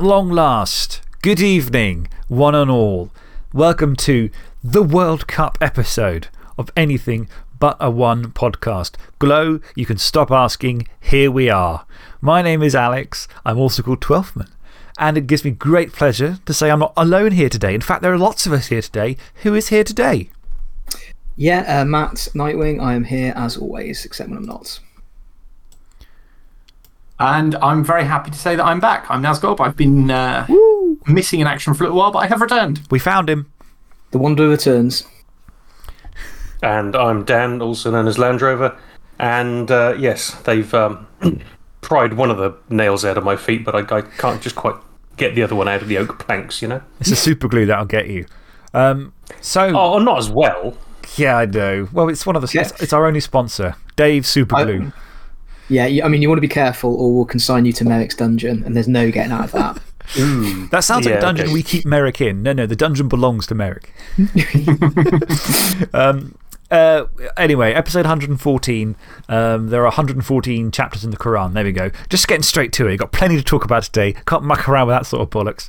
At long last, good evening, one and all. Welcome to the World Cup episode of Anything But a One podcast. Glow, you can stop asking. Here we are. My name is Alex. I'm also called Twelfthman. And it gives me great pleasure to say I'm not alone here today. In fact, there are lots of us here today. Who is here today? Yeah, uh, Matt Nightwing. I am here as always, except when I'm not. And I'm very happy to say that I'm back. I'm Nazgob. I've been uh, missing in action for a little while, but I have returned. We found him. The Wanderer returns. And I'm Dan, also known as Land Rover. And uh, yes, they've um, pried one of the nails out of my feet, but I, I can't just quite get the other one out of the oak planks, you know? It's a super glue that'll get you. Um, so, Oh, not as well. yeah, I know. Well, it's one of the, it's, it's our only sponsor, Dave Superglue. Yeah, you, I mean, you want to be careful or we'll consign you to Merrick's dungeon, and there's no getting out of that. That sounds like a Yeah, dungeon okay. we keep Merrick in. No, no, the dungeon belongs to Merrick. um, uh, anyway, episode 114. Um, there are 114 chapters in the Quran. There we go. Just getting straight to it. Got plenty to talk about today. Can't muck around with that sort of bollocks.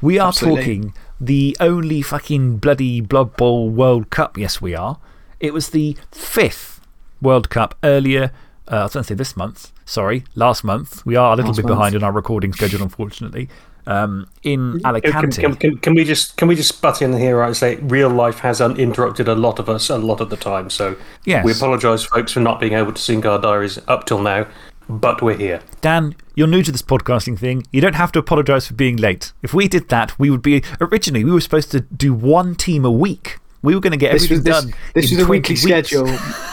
We are Absolutely. talking the only fucking bloody Blood Bowl World Cup. Yes, we are. It was the fifth World Cup earlier. Uh, I was going to say this month. Sorry, last month. We are a little Last bit month. behind in our recording schedule, unfortunately. Um, in Can, Alicante. can, can, can, we just, can we just butt in here right, and say real life has interrupted a lot of us a lot of the time? So Yes. we apologise, folks, for not being able to sync our diaries up till now, but we're here. Dan, you're new to this podcasting thing. You don't have to apologise for being late. If we did that, we would be. Originally, we were supposed to do one team a week. We were going to get This everything was, this, done. this in was a weekly weeks. schedule.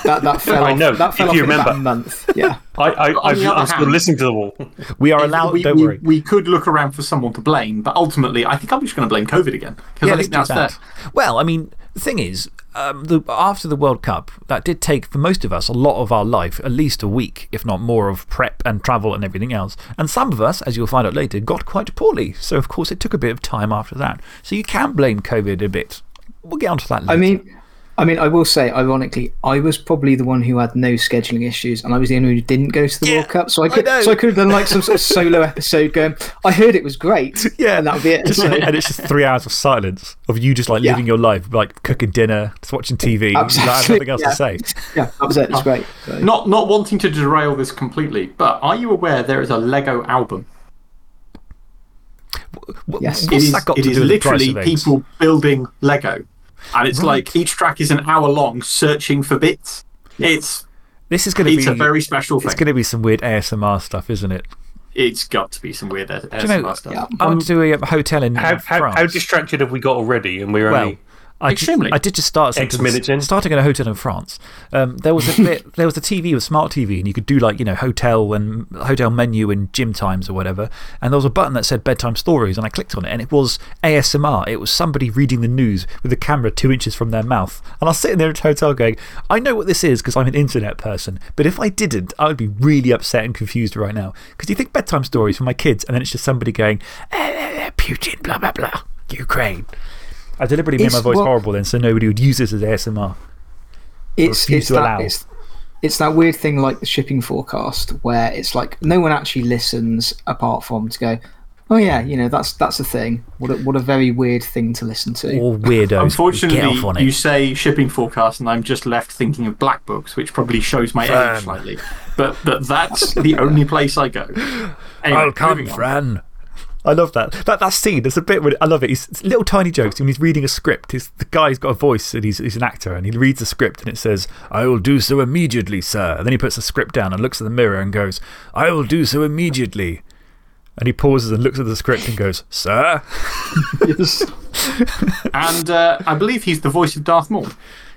That, that fell I off, know, that fell if off you in about a remember. month. Yeah. I, I, on I've, the other I'm still listening to them all. We are allowed, we, don't we, worry. we could look around for someone to blame, but ultimately, I think I'm just going to blame COVID again. Because yeah, I let's think that's that. there. Well, I mean, the thing is, um, the, after the World Cup, that did take, for most of us, a lot of our life, at least a week, if not more, of prep and travel and everything else. And some of us, as you'll find out later, got quite poorly. So, of course, it took a bit of time after that. So, you can blame COVID a bit. We'll get onto that later. I mean, I mean, I will say, ironically, I was probably the one who had no scheduling issues, and I was the only one who didn't go to the Yeah, World Cup. So I, I could, know. so I could have done like some sort of solo episode going, I heard it was great. Yeah. And that would be it. So- and it's just three hours of silence of you just like Yeah. living your life, like cooking dinner, just watching TV. Like, I have nothing else to say. yeah, that was it. It's great. So- Not, not wanting to derail this completely, but are you aware there is a Lego album? What- Yes. What's it is, that got it to is do with the price literally of eggs? people building Lego. And it's Right. like each track is an hour long searching for bits. It's, This is going to it's be. a very special it's going to be some weird ASMR stuff, isn't it? It's got to be some weird ASMR you know, stuff. Yeah. I went to a um, hotel in How, how, France. how distracted have we got already? And we're well, only. I Extremely. Did, I did just start a X minutes in. starting at a hotel in France. Um, there was a bit, there was a TV with smart TV, and you could do like you know hotel and hotel menu and gym times or whatever. And there was a button that said bedtime stories, and I clicked on it, and it was ASMR. It was somebody reading the news with the camera two inches from their mouth. And I was sitting there at a hotel going, I know what this is because I'm an internet person, but if I didn't, I would be really upset and confused right now. Because you think bedtime stories for my kids, and then it's just somebody going, eh, eh, eh, Putin, blah blah blah, Ukraine. I deliberately made my voice what- horrible then so nobody would use this as ASMR. it's, it's, that, allow. it's, it's that weird thing like the shipping forecast where it's like no one actually listens apart from to go, oh, yeah, you know, that's, that's a thing. What a, what a very weird thing to listen to. Or weirdos. get off on Unfortunately, it. you say shipping forecast, and I'm just left thinking of black books, which probably shows my Fran. age slightly. But, but that's the only place I go. Anyway, I'll come, moving on. Fran. I love that. That, that scene, there's a bit where I love it. He's, it's little tiny jokes. When he's reading a script, he's, the guy's got a voice and he's, he's an actor and he reads the script and it says, I will do so immediately, sir. And then he puts the script down and looks at the mirror and goes, I will do so immediately. And he pauses and looks at the script and goes, Sir? Yes. And uh, I believe he's the voice of Darth Maul.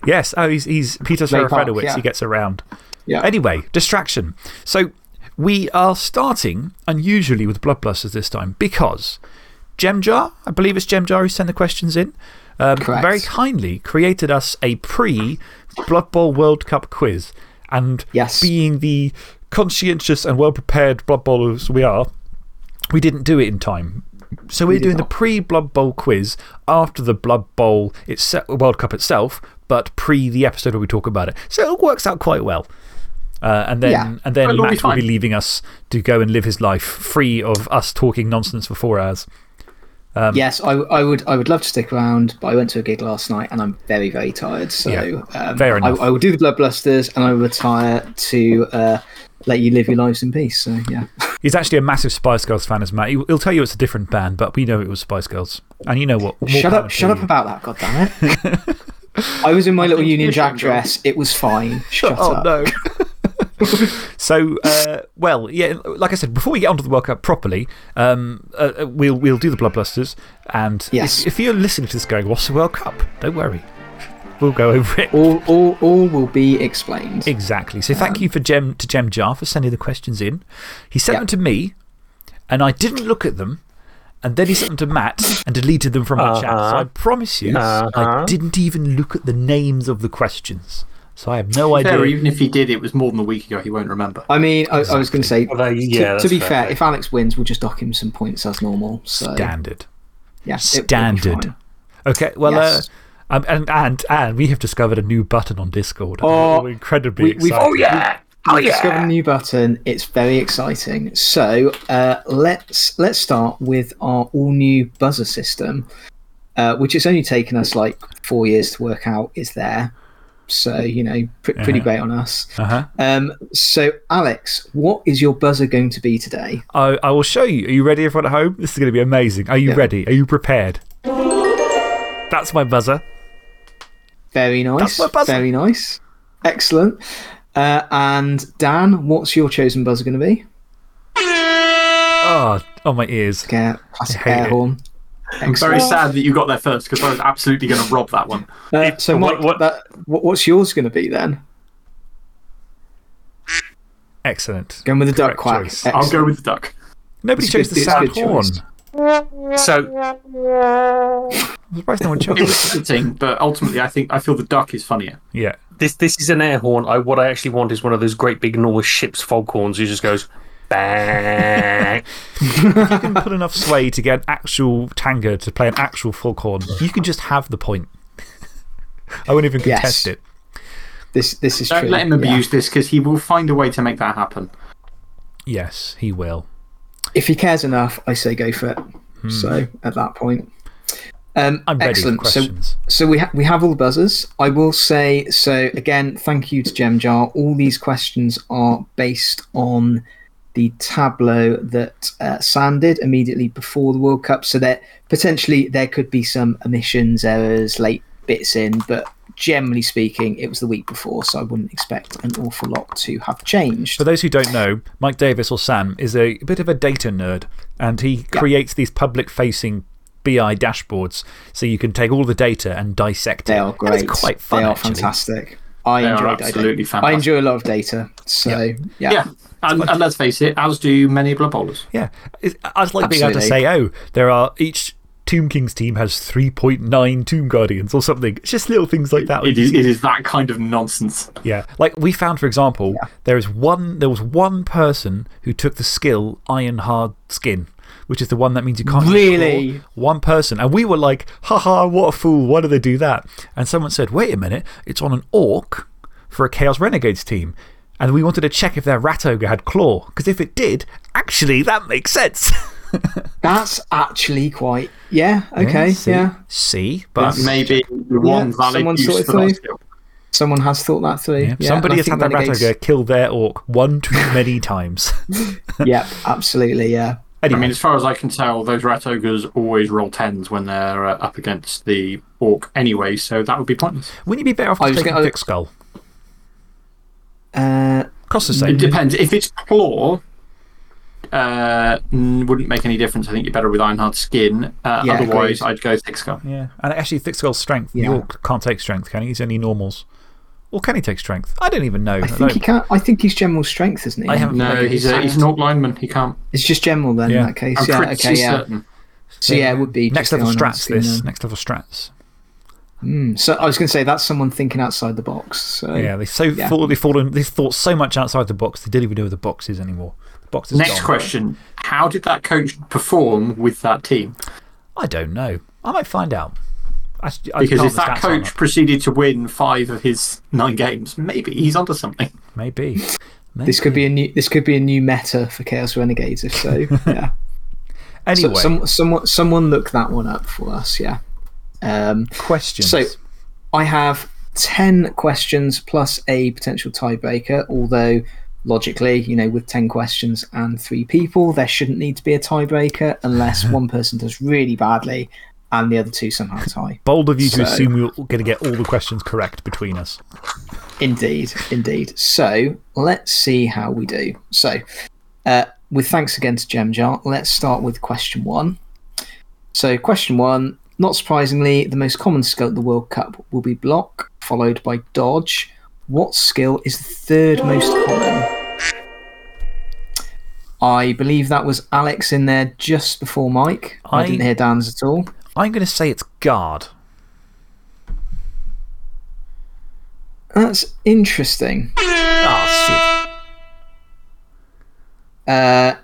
Yes. Oh, he's, he's Peter Ray Park, Serafinowicz. yeah. He gets around. Yeah. Anyway, distraction. So we are starting unusually with blood Bloodbusters this time because Gemjar, I believe it's Gemjar who sent the questions in, um, very kindly created us a pre Blood Bowl World Cup quiz. And Yes. being the conscientious and well prepared Blood Bowlers we are, we didn't do it in time. So we're doing the pre Blood Bowl quiz after the Blood Bowl itse World Cup itself, but pre the episode where we talk about it. So it works out quite well. Uh, and then, Yeah. and then Well, it'll be Matt will be leaving us to go and live his life free of us talking nonsense for four hours. Um, yes, I, I would. I would love to stick around, but I went to a gig last night and I'm very, very tired. So Yeah, um, fair I, enough. I will do the blood blusters and I will retire to uh, let you live your lives in peace. So yeah, He's actually a massive Spice Girls fan, as Matt. He- He'll tell you it's a different band, but we know it was Spice Girls. And you know what? More shut up, shut up you. about that. God damn it! I was in my little Union Jack ashamed dress. It was fine. Shut Oh, up. no. so, uh, well, yeah, like I said, before we get onto the World Cup properly, um, uh, uh, we'll, we'll do the Blood Blusters. And Yes. if, if you're listening to this going, what's the World Cup? Don't worry. We'll go over it. All, all, all will be explained. Exactly. So, thank you for Gem, to Gem Jar for sending the questions in. He sent Yeah. them to me, and I didn't look at them. And then he sent them to Matt and deleted them from our chat. So Uh-huh. I promise you, I Uh-huh. didn't even look at the names of the questions. So I have no idea. Fair, even if he did, it was more than a week ago. He won't remember. I mean, I, I was going to say, Well, they- to, yeah, to be fair fair, if Alex wins, we'll just dock him some points as normal. So, Standard. yeah, it- it'll be Standard. Okay, well, Yes. uh, um, and, and, and we have discovered a new button on Discord. Oh, We're incredibly we- we've- excited. oh, yeah! We've discovered a new button. It's very exciting. So uh, let's let's start with our all new buzzer system, uh, which has only taken us like four years to work out. Is there? So you know, pr- pretty Uh-huh. great on us. Uh huh. Um, so Alex, what is your buzzer going to be today? I, I will show you. Are you ready, everyone at home? This is going to be amazing. Are you Yeah. ready? Are you prepared? That's my buzzer. Very nice. That's my buzzer. Very nice. Excellent. Uh, and Dan, what's your chosen buzzer going to be? Oh, on my ears. Air, classic air it. Horn. I'm very sad that you got there first because I was absolutely going to rob that one. Uh, so, Mike, what- that, what, what's yours going to be then? Excellent. Going with the duck quack. I'll go with the duck. Nobody It's chose good- the it's sound horn. choice. So, I'm surprised no one chose It was it. fitting, but ultimately, I think I feel the duck is funnier. Yeah. this this is an air horn. I, what I actually want is one of those great big enormous ship's foghorns who just goes bang. If you can put enough sway to get an actual Tanga to play an actual foghorn, you can just have the point. I won't even Yes. contest it. This this is Don't true. let him yeah. abuse this because he will find a way to make that happen. Yes, he will. If he cares enough, I say go for it. So at that point, um, Hmm. I'm ready excellent. for So questions. so we ha- we have all the buzzers. I will say so again. Thank you to Gemjar. All these questions are based on the tableau that uh, Sam did immediately before the World Cup. So that potentially there could be some omissions, errors, late bits in, but generally speaking, it was the week before, so I wouldn't expect an awful lot to have changed. For those who don't know, Mike Davis or Sam is a bit of a data nerd and he creates these public facing BI dashboards so you can take all the data and dissect They it. are And great. It's quite fun. They are actually. fantastic. I They are enjoy absolutely data. I enjoy a lot of data. So, yeah. Yeah. And, and let's face it, as do many Blood Bowlers. Yeah. It's, I just like being able to say, oh, there are each Tomb King's team has 3.9 Tomb Guardians or something. It's just little things like that. It is, it is that kind of nonsense. Yeah. Like we found, for example, there, is one, there was one person who took the skill Iron Hard Skin, which is the one that means you can't. Really? One person. And we were like, haha, what a fool. Why do they do that? And someone said, wait a minute, it's on an Orc for a Chaos Renegades team. And we wanted to check if their Rat Ogre had Claw. Because if it did, actually, that makes sense. That's actually quite. Yeah, okay. see, Yeah. See? But. Maybe the one valid someone use saw it for that skill. Someone has thought that through. Yeah, Yeah, somebody has had think that Rat Ogre kill their Orc one too many times. yeah, absolutely. Yeah. I mean, as far as I can tell, those rat ogres always roll tens when they're uh, up against the orc anyway, so that would be pointless. wouldn't you be better off I just was taking Thick Skull? Uh, Costs the same. It depends. If it's claw, uh, wouldn't make any difference. I think you're better with Ironhard skin. Uh, Yeah, otherwise, agreed. I'd go thick skull. Yeah. And actually, Thick Skull's strength. The Yeah. Orc can't take strength, can he? He's only normals. Or can he take strength? I don't even know. I think he can't, I think he's general strength, isn't he? I haven't- No, he's, a, he's an orc lineman. He can't. It's just general then, Yeah. in that case. I'm yeah, pretty okay, yeah. certain. So, yeah, it would be. Next level strats, Skin this. then. Next level strats. Mm, so, I was going to say, that's someone thinking outside the box. So, Yeah, they so yeah. thought, they, fallen, they thought so much outside the box, they didn't even know where the box is anymore. The box is Next gone. question How did that coach perform with that team? I don't know. I might find out. I, I Because if that the stats on coach proceeded to win five of his nine games, maybe he's onto something. Maybe. Maybe. This could be a new. This could be a new meta for Chaos Renegades. If so, yeah. Anyway, So, some, someone, someone look that one up for us. Yeah. Um, questions. so I have 10 questions plus a potential tiebreaker, although logically, you know, with 10 questions and three people, there shouldn't need to be a tiebreaker unless one person does really badly and the other two somehow tie. Bold of you to assume we're going to get all the questions correct between us. Indeed, indeed. So let's see how we do. So, uh, with thanks again to Gemjar, let's start with question one. So, question one, not surprisingly, the most common skill at the World Cup will be block, followed by dodge. What skill is the third most common? I believe that was Alex in there just before Mike. I, I- didn't hear Dan's at all. I'm going to say it's guard. That's interesting. Ah, Uh,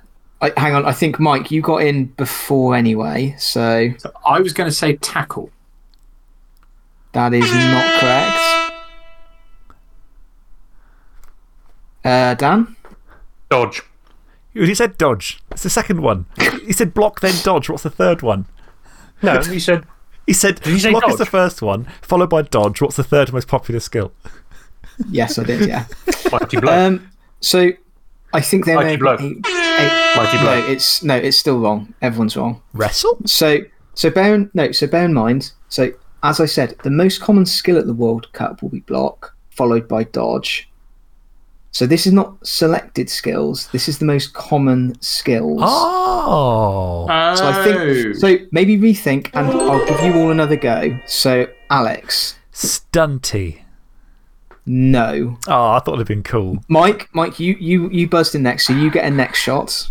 I, hang on, I think Mike, you got in before anyway, so So I was going to say tackle. that is not correct. Uh, Dan? Dodge. He said dodge. It's the second one. He said block, then dodge. What's the third one? No, you said He said you say block is the first one, followed by dodge. What's the third most popular skill? Yes, I did, yeah. mighty blow. Um, so I think there Mighty may blow. be. a- a- mighty no, blow. it's, no, it's still wrong. Everyone's wrong. Wrestle? So, so bear in, no, so bear in mind. So, as I said, the most common skill at the World Cup will be block, followed by dodge. So this is not selected skills. This is the most common skills. Oh. So I think so. Maybe rethink, and I'll give you all another go. So Alex, Stunty. no. Oh, I thought it'd have been cool. Mike, Mike, you you you buzzed in next, so you get a next shot.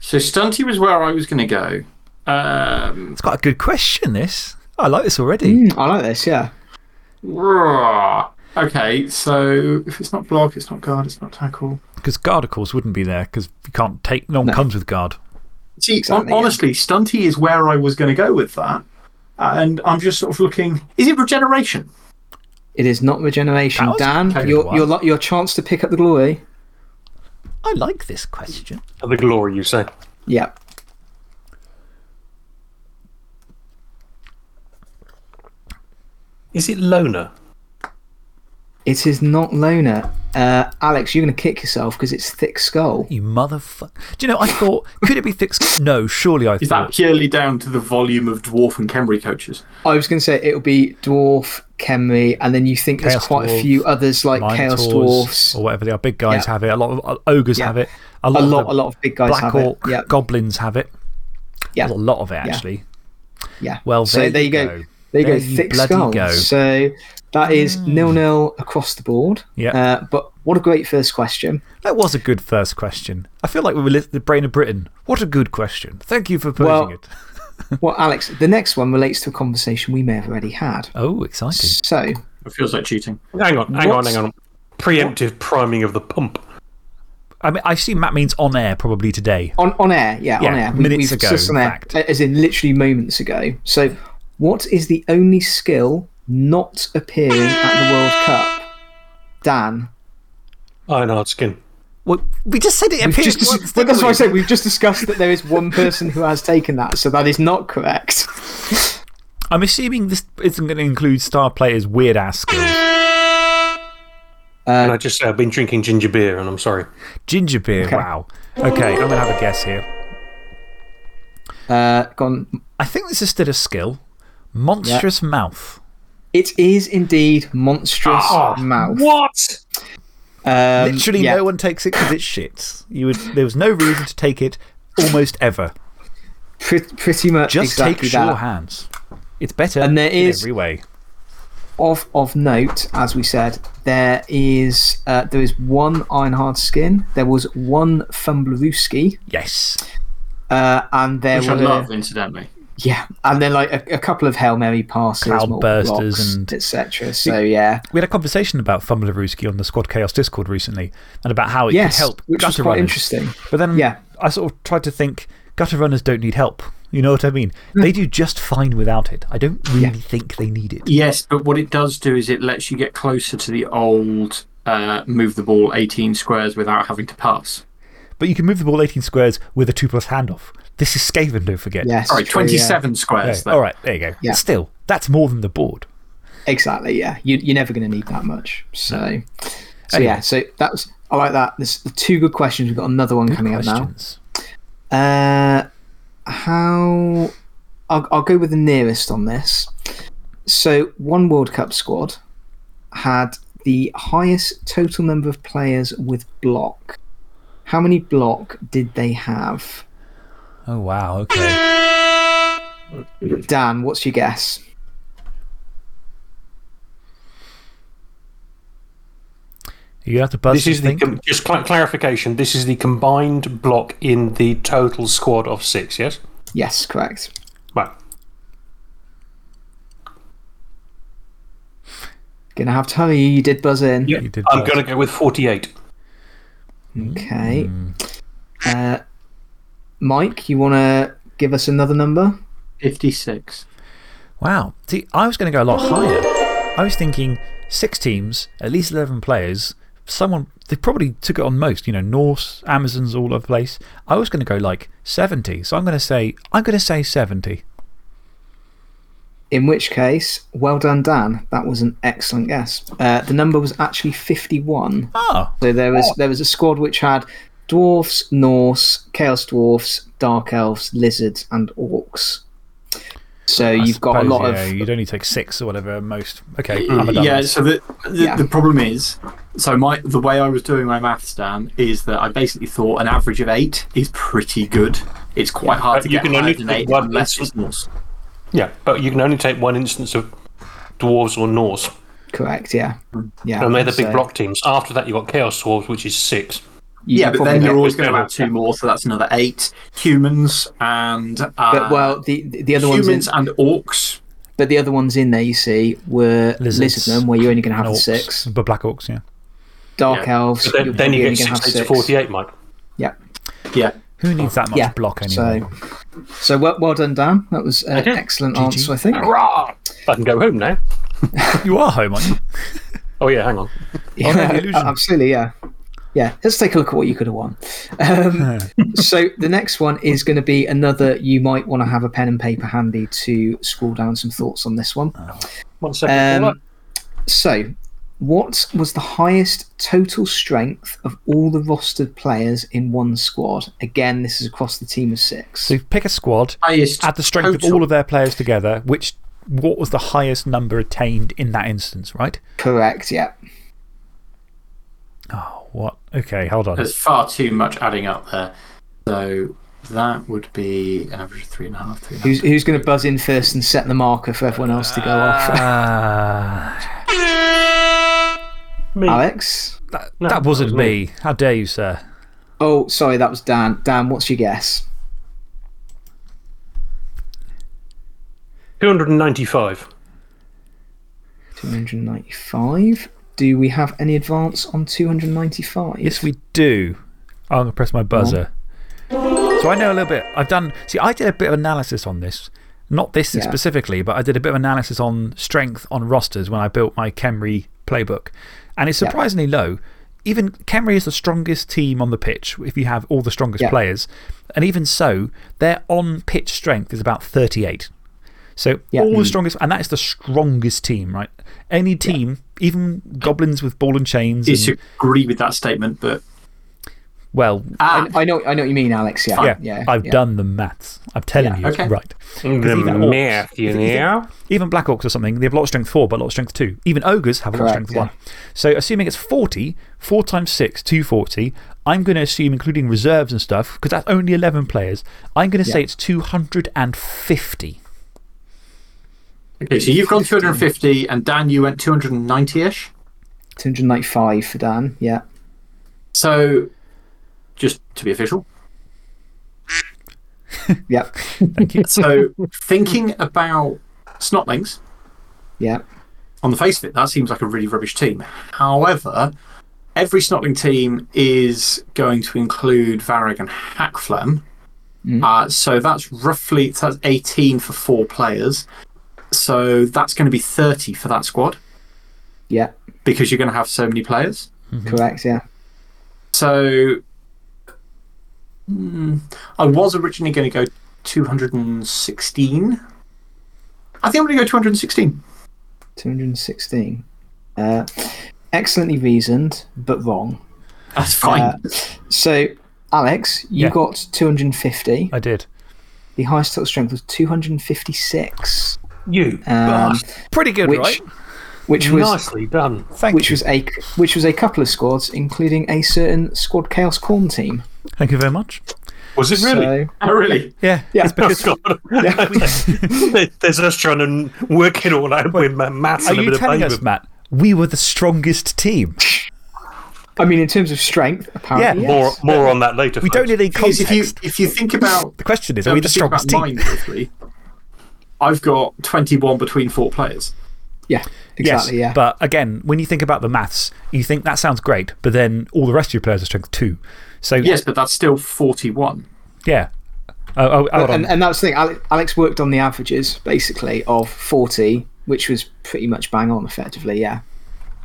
So Stunty was where I was going to go. Um, It's quite a good question, this. I like this already. Hmm, I like this. Yeah. rah. Okay, so if it's not block, it's not guard, it's not tackle. Because guard, of course, wouldn't be there because you can't take. No one No. comes with guard. See, Exactly, hon- yeah. honestly, Stunty is where I was going to go with that. Uh, and I'm just sort of looking. Is it regeneration? It is not regeneration. That was a Dan, your your your chance to pick up the glory. I like this question. the glory, you say. Yeah. Is it loner? It is not loner. Uh, Alex, you're going to kick yourself because it's thick skull. You motherfucker. Do you know, I thought, could it be Thick Skull? No, surely I Is thought. that purely down to the volume of Dwarf and Khemri coaches? I was going to say it'll be dwarf, Khemri, and then you think there's Chaos quite a few others like Chaos Dwarfs. Or whatever they are. Big guys Yeah. have it. A lot of uh, ogres Yeah. have it. A A lot, lot, of a lot of big guys Black have Orc it. Yeah, goblins have it. Yeah. A lot of it, actually. yeah. Well, so there there you you go. go. There you There go. you Thick skull. go. So that is nil nil across the board. Yeah. Uh, but what a great first question. That was a good first question. I feel like we were the brain of Britain. What a good question. Thank you for posing Well- it. Well, Alex, the next one relates to a conversation we may have already had. Oh, exciting. So, It feels like cheating. Hang on, hang on, hang on. Preemptive priming of the pump. I mean, I assume Matt means on air probably today. on, on air, yeah, on air. minutes we've ago, discussed on in air, fact. as in literally moments ago. So, what is the only skill not appearing at the World Cup? Dan. Iron hard skin. Well, we just said it We've appeared just, once, but that's didn't what I we? said. We've just discussed that there is one person who has taken that, so that is not correct. I'm assuming this isn't going to include star players' weird ass skills. and I just say I've been drinking ginger beer, and I'm sorry. Ginger beer, Okay. wow. Okay, I'm going to have a guess here. Uh, gone. I think this is still a skill. Monstrous mouth. It is indeed monstrous Ah, mouth. What? Um, Literally, yeah. no one takes it because it's shit. You would, there was no reason to take it almost ever. Pre- pretty much Just exactly take that. sure hands. It's better And there is, in every way. Of of note, as we said, there is uh, there is one Ironhard skin. There was one Fumblerooski, Yes. uh, and there Which I were love, incidentally. Yeah, and then like a, a couple of Hail Mary passes, Cloud bursters and- etc. So yeah, We had a conversation about Fumblerooski on the Squad Chaos Discord recently and about how it yes, could help which was gutter quite runners. interesting. But then Yeah. I sort of tried to think gutter runners don't need help. You know what I mean? Hmm. They do just fine without it. I don't really think they need it. Yes, but what it does do is it lets you get closer to the old uh, move the ball 18 squares without having to pass. But you can move the ball 18 squares with a 2 plus handoff. This is Skaven, don't forget. Yes. All right, true, yeah. 27 squares. Yeah. All right, there you go. Yeah. Still, that's more than the board. Exactly, yeah. You, you're never going to need that much. So, so Anyway. yeah, so that was, I like that. There's two good questions. We've got another one Good coming up questions. now. Uh, how. I'll, I'll go with the nearest on this. So, one World Cup squad had the highest total number of players with block. How many block did they have? Oh, wow, okay. Dan, what's your guess? You have to buzz This is the just cl- clarification. This is the combined block in the total squad of six. Yes. Yes, correct. Right. Gonna have to hurry. You did buzz in. You did I'm buzz. going to go with forty-eight. Okay. Mm. Uh, Mike, you want to give us another number? 56. Wow. See, I was going to go a lot higher. I was thinking six teams, at least 11 players. Someone, they probably took it on most, you know, Norse, Amazons, all over the place. I was going to go like 70. So I'm going to say, I'm going to say 70. In which case, well done, Dan. That was an excellent guess. Uh, the number was actually 51. Ah, So there was, there was a squad which had dwarfs, Norse, Chaos Dwarfs, Dark Elves, Lizards, and Orcs. So I you've got a lot yeah, of. You'd only take six or whatever most. Okay, Yeah, so the, the, Yeah. the problem is so my, the way I was doing my maths, Dan, is that I basically thought an average of eight is pretty good. It's quite hard to you get can higher only than take eight one unless instance- it's Norse. Yeah, but you can only take one instance of dwarves or Norse, Correct, yeah. Hmm. yeah and they're the big so block teams. After that, you've got Chaos Dwarves, which is six. You Yeah, but then you're always going to better. have two more, so that's another eight. Humans and. Uh, But, well, the, the other ones in, and orcs. but the other ones in there you see were Lizards. Lizardmen, where you're only going to have Orcs, six. But Black Orcs, yeah. Dark Yeah. Elves, But then, you're then you get only gonna six have forty-eight, Mike. Yeah. Yeah. Who needs that much Yeah, block anyway? So, so well, well done, Dan. That was an Okay. excellent GG. answer, I think. Hurrah! I can go home now. You are home, aren't you? Oh yeah, hang on. Yeah, no, absolutely, yeah. Yeah, let's take a look at what you could have won. Um, so, the next one is going to be another. You might want to have a pen and paper handy to scroll down some thoughts on this one. One second. Um, so, what was the highest total strength of all the rostered players in one squad? Again, this is across the team of six. So pick a squad, Highest add the strength of all of their players together, which. What was the highest number attained in that instance, right? Correct, yeah. Oh, what? Okay, hold on. There's far too much adding up there. So that would be an average of three and a half. Three and a half. Who's, who's going to buzz in first and set the marker for everyone else to go off? Ah, Me. Alex? that, No, that that wasn't was me. How dare you, sir? Oh, sorry, that was Dan. Dan, what's your guess? Two hundred and ninety-five. 295. Do we have any advance on 295? Yes, we do. I'm going to press my buzzer. So I know a little bit. I've done. See, I did a bit of analysis on this. Not this Yeah. specifically, but I did a bit of analysis on strength on rosters when I built my Khemri playbook. And it's Yeah. surprisingly low. Even Khemri is the strongest team on the pitch if you have all the strongest Yeah. players. And even so, their on pitch strength is about 38. So all the mm. strongest, and that is the strongest team, right? Any team, even goblins with ball and chains. and- Disagree with that statement, but. well, Ah, I, I know, I know what you mean, Alex. Yeah. yeah, yeah I've yeah. done the maths. I'm telling Yeah, you, okay. right. The even math, you even- know. Even Black Orcs or something, they have a lot of strength 4, but a lot of strength 2. Even Ogres have a lot of Correct, strength 1. So, assuming it's 40, 4 times 6, 240, I'm going to assume, including reserves and stuff, because that's only 11 players, I'm going to say it's 250. Okay, so you've gone 250, and Dan, you went 290 ish. 295 for Dan. Yeah. So, just to be official. Yeah. Thank you. So, thinking about Snotlings, Yeah. on the face of it, that seems like a really rubbish team. However, every Snotling team is going to include Varag and Hakflem. Mm. Uh, so that's roughly that's 18 for four players. So that's going to be 30 for that squad Yeah. because you're going to have so many players. Correct, yeah. So hmm, I was originally going to go 216. I think I'm going to go 216. 216. Uh, excellently reasoned, but wrong. That's fine. Uh, so, Alex, you Yeah. got 250. I did. The highest total strength was 256, You. um, Pretty good, which, right? which was Nicely done. Thank which you. was a which was a couple of squads, including a certain squad chaos Khorne team. Thank you very much. Was it really? So, oh, really? Yeah, Yeah. it's because. Oh, God. There's us trying to work it all out with Matt maths Are and a bit of telling paper. us, Matt, we were the strongest team? I mean, in terms of strength, apparently, Yeah, yes. More, more on that later. We don't need any Because if you, if you think about. The question is, are we the just think about strongest team? mine briefly, I've got 21 between four players. yeah, exactly, yes, yeah. but again, when you think about the maths, you think that sounds great, but then all the rest of your players are strength two. So, Yes, but that's still 41. yeah. Oh, oh, hold and, and that's the thing. Alex worked on the averages basically of 40, which was pretty much bang on, effectively. Yeah,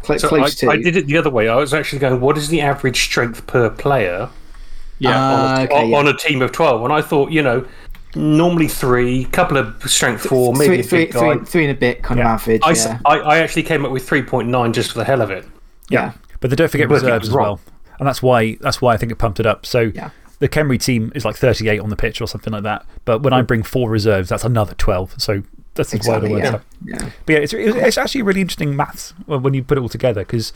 Cl- So close I, to. I did it the other way. I was actually going, what is the average strength per player Yeah. Ah, okay, on, yeah. on a team of 12? And I thought, you know, normally three, couple of strength four, maybe three, a big three, guy. three, three and a bit kind Yeah. of average. I, s- yeah. I, I actually came up with 3.9 just for the hell of it. yeah. But they don't forget reserves as wrong. well. And that's why, that's why I think it pumped it up. So Yeah. the Khemri team is like 38 on the pitch or something like that. But when I mm. bring four reserves, that's another 12. So that's Exactly, why it works yeah. yeah. But yeah, it's, it's actually really interesting maths when you put it all together because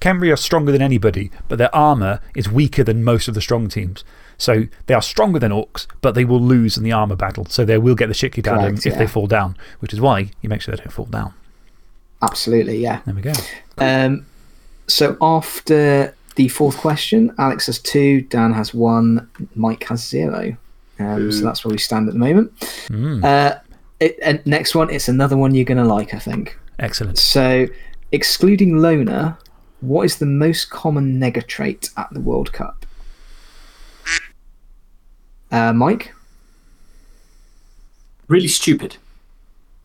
Khemri are stronger than anybody, but their armour is weaker than most of the strong teams. So they are stronger than Orcs, but they will lose in the armour battle. So they will get the shit kicked out of them Correct, if they fall down, which is why you make sure they don't fall down. Absolutely, yeah. There we go. Um, so after the fourth question, Alex has two, Dan has one, Mike has zero. Um, so that's where we stand at the moment. Mm, Uh, it, and next one, it's another one you're going to like, I think. excellent. So, excluding loner, what is the most common nega trait at the World Cup? Uh, Mike? Really stupid.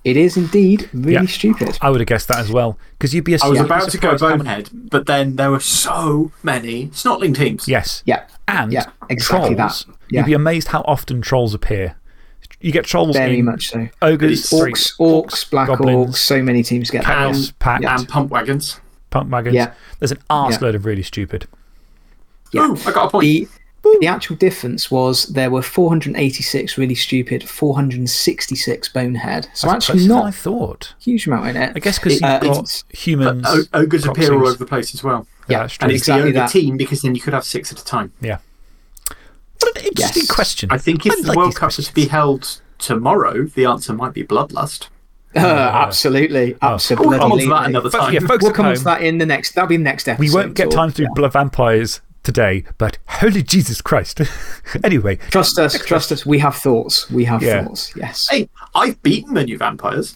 It is indeed really Yeah. stupid. I would have guessed that as well because you'd be I was about to go surprised how many- bonehead, but then there were so many Snotling teams. Yes. Yeah, And Yeah, exactly that. trolls. Yeah. You'd be amazed how often trolls appear. You get trolls very in much so. ogres, Orcs, orcs, black goblins, orcs, so many teams get that. chaos, packs, And pump wagons. pump wagons. Yeah. There's an arse Yeah. load of really stupid. Yeah. Ooh, I got a point. The, the actual difference was there were 486 really stupid, 466 bonehead. So That's actually, closer I not thought. huge amount in it. I guess because you've Uh, got humans. O- ogres appear all over the place as well. Yeah, Yeah. And it's Exactly the ogre that. team because then you could have six at a time. What an interesting Yes. question. I think if I the like World Cup was to be held tomorrow, the answer might be Bloodlust. Uh, absolutely. Absolutely. We'll come on to that another But, time. yeah, folks We'll at come on home, to that in the next. That'll be the next episode. we won't get or- time through yeah. Blood Vampires today, but holy Jesus Christ. anyway, Trust us. Trust us. We have thoughts. We have Yeah. thoughts. Yes. Hey, I've beaten the new vampires.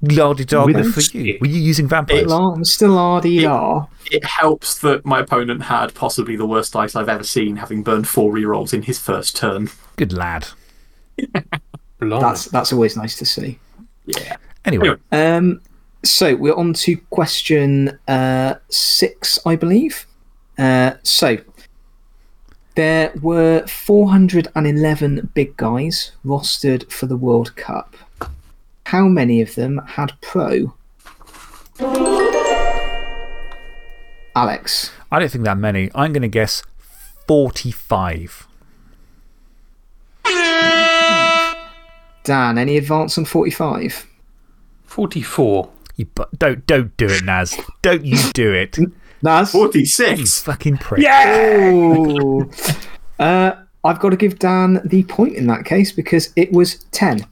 lardy dog With for you. Were you using vampires? Still are. Still are. the are. It helps that my opponent had possibly the worst dice I've ever seen, having burned four rerolls in his first turn. Good lad. That's that's always nice to see. Yeah. Anyway, Anyway. Um, so we're on to question uh, six, I believe. Uh, so there were 411 big guys rostered for the World Cup. How many of them had pro? Alex. I don't think that many. I'm going to guess 45. Dan, any advance on 45? 44. You don't, don't do it, Naz. Don't you do it. Naz? 46. fucking prick. Yeah! uh, I've got to give Dan the point in that case because it was 10.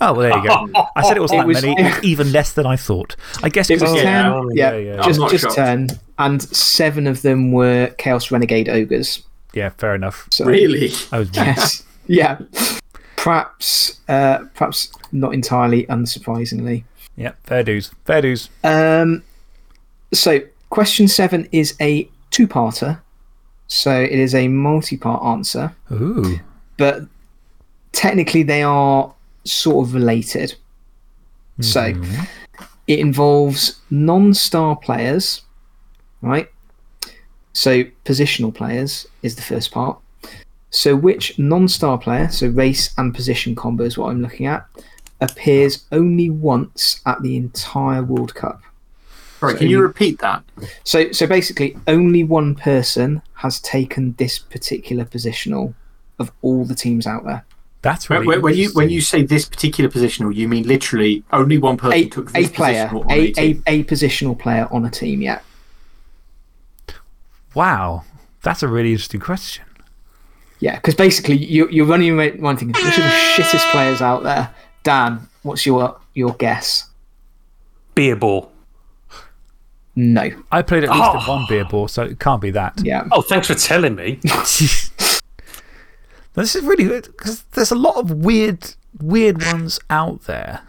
Oh, well, there you go. I said it wasn't It that was- many. It was even less than I thought. I guess It was 10. yeah, Yeah, yeah, yeah. just, just shocked. 10. And seven of them were Chaos Renegade Ogres. Yeah, fair enough. So, Really? I was Yes. yeah. Perhaps, uh, perhaps not entirely unsurprisingly. Yeah, fair dues. Fair dues. Um, so, question seven is a two parter. So, it is a multi part answer. Ooh. but technically they are sort of related. So Mm-hmm. it involves non star players, right? So, positional players is the first part. So, which non star player, so race and position combo is what I'm looking at, appears only once at the entire World Cup? Sorry, So can you you- repeat that? So, so basically, only one person has taken this particular positional of all the teams out there. That's When, really when you when you say this particular positional, you mean literally only one person A, took a player, positional on a, a a, team. a positional player on a team, yeah. Wow. That's a really interesting question. Yeah, because basically you, you're running around one thing. Which are the shittest players out there? Dan, what's your your guess? Beer ball. No. I played at least Oh. in one beer ball, so it can't be that. Yeah. Oh, thanks for telling me. this is really good because there's a lot of weird, weird ones out there.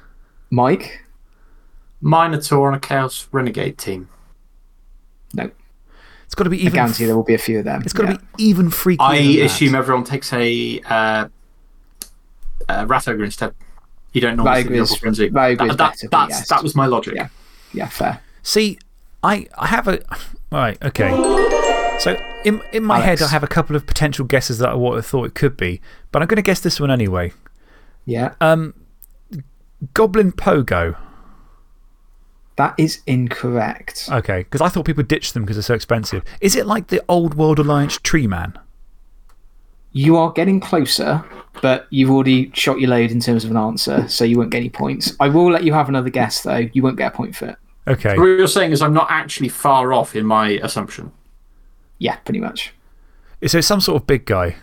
Mike? Minotaur on a Chaos Renegade team. No. It's got to be even. I even. guarantee there will be a few of them. It's got to Yeah. be even freakier. I than that. assume everyone takes a uh, uh, Rat Ogre instead. You don't normally Rat see the is- Double Frenzy. Rat Ogre is That, that, that's, yes. that was my logic. Yeah. Yeah, fair. See, I, I have a. Right, okay. So, in, in my head, I have a couple of potential guesses that I what I thought it could be, but I'm going to guess this one anyway. Yeah. Um, Goblin Pogo. That is incorrect. Okay, because I thought people ditched them because they're so expensive. Is it like the Old World Alliance Tree Man? You are getting closer, but you've already shot your load in terms of an answer, so you won't get any points. I will let you have another guess, though. You won't get a point for it. Okay. What you're saying is I'm not actually far off in my assumption. Yeah, pretty much. So it's some sort of big guy.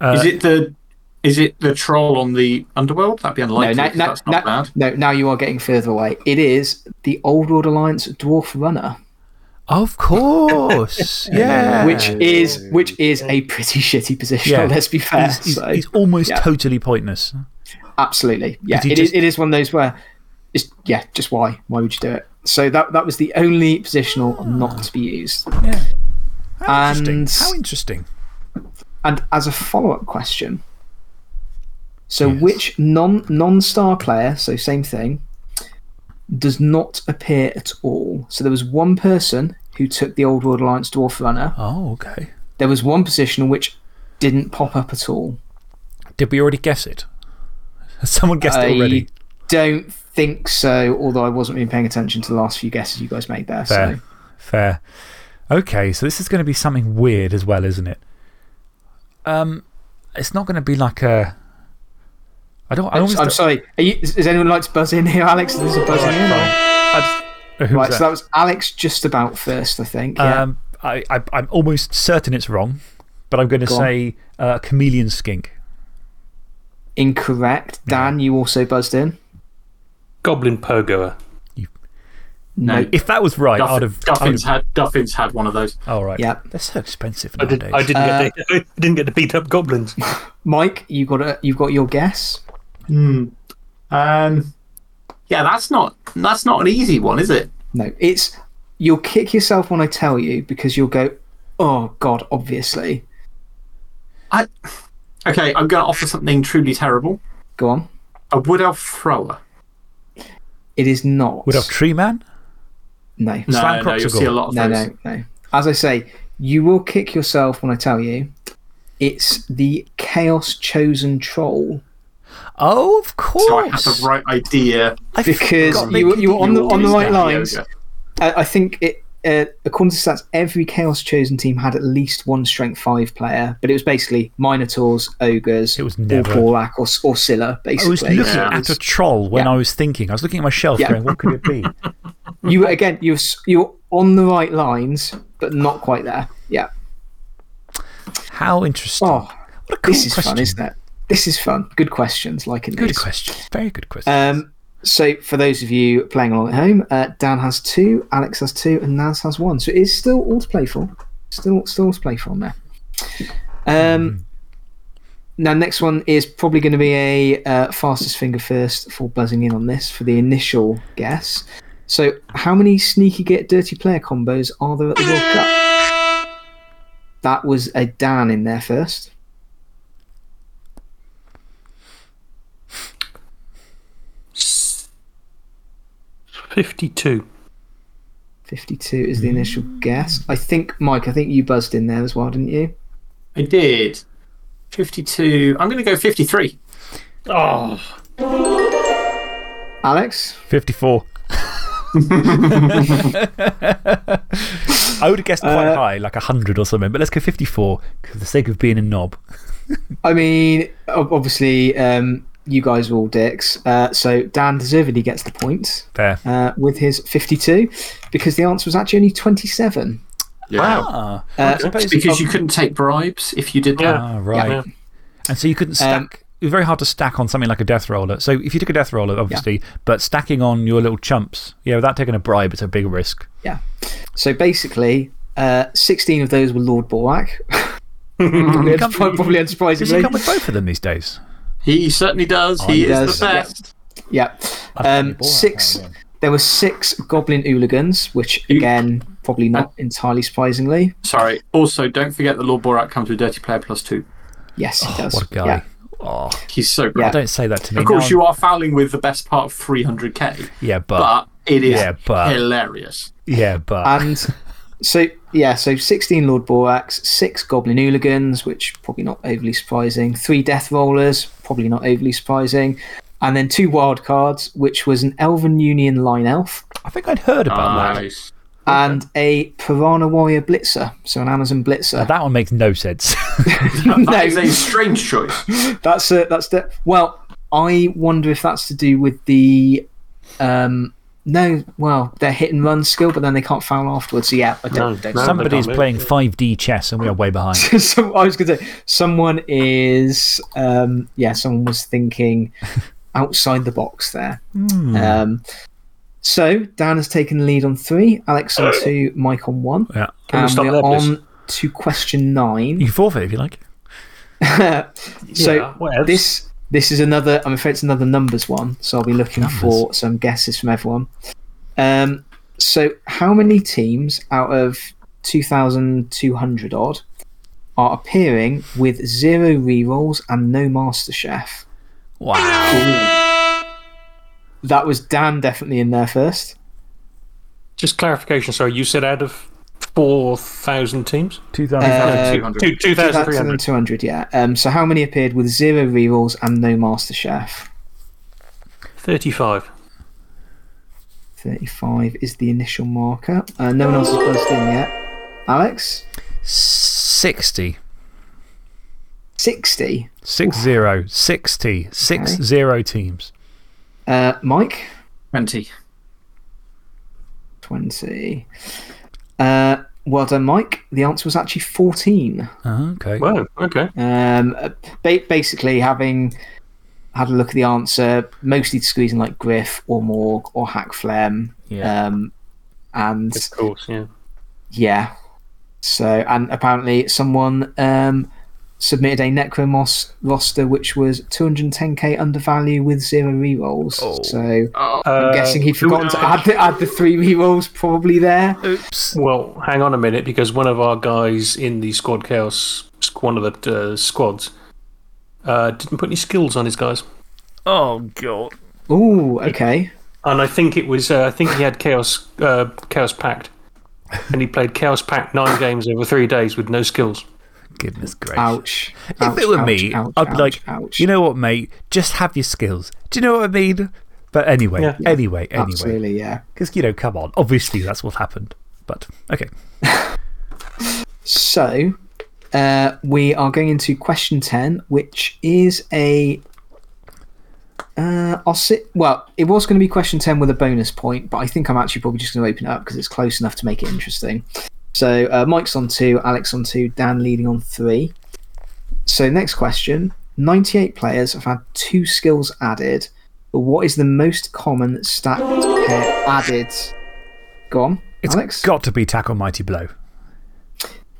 Uh, is it the is it the troll on the underworld? That'd be No, unlikely. now, 'cause now, that's not now, bad. no, now you are getting further away. It is the Old World Alliance Dwarf Runner, Of course. yeah. which is which is a pretty shitty position. Yeah. Let's be fair. He's, he's, so, he's almost yeah. totally pointless. absolutely, yeah. he It is. just- It is one of those where, it's yeah. Just why? Why would you do it? So that that was the only positional ah. not to be used. Yeah. How interesting. And- How interesting. And as a follow up question, so Yes. which non non star player, so same thing, does not appear at all? So there was one person who took the Old World Alliance Dwarf Runner. Oh, okay. There was one position which didn't pop up at all. Did we already guess it? Has someone guessed I it already? don't think so, although I wasn't really paying attention to the last few guesses you guys made there. Fair. So Fair. Okay, so this is going to be something weird as well, isn't it? Um, it's not going to be like a. I don't. I I'm, I'm sorry. You, is anyone like to buzz in here, Alex? Is There's a buzz in. or- I just, Right, that? so that was Alex just about first, I think. Yeah. Um, I, I, I'm almost certain it's wrong, but I'm going to Go say uh, chameleon skink. Incorrect. Dan, you also buzzed in. Goblin Pogoer. No. Nope. If that was right, Duff- I'd have. I'd Duffins have had Duffins had one of those. oh, right. Yeah. They're so expensive I, did, nowadays. I, didn't Uh, get to, I didn't get to beat up goblins. Mike, you got a, you've got your guess. Hmm. Um. Yeah, that's not that's not an easy one, is it? No, it's you'll kick yourself when I tell you because you'll go, oh god, obviously. I. Okay, I'm going to offer something truly terrible. Go on. A wood elf thrower. It is not. Would have Tree Man? No. No, Slam no, you'll see a lot of No, those. no, no. As I say, you will kick yourself when I tell you. It's the Chaos Chosen Troll Oh, of course. So I had the right idea. I because you, they you were on the on the right lines. I, I think it. Uh, according to stats, every Chaos Chosen team had at least one Strength Five player, but it was basically Minotaurs, Ogres, It was or never- or, or Scyla. I was looking Yeah. at a troll when Yeah. I was thinking. I was looking at my shelf Yeah. going, what could it be? you were again. You were you were on the right lines, but not quite there. Yeah. How interesting. Oh, what a cool this is question. fun, isn't it? This is fun. Good questions, like in Good these. question. Very good question. Um, so for those of you playing along at home, uh, Dan has two, Alex has two, and Naz has one. So it is still all to play for. Still, still all to play for on there. Um, Now, next one is probably going to be a uh, fastest finger first for buzzing in on this for the initial guess. So, how many sneaky get dirty player combos are there at the World Cup? That was a Dan in there first. Fifty-two. 52 is the initial guess. I think, Mike, I think you buzzed in there as well, didn't you? I did. 52. I'm going to go 53. Oh, Alex? 54. I would have guessed quite Uh, high, like 100 or something, but let's go 54 for the sake of being a knob. I mean, ob- obviously, um, you guys are all dicks. Uh, so Dan deservedly gets the point Fair. uh, with his 52 because the answer was actually only 27. wow. Ah, Uh, It's because you couldn't take bribes if you did that. Ah, right. Yeah. And so you couldn't stack. Um, it was very hard to stack on something like a death roller. So if you took a death roller, obviously, but stacking on your little chumps, yeah, without taking a bribe, it's a big risk. Yeah. So basically, uh, 16 of those were Lord Borak. probably, Come- probably Does he unsurprisingly. come with both of them these days? He certainly does. Oh, he he is does, the yeah. best. Yeah. Um, six. There were six Goblin Hooligans, which, again, probably not entirely surprisingly. Sorry. Also, don't forget that Lord Borak comes with Dirty Player Plus 2. Yes, he does. What a guy. Yeah. Oh, He's so great. Yeah. don't say that to me. Of course, Now you are fouling with the best part of 300k, Yeah, but. but it is Yeah, but- hilarious. yeah, but. And so, yeah, so 16 Lord Boraks, six Goblin Hooligans, which probably not overly surprising, three Death Rollers, probably not overly surprising, and then two wild cards, which was an Elven Union Line Elf I think I'd heard about that. Nice. and a Piranha Warrior Blitzer, so an Amazon Now, Blitzer. that one makes no sense. No, That is a strange choice. That's a, that's the well. I wonder if that's to do with the um. No, well, they're hit and run skill, but then they can't foul afterwards. So yeah, I don't. No, don't no. Somebody's playing 5D chess and we are way behind. so I was going to say someone is um yeah someone was thinking outside the box there. Hmm. Um, so Dan has taken the lead on three, Alex on two, Mike on one, Yeah. Can we and stop we're there, on to question nine. You can forfeit if you like. so Yeah, this this is another. I'm afraid it's another numbers one. So I'll be looking for some guesses from everyone. Um, so how many teams out of 2,200 odd are appearing with zero rerolls and no Master Chef? Wow. That was Dan definitely in there first. Just clarification, sorry, you said out of 4,000 teams? 2000. Uh, 200. Two- 2,300. 2,200, yeah. Um, so how many appeared with zero rerolls and no Master Chef? 35. 35 is the initial marker. Uh, no one else has buzzed in yet. Alex? 60. 60. Six zero. 60. Six zero teams. Uh, Mike? 20. 20. Uh, well done, Mike. The answer was actually 14. Oh, okay. Wow, okay. Um, ba- basically, having had a look at the answer, mostly squeezing like Griff or Morg or Hakflem. Yeah. Um, and Of course, yeah. yeah. So, and apparently, someone um, submitted a Necromos roster which was 210k undervalue with zero rerolls. Oh. So, Oh, I'm Uh, guessing he'd forgotten to add the, add the three rerolls probably there. Oops. Well, hang on a minute, because one of our guys in the Squad Chaos, one of the uh, squads, uh, didn't put any skills on his guys. Oh, God. Ooh, okay. And I think it was, uh, I think he had Chaos, uh, Chaos Pact. And he played Chaos Pact nine games over three days with no skills. Goodness gracious. Ouch. If Ouch, it were ouch, me, ouch, I'd be ouch, like, ouch. you know what, mate? Just have your skills. Do you know what I mean? But anyway, Yeah. anyway, anyway. Absolutely, yeah. Because, you know, come on. Obviously, that's what happened. But, okay. So, uh, we are going into question 10, which is a. Uh, I'll sit. Well, it was going to be question 10 with a bonus point, but I think I'm actually probably just going to open it up because it's close enough to make it interesting. So, uh, Mike's on two, Alex on two, Dan leading on three. So, next question 98 players have had two skills added, but what is the most common stacked pair added? Go on, It's Alex. got to be Tackle Mighty Blow.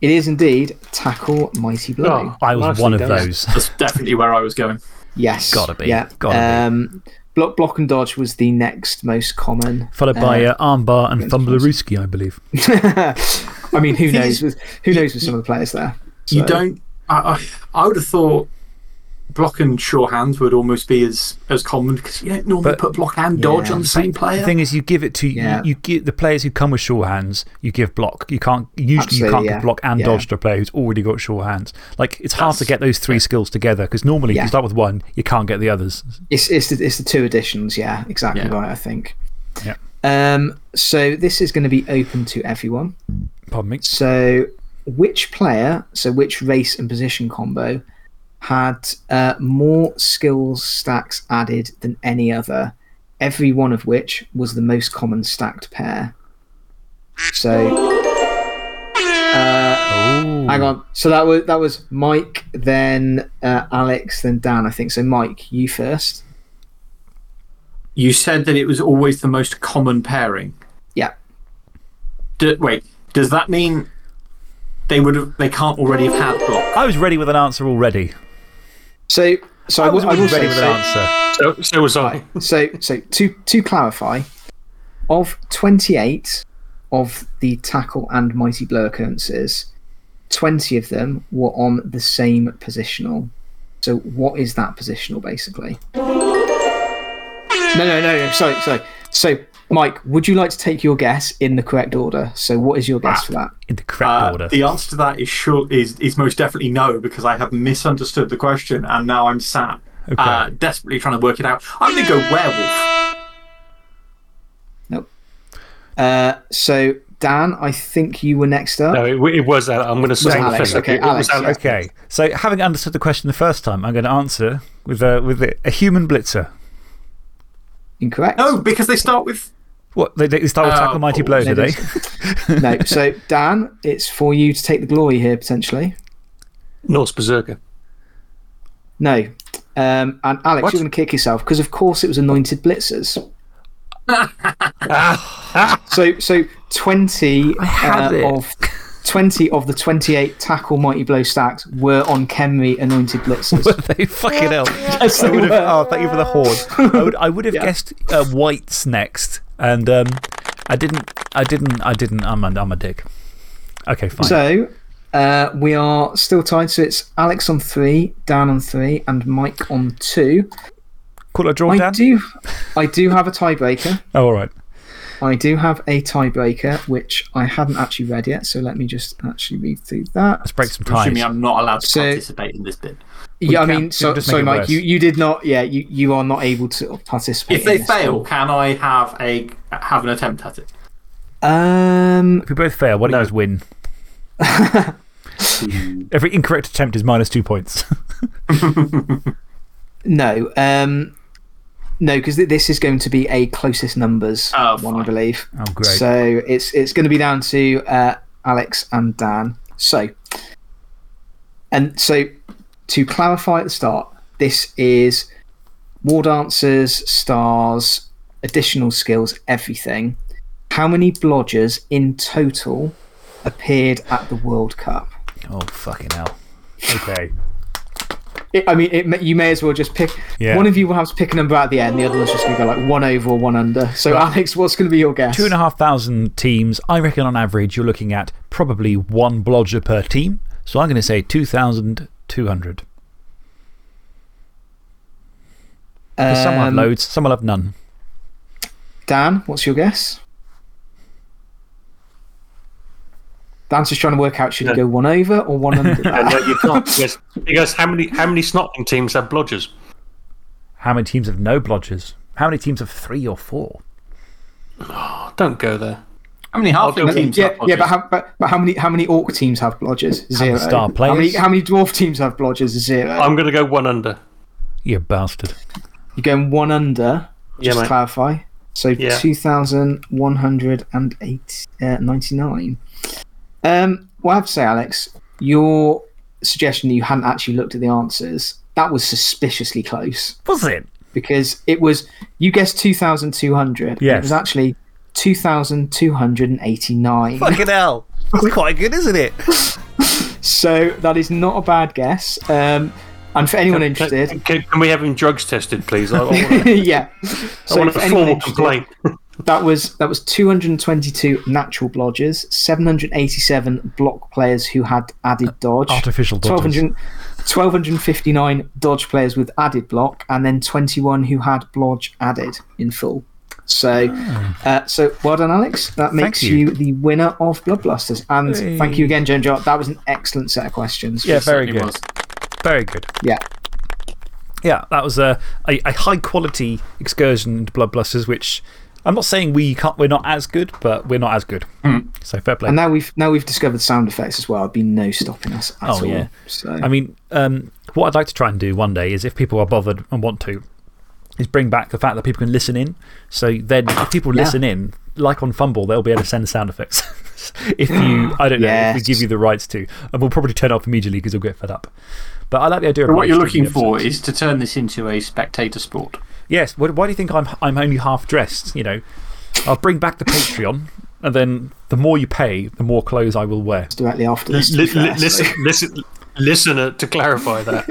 It is indeed Tackle Mighty Blow. Oh. I was Nicely one of those. that's definitely where I was going. Yes. Gotta be, Yeah. gotta be. um, Block, block and dodge was the next most common. Followed by uh, Armbar and against Fumblerooski, I believe. I mean, who knows? With, who knows with some of the players there? You don't. I, I, I would have thought block and sure hands would almost be as, as common because you don't normally But- put block and dodge Yeah. on the same player. The thing is, you give it to Yeah. you, you give the players who come with sure hands, you give block. You can't, usually, you can't yeah. give block and dodge to a player who's already got sure hands. Like, it's hard to get those three skills together because normally if you start with one, you can't get the others. It's, it's, the, it's the two additions, yeah, exactly Yeah. right, I think. Yeah. Um, so this is going to be open to everyone. Pardon me. So, which player, so which race and position combo, had uh, more skills stacks added than any other, every one of which was the most common stacked pair? So, uh, Oh. hang on. So that was that was Mike, then uh, Alex, then Dan. I think so. Mike, you first. You said that it was always the most common pairing. Yeah. Do, wait, does that mean they would have? They can't already have had block? I was ready with an answer already. So, so I, I was will- I will ready say- with an answer. So, so was I. So, so to to clarify, of twenty eight of the tackle and mighty blow occurrences, twenty of them were on the same positional. So, what is that positional basically? No, no, no, no. Sorry, sorry. So, Mike, would you like to take your guess in the correct order? So, what is your guess for that? In the correct Uh, order. the answer to that is sure is is most definitely no because I have misunderstood the question and now I'm sat Okay. uh, desperately trying to work it out. I'm going to go werewolf. Nope. Uh, so, Dan, I think you were next up. No, it, it was. Alex. I'm going to say Alex, okay, It was Alex. Okay, so having understood the question the first time, I'm going to answer with a, with a, a human blitzer. Incorrect. No, because they start with. What? They, they start with Oh, tackle mighty blow, do They they? no. So, Dan, it's for you to take the glory here potentially. Norse Berserker. No. Um, and Alex, What? you're going to kick yourself because, of course, it was anointed blitzers. so, so 20 uh, of 20 of the 28 tackle mighty blow stacks were on Khemri anointed blitzers. they fucking hell. Yes, they would have, were. oh, thank you for the horn. I would, I would have Yeah. guessed uh, whites next, and um, I didn't. I didn't. I didn't. I'm a, I'm a dick. Okay, fine. So, uh, we are still tied. So, it's Alex on three, Dan on three, and Mike on two. Call it a draw, I Dan? do, I do have a tiebreaker. Oh, all right. I do have a tiebreaker, which I haven't actually read yet. So let me just actually read through that. Let's break some Assuming. I'm not allowed to So- participate in this bit. Yeah, I mean, we so, can just sorry, Mike, worse. you, you did not. Yeah, you, you are not able to participate. If they in fail, one. can I have a have an attempt at it? um, If we both fail, what do you No. guys win? Every incorrect attempt is minus two points. no, um, no, because this is going to be a closest numbers Oh, one, I believe. oh, great. So it's it's going to be down to uh, Alex and Dan. So, and so to clarify at the start, this is war dancers, stars, additional skills, everything. How many blodgers in total appeared at the World Cup? oh, fucking hell. Okay. It, I mean, it, you may as well just pick. Yeah. One of you will have to pick a number at the end. The other one's just going to go like one over or one under. So, Alex, what's going to be your guess? Two and a half thousand teams. I reckon on average you're looking at probably one blodger per team. So I'm going to say 2,200. Some will have Um, loads, some will have none. Dan, what's your guess? Dan's just trying to work out should he go one over or one under no, you can't. Because, because how many, how many snotling teams have blodgers? How many teams have no blodgers? How many teams have three or four? Oh, don't go there. How many halfling teams yeah, have yeah, but how, but, but how many how many orc teams have blodgers? Zero. star How many players? how many dwarf teams have blodgers? Zero. I'm going to go one under. You bastard. You're going one under. Yeah, Just to clarify. So Yeah. two thousand one hundred and eight uh, ninety nine. Um, well, I have to say, Alex, your suggestion that you hadn't actually looked at the answers that was suspiciously close. Was it? because it was you guessed 2200 and it was actually 2289 Fucking hell. That's quite good, isn't it? so that is not a bad guess um, and for anyone interested Can, can, can we have him drugs tested, please? I, I want, yeah I so want a formal complaint. That was that was 222 natural blodgers 787 block players who had added dodge Artificial dodgers. 1200 1,259 Dodge players with added block, and then 21 who had Blodge added in full. So, uh, so well done, Alex. That makes you. you. the winner of Bloodbusters. And Hey. thank you again, Joan Jar. That was an excellent set of questions. Yeah, very good. was. Very good. Yeah. Yeah, that was a, a, a high quality excursion into Bloodbusters, which I'm not saying we can't, we're not as good, but we're not as good. So fair play. And now we've, now we've discovered sound effects as well. There'd be no stopping us at Oh, all. yeah. So, I mean, um, what I'd like to try and do one day is if people are bothered and want to, is bring back the fact that people can listen in. So then, if people Yeah. listen in, like on Fumble, they'll be able to send sound effects. if you, I don't know, if we give you the rights to. And we'll probably turn off immediately because we'll get fed up. But I like the idea of But what you're streaming looking for is to turn this into a spectator sport. Yes. Why, why do you think I'm, I'm only half dressed? You know, I'll bring back the Patreon, and then the more you pay, the more clothes I will wear. directly after this. to be Li- fair, li- so- listen, listen, listener, to clarify that,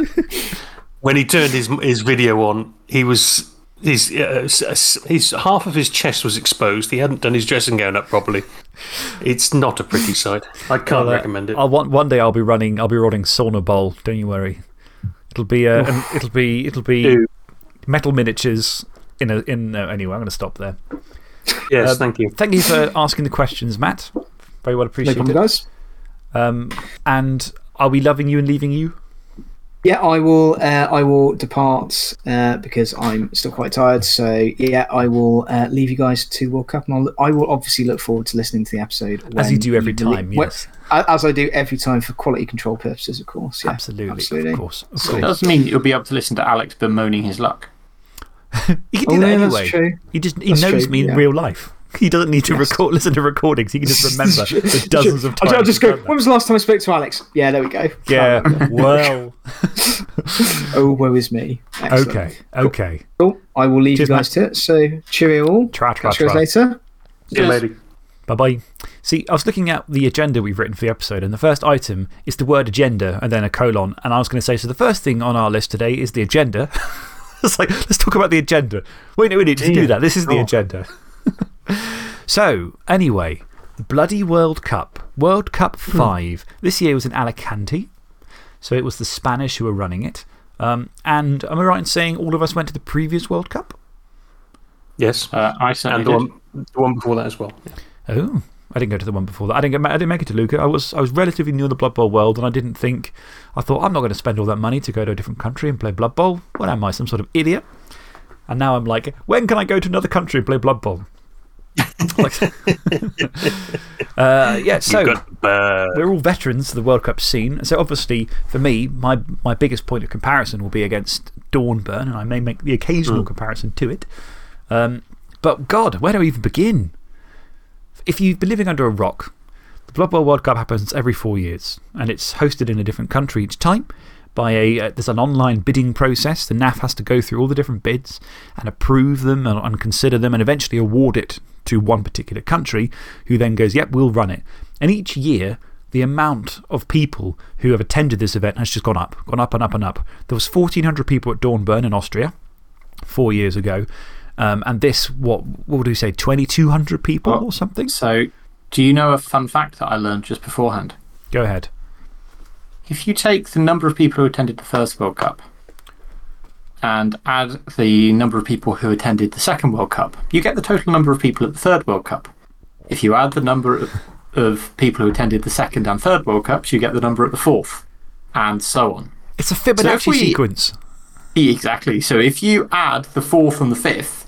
when he turned his, his video on, he was. His, uh, s- s- his, half of his chest was exposed. He hadn't done his dressing gown up properly. It's not a pretty sight. I can't Well, uh, recommend it. I'll, one, one day I'll be running, I'll be running Sauna Bowl, don't you worry. It'll be, uh, it'll be, it'll be Ew. Metal miniatures in a, in, no, anyway, I'm going to stop there. yes, uh, thank you. Thank you for asking the questions, Matt. Very well no appreciated. problem, guys. um, and are we loving you and leaving you? Yeah, I will. Uh, I will depart uh, because I'm still quite tired. So yeah, I will uh, leave you guys to World Cup, and I'll, I will obviously look forward to listening to the episode As you do every rele- time, when- yes. as I do every time for quality control purposes, of course. Yeah, absolutely, absolutely. Of course. Of So- It doesn't mean you'll be able to listen to Alex bemoaning his luck. He can Oh, do that yeah, that's anyway. He, just, he That's knows true, me in real life. He doesn't need to Yes. record, listen to recordings. He can just remember the dozens of times. I'll just go. When was the last time I spoke to Alex? Yeah, there we go. Yeah, well, oh, woe is me. Excellent. okay, okay. Cool. I will leave Cheers, you guys to it. So cheerio all. Tra, tra, Catch you guys later. See you later. Bye bye. See, I was looking at the agenda we've written for the episode, and the first item is the word agenda and then a colon. And I was going to say, so the first thing on our list today is the agenda. it's like, let's talk about the agenda. Wait, no, we need to do that. This is the agenda. so, anyway, the bloody World Cup. World Cup 5. This year was in Alicante. So it was the Spanish who were running it. Um, and am I right in saying all of us went to the previous World Cup? Yes. Uh, I certainly and the one, the one before that as well. Yeah. Oh, I didn't go to the one before that. I didn't, get, I didn't make it to Lucca. I was, I was relatively new in the Blood Bowl world, and I didn't think. I thought, I'm not going to spend all that money to go to a different country and play Blood Bowl. What am I, some sort of idiot? And now I'm like, when can I go to another country and play Blood Bowl? uh, yeah, so. Got, uh, We're all veterans of the World Cup scene. So, obviously, for me, my, my biggest point of comparison will be against Dornbirn, and I may make the occasional comparison to it. Um, but, God, where do I even begin? If you've been living under a rock, the Blood Bowl World Cup happens every four years, and it's hosted in a different country each time. By a, uh, there's an online bidding process. The NAF has to go through all the different bids and approve them and, and consider them and eventually award it to one particular country who then goes, Yep, we'll run it. And each year, the amount of people who have attended this event has just gone up, gone up and up and up. There was 1,400 people at Dornbirn in Austria four years ago. Um, and this, what, what would we say, 2,200 people Well, or something? So, do you know a fun fact that I learned just beforehand? Go ahead. If you take the number of people who attended the first World Cup and add the number of people who attended the second World Cup, you get the total number of people at the third World Cup. If you add the number of, of people who attended the second and third World Cups, you get the number at the fourth, and so on. It's a Fibonacci we- sequence. Exactly. So if you add the fourth and the fifth,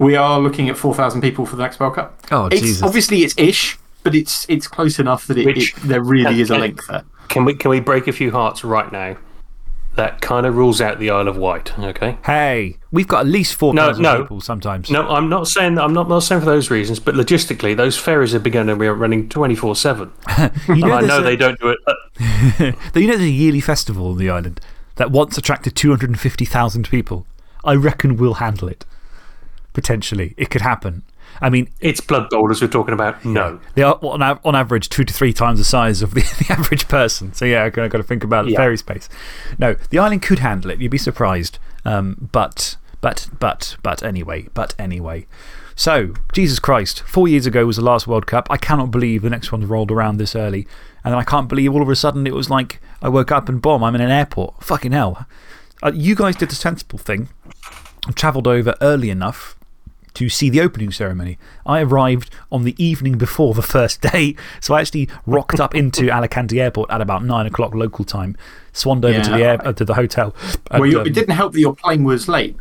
we are looking at 4,000 people for the next World Cup. Oh, it's, Jesus. Obviously, it's ish, but it's, it's close enough that it, Which- it, there really is a link there. Can we, can we break a few hearts right now? That kind of rules out the Isle of Wight, okay? Hey, we've got at least 4,000 no. people sometimes. No, I'm not saying that. I'm not, not saying for those reasons, but logistically, those ferries have begun to be running 24 7. You know, I know a- they don't do it. uh, you know, there's a yearly festival on the island that once attracted 250,000 people. I reckon we'll handle it. Potentially. It could happen. I mean, It's Blood Bowl as we're talking about. No. they are on, on average two to three times the size of the, the average person. So, yeah, I've got to think about the Yeah. ferry space. No, the island could handle it. You'd be surprised. Um, but, but, but, but anyway, but anyway. So, Jesus Christ, four years ago was the last World Cup. I cannot believe the next one's rolled around this early. And I can't believe all of a sudden it was like I woke up and boom, I'm in an airport. Fucking hell. Uh, you guys did the sensible thing. Travelled over early enough to see the opening ceremony. I arrived on the evening before the first day, so I actually rocked up into Alicante Airport at about nine o'clock local time, swanned over to, the air, uh, to the hotel. well, you, um, it didn't help that your plane was late.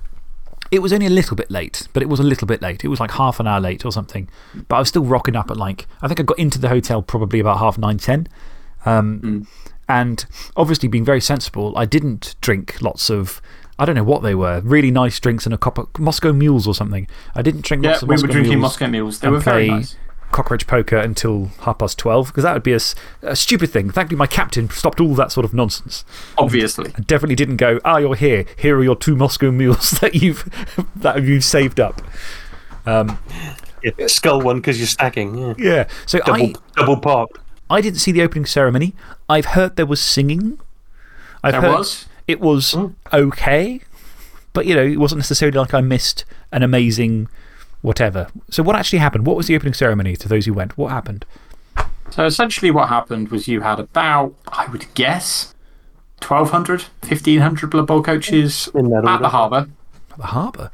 it was only a little bit late, but it was a little bit late. It was like half an hour late or something. But I was still rocking up at like, I think I got into the hotel probably about half nine, ten. Um, And obviously, being very sensible, I didn't drink lots of, I don't know what they were, really nice drinks and a cup of Moscow mules or something. I didn't drink Yeah, lots of we Moscow were drinking mules Moscow mules. They and were very play nice. cockroach poker until half past 12, because that would be a stupid thing. Thankfully, my captain stopped all that sort of nonsense. Obviously. And definitely didn't go, ah, you're here. Here are your two Moscow mules that you've, that you've saved up. Um, Yeah, skull one because you're stacking. Yeah. yeah. So Double, I, double parked. I didn't see the opening ceremony. I've heard there was singing. I've There heard was? It was okay. But, you know, it wasn't necessarily like I missed an amazing whatever. So, what actually happened? What was the opening ceremony to those who went? What happened? So essentially, what happened was you had about, I would guess, 1,200, 1,500 Blood Bowl coaches In that at order. the harbour. At the harbour.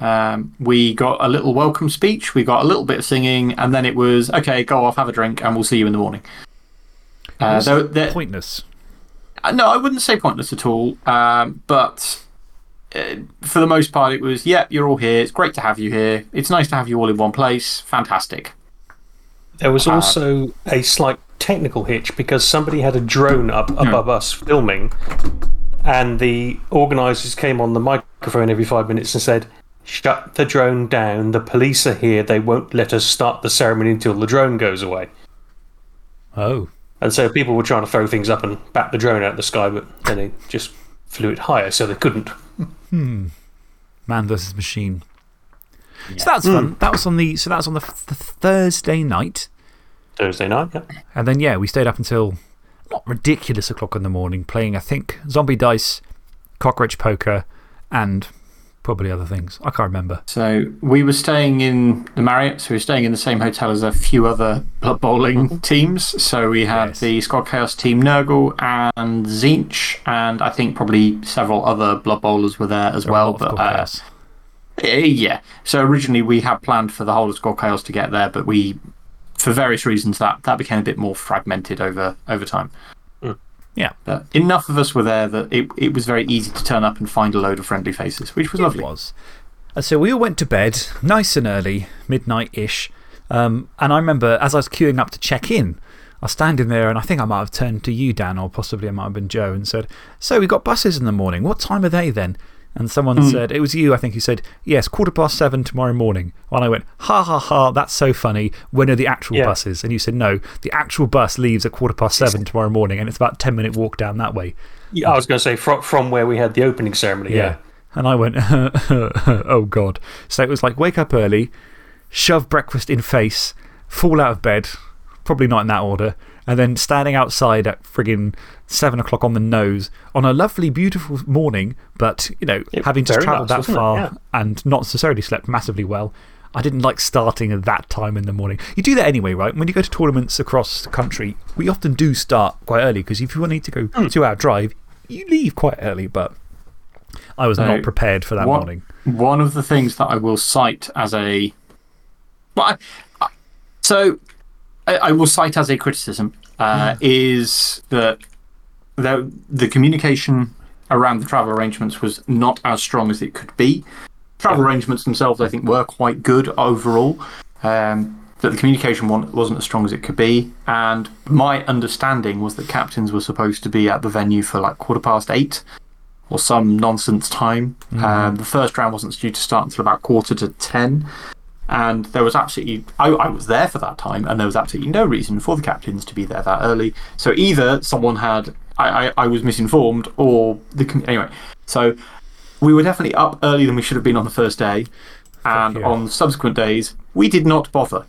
Um, we got a little welcome speech, we got a little bit of singing, and then it was, okay, go off, have a drink, and we'll see you in the morning. Uh, there- there- Pointless. Uh, No, I wouldn't say pointless at all. Um, but uh, for the most part, it was, yeah, you're all here. It's great to have you here. It's nice to have you all in one place. Fantastic. There was also a slight technical hitch because somebody had a drone up above us filming, and the organisers came on the microphone every five minutes and said, Shut the drone down. The police are here. They won't let us start the ceremony until the drone goes away. Oh. And so people were trying to throw things up and bat the drone out of the sky, but then they just flew it higher, so they couldn't. Hmm. Man versus machine. So that's fun. Hmm. That was on the, so that was on the, th- the Thursday night. Thursday night, yeah. And then, yeah, we stayed up until not ridiculous o'clock in the morning playing, I think, zombie dice, cockroach poker, and probably other things. I can't remember. So we were staying in the Marriott, so we were staying in the same hotel as a few other Blood Bowling teams. So we had Yes. the Squad Chaos team Nurgle and Tzeentch, and I think probably several other Blood Bowlers were there as There well. But uh. Eh, Yeah. So originally we had planned for the whole of Squad Chaos to get there, but we, for various reasons, that, that became a bit more fragmented over, over time. Yeah. But enough of us were there that it, it was very easy to turn up and find a load of friendly faces, which was lovely. It was. And so we all went to bed nice and early, midnight ish. Um, and I remember as I was queuing up to check in, I was standing there and I think I might have turned to you, Dan, or possibly it might have been Joe, and said, So we got buses in the morning. What time are they then? And someone hmm. said, It was you, I think, who said, Yes, quarter past seven tomorrow morning. And I went, Ha ha ha, that's so funny. When are the actual Yeah. buses? And you said, No, the actual bus leaves at quarter past seven tomorrow morning, and it's about a 10 minute walk down that way. Yeah, I was going to say from, from where we had the opening ceremony, yeah. And I went, oh God. So it was like wake up early, shove breakfast in face, fall out of bed, probably not in that order, and then standing outside at friggin' seven o'clock on the nose on a lovely, beautiful morning, but, you know, It- having just travelled that far Yeah. and not necessarily slept massively well. I didn't like starting at that time in the morning. You do that anyway, right? When you go to tournaments across the country, we often do start quite early because if you need to go Hmm. two hour drive, you leave quite early, but I was So, not prepared for that one- morning. One of the things that I will cite as a. Well, I, I- so I, I will cite as a criticism uh, is that the, the communication around the travel arrangements was not as strong as it could be. Travel arrangements themselves, I think, were quite good overall. Um, but the communication one wasn't as strong as it could be. And my understanding was that captains were supposed to be at the venue for like quarter past eight or some nonsense time. Um, the first round wasn't due to start until about quarter to ten. And there was absolutely, I, I was there for that time, and there was absolutely no reason for the captains to be there that early. So either someone had, I, I, I was misinformed, or the, anyway. So we were definitely up earlier than we should have been on the first day. And yeah. on subsequent days, we did not bother.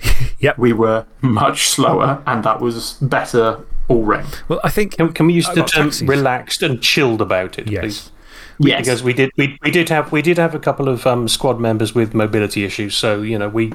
Yep. We were much slower, and that was better all round. Well, I think. Can, can we use the got term taxis. relaxed and chilled about it, Yes. please? Yes. because we did we, we did have we did have a couple of um, squad members with mobility issues. So you know we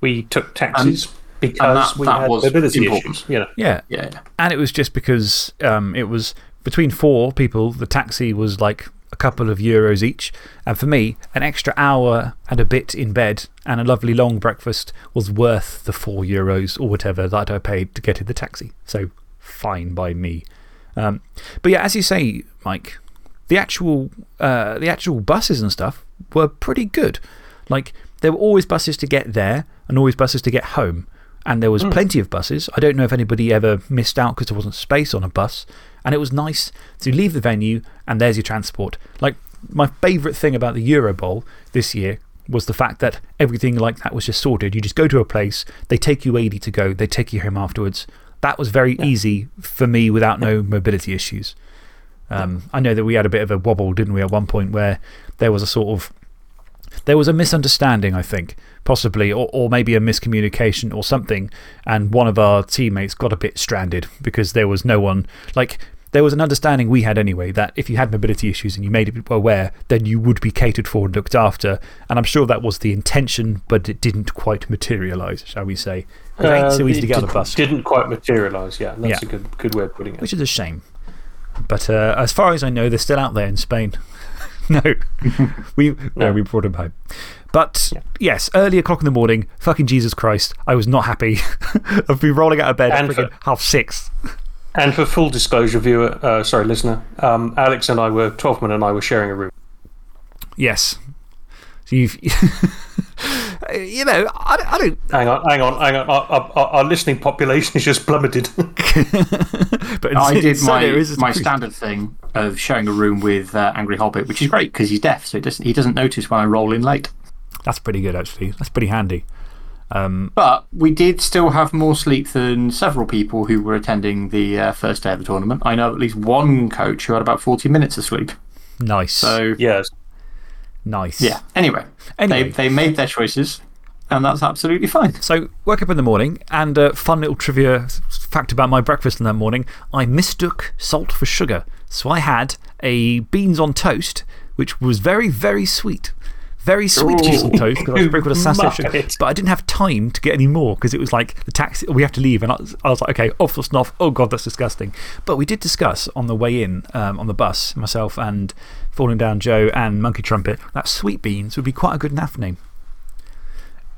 we took taxis because that- we that had was mobility important. issues. You know, Yeah. yeah, yeah. And it was just because um, it was between four people, the taxi was like a couple of euros each. And for me, an extra hour and a bit in bed and a lovely long breakfast was worth the four euros or whatever that I paid to get in the taxi. So fine by me. Um, but yeah, as you say, Mike, the actual, uh, the actual buses and stuff were pretty good. Like, there were always buses to get there and always buses to get home. And there was plenty of buses. I don't know if anybody ever missed out because there wasn't space on a bus. And it was nice to leave the venue and there's your transport. Like, my favourite thing about the Euro Bowl this year was the fact that everything like that was just sorted. You just go to a place, they take you 80 to go, they take you home afterwards. That was very easy for me without no mobility issues. Um, I know that we had a bit of a wobble, didn't we, at one point where there was a sort of there was a misunderstanding, I think, possibly, or, or maybe a miscommunication or something. And one of our teammates got a bit stranded because there was no one, like, there was an understanding we had anyway that if you had mobility issues and you made it aware, then you would be catered for and looked after. And I'm sure that was the intention, but it didn't quite materialise, shall we say. It ain't so Uh, easy to get on a bus, Didn't quite materialise. Yeah, that's Yeah. a good good way of putting it. which is a shame. But uh, as far as I know, they're still out there in Spain. no, we, no. we brought them home. But yes, early o'clock in the morning, fucking Jesus Christ, I was not happy. I've been rolling out of bed at And freaking half six. And for full disclosure, viewer, uh, sorry, listener, um, Alex and I were, Twelfman and I were sharing a room. Yes. So you've. You know, I, I don't. Hang on, hang on, hang on. Our, our, our listening population has just plummeted. But in I did my, my standard thing of sharing a room with uh, Angry Hobbit, which is great because he's deaf, so he doesn't, he doesn't notice when I roll in late. That's pretty good, actually. That's pretty handy. Um, But we did still have more sleep than several people who were attending the uh, first day of the tournament. I know at least one coach who had about 40 minutes of sleep. nice. So, yes. Nice. yeah. Anyway, Anyway. They, they made their choices, and that's absolutely fine. So, woke up in the morning, and a fun little trivia fact about my breakfast in that morning I mistook salt for sugar. So, I had a beans on toast, which was very, very sweet. Very sweet cheese on toast because I sprinkled a sugar. But I didn't have time to get any more because it was like the taxi, we have to leave. And I was, I was like, okay, off the snuff. Oh, God, that's disgusting. But we did discuss on the way in um, on the bus, myself and Falling Down Joe and Monkey Trumpet, that Sweet Beans would be quite a good NAF name.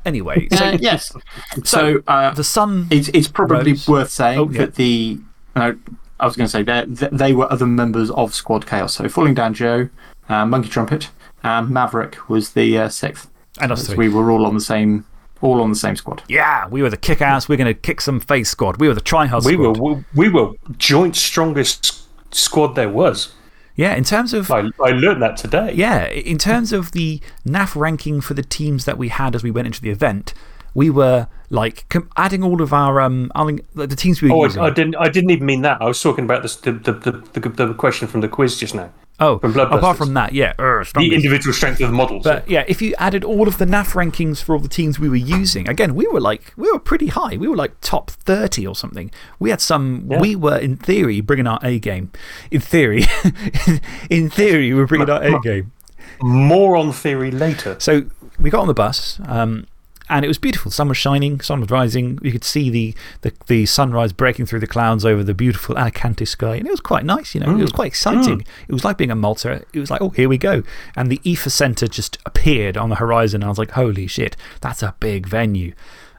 Anyway, so Uh, yes. So, uh, the sun. it's, it's probably Rose. worth saying Oh, yeah. that the. Uh, I was going to say they, they were other members of Squad Chaos. So, Falling Down Joe, uh, Monkey Trumpet, and Maverick was the uh, sixth. And us So three. we were all on the same, all on the same squad. Yeah, we were the kick ass, we're going to kick some face squad. We were the try hard We squad. were, we were joint strongest squad there was. Yeah, in terms of. I, I learned that today. Yeah, in terms of the NAF ranking for the teams that we had as we went into the event, we were like adding all of our. Um, I mean, the teams we were Oh, using. I, I didn't. I didn't even mean that. I was talking about this, the, the, the, the, the question from the quiz just now. Oh, from Bloodbusters. apart from that, yeah. er, The individual strength of the models. But yeah, if you added all of the NAF rankings for all the teams we were using, again, we were like, we were pretty high. We were like top 30 or something. We had some, we were in theory bringing our A game. In theory, in theory, we were bringing our A game. More on theory later. So we got on the bus, um, and it was beautiful. Sun was shining, sun was rising. You could see the, the, the sunrise breaking through the clouds over the beautiful Alicante sky. And it was quite nice, you know. It was quite exciting. It was like being a Malta. It was like, oh, here we go. And the IFA Centre just appeared on the horizon. I was like, holy shit, that's a big venue.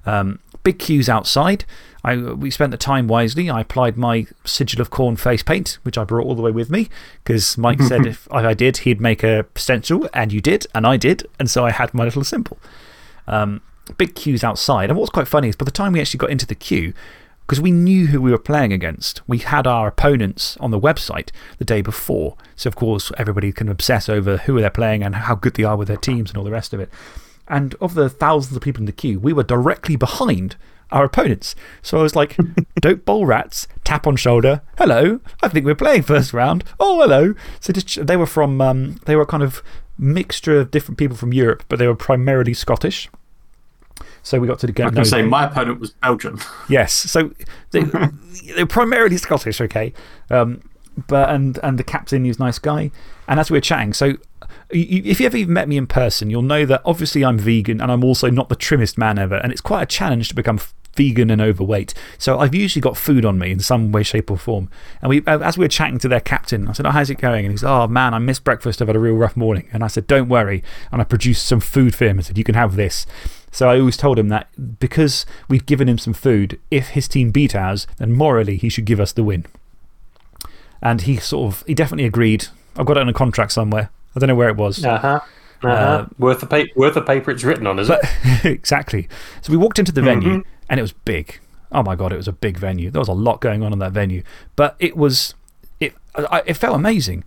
Um, big queues outside. I, we spent the time wisely. I applied my sigil of Khorne face paint, which I brought all the way with me, because Mike said if I did, he'd make a stencil, and you did, and I did, and so I had my little symbol. Um, big queues outside. And what's quite funny is by the time we actually got into the queue, because we knew who we were playing against, we had our opponents on the website the day before. So, of course, everybody can obsess over who they're playing and how good they are with their teams and all the rest of it. And of the thousands of people in the queue, we were directly behind our opponents. So I was like, dope bowl rats, tap on shoulder. Hello, I think we're playing first round. Oh, hello. So just, they were from, um, they were kind of mixture of different people from Europe, but they were primarily Scottish. So we got to I was know going say, them. my opponent was Belgian. Yes. So they, they're primarily Scottish, okay? Um, but, and, and the captain, was a nice guy. And as we were chatting, so you, if you ever even met me in person, you'll know that obviously I'm vegan and I'm also not the trimmest man ever. And it's quite a challenge to become vegan and overweight. So I've usually got food on me in some way, shape, or form. And we, as we were chatting to their captain, I said, Oh, how's it going? And he said, Oh, man, I missed breakfast. I've had a real rough morning. And I said, Don't worry. And I produced some food for him. I said, You can have this. So I always told him that because we've given him some food, if his team beat ours, then morally he should give us the win. And he sort of, he definitely agreed. I've got it on a contract somewhere. I don't know where it was. Uh huh. Uh -huh. worth, the paper, worth the paper it's written on, is but, it? exactly. So we walked into the -hmm. venue and it was big. Oh my God, it was a big venue. There was a lot going on in that venue. But it was, it, it felt amazing.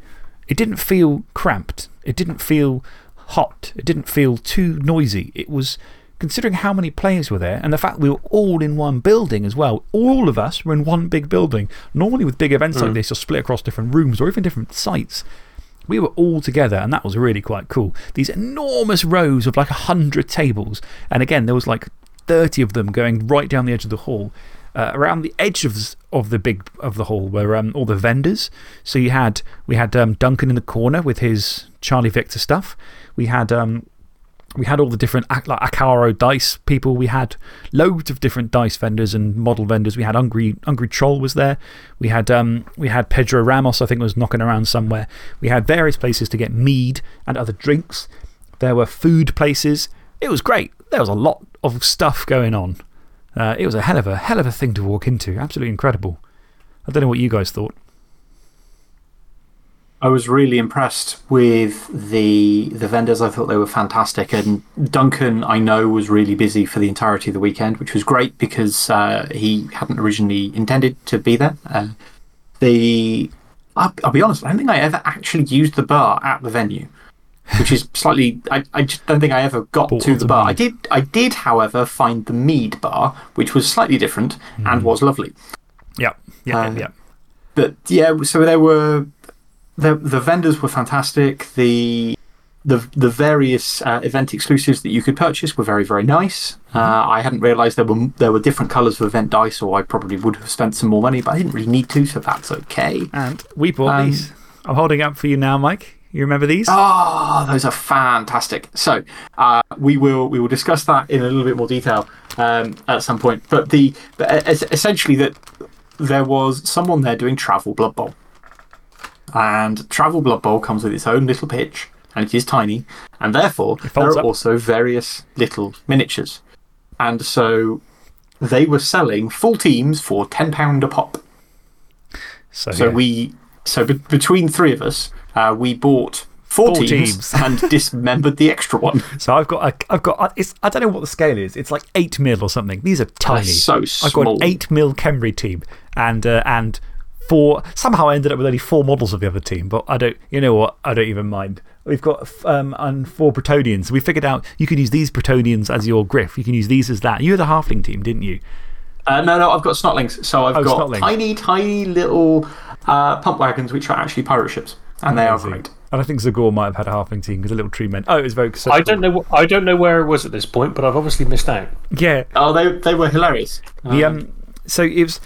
It didn't feel cramped. It didn't feel hot. It didn't feel too noisy. It was, considering how many players were there and the fact we were all in one building as well, all of us were in one big building. Normally, with big events like mm. this, you're split across different rooms or even different sites. We were all together, and that was really quite cool. These enormous rows of like a hundred tables. And again, there was like 30 of them going right down the edge of the hall. Uh, around the edge of, of the big of the hall were um, all the vendors. So you had, we had um, Duncan in the corner with his Charlie Victor stuff. We had um, we had all the different like Akaro dice people. We had loads of different dice vendors and model vendors. We had Hungry, Hungry Troll was there. We had, um, we had Pedro Ramos, I think, was knocking around somewhere. We had various places to get mead and other drinks. There were food places. It was great. There was a lot of stuff going on. Uh, it was a hell of a, hell of a thing to walk into. Absolutely incredible. I don't know what you guys thought. I was really impressed with the, the vendors. I thought they were fantastic. And Duncan, I know, was really busy for the entirety of the weekend, which was great because uh, he hadn't originally intended to be there. Uh, the, I'll, I'll, be honest, I don't think I ever actually used the bar at the venue, which is slightly. I, I just don't think I ever got to the bar. I did, I did, however, find the mead bar, which was slightly different and hmm. was lovely. Yeah, yeah, uh, yeah. But yeah, so there were the, the vendors were fantastic. The, the, the various uh, event exclusives that you could purchase were very, very nice. -hmm. Uh, I hadn't realised there were, there were different colours of event dice, or I probably would have spent some more money, but I didn't really need to, so that's okay. And we bought um, these. I'm holding up for you now, Mike. You remember these? Oh, those are fantastic. So uh, we, will, we will discuss that in a little bit more detail um, at some point. But, the, but essentially, that there was someone there doing travel Blood Bowl. And Travel Blood Bowl comes with its own little pitch, and it is tiny. And therefore, there are also various little miniatures. And so they were selling full teams for £10 a pop. So, so we, so be between three of us, uh, we bought Four, Four teams, teams. and dismembered the extra one. So I've got, a, I've got uh, it's, I don't know what the scale is. It's like 8 mil or something. These are tiny. so small. I've got an 8 mil Khemri team and, uh, and four. Somehow I ended up with only four models of the other team, but I don't, you know what? I don't even mind. We've got um, and four Bretonnians. We figured out you could use these Bretonnians as your Griff. You can use these as that. You had a Halfling team, didn't you? Uh, no, no, I've got Snotlings. So I've oh, got Snotlings. tiny, tiny little uh, pump wagons, which are actually pirate ships. And they are great. And I think Zagor might have had a halfling team because a little tree men. Oh, it was very I don't, know, I don't know where it was at this point, but I've obviously missed out. Yeah. Oh, they, they were hilarious. The, um, so it was,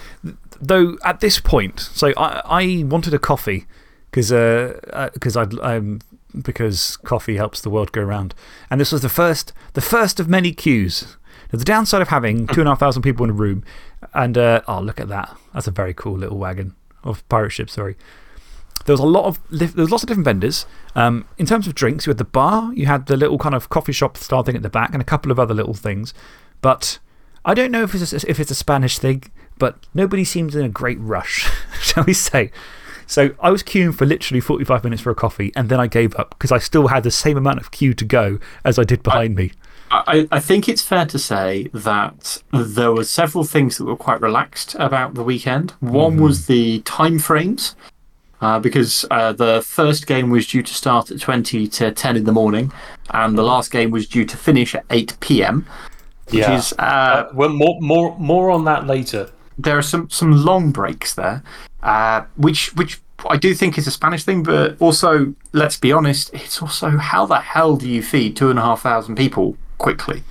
though at this point, so I, I wanted a coffee because uh, uh, cause I'd, um, because coffee helps the world go round. And this was the first, the first of many queues. Now, the downside of having two and a half thousand people in a room, and uh, oh, look at that. That's a very cool little wagon of pirate ship, sorry. There was a lot of, there was lots of different vendors. Um, in terms of drinks, you had the bar, you had the little kind of coffee shop style thing at the back, and a couple of other little things. But I don't know if it's a, if it's a Spanish thing but nobody seems in a great rush, shall we say. So I was queuing for literally 45 minutes for a coffee, and then I gave up because I still had the same amount of queue to go as I did behind I, me. I, I think it's fair to say that there were several things that were quite relaxed about the weekend. One -hmm. was the time frames. Uh, because uh, the first game was due to start at 20 to 10 in the morning, and the last game was due to finish at 8 p.m. Which yeah. is, uh, uh, well, more, more, more on that later there are some, some long breaks there, uh, which, which I do think is a Spanish thing, but also, let's be honest, it's also how the hell do you feed two and a half thousand people quickly?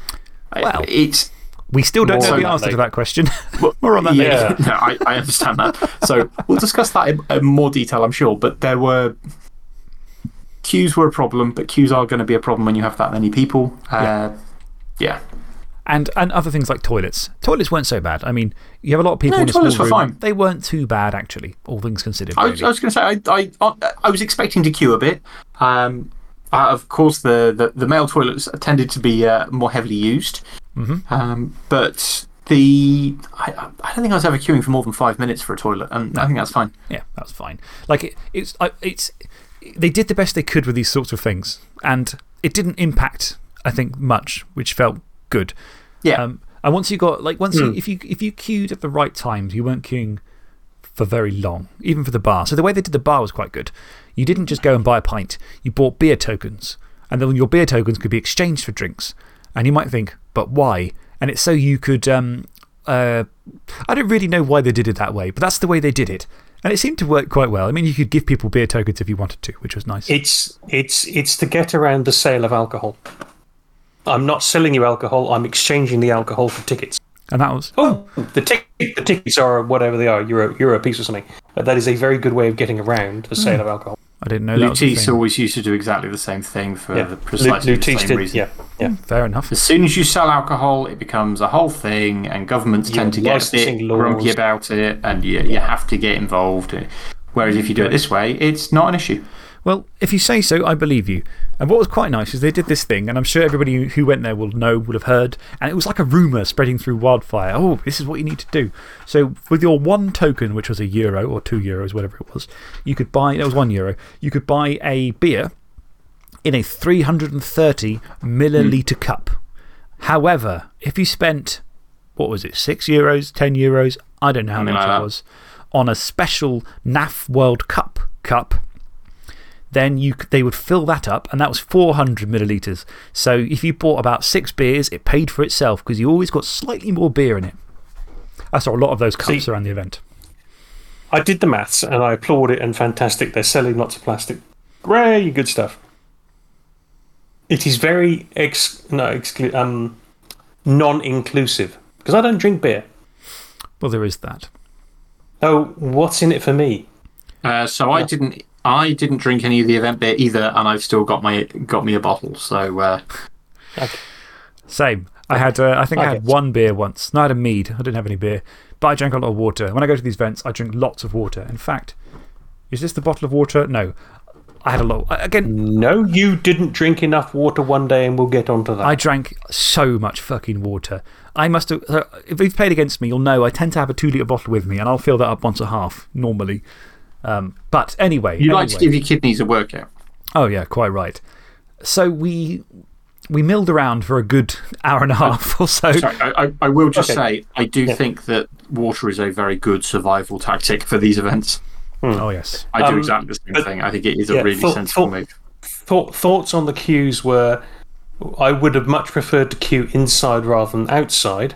Well, it's. We still don't know the that answer to that question. More on that later. Yeah, no, I, I understand that. So we'll discuss that in, in more detail, I'm sure. But there were. Queues were a problem, but queues are going to be a problem when you have that many people. Uh, yeah. And, and other things like toilets. Toilets weren't so bad. I mean, you have a lot of people No, in a small toilets were room. fine. They weren't too bad, actually, all things considered. I was, really. Was going to say, I, I, I was expecting to queue a bit. Um, uh, of course, the, the, the male toilets tended to be uh, more heavily used. Mhm. Um, but the. I, I don't think I was ever queuing for more than five minutes for a toilet, and I think that's fine. Yeah, that's fine. Like, it, it's, I it's, they did the best they could with these sorts of things. And it didn't impact, I think, much, which felt good. Yeah. Um, and once you got, like, once you, if, you, if you queued at the right times, you weren't queuing for very long, even for the bar. So the way they did the bar was quite good. You didn't just go and buy a pint, you bought beer tokens. And then your beer tokens could be exchanged for drinks. And you might think, but why? And it's so you could. Um, uh, I don't really know why they did it that way, but that's the way they did it. And it seemed to work quite well. I mean, you could give people beer tokens if you wanted to, which was nice. It's, it's, it's to get around the sale of alcohol. I'm not selling you alcohol, I'm exchanging the alcohol for tickets. and that was. Oh, the, tic- the tickets are whatever they are, euro, euro a piece or something. But that is a very good way of getting around the sale of alcohol. I didn't know that was a Lutis thing. always used to do exactly the same thing for Yeah. the precisely Lu- the same did- reason. Yeah, yeah. Hmm, fair enough. As soon as you sell alcohol, it becomes a whole thing, and governments Yeah, tend to get a licensing bit laws. grumpy about it, and you, you have to get involved. Whereas if you do it this way, it's not an issue. Well, if you say so, I believe you. And what was quite nice is they did this thing, and I'm sure everybody who went there will know, would have heard. And it was like a rumour spreading through wildfire. Oh, this is what you need to do. So, with your one token, which was a euro or two euros, whatever it was, you could buy, it was one euro, you could buy a beer in a 330 millilitre hmm. cup. However, if you spent, what was it, 6 euros, 10 euros, I don't know how much like it was, on a special NAF World Cup cup, then you, they would fill that up, and that was 400 millilitres. So if you bought about six beers, it paid for itself because you always got slightly more beer in it. I saw a lot of those cups See- around the event. I did the maths and I applaud it and fantastic. They're selling lots of plastic. Great, good stuff. It is very ex no, exclu um, non inclusive because I don't drink beer. Well, there is that. Oh, what's in it for me? Uh, so I didn't. I didn't drink any of the event beer either, and I've still got my got me a bottle. So uh, Same. I had, uh, I think I had one beer once. No, I had a mead. I didn't have any beer. But I drank a lot of water. When I go to these events, I drink lots of water. In fact, is this the bottle of water? No. I had a lot. Again, No, you didn't drink enough water one day, and we'll get onto that. I drank so much fucking water. I must have. If you've played against me, you'll know I tend to have a two litre bottle with me, and I'll fill that up once a half normally. Um, but anyway. you like to give your kidneys a workout. Oh, yeah, quite right. So we, we milled around for a good hour and a half or so. Sorry, I, I, I will just Okay. say I do think that water is a very good survival tactic for these events. Oh, yes. I do Um, exactly the same but- thing. I think it is a really thought- sensible thought- move. Thought, thoughts on the queues were I would have much preferred to queue inside rather than outside.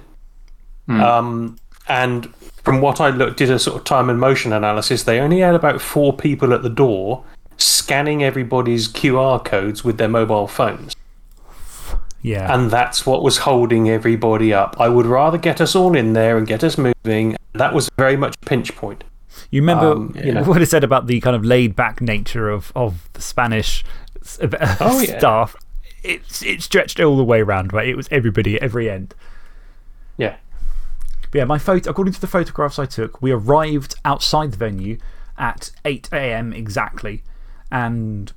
Um, and from what I looked, did a sort of time and motion analysis, they only had about four people at the door scanning everybody's QR codes with their mobile phones. Yeah. And that's what was holding everybody up. I would rather get us all in there and get us moving. That was very much a pinch point. You remember Um, you know. what it said about the kind of laid back nature of, of the Spanish Oh, yeah. staff? It stretched all the way around, right? It was everybody at every end. Yeah. My photo, according to the photographs I took, we arrived outside the venue at 8 a.m. exactly. And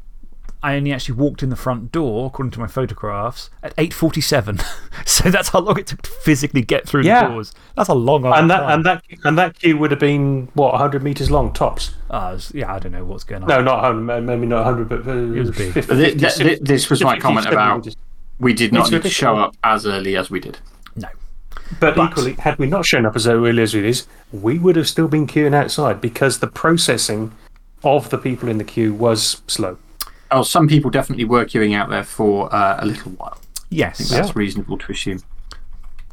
I only actually walked in the front door, according to my photographs, at 8.47. so that's how long it took to physically get through Yeah. the doors. That's a long old And that, time. and, that, and that queue would have been, what, 100 metres long, tops? Ah, was- yeah, I don't know what's going on. No, not 100, maybe not 100, but uh, It was big. 50, But thi- 50, thi- thi- this was my comment about we did not need to show up as early as we did. No. But, But- equally, had we not shown up as early as it is, we would have still been queuing outside because the processing of the people in the queue was slow. Oh, some people definitely were queuing out there for uh, a little while. I think Yes. that's reasonable to assume.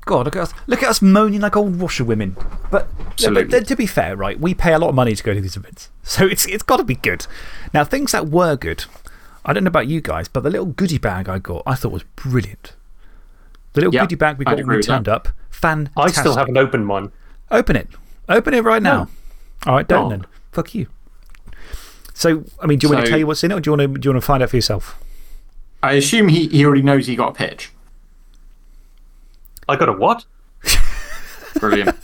God, look at us, look at us moaning like old washerwomen. But, Absolutely. but to be fair, right, we pay a lot of money to go to these events. So it's, it's got to be good. Now, things that were good, I don't know about you guys, but the little goodie bag I got, I thought was brilliant. The little Yeah, goodie bag we I'd got when we with that. turned up. Fantastic. I still haven't opened mine. Open it. Open it right now. All right, don't then. Fuck you. So, I mean, do you want me to tell you what's in it or do you want to, do you want to find out for yourself? I assume he, he already knows he got a pitch. I got a what? Brilliant.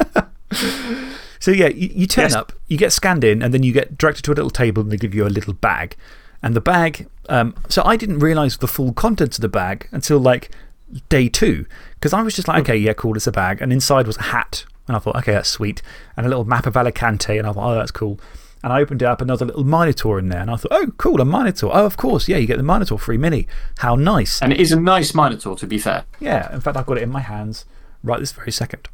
So, yeah, you, you turn Yes. up, you get scanned in, and then you get directed to a little table and they give you a little bag. And the bag, um, so I didn't realise the full contents of the bag until like day two. Because I was just like, hmm. okay, yeah, cool, it's a bag. And inside was a hat. And I thought, okay, that's sweet. And a little map of Alicante. And I thought, oh, that's cool. And I opened it up and there was a little Minotaur in there. And I thought, oh, cool, a Minotaur. Oh, of course, yeah, you get the Minotaur free mini. How nice. and it is a nice Minotaur, to be fair. Yeah, in fact, I've got it in my hands right this very second.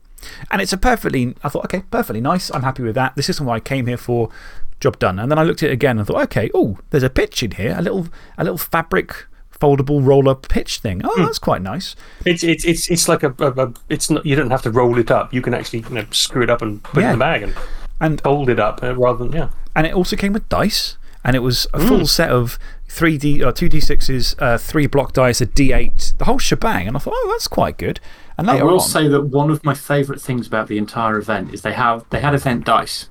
And it's a perfectly, I thought, okay, perfectly nice. I'm happy with that. This isn't what I came here for. Job done. And then I looked at it again and thought, okay, oh, there's a pitch in here, a little, a little fabric foldable roll up pitch thing. Oh, that's quite nice. It's, it's, it's, it's like a, a, a. It's not, you don't have to roll it up. You can actually you know, screw it up and put it in the bag and And, fold it up uh, rather than. Yeah. and it also came with dice. And it was a full set of 3D, or 2D6s, uh, three block dice, a D8, the whole shebang. And I thought, oh, that's quite good. And I will on, say that one of my favourite things about the entire event is they, have, they had event dice.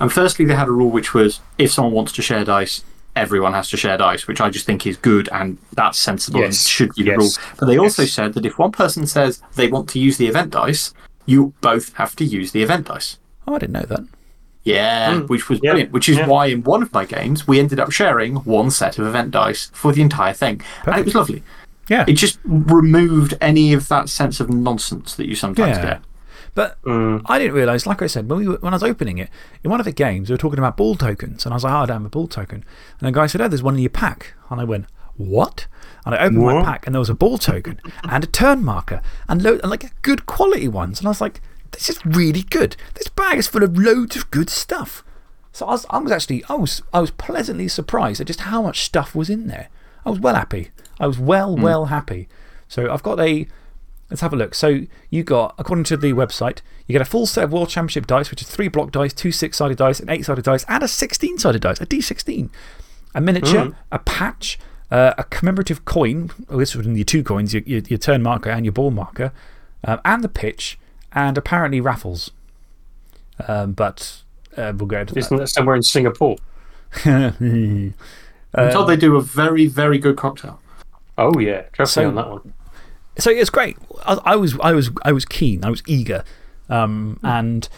And firstly, they had a rule which was if someone wants to share dice, everyone has to share dice, which I just think is good and that's sensible and should be the Yes. rule. But they also Yes. said that if one person says they want to use the event dice, you both have to use the event dice. oh, I didn't know that. Yeah, hmm. which was Yeah. brilliant. Which is Yeah. why in one of my games we ended up sharing one set of event dice for the entire thing, and it was lovely. Yeah. It just removed any of that sense of nonsense that you sometimes Yeah. get. But mm. I didn't realise, like I said, when, we were, when I was opening it, in one of the games, we were talking about ball tokens. And I was like, oh, I don't have a ball token. And the guy said, oh, there's one in your pack. And I went, what? And I opened my pack and there was a ball token and a turn marker and, lo and like good quality ones. And I was like, this is really good. This bag is full of loads of good stuff. So I was, I was actually I was, I was pleasantly surprised at just how much stuff was in there. I was well happy. I was well, mm. well happy. So I've got a. Let's have a look. So you got, according to the website, you get a full set of World Championship dice, which is three block dice, two six sided dice, an eight sided dice, and a 16 sided dice, a D16. A miniature, a patch, uh, a commemorative coin. Oh, this was in your two coins, your, your, your turn marker and your ball marker, um, and the pitch, and apparently raffles. Um, but uh, we'll go into that. Isn't that somewhere in Singapore? I'm told they do a very, very good cocktail. Oh, yeah. Trust me on that one. So it's great. I, I, was, I, was, I was keen, I was eager. Um, And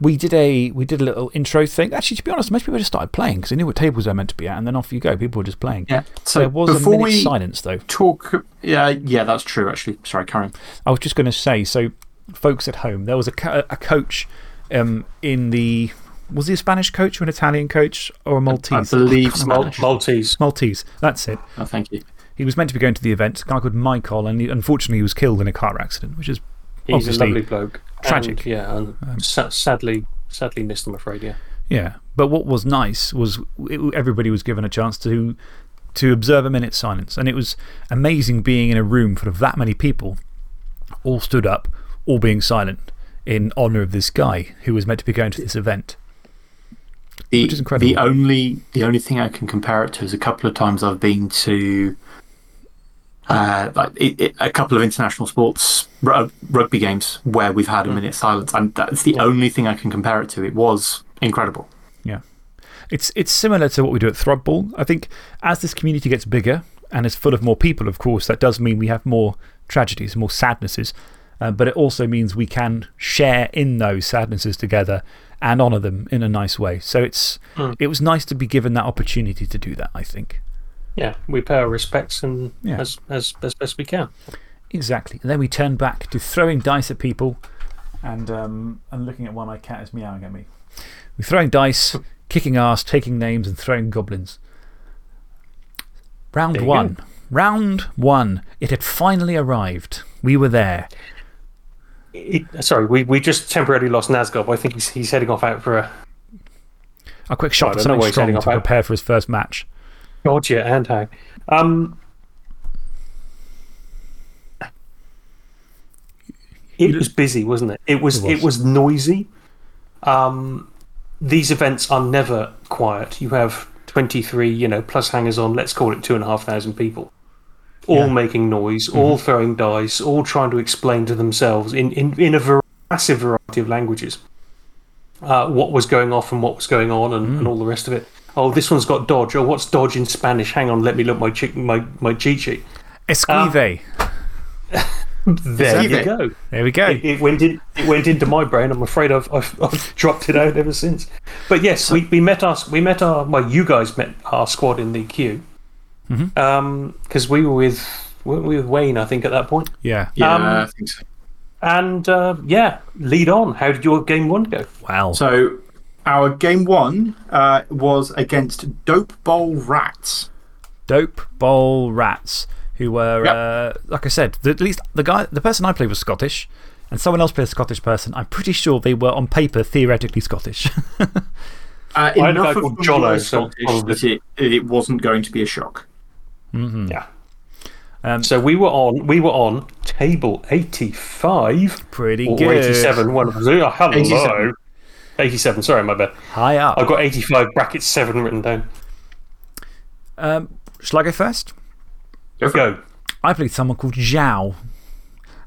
we did, a, we did a little intro thing. Actually, to be honest, most people just started playing because they knew what tables they were meant to be at, and then off you go. People were just playing. Yeah. So there was a before minute's we silence, though. talk. Yeah, yeah, that's true, actually. Sorry, Karen. I was just going to say, so folks at home, there was a, co a coach um, in the. Was he a Spanish coach or an Italian coach or a Maltese? I believe Mal- Maltese. Maltese, that's it. Oh, thank you. He was meant to be going to the event, a guy called Michael, and he, unfortunately he was killed in a car accident, which is He's obviously. a lovely bloke. tragic. And, yeah, and um, sa sadly, sadly missed, I'm afraid, yeah. Yeah. But what was nice was it, everybody was given a chance to, to observe a minute's silence. And it was amazing being in a room full of that many people, all stood up, all being silent in honour of this guy who was meant to be going to this event. The, Which is incredible. The only, the only thing I can compare it to is a couple of times I've been to uh, like it, it, a couple of international sports ru- rugby games where we've had a minute silence, and that's the only thing I can compare it to. It was incredible. Yeah. It's, it's similar to what we do at Throbball. I think as this community gets bigger and is full of more people, of course, that does mean we have more tragedies, more sadnesses. Uh, but it also means we can share in those sadnesses together and honour them in a nice way. So it's, it was nice to be given that opportunity to do that, I think. Yeah, we pay our respects and Yeah. as, as, as best we can. Exactly. And then we turn back to throwing dice at people and, um, and looking at why my cat is meowing at me. We're throwing dice, kicking ass, taking names, and throwing goblins. Round one. Round one. It had finally arrived. We were there. It- sorry, we, we just temporarily lost Nazgob. I think he's, he's heading off out for a. A quick shot I for don't know something why he's strong heading to off out. prepare for his first match. God, yeah, and hag. Um, it was busy, wasn't it? It was, It it was. was. noisy. Um, these events are never quiet. You have 23, you know, plus hangers on, let's call it two and a half thousand people. all making noise, all throwing dice, all trying to explain to themselves in, in, in a massive variety of languages uh, what was going off and what was going on and, and all the rest of it. Oh, this one's got dodge. Oh, what's dodge in Spanish? Hang on, let me look my, chi- my, my cheat sheet. Esquive. There you go. there we go. It, it went in. It went into my brain. I'm afraid I've, I've, I've dropped it out ever since. But yes, we, we met us. We met our. Well, you guys met our squad in the queue. Because we were with weren't we with Wayne? I think at that point. yeah. Yeah, Um, I think so. And uh, yeah, lead on. How did your game one go? Wow. So, our game one uh, was against Dope Bowl Rats. Dope Bowl Rats, who were, Yep. uh, like I said, the, at least the guy, the person I played was Scottish, and someone else played a Scottish person. I'm pretty sure they were on paper theoretically Scottish. Uh, I had a guy enough of called Jono, Scottish probably- that it, it wasn't going to be a shock. Yeah. Um, so we were on. We were on table eighty-five pretty or good. eighty-seven. One of them. Oh, hello. 87. 87. Sorry, my bad. High up. I've got eighty-five brackets seven written down. Um, shall I go first? Go. Go. I played someone called Zhao.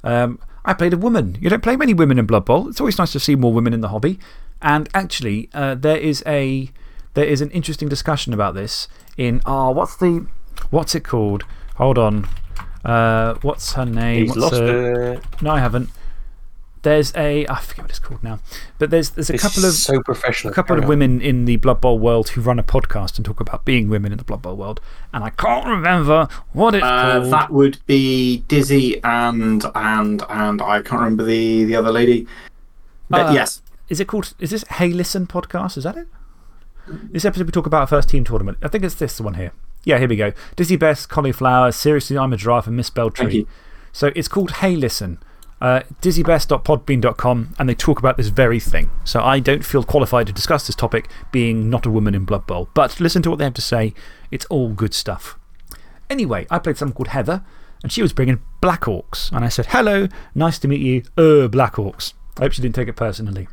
Um, I played a woman. You don't play many women in Blood Bowl. It's always nice to see more women in the hobby. And actually, uh, there, is a, there is an interesting discussion about this in. Oh, what's the. What's it called? Hold on. Uh, what's her name? He's What's lost her- it. No, I haven't. There's a. I forget what it's called now. But there's, there's a This couple of so professional. a couple of women in the Blood Bowl world who run a podcast and talk about being women in the Blood Bowl world. And I can't remember what it's Uh, called. that would be Dizzy and and and I can't remember the, the other lady. But Uh, yes, Is it called. Is this Hey Listen podcast? Is that it? This episode we talk about a first team tournament. I think it's this one here. Yeah, here we go. Dizzy Best, Cauliflower, Seriously, I'm a Giraffe, and Misspelled Thank Tree. you. So it's called Hey Listen. Uh, dizzybest.podbean.com, and they talk about this very thing. So I don't feel qualified to discuss this topic, being not a woman in Blood Bowl. But listen to what they have to say. It's all good stuff. Anyway, I played someone called Heather, and she was bringing Black Orcs. And I said, Hello, nice to meet you. Uh, Black Orcs. I hope she didn't take it personally.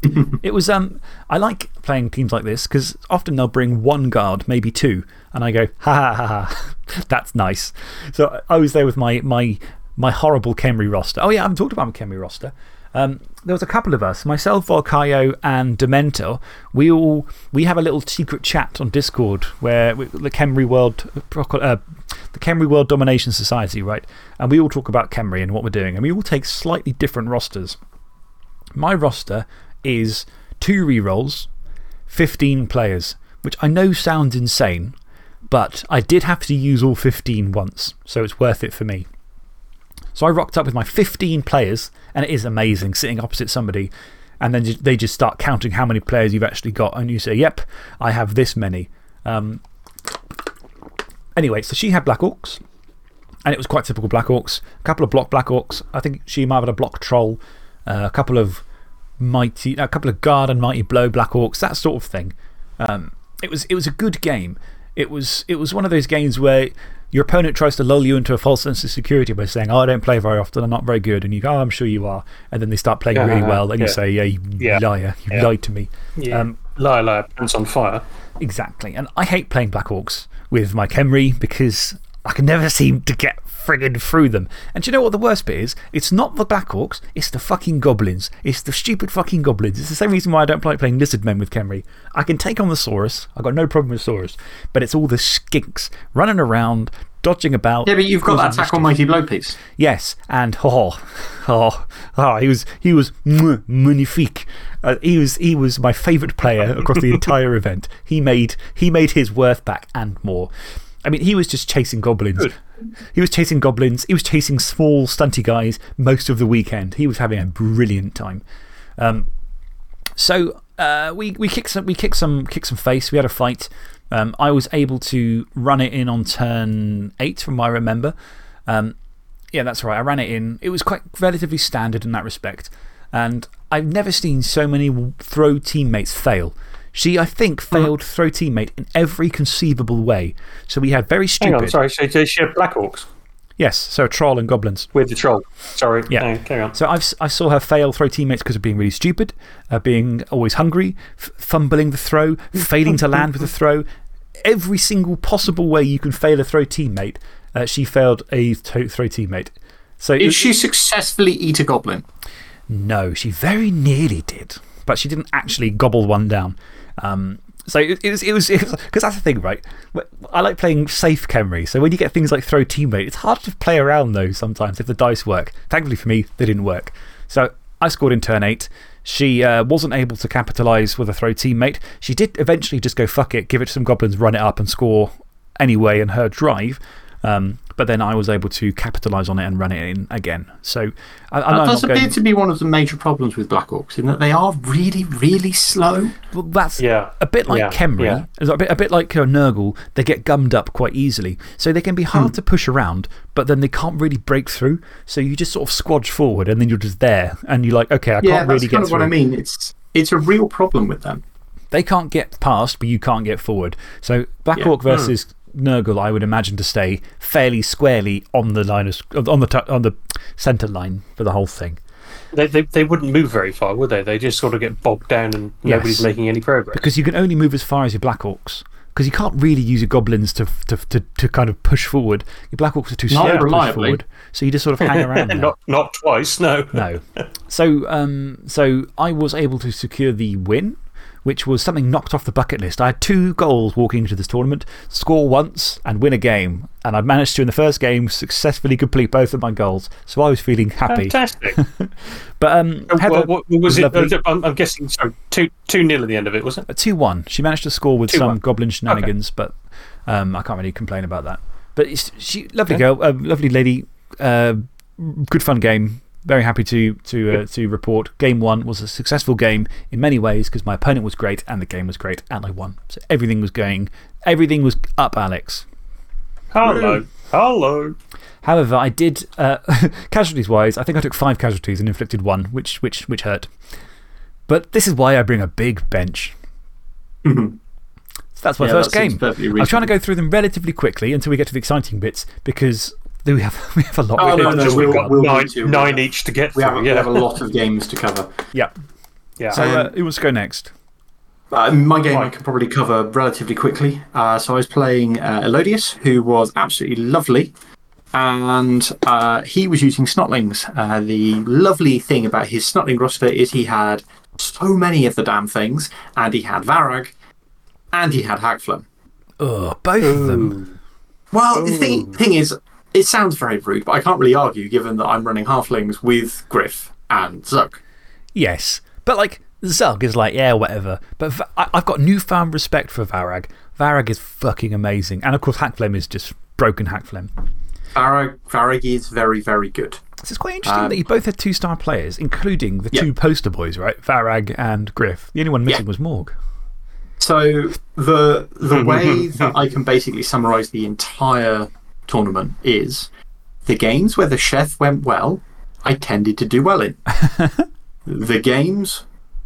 it was, um, I like playing teams like this because often they'll bring one guard, maybe two, and I go, ha ha ha ha, that's nice. So I was there with my, my, my horrible Khemri roster. Oh, yeah, I haven't talked about my Khemri roster. Um, there was a couple of us, myself, Volcayo, and Dementor. We all we have a little secret chat on Discord where we, the Khemri World, uh, the Khemri World Domination Society, right? And we all talk about Khemri and what we're doing, and we all take slightly different rosters. My roster is two rerolls, 15 players, which I know sounds insane, but I did have to use all 15 once, so it's worth it for me. So I rocked up with my 15 players, and it is amazing sitting opposite somebody, and then they just start counting how many players you've actually got, and you say, Yep, I have this many. Um, anyway, so she had Black Orcs, and it was quite typical Black Orcs. A couple of block Black Orcs. I think she might have had a block Troll, uh, a couple of mighty, a couple of guard and mighty blow Black Orcs, that sort of thing. Um, it, was, it was a good game. It was, it was one of those games where your opponent tries to lull you into a false sense of security by saying, Oh, I don't play very often, I'm not very good. And you go, Oh, I'm sure you are. And then they start playing really well, and you say, Yeah, you Yeah. liar, you Yeah. lied to me. Yeah. Um, lie, lie, pants on fire. Exactly. And I hate playing Black Orcs with my Khemri because I can never seem to get friggin' through them. And do you know what the worst bit is? It's not the Black Orcs, it's the fucking goblins. It's the stupid fucking goblins. It's the same reason why I don't like playing Lizard Men with Khemri. I can take on the Saurus, I've got no problem with Saurus, but it's all the skinks running around, dodging about. Yeah, but you've got that tackle mighty blow piece. Yes, and oh, oh, oh, he was, he was magnifique. Uh, he, was, he was my favourite player across the entire event. He made, he made his worth back and more. I mean, he was just chasing goblins. He was chasing goblins. He was chasing small, stunty guys most of the weekend. He was having a brilliant time. Um, so uh, we, we, kicked some, we kicked, some, kicked some face. We had a fight. Um, I was able to run it in on turn eight, from what I remember. Um, yeah, that's right. I ran it in. It was quite relatively standard in that respect. And I've never seen so many throw teammates fail. She, I think, failed throw teammate in every conceivable way. So we had very stupid. Hang on, sorry. So, so she had Black Orcs Yes, so a troll and goblins. with the troll. Sorry. Yeah. Hang on, carry on. So I've, s- I saw her fail throw teammates because of being really stupid, uh, being always hungry, fumbling the throw, failing to land with the throw. Every single possible way you can fail a throw teammate, uh, she failed a throw teammate. So it Did was- she successfully eat a goblin? no, she very nearly did, but she didn't actually gobble one down. Um, so it, it was, it was, because that's the thing, right? I like playing safe Khemri. So when you get things like throw teammate, it's hard to play around though, sometimes if the dice work. Thankfully for me, they didn't work. So I scored in turn eight. She uh, wasn't able to capitalise with a throw teammate. She did eventually just go fuck it, give it to some goblins, run it up and score anyway in her drive. Um, but then I was able to capitalise on it and run it in again. So I, I That does appear going, to be one of the major problems with Black Orcs, in that they are really, really slow. well, that's Yeah. a bit like Yeah, Khemri, yeah. a, bit, a bit like uh, Nurgle, they get gummed up quite easily. So they can be hard to push around, but then they can't really break through. So you just sort of squodge forward and then you're just there. And you're like, okay, I yeah, can't really get through. that's really kind get of what I mean. It's, it's a real problem with them. They can't get past, but you can't get forward. So Black Yeah. Hawk versus Nurgle, I would imagine to stay fairly squarely on the, line of, on the, on the centre line for the whole thing. They, they, they wouldn't move very far, would they? They just sort of get bogged down and nobody's making any progress. Because you can only move as far as your Black Orcs. Because you can't really use your goblins to, to, to, to kind of push forward. Your Black Orcs are too slow to push forward. So you just sort of hang around. there. not, not twice, no. No. So, um, so I was able to secure the win, which was something knocked off the bucket list. I had two goals walking into this tournament score once and win a game. And I managed to, in the first game, successfully complete both of my goals. So I was feeling happy. Fantastic. But um, Uh, Heather well, what, was it? lovely. uh, I'm, I'm guessing so 2 2 nil at the end of it, was it? 2 1. She managed to score with 2-1. some goblin shenanigans, but um, I can't really complain about that. But she, lovely girl, uh, lovely lady, uh, good fun game. Very happy to, to, uh, to report. Game one was a successful game in many ways because my opponent was great and the game was great and I won. So everything was going, everything was up, Alex. Hello. Hello. However, I did, uh, casualties wise, I think I took five casualties and inflicted one, which, which, which hurt. But this is why I bring a big bench. So that's my Yeah, first that game. I'm trying to go through them relatively quickly until we get to the exciting bits because we have, we have a lot. Oh, we no, no, Just we'll- we've got we'll nine, need to, uh, nine each to get We through. have, we have a lot of games to cover. Yeah. yeah. So uh, who wants to go next? Uh, my game I can probably cover relatively quickly. Uh, so I was playing uh, Elodius, who was absolutely lovely. And uh, he was using Snotlings. Uh, the lovely thing about his Snotling roster is he had so many of the damn things, and he had Varag, and he had Hakflem. Oh, both of them. Well, the thing, thing is, it sounds very rude, but I can't really argue given that I'm running Halflings with Griff and Zug. Yes. But like, Zug is like, yeah, whatever. But Va- I, I've got newfound respect for Varag. Varag is fucking amazing. And of course, Hakflem is just broken Hakflem. Varag, Varag is very, very good. So it's quite interesting that um, you both had two star players, including the two poster boys, right? Varag and Griff. The only one missing was Morg. So the the way that I can basically summarize the entire tournament is the games where the chef went well, I tended to do well in. the games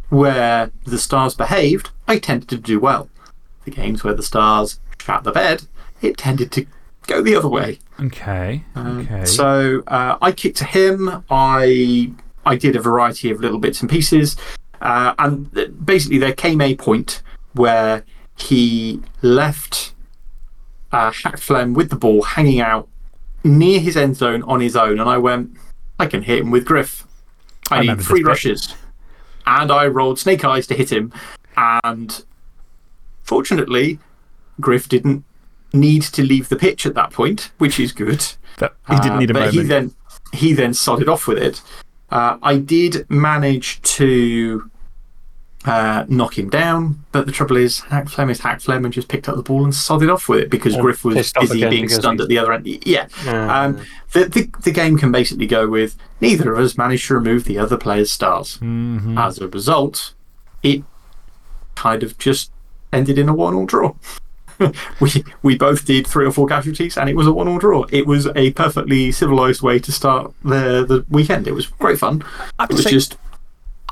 where the stars behaved, I tended to do well. The games where the stars shat the bed, it tended to go the other way. Okay. Okay. So uh, I kicked to him. I I did a variety of little bits and pieces, uh, and basically there came a point where he left uh, Hakflem with the ball hanging out near his end zone on his own, and I went, I can hit him with Griff. I, remember need three rushes, and I rolled Snake Eyes to hit him, and fortunately, Griff didn't need to leave the pitch at that point, which is good. But he didn't Uh, need a but moment. He then, he then sodded off with it. Uh, I did manage to uh, knock him down, but the trouble is, Hakflem is Hakflem and just picked up the ball and sodded off with it because And Griff was busy being stunned he- at the other end. Yeah. Yeah. Um, the, the, the game can basically go with neither of us managed to remove the other player's stars. -hmm. As a result, it kind of just ended in a one all draw. we, we both did three or four casualties and it was a one all draw. It was a perfectly civilized way to start the, the weekend. It was great fun. It was just.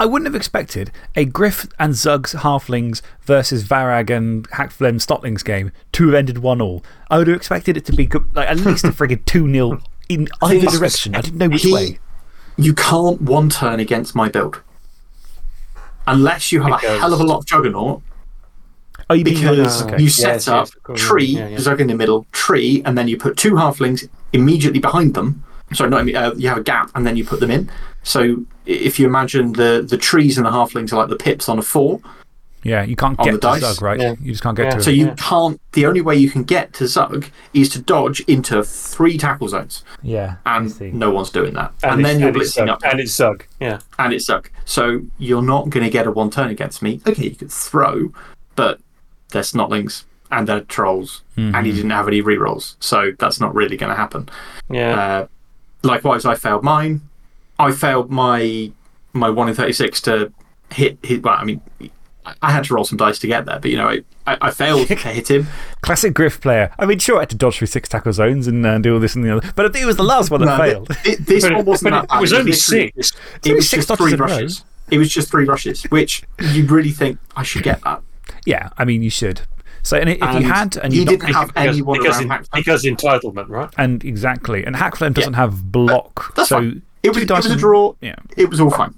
I wouldn't have expected a Griff and Zug's Halflings versus Varag and Hakflem Snotlings game to have ended 1 all. I would have expected it to be like, at least a friggin' 2 0 in either direction. I didn't know which he- way. You can't one turn against my build. Unless you have a hell of a lot of Juggernaut. Oh, you mean because okay. you set yes, up of course, tree, yeah, yeah. Zug in the middle, tree, and then you put two halflings immediately behind them. Sorry, not uh, you have a gap and then you put them in. So i- if you imagine the, the trees and the halflings are like the pips on a four, Yeah, you can't get the to dice? Zug, right? Yeah. You just can't get Yeah. to so it. you Yeah. can't. The only way you can get to Zug is to dodge into three tackle zones, yeah. And no one's doing that. And, it's- then you're it's blitzing up, And it's Zug. Yeah. and it's Zug. So you're not going to get a one turn against me. Okay, you could throw, but they're snotlings and they're trolls, and Mm-hmm. you didn't have any rerolls, so that's not really going to happen. Yeah. Uh, likewise, I failed mine. I failed my my one in thirty six to hit. hit well, I mean, I- I had to roll some dice to get there, but you know, I, I, I failed to hit him. Classic Griff player. I mean, sure, I had to dodge through six tackle zones and uh, do all this and the other, but I think it was the last one that No, failed. thi- thi- this one it, wasn't but that it, bad. was only six. It only was six just three in rushes. It was just three rushes, which you really think I should get that. Yeah, I mean, you should. So, and if you had, and you didn't have Because, anyone because, around in- because entitlement, right? and exactly, and Hakflem doesn't have block. That's so fine. It was, it dice was a draw. Yeah. It was all fine.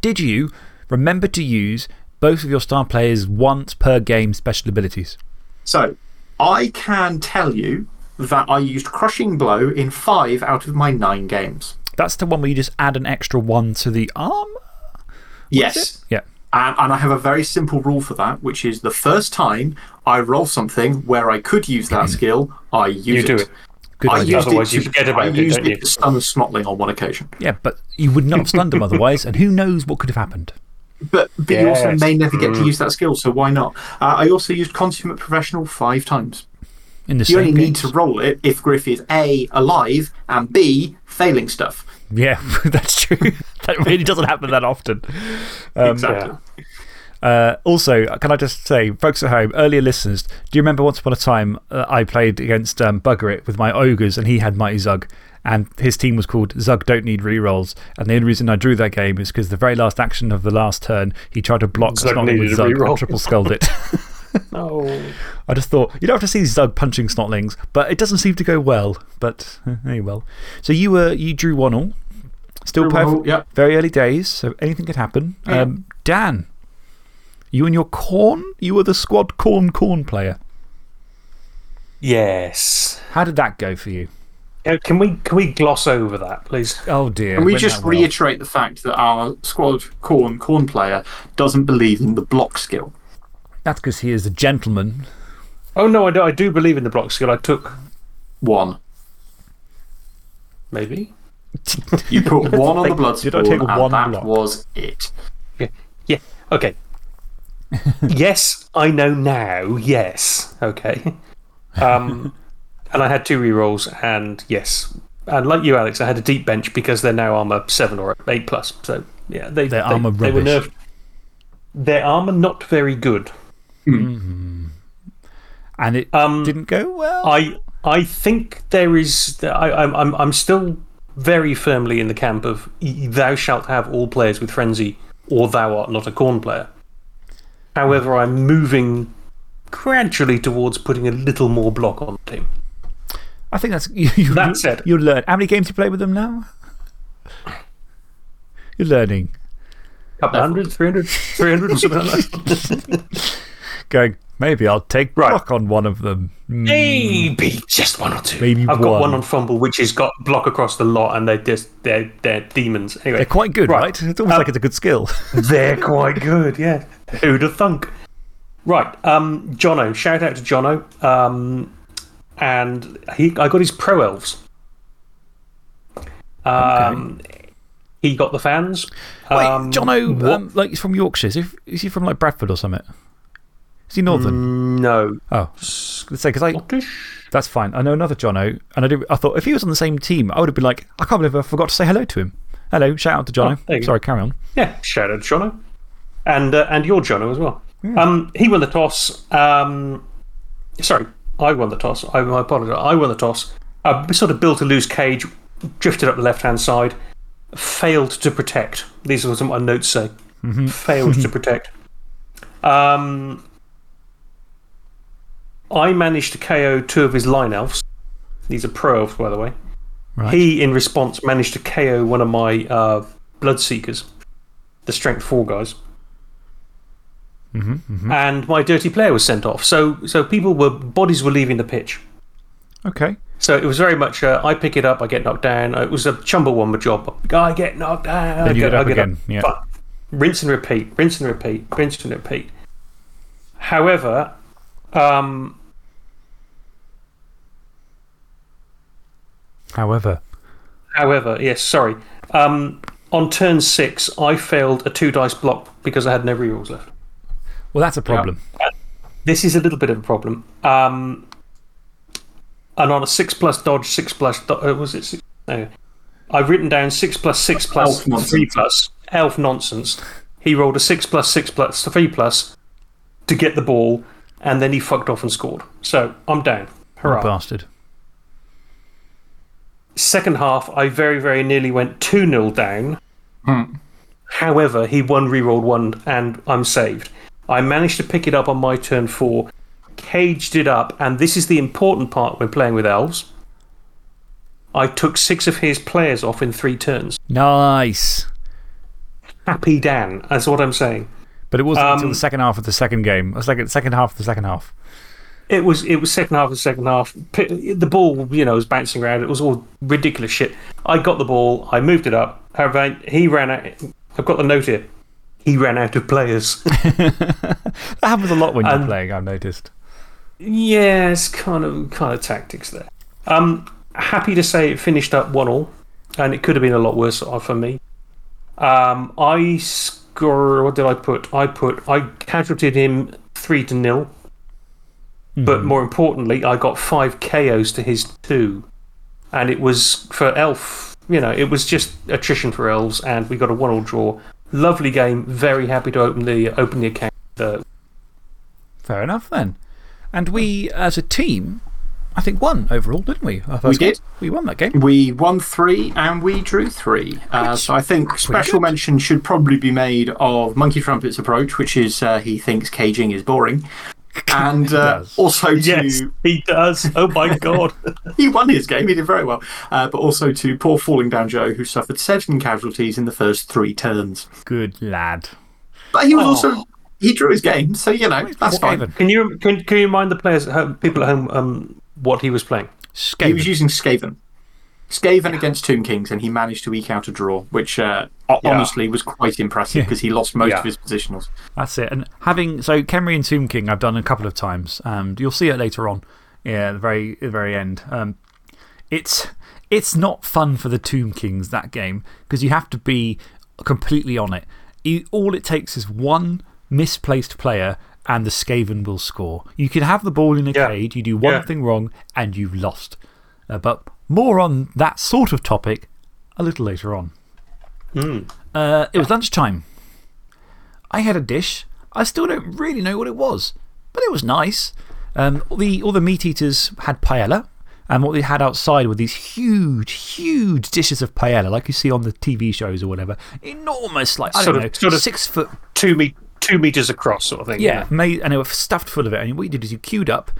Did you remember to use both of your star players once per game special abilities? So, I can tell you that I used Crushing Blow in five out of my nine games. That's the one where you just add an extra one to the arm? Yes. Yeah. And, and I have a very simple rule for that, which is the first time I roll something where I could use that skill, I use You do it. Good I idea. used Otherwise it you forget about I it, used don't it you? to stun a snotling on one occasion. Yeah, but you would not have stunned him otherwise, and who knows what could have happened. But, but you also may never get to Mm. use that skill, so why not? Uh, I also used Consummate Professional five times. In the You same only need to roll it if Griff is A, alive, and B, failing stuff. Yeah, that's true. that really doesn't happen that often. Um, exactly. Uh, also, can I just say, folks at home, earlier listeners, do you remember once upon a time uh, I played against um, Buggerit with my ogres and he had Mighty Zug? And his team was called Zug Don't Need Rerolls. And the only reason I drew that game is because the very last action of the last turn, he tried to block Zug Snotling with Zug and triple skulled it. Oh. I just thought, you don't have to see Zug punching Snotlings, but it doesn't seem to go well. But, uh, hey, well. So you, were, you drew one all. Still perfect. yep. Very early days, so anything could happen. Yeah. Um, Dan, you and your Khorne? You were the squad Khorne Khorne player. Yes. How did that go for you? Uh, Can we, can we gloss over that, please? Oh dear. Can we went just that well. reiterate the fact that our squad Khorne Khorne player doesn't believe in the block skill? That's because he is a gentleman. Oh, no, I do, I do believe in the block skill. I took, One. maybe. You put one on the blood Did I take and one that block? was it. Yeah. Yeah. Okay. Yes, I know now. Yes. Okay. Um, and I had two rerolls, and yes. And like you, Alex, I had a deep bench because they're now armor 7 or 8 plus. So, yeah, they, Their they, armor they were nerfed. Their armor not very good. And it Um, didn't go well. I I think there is. I, I'm I'm I'm still very firmly in the camp of thou shalt have all players with frenzy, or thou art not a Khorne player. However, I'm moving gradually towards putting a little more block on the team. I think that's. You, you, That you, said- you learn. How many games do you play with them now? You're learning. A Couple hundred, 300, 300 or something like that. Going, maybe I'll take Right. block on one of them. Maybe just one or two. Maybe I've got one. one on fumble, which has got block across the lot, and they're just they're they're demons. Anyway, They're quite good, Right. right? It's almost Um, like it's a good skill. They're quite good, yeah. Who'd have thunk? Right, um, Jono. Shout out to Jono. Um, and he, I got his pro elves. Um, He got the fans. Wait, Um, Jono, um, like, he's from Yorkshire. Is he, is he from like Bradford or something? Is he northern? no. Oh, let's say, because I. Scottish? That's fine. I know another Jono, and I, do, I thought if he was on the same team, I would have been like, I can't believe I forgot to say hello to him. Hello, shout out to Jono. Oh, go. Sorry, carry on. Yeah, shout out to Jono. And, uh, and your Jono as well. Um, he won the toss. Um, sorry, I won the toss. I, I apologize. I won the toss. I sort of built a loose cage, drifted up the left hand side, failed to protect. These are what my notes say. Failed to protect. Um, I managed to KO two of his line elves. These are pro elves, by the way. Right. He, in response, managed to KO one of my uh, Bloodseekers, the Strength 4 guys. and my dirty player was sent off. So, so people were, bodies were leaving the pitch. Okay. So it was very much uh, I pick it up, I get knocked down. It was a Chumbawamba job. I get knocked down. Then I you get I up again, yeah. Fine. Rinse and repeat, rinse and repeat, rinse and repeat. However, um, However, however, yes, sorry. Um, on turn six, I failed a two dice block because I had no rerolls left. well, that's a problem. This is a little bit of a problem. Um, and on a six plus dodge, six plus, do- uh, was it six? No. I've written down six plus six plus Elf nonsense. three plus. Elf nonsense. He rolled a six plus six plus three plus to get the ball, and then he fucked off and scored. So I'm down. Hurrah. Bastard. Second half, I very, very nearly went 2 0 down. Hmm. However, he one rerolled one, and I'm saved. I managed to pick it up on my turn four, caged it up, and this is the important part when playing with elves. I took six of his players off in three turns. Nice. Happy Dan, that's what I'm saying. But it wasn't until Um, the second half of the second game. It was like the second half of the second half. It was it was second half of the second half. The ball, you know, was bouncing around. It was all ridiculous shit. I got the ball. I moved it up. However, he ran out. I've got the note here. He ran out of players. That happens a lot when you're Um, playing, I've noticed. yeah, it's kind of kind of tactics there. Um, happy to say it finished up one all, and it could have been a lot worse for me. Um, I score. What did I put? I put. I casualtied him three to nil. But hmm. more importantly, I got five KOs to his two. And it was for Elf, you know, it was just attrition for Elves, and we got a one all draw. Lovely game. Very happy to open the, open the account. Fair enough then. And we, as a team, I think won overall, didn't we? Our first did. game. We won that game. We won three and we drew three. Uh, so I think special mention should probably be made of Monkey Trumpet's approach, which is uh, he thinks caging is boring. And uh, also to. yes, he does. Oh my God. He won his game, he did very well. Uh, but also to poor Falling Down Joe, who suffered seven casualties in the first three turns. Good lad. But he was Oh. also. He drew his game, so you know, that's What fine. Can you, can, can you remind the players, people at home, um, what he was playing? He was using Skaven. Skaven against Tomb Kings, and he managed to eke out a draw, which uh, Yeah. honestly was quite impressive because he lost most Yeah. of his positionals. That's it. And having, so Khemri and Tomb King, I've done a couple of times. And you'll see it later on. Yeah, at the very, the very end. Um, it's, it's not fun for the Tomb Kings, that game, because you have to be completely on it. You, all it takes is one misplaced player, and the Skaven will score. You can have the ball in a Yeah. cage, you do one Yeah. thing wrong, and you've lost. Uh, but more on that sort of topic a little later on. Uh, it was lunchtime. I had a dish. I still don't really know what it was, but it was nice. Um, all, the, all the meat eaters had paella, and what they had outside were these huge, huge dishes of paella, like you see on the TV shows or whatever. Enormous, like, I Sort don't of- know, sort of- six foot Two, me, two meters across, sort of thing. yeah, made, and they were stuffed full of it. And what you did is you queued up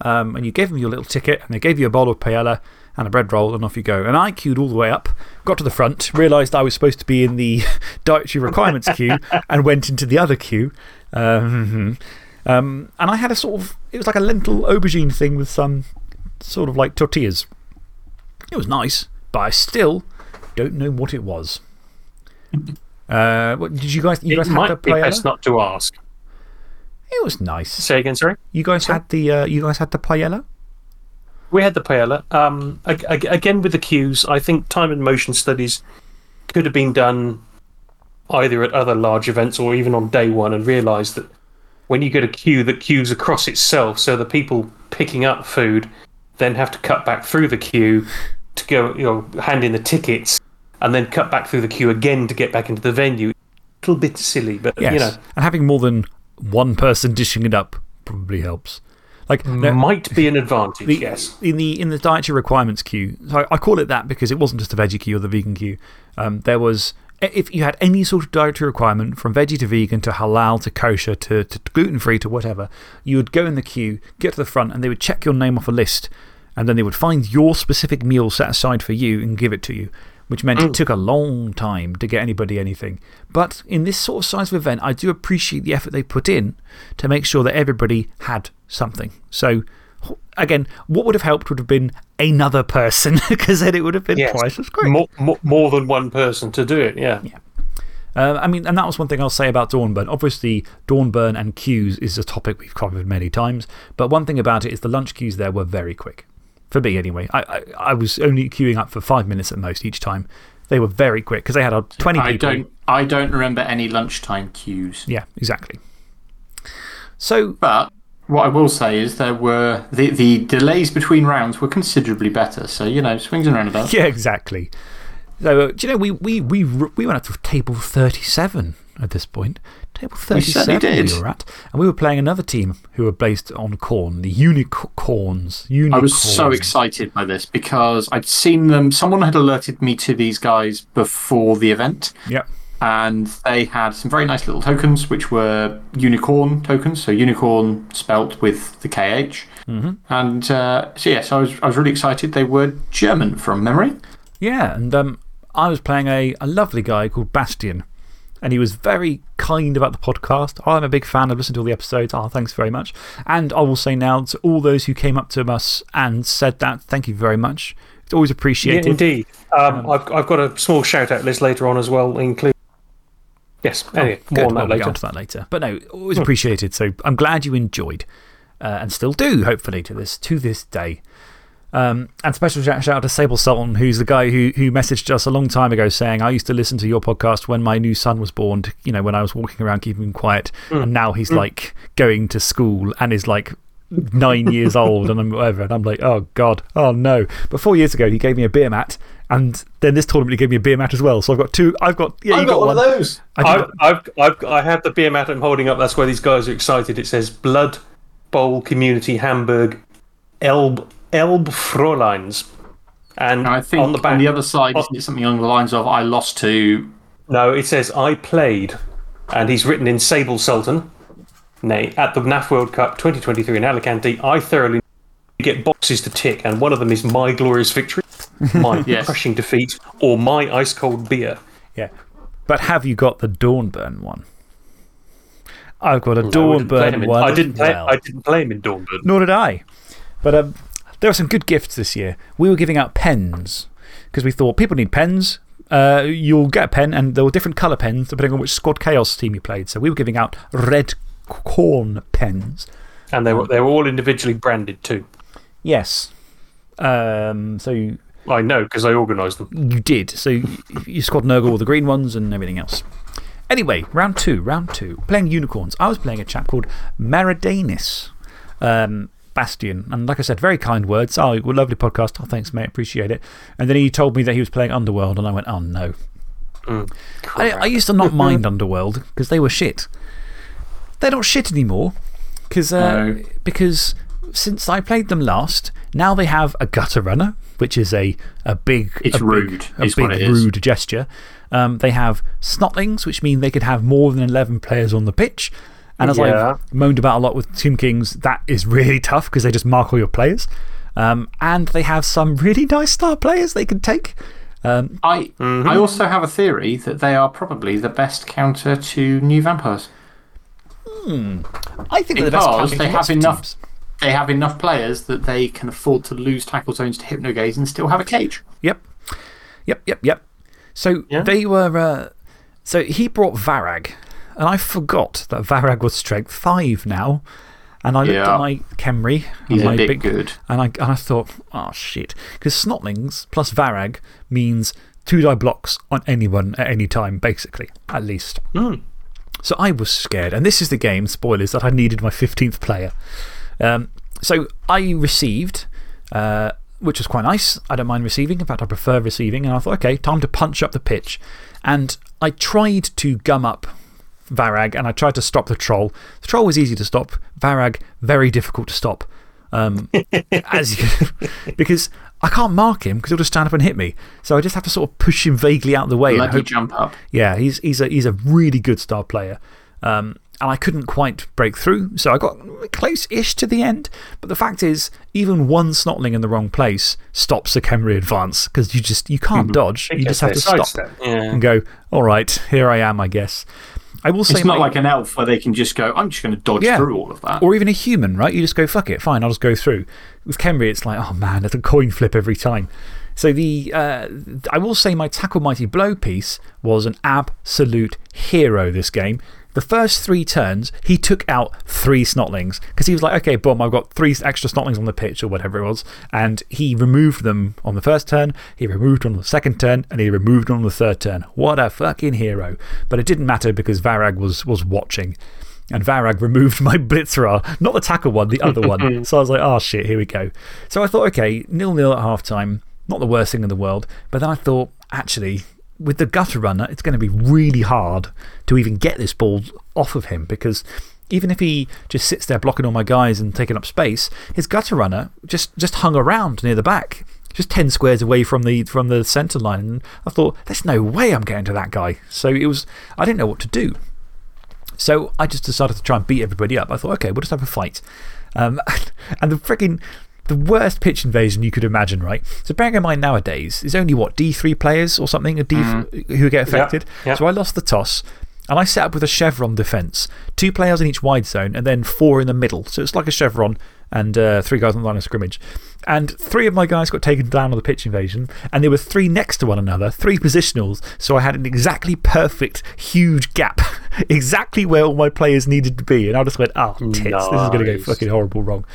um, and you gave them your little ticket, and they gave you a bowl of paella and a bread roll, and off you go. And I queued all the way up, got to the front, realised I was supposed to be in the dietary requirements queue, and went into the other queue. Um, um, and I had a sort of, it was like a lentil aubergine thing with some sort of like tortillas. It was nice, but I still don't know what it was. Uh, what, did you guys, you It guys had the paella? best not to ask. It was nice. Say again, sorry? You guys had the uh, you guys had the paella? We had the paella. Um, ag- ag- again, with the cues, I think time and motion studies could have been done either at other large events or even on day one and realised that when you get a queue that queues across itself, so the people picking up food then have to cut back through the queue to go, you know, hand in the tickets and then cut back through the queue again to get back into the venue. A little bit silly, but Yes. you know, And having more than one person dishing it up probably helps. Like, no, might be an advantage, the, yes. In the, in the dietary requirements queue, so I, I call it that because it wasn't just the veggie queue or the vegan queue. Um, there was, if you had any sort of dietary requirement from veggie to vegan to halal to kosher to, to gluten free to whatever, you would go in the queue, get to the front, and they would check your name off a list. And then they would find your specific meal set aside for you and give it to you. Which meant it took a long time to get anybody anything. But in this sort of size of event, I do appreciate the effort they put in to make sure that everybody had something. So, again, what would have helped would have been another person, because then it would have been Yes. twice as great. More, more, more than one person to do it, yeah. Uh, I mean, and that was one thing I'll say about Dornbirn. Obviously, Dornbirn and queues is a topic we've covered many times. But one thing about it is the lunch queues there were very quick. For me, anyway. I, I, I was only queuing up for five minutes at most each time. They were very quick because they had uh, 20 I people. don't, I don't remember any lunchtime queues. Yeah, exactly. So, But what I will say is there were the, the delays between rounds were considerably better. So, you know, swings and roundabouts. yeah, exactly. So, uh, do you know, we, we, we, we went up to table 37 at this point. Table 37 did. we were at. And we were playing another team who were based on Khorne, the unicorns. unicorns. I was so excited by this because I'd seen them. Someone had alerted me to these guys before the event, Yep. and they had some very nice little tokens, which were unicorn tokens. So, unicorn spelt with the KH. -hmm. And uh, so, yes, I was, I was really excited. They were German from memory. Yeah, and um, I was playing a, a lovely guy called Bastian. And he was very kind about the podcast. I'm a big fan. I've listened to all the episodes. Oh, thanks very much. And I will say now to all those who came up to us and said that, thank you very much. It's always Yeah, appreciated. indeed. Um, I've, I've got a small shout out list later on as well, include. Yes, anyway, Good. more on Well, that we'll get later. onto that later. But no, always appreciated. So I'm glad you enjoyed uh, and still do, hopefully, to this, to this day. Um, and special shout, shout out to Sable Sultan, who's the guy who, who messaged us a long time ago saying, I used to listen to your podcast when my new son was born, to- you know, when I was walking around keeping him quiet. And now he's like going to school and is like nine years old and I'm whatever. And I'm like, oh God, oh no. But four years ago, he gave me a beer mat. And then this tournament, he gave me a beer mat as well. So I've got two. I've got, yeah, I've got, one, of those. I I've, did- I've, I've, I have the beer mat I'm holding up. That's why these guys are excited. It says Blood Bowl Community Hamburg Elb, Elb Fräuleins. And, And I think on the back. other side, Oh. isn't it something along the lines of I lost to. No, it says I played. And he's written in Sable Sultan. Nay, at the NAF World Cup 2023 in Alicante, I thoroughly get boxes to tick, and one of them is my glorious victory, my Yes. crushing defeat, or my ice cold beer. Yeah. But have you got the Dornbirn one? I've got a No, I didn't play him Dornbirn in- one. I didn't play. well. I didn't play him in Dornbirn. Nor did I. But um, there were some good gifts this year. We were giving out pens because we thought people need pens. Uh, you'll get a pen, and there were different colour pens depending on which Squad Chaos team you played. So we were giving out red Khorne pens. And they were they were all individually branded too. Yes. Um, so you, I know because I organised them. you did. So you, Squad Nurgle all the green ones and everything else. Anyway, round two, round two. Playing unicorns. I was playing a chap called Meridanis um, Bastion. And like I said, very kind words. Oh, lovely podcast. Oh, thanks, mate. Appreciate it. And then he told me that he was playing Underworld, and I went, oh, no. I, I used to not mind Underworld because they were shit. They're not shit anymore cause, uh, No. because since I played them last, now they have a gutter runner, which is a, a big. It's a big- rude, A big, what it is. rude gesture. Um, they have snotlings, which mean they could have more than 11 players on the pitch. And as Yeah. I've moaned about a lot with Tomb Kings, that is really tough because they just mark all your players. Um, and they have some really nice star players they can take. Um, I, I also have a theory that they are probably the best counter to new vampires. I think they're the best counter they to have lots enough- teams. They have enough players that they can afford to lose tackle zones to hypnogaze and still have a cage. Yep. Yep, yep, yep. So Yeah. they were. Uh, so he brought Varag. And I forgot that Varag was strength 5 now. And I looked Yeah. at my Khemri. He's and a my bit big, good. And I, and I thought, oh shit. Because Snotlings plus Varag means two die blocks on anyone at any time, basically, at least. So I was scared. And this is the game, spoilers, that I needed my 15th player. Um, so I received, uh, which was quite nice. I don't mind receiving. In fact, I prefer receiving. And I thought, okay, time to punch up the pitch. And I tried to gum up Varag and I tried to stop the troll. The troll was easy to stop, Varag, very difficult to stop. Um, as you, because I can't mark him because he'll just stand up and hit me. So I just have to sort of push him vaguely out of the way. and Let you hope- jump up. yeah, he's, he's, a, he's a really good star player. Um, and I couldn't quite break through. So I got close ish to the end. But the fact is, even one snotling in the wrong place stops a Khemri advance because you just you can't -hmm. dodge. You just have to stop Yeah. and go, all right, here I am, I guess. I will say It's not like an elf where they can just go, I'm just going to dodge Yeah. through all of that. Or even a human, right? You just go, fuck it, fine, I'll just go through. With Khemri, it's like, oh man, it's a coin flip every time. So the, uh, I will say my Tackle Mighty Blow piece was an absolute hero this game. The first three turns, he took out three snotlings because he was like, okay, boom, I've got three extra snotlings on the pitch or whatever it was. And he removed them on the first turn, he removed one on the second turn, and he removed one on the third turn. What a fucking hero. But it didn't matter because Varag was, was watching. And Varag removed my Blitzerar, not the tackle one, the other one. so I was like, oh shit, here we go. So I thought, okay, nil nil at half time, not the worst thing in the world. But then I thought, actually, with the gutter runner, it's going to be really hard to even get this ball off of him because even if he just sits there blocking all my guys and taking up space, his gutter runner just, just hung around near the back. Just 10 squares away from the, from the centre line. And I thought, there's no way I'm getting to that guy. So it was, I didn't know what to do. So I just decided to try and beat everybody up. I thought, okay, we'll just have a fight. Um, and the freaking. The worst pitch invasion you could imagine, right? So, bearing in mind nowadays, there's only what, D3 players or something D who get affected? So, I lost the toss and I set up with a chevron defence. Two players in each wide zone and then four in the middle. So, it's like a chevron and uh, three guys on the line of scrimmage. And three of my guys got taken down on the pitch invasion, and there were three next to one another, three positionals. So I had an exactly perfect, huge gap, exactly where all my players needed to be. And I just went, oh, tits, this is going to go fucking horrible wrong.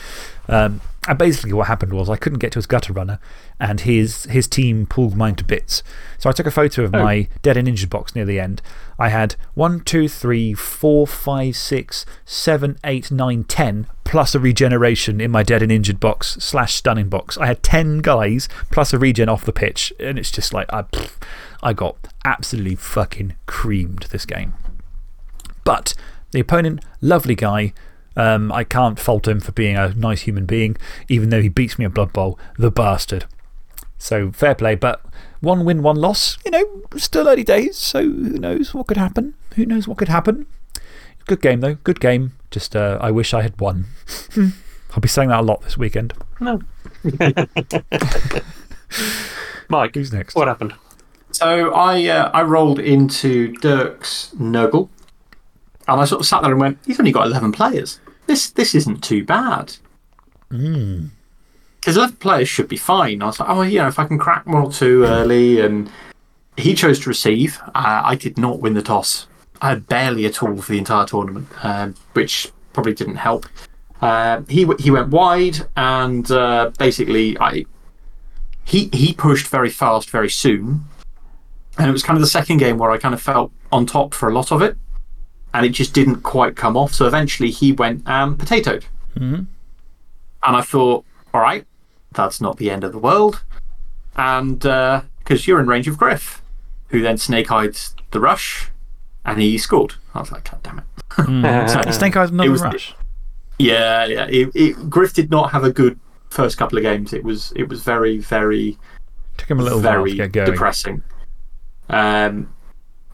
Um, and basically, what happened was I couldn't get to his gutter runner, and his, his team pulled mine to bits. So I took a photo of my dead and injured box near the end. I had one, two, three, four, five, six, seven, eight, nine, ten, plus a regeneration in my dead and injured box slash stunning box. I had 10 guys plus a regen off the pitch, and it's just like, I, pff, I got absolutely fucking creamed this game. But the opponent, lovely guy. Um, I can't fault him for being a nice human being, even though he beats me at Blood Bowl, the bastard. So fair play, but one win, one loss. You know, still early days, so who knows what could happen? Who knows what could happen? Good game, though. Good game. Just uh, I wish I had won. I'll be saying that a lot this weekend. No. Mike, Who's next? what happened? So I, uh, I rolled into Dirk's Noble, and I sort of sat there and went, he's only got 11 players. This, this isn't too bad. Mm. Because 11 players should be fine. I was like, oh, you know, if I can crack one or two early. And he chose to receive. Uh, I did not win the toss. I had barely at all for the entire tournament, um, which probably didn't help. Uh, he, he went wide, and uh, basically, I, he, he pushed very fast very soon. And it was kind of the second game where I kind of felt on top for a lot of it. And it just didn't quite come off. So eventually he went and potatoed. Mhm. And I thought, all right, that's not the end of the world. And because you're in range of Griff, who then snake eyes the rush, and he scored. I was like, God damn it. Mm. Snake Eyes, another was- rush. Yeah, yeah. It, it, Griff did not have a good first couple of games. It was, it was very, very, Took him a little while to very get going. depressing. Um,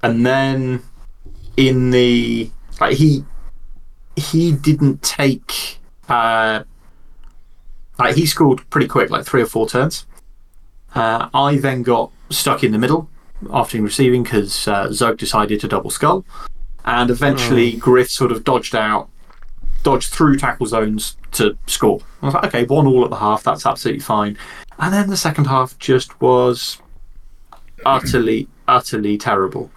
and then in the like he he didn't take uh, like he scored pretty quick, like three or four turns. Uh, I then got stuck in the middle after receiving because uh, Zug decided to double skull, and eventually Griff sort of dodged out, dodged through tackle zones to score. I was like, okay, one all at the half, that's absolutely fine. And then the second half just was utterly, utterly terrible.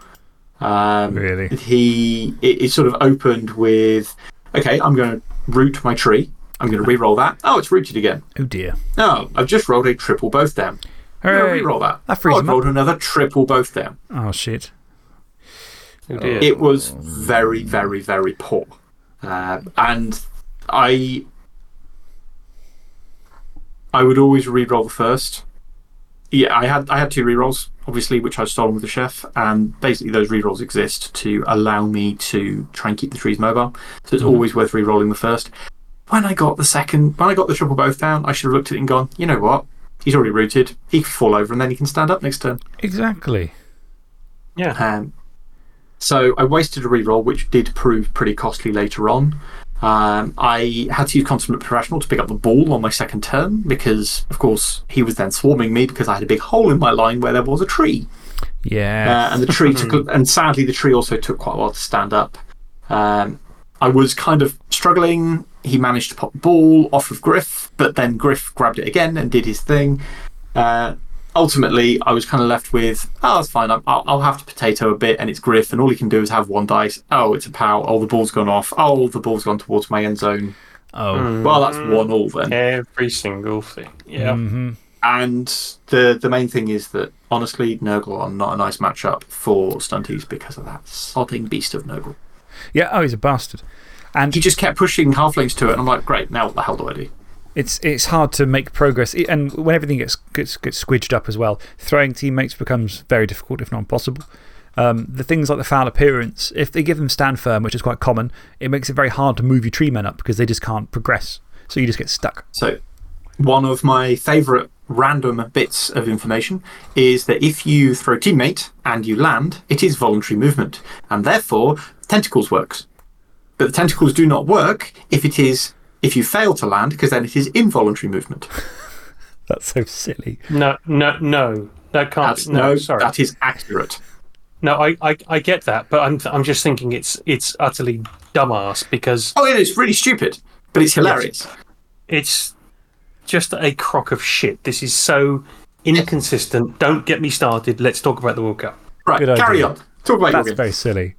Um, Really? He it, it sort of opened with, okay, I'm going to root my tree. I'm going to re-roll that. Oh, it's rooted again. Oh dear. No, I've just rolled a triple both down. I'm going to Hooray. re-roll that. That frees oh, him I've up. rolled another triple both down. Oh shit. Oh, dear. It was very, very, very poor. Uh, and I I would always re-roll the first. Yeah, I had I had two re-rolls, obviously, which I've stolen with the chef, and basically those re-rolls exist to allow me to try and keep the trees mobile. So it's always worth re-rolling the first. When I got the second, when I got the triple both down, I should have looked at it and gone, you know what? He's already rooted. He can fall over and then he can stand up next turn. Exactly. yeah. Um, So I wasted a reroll, which did prove pretty costly later on. Um, I had to use Consummate Professional to pick up the ball on my second turn because, of course, he was then swarming me because I had a big hole in my line where there was a tree. Yeah. Uh, and the tree took, and sadly, the tree also took quite a while to stand up. Um, I was kind of struggling. He managed to pop the ball off of Griff, but then Griff grabbed it again and did his thing. Uh, ultimately, I was kind of left with, oh, that's fine. I'll, I'll have to potato a bit, and it's Griff, and all he can do is have one dice. Oh, it's a pow. Oh, the ball's gone off. Oh, the ball's gone towards my end zone. oh. Well, that's one all then. Every single thing. Yeah. Mhm. And the, the main thing is that, honestly, Nurgle are not a nice matchup for Stunties because of that sodding beast of Nurgle. Yeah, oh, he's a bastard. And He just kept pushing halflings to it, and I'm like, great, now what the hell do I do? It's, it's hard to make progress. And when everything gets, gets, gets squidged up as well, throwing teammates becomes very difficult, if not impossible. Um, the things like the foul appearance, if they give them stand firm, which is quite common, it makes it very hard to move your tree men up because they just can't progress. So you just get stuck. So, one of my favourite random bits of information is that if you throw teammate and you land, it is voluntary movement, and therefore tentacles works. But the tentacles do not work if it is if you fail to land, because then it is involuntary movement. That's so silly. No, no, no. That can't That's. No, no, sorry. that is accurate. No, I, I, I get that, but I'm, I'm just thinking it's, it's utterly dumbass because Oh, yeah, it's really stupid, but it's hilarious. it's just a crock of shit. This is so inconsistent. Don't get me started. Let's talk about the World Cup. Right, Good carry idea. on. Talk about That's your game. very silly.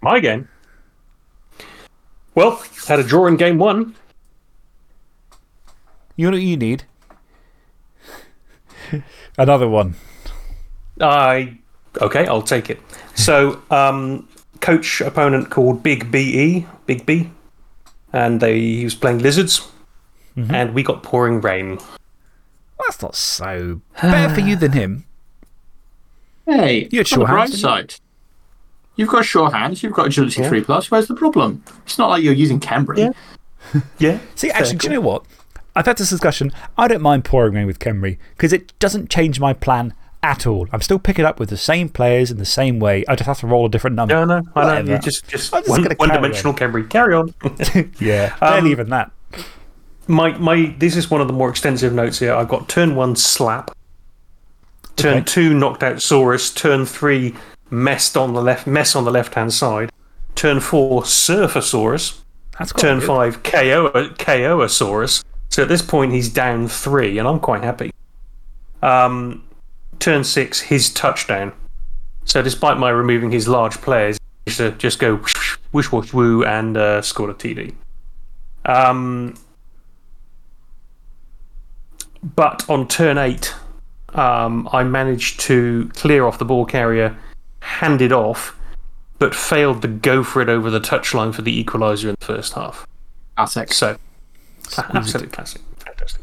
My game. Well, had a draw in game one. You know what you need? Another one. I. Okay, I'll take it. So, um, coach opponent called Big BE, Big B, and they, he was playing Lizards, and we got pouring rain. That's not so. Better for you than him. Hey, You had on the sure bright hands, side. You've got sure hands, you've got agility 3 plus. Where's the problem? It's not like you're using Khemri. Yeah. Yeah. See, actually, do you know what? I've had this discussion. I don't mind pouring rain with Khemri because it doesn't change my plan at all. I'm still picking up with the same players in the same way. I just have to roll a different number. No, no, I know. Whatever. You just, just, I'm just one, one dimensional Khemri. Carry on. Yeah, Um, barely even that. my, my, this is one of the more extensive notes here. I've got turn one slap, turn Okay. two knocked out Saurus, turn three messed on the left, mess on the left hand side, turn four Surfosaurus, That's quite turn good. five KO KOosaurus. So at this point he's down three, and I'm quite happy. Um, turn six, his touchdown. So despite my removing his large players, he to just go whoosh, whoosh, whoosh, woo and uh, scored a TD. Um, but on turn eight, um, I managed to clear off the ball carrier, hand it off, but failed to go for it over the touchline for the equaliser in the first half. Classic. So, absolute classic. Fantastic.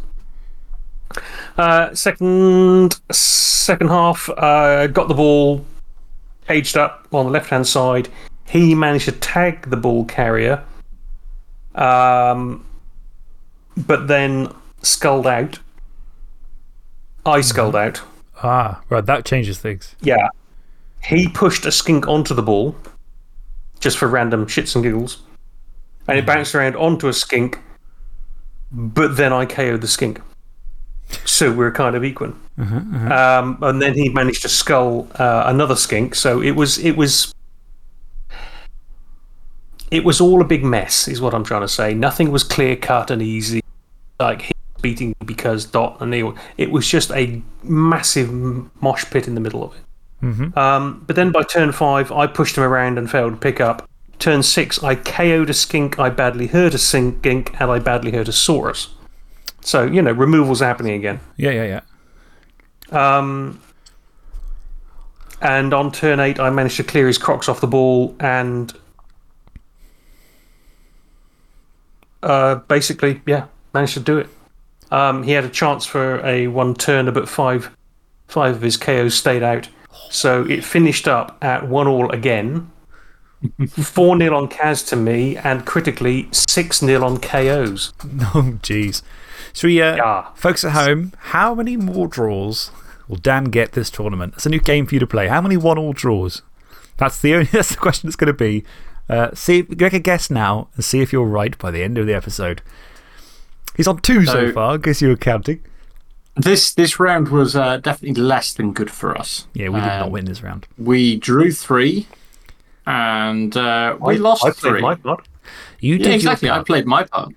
Uh, second, second half, uh, got the ball caged up on the left hand side. He managed to tag the ball carrier, um, but then sculled out. I sculled out. Ah, right, that changes things. Yeah. He pushed a skink onto the ball just for random shits and giggles. And it bounced around onto a skink, but then I KO'd the skink. So we're kind of equal. Um, and then he managed to skull uh, another skink. So it was, it was. It was all a big mess, is what I'm trying to say. Nothing was clear cut and easy. Like he was beating because Dot and Neil. It was just a massive mosh pit in the middle of it. Um, but then by turn five, I pushed him around and failed to pick up. Turn six, I KO'd a skink, I badly hurt a skink, and I badly hurt a Saurus. So, you know, removals happening again. Yeah, yeah, yeah. Um, and on turn eight, I managed to clear his crocs off the ball and uh, basically, yeah, managed to do it. Um, he had a chance for a one turner, but five, five of his KOs stayed out. So it finished up at one all again. 4 0 on Kaz to me, and critically 6 0 on KOs. Oh, jeez. So, we, uh, Yeah. folks at home, how many more draws will Dan get this tournament? It's a new game for you to play. How many one all draws? That's the only that's the question that's going to be. Uh, see, make a guess now and see if you're right by the end of the episode. He's on two so, So- far, in case you were counting. This, this round was uh, definitely less than good for us. Yeah, we did not Um, win this round. We drew three and uh, we I- lost I three. my part. You yeah, exactly. your I played my part.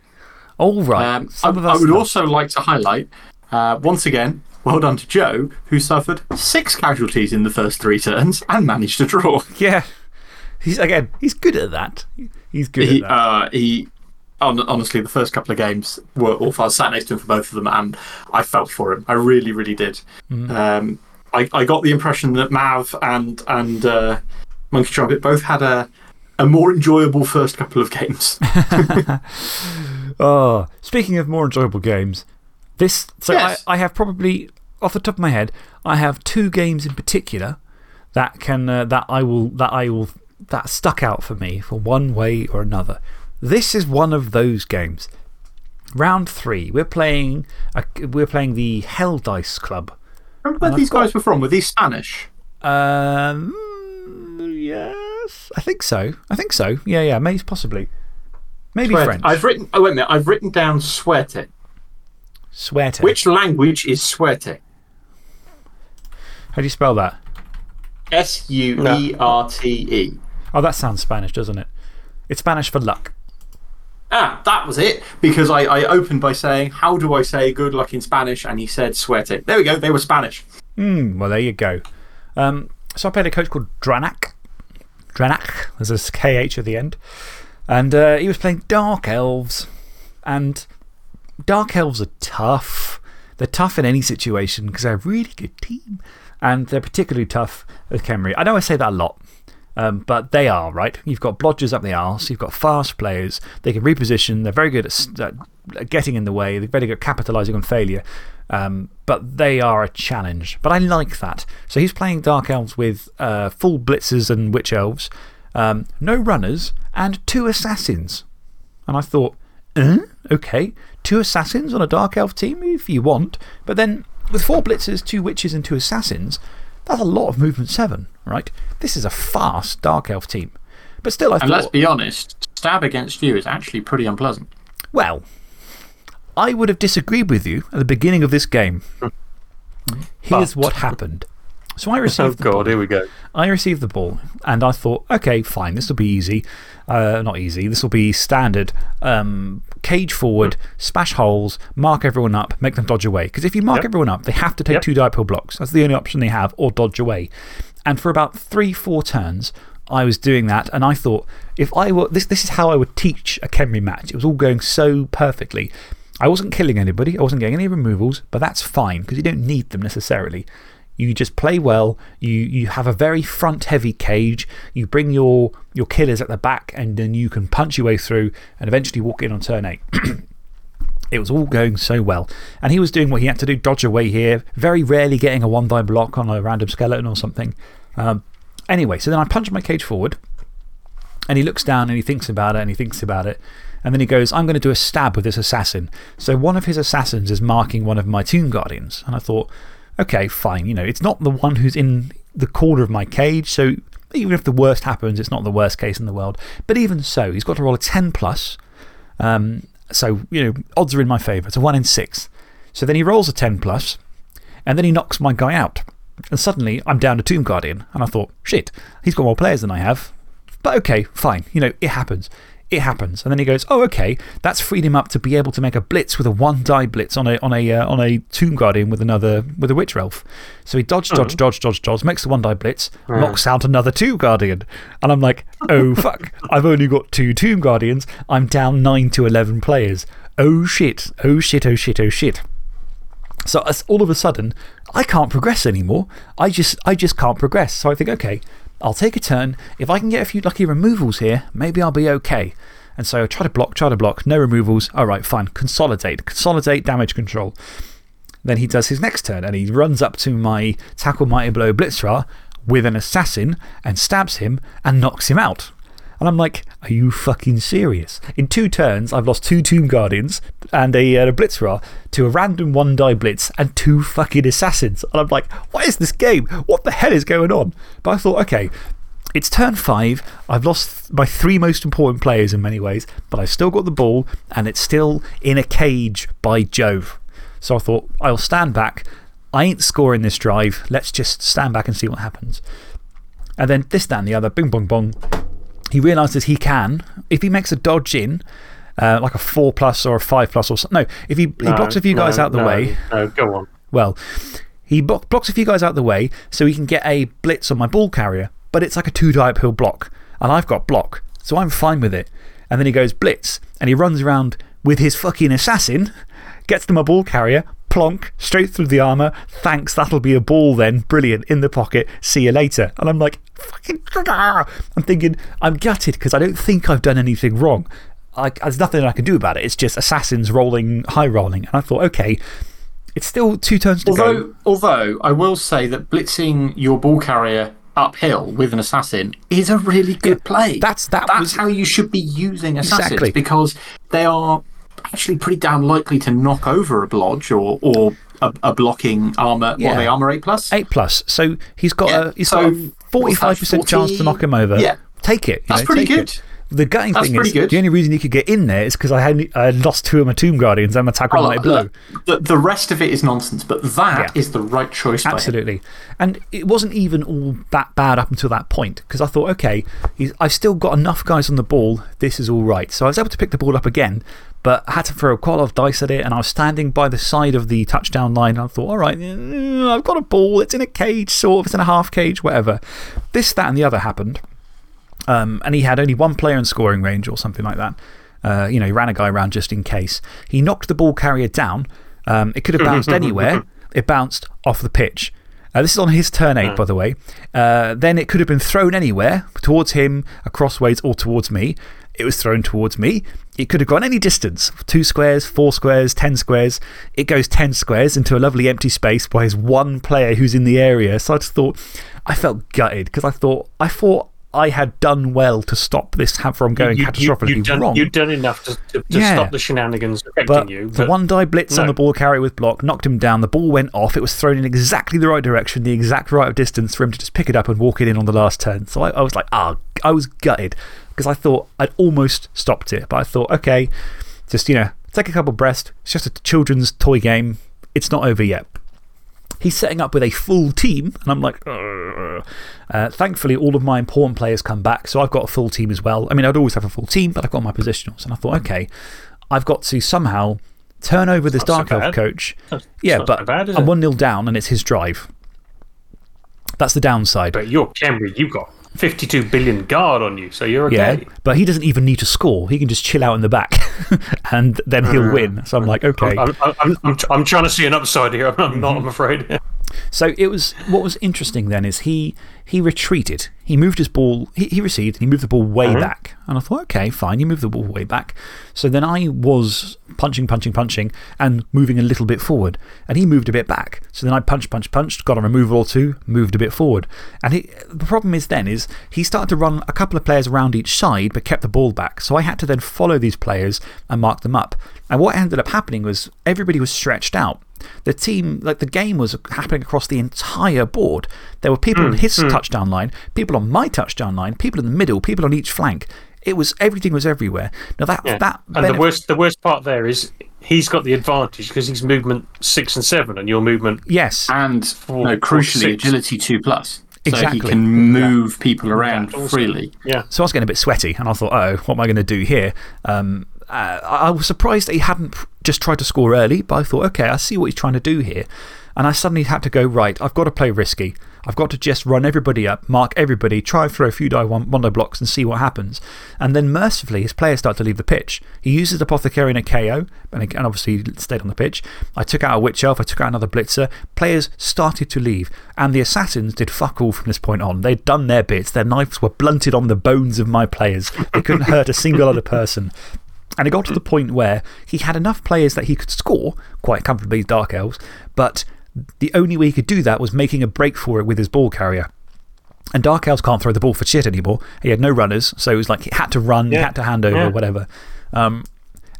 All right. Um, I, I us would don't. also like to highlight, uh, once again, well done to Joe, who suffered six casualties in the first three turns and managed to draw. Yeah. He's, again, he's good at that. He's good He, at that. uh, he hon honestly, the first couple of games were awful. I sat next to him for both of them and I felt for him. I really, really did. Mm. Um, I, I got the impression that Mav and, and uh, Monkey Trumpet both had a, a more enjoyable first couple of games. Oh, speaking of more enjoyable games, this. So Yes. I, I have probably, off the top of my head, I have two games in particular that, can, uh, that, I will, that I will. that stuck out for me for one way or another. This is one of those games. Round three, we're playing, a, we're playing the Hell Dice Club. Remember where these guys were from? Were these Spanish? Um, yes, I think so. I think so. Yeah, yeah, maybe possibly. Maybe Suerte. French. I've written, oh, wait a minute. I've written down Suerte. Swear to. Which language is Suerte? How do you spell that? S U E R T E. Oh, that sounds Spanish, doesn't it? It's Spanish for luck. Ah, that was it. Because I, I opened by saying, How do I say good luck in Spanish? And he said Suerte. There we go. They were Spanish. Hmm, well, there you go. Um, so I played a coach called Dranak. Dranak, there's a KH at the end. And uh, he was playing Dark Elves. And Dark Elves are tough. They're tough in any situation because they're a really good team. And they're particularly tough with Khemri. I know I say that a lot. Um, but they are, right? You've got blodgers up the arse, you've got fast players, they can reposition, they're very good at, at getting in the way, they're very good at capitalising on failure. Um, but they are a challenge. But I like that. So he's playing Dark Elves with uh, full blitzers and witch elves, um, no runners, and two assassins. And I thought, eh? okay, two assassins on a Dark Elf team if you want. But then with four blitzers, two witches, and two assassins, that's a lot of movement seven, right? This is a fast Dark Elf team. But still, I And let's be honest, stab against you is actually pretty unpleasant. well, I would have disagreed with you at the beginning of this game. Hmm. Here's But- what happened. So I Oh, received the God, ball. here we go. I received the ball and I thought, okay, fine, this will be easy. Uh, not easy, this will be standard. Um, cage forward, smash holes, mark everyone up, make them dodge away. Because if you mark Yep. everyone up, they have to take Yep. two dipole blocks. That's the only option they have, or dodge away. And for about three, four turns, I was doing that and I thought, if I were, this, this is how I would teach a Khemri match. It was all going so perfectly. I wasn't killing anybody, I wasn't getting any removals, but that's fine because you don't need them necessarily. You just play well. You, you have a very front heavy cage. You bring your, your killers at the back, and then you can punch your way through and eventually walk in on turn eight. It was all going so well. And he was doing what he had to do dodge away here, very rarely getting a one die block on a random skeleton or something. Um, anyway, so then I punch my cage forward, and he looks down and he thinks about it and he thinks about it. And then he goes, I'm going to do a stab with this assassin. So one of his assassins is marking one of my Tomb Guardians. And I thought, okay, fine. You know, it's not the one who's in the corner of my cage. So even if the worst happens, it's not the worst case in the world. But even so, he's got to roll a 10 plus. Um, so, you know, odds are in my favour. It's a 1 in 6. So then he rolls a 10 plus, and then he knocks my guy out. And suddenly I'm down to Tomb Guardian. And I thought, shit, he's got more players than I have. But okay, fine. You know, it happens. It happens. And then he goes, oh, okay, that's freed him up to be able to make a blitz with a one die blitz on a, on a, uh, on a Tomb Guardian with, another, with a Witch Elf. So he dodge, dodge, dodge, dodge, dodge, makes the one die blitz, knocks out another Tomb Guardian. And I'm like, oh, fuck. I've only got two Tomb Guardians. I'm down 9 to 11 players. Oh, shit. Oh, shit. Oh, shit. Oh, shit. So all of a sudden, I can't progress anymore. I just, I just can't progress. So I think, okay, I'll take a turn. If I can get a few lucky removals here, maybe I'll be okay. And so I try to block, try to block, no removals. All right, fine. Consolidate, consolidate damage control. Then he does his next turn and he runs up to my Tackle Mighty Blow Blitzra with an assassin and stabs him and knocks him out. And I'm like, are you fucking serious? In two turns, I've lost two Tomb Guardians and a, uh, a Blitzra to a random one die blitz and two fucking assassins. And I'm like, what is this game? What the hell is going on? But I thought, okay, It's turn five. I've lost my three most important players in many ways, but I've still got the ball and it's still in a cage by Jove. So I thought, I'll stand back. I ain't scoring this drive. Let's just stand back and see what happens. And then this, that, and the other, boom, boom, boom. He realises he can. If he makes a dodge in, uh, like a 4 plus or a 5 plus or something. No, if he, he blocks a few guys out the no, way. No, go on. Well, he blo blocks a few guys out the way so he can get a blitz on my ball carrier, but it's like a two die uphill block. And I've got block, so I'm fine with it. And then he goes blitz, and he runs around with his fucking assassin, gets to my ball carrier, plonk, straight through the armour. Thanks, that'll be a ball then. Brilliant, in the pocket. See you later. And I'm like, fucking. I'm thinking, I'm gutted because I don't think I've done anything wrong. I, there's nothing I can do about it. It's just assassins rolling, high rolling. And I thought, okay, it's still two turns to although, go. Although, I will say that blitzing your ball carrier uphill with an assassin is a really good play. That's, that That's was, how you should be using assassins Exactly. because they are actually pretty damn likely to knock over a blodge or, or a, a blocking armor. What Yeah. are they, armor 8 plus? 8 plus. So he's got Yeah, a, he's so got a 45% chance to knock him over. Yeah. Take it. That's know, pretty good. it. The gutting That's thing is good. the only reason you could get in there is because I had I had lost two of my Tomb Guardians and my Tackled Oh, Mighty Blow. the, the rest of it is nonsense, but that is Yeah. the right choice. Absolutely. And it wasn't even all that bad up until that point because I thought, okay, I've still got enough guys on the ball. This is all right. So I was able to pick the ball up again, but I had to throw quite a lot of dice at it. And I was standing by the side of the touchdown line. And I thought, all right, I've got a ball. It's in a cage, sort of. It's in a half cage, whatever. This, that, and the other happened. Um, and he had only one player in scoring range or something like that. Uh, you know, he ran a guy around just in case. He knocked the ball carrier down. Um, it could have bounced anywhere. It bounced off the pitch. Uh, this is on his turn eight, by the way. Uh, then it could have been thrown anywhere towards him, across ways, or towards me. It was thrown towards me. It could have gone any distance two squares, four squares, 10 squares. It goes 10 squares into a lovely empty space by his one player who's in the area. So I just thought, I felt gutted because I thought, I thought I had done well to stop this from going You, you, catastrophically you've, done, wrong. you've done enough to, to, to Yeah. stop the shenanigans affecting But you. the one die blitz on the ball carrier with block knocked him down. The ball went off. It was thrown in exactly the right direction, the exact right of distance for him to just pick it up and walk it in on the last turn. So I, I was like, ah, I was gutted because I thought I'd almost stopped it. But I thought, okay, just, you know, take a couple breaths. It's just a children's toy game. It's not over yet. He's setting up with a full team, and I'm like, uh, thankfully, all of my important players come back, so I've got a full team as well. I mean, I'd always have a full team, but I've got my positionals. And I thought, okay, I've got to somehow turn over this so Dark Elf coach. That's- yeah, that's but bad, I'm 1 0 down, and it's his drive. That's the downside. But you're Khemri, you've got 52 billion guard on you, so you're okay. Yeah, okay. but he doesn't even need to score. He can just chill out in the back, and then he'll uh, win. So I'm like, okay. I'm, I'm, I'm, I'm, I'm trying to see an upside here. I'm, I'm not, I'm afraid. So it was, what was interesting then is he, he retreated. He moved his ball, he, he received, and he moved the ball way -hmm. back. And I thought, okay, fine, you moved the ball way back. So then I was punching, punching, punching, and moving a little bit forward. And he moved a bit back. So then I punched, punched, punched, got a removal or two, moved a bit forward. And he, the problem is then is he started to run a couple of players around each side, but kept the ball back. So I had to then follow these players and mark them up. And what ended up happening was everybody was stretched out. The team, like the game was happening across the entire board. There were people on his touchdown line, people on my touchdown line, people in the middle, people on each flank. It was, everything was everywhere. Now that, Yeah. that and the worst, the worst part there is he's got the advantage because he's movement six and seven, and your movement. yes, And Four- no, crucially, six. agility 2 plus. Exactly. So he can move people around also. freely. Yeah. So I was getting a bit sweaty, and I thought, oh, what am I going to do here? Um, uh, I was surprised that he hadn't just tried to score early, but I thought, okay, I see what he's trying to do here. And I suddenly had to go, right, I've got to play risky. I've got to just run everybody up, mark everybody, try and throw a few die one blocks and see what happens. And then mercifully, his players start to leave the pitch. He uses Apothecary in a KO, and obviously stayed on the pitch. I took out a Witch Elf, I took out another Blitzer. Players started to leave, and the Assassins did fuck all from this point on. They'd done their bits, their knives were blunted on the bones of my players. They couldn't hurt a single other person. And it got to the point where he had enough players that he could score quite comfortably, Dark Elves, but the only way he could do that was making a break for it with his ball carrier. And Dark Elves can't throw the ball for shit anymore. He had no runners, so it was like he had to run, he had to hand over, Yeah. whatever. Um,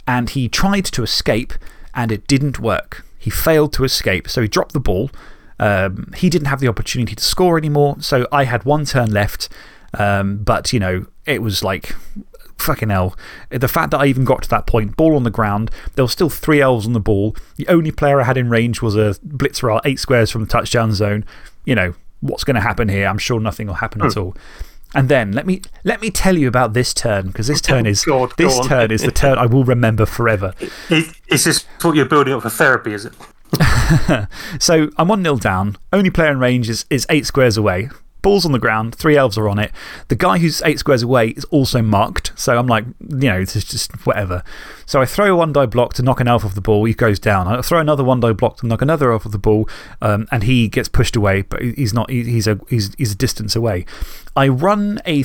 and he tried to escape, and it didn't work. He failed to escape, so he dropped the ball. Um, he didn't have the opportunity to score anymore, so I had one turn left. Um, but, you know, it was like fucking hell. The fact that I even got to that point, ball on the ground, there were still three elves on the ball. The only player I had in range was a blitzer eight squares from the touchdown zone. You know, what's going to happen here? I'm sure nothing will happen at hmm. all. And then let me, let me tell you about this turn, because this turn oh, is, God, this turn is the turn I will remember forever. Is, is this what you're building up for therapy, is it? So I'm 1 0 down. Only player in range is, is eight squares away. Ball's on the ground, three elves are on it. The guy who's eight squares away is also marked. So I'm like, you know, this is just whatever. So I throw a one die block to knock an elf off the ball. He goes down. I throw another one die block to knock another elf off the ball, um, and he gets pushed away, but he's, not, he's, a, he's, he's a distance away. I run a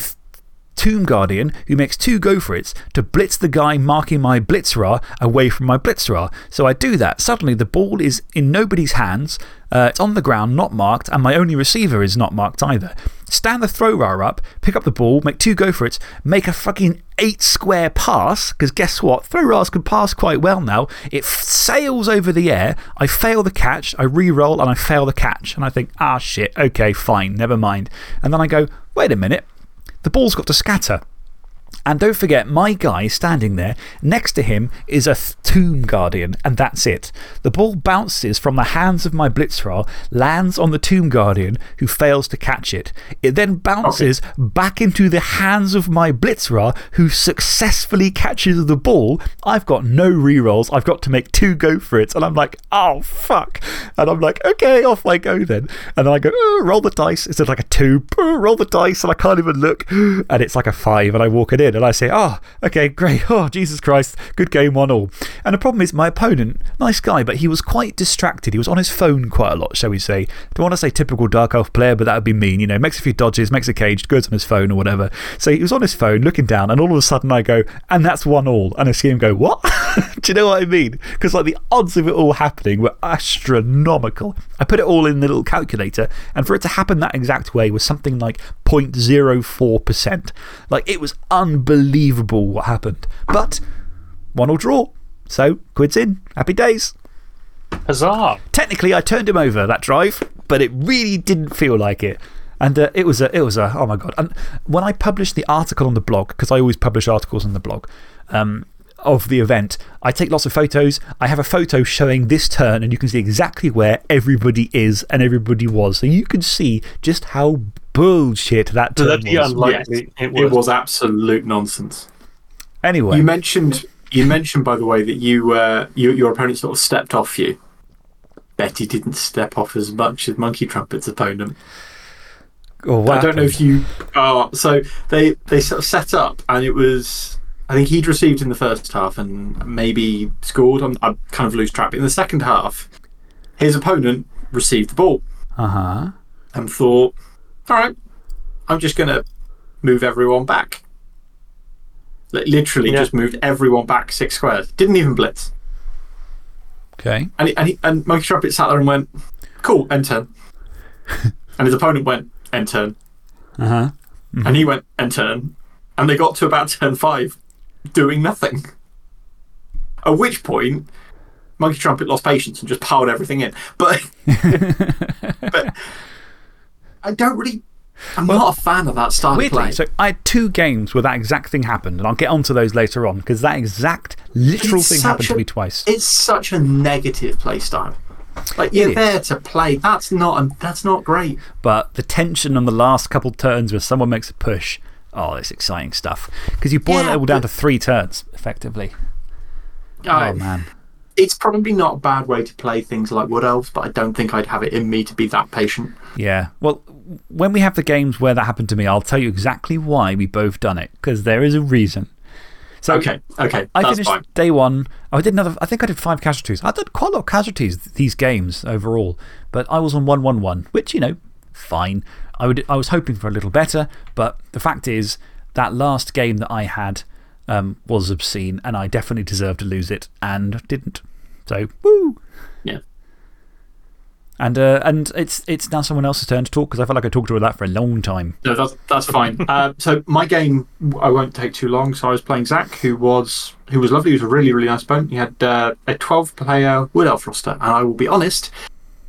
Tomb Guardian who makes two go for it to blitz the guy marking my Blitzerer away from my Blitzerer. So I do that. Suddenly the ball is in nobody's hands. Uh, it's on the ground, not marked, and my only receiver is not marked either. Stand the thrower up, pick up the ball, make two go for it, make a fucking eight square pass, because guess what? Throwers can pass quite well now. It sails over the air. I fail the catch, I re roll, and I fail the catch. And I think, ah, shit, okay, fine, never mind. And then I go, wait a minute the ball's got to scatter. And don't forget, my guy standing there, next to him is a Tomb Guardian, and that's it. The ball bounces from the hands of my Blitzerer, lands on the Tomb Guardian, who fails to catch it. It then bounces back into the hands of my Blitzerer, who successfully catches the ball. I've got no rerolls. I've got to make two go for it. And I'm like, oh, fuck. And I'm like, okay, off I go then. And then I go, "Oh, roll the dice. It's like a two, roll the dice, and I can't even look. And it's like a five, and I walk it in, and I say, oh, okay, great. Oh, Jesus Christ. Good game, one all. And the problem is, my opponent, nice guy, but he was quite distracted. He was on his phone quite a lot, shall we say. Don't want to say typical Dark Elf player, but that would be mean. You know, makes a few dodges, makes a cage, goes on his phone or whatever. So he was on his phone looking down, and all of a sudden I go, and that's one all. And I see him go, what? Do you know what I mean? Because like the odds of it all happening were astronomical. I put it all in the little calculator, and for it to happen that exact way was something like 0.04%. Like it was unbelievable what happened. But one all draw. So, quid's in. Happy days. Huzzah! Technically, I turned him over that drive, but it really didn't feel like it. And uh, it was a, it was a, oh my God. And when I published the article on the blog, because I always publish articles on the blog um, of the event, I take lots of photos. I have a photo showing this turn, and you can see exactly where everybody is and everybody was. So you can see just how bullshit that turn Bloody was. unlikely Yes, it was. It was absolute nonsense. Anyway. You mentioned, you mentioned, by the way, that you, uh, you, your opponent sort of stepped off you. Betty didn't step off as much as Monkey Trumpet's opponent. oh, I don't know if you. Oh, so they, they sort of set up, and it was. I think he'd received in the first half and maybe scored. I'm, I kind of lose track. But in the second half, his opponent received the ball Uh huh. and thought, all right, I'm just going to move everyone back. Li- Literally Yeah. just moved everyone back six squares. Didn't even blitz. Okay. And, he, and, he, and Monkey Trumpet sat there and went, cool, end turn. and his opponent went, end turn. Uh huh. And he went, end turn. And they got to about turn five, doing nothing. At which point, Monkey Trumpet lost patience and just piled everything in. But, but I don't really. I'm not a fan of that style of play. so I had two games where that exact thing happened, and I'll get onto those later on because that exact literal It's thing happened to me twice. it's such a negative play style. Like you're there to play. That's not that's not great. But the tension on the last couple turns where someone makes a push, oh, it's exciting stuff. Because you boil Yeah, it all down to three turns, effectively. I- oh, man. It's probably not a bad way to play things like Wood Elves, but I don't think I'd have it in me to be that patient. Yeah. Well, when we have the games where that happened to me, I'll tell you exactly why we both done it. Because there is a reason. So, Okay, okay, I that's finished fine. day one. I did another, I think I did five casualties. I did quite a lot of casualties these games overall, but I was on 1 1 1, which, you know, fine. I, would, I was hoping for a little better, but the fact is, that last game that I had um, was obscene, and I definitely deserved to lose it, and didn't. So, woo! Yeah. And, uh, and it's, it's now someone else's turn to talk because I felt like I talked to about that for a long time. No, that's, that's fine. uh, so, my game, I won't take too long. So, I was playing Zach, who was, who was lovely. He was a really, really nice opponent. He had uh, a 12 player Wood Elf roster. And I will be honest,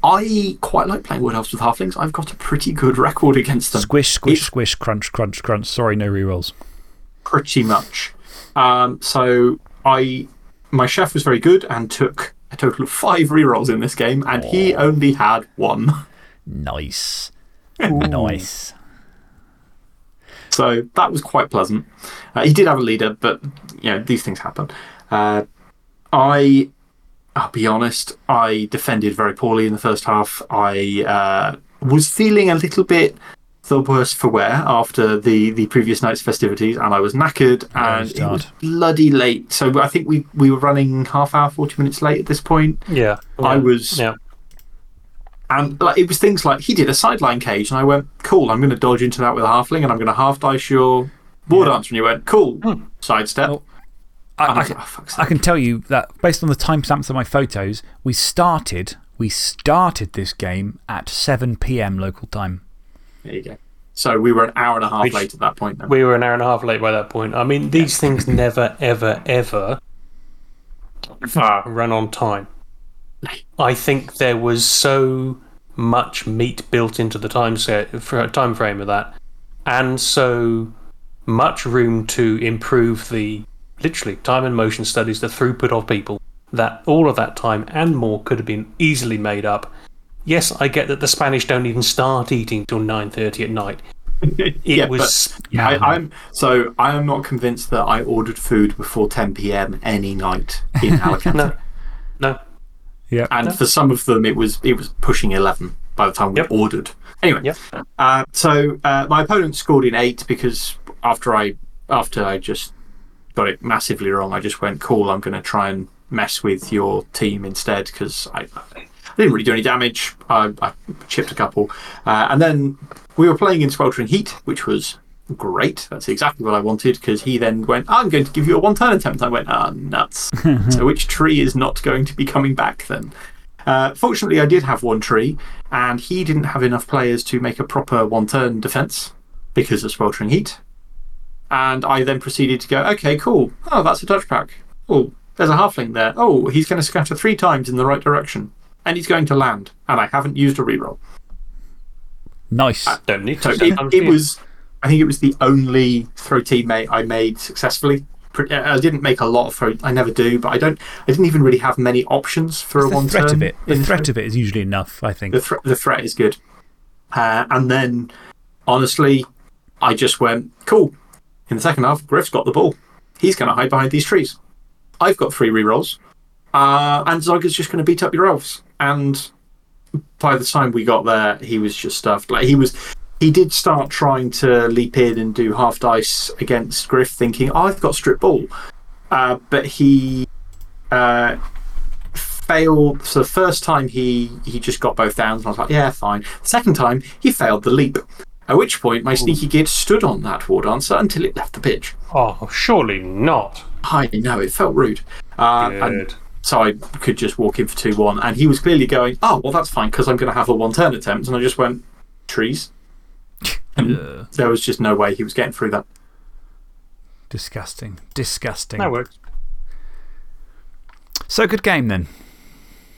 I quite like playing Wood Elves with Halflings. I've got a pretty good record against them. Squish, squish, squish, crunch, crunch, crunch. Sorry, no rerolls. pretty much. Um, so I, my chef was very good and took a total of five rerolls in this game, and he only had one. Nice. nice. So that was quite pleasant. Uh, he did have a leader, but you know these things happen. Uh, I, I'll be honest, I defended very poorly in the first half. I uh, was feeling a little bit the worse for wear after the, the previous night's festivities, and I was knackered and it was bloody late. So I think we, we were running half hour, 40 minutes late at this point. Yeah. I was. Yeah. And like, it was things like he did a sideline cage, and I went, cool, I'm going to dodge into that with a halfling, and I'm going to half dice your war dance. And you went, cool, hmm. sidestep. Oh, And I, I I, can- like, oh, I can tell you that based on the timestamps of my photos, we started, we started this game at 7 pm local time. There you go. So we were an hour and a half Which- late at that point. Then. We were an hour and a half late by that point. I mean, these things never, ever, ever uh, run on time. I think there was so much meat built into the time set for time frame of that, and so much room to improve the literally time and motion studies, the throughput of people. That all of that time and more could have been easily made up. Yes, I get that the Spanish don't even start eating till nine thirty at night. It Yeah, was but I, I'm, so I am not convinced that I ordered food before 10 p.m. any night in Alicante. no, no. Yeah. And for some of them, it was, it was pushing 11 by the time we Yep. ordered. Anyway, Yep. uh, so uh, my opponent scored in eight because after I, after I just got it massively wrong, I just went, cool, I'm going to try and mess with your team instead because I, I didn't really do any damage. I, I chipped a couple. Uh, and then we were playing in Sweltering Heat, which was great. That's exactly what I wanted because he then went, I'm going to give you a one turn attempt. I went, ah, nuts. so which tree is not going to be coming back then? Uh, fortunately, I did have one tree, and he didn't have enough players to make a proper one turn defense because of Sweltering Heat. And I then proceeded to go, okay, cool. Oh, that's a touch pack. Oh, there's a halfling there. Oh, he's going to scatter three times in the right direction. And he's going to land. And I haven't used a reroll. Nice. Don't need So it, it was, I think it was the only throw teammate I made successfully. I didn't make a lot of throw. I never do, but I don't. I didn't even really have many options for a the one threat turn. of it. The threat of it is usually enough, I think. The, thre- the threat is good. Uh, and then, honestly, I just went, cool. In the second half, Griff's got the ball. He's going to hide behind these trees. I've got three rerolls. Uh, and Zyga's just going to beat up your elves. And by the time we got there, he was just stuffed. Like, he was. He did start trying to leap in and do half dice against Griff, thinking, oh, I've got strip ball. Uh, but he uh, failed. So the first time he he just got both downs, and I was like, yeah, fine. The second time he failed the leap. At which point, my sneaky git stood on that war dancer until it left the pitch. Oh, surely not. I know it felt rude. Uh, and. So I could just walk in for two one, and he was clearly going, "Oh, well, that's fine because I'm going to have a one turn attempt." And I just went, "Trees." And Ugh. there was just no way he was getting through that. Disgusting. Disgusting. That works. So, good game then.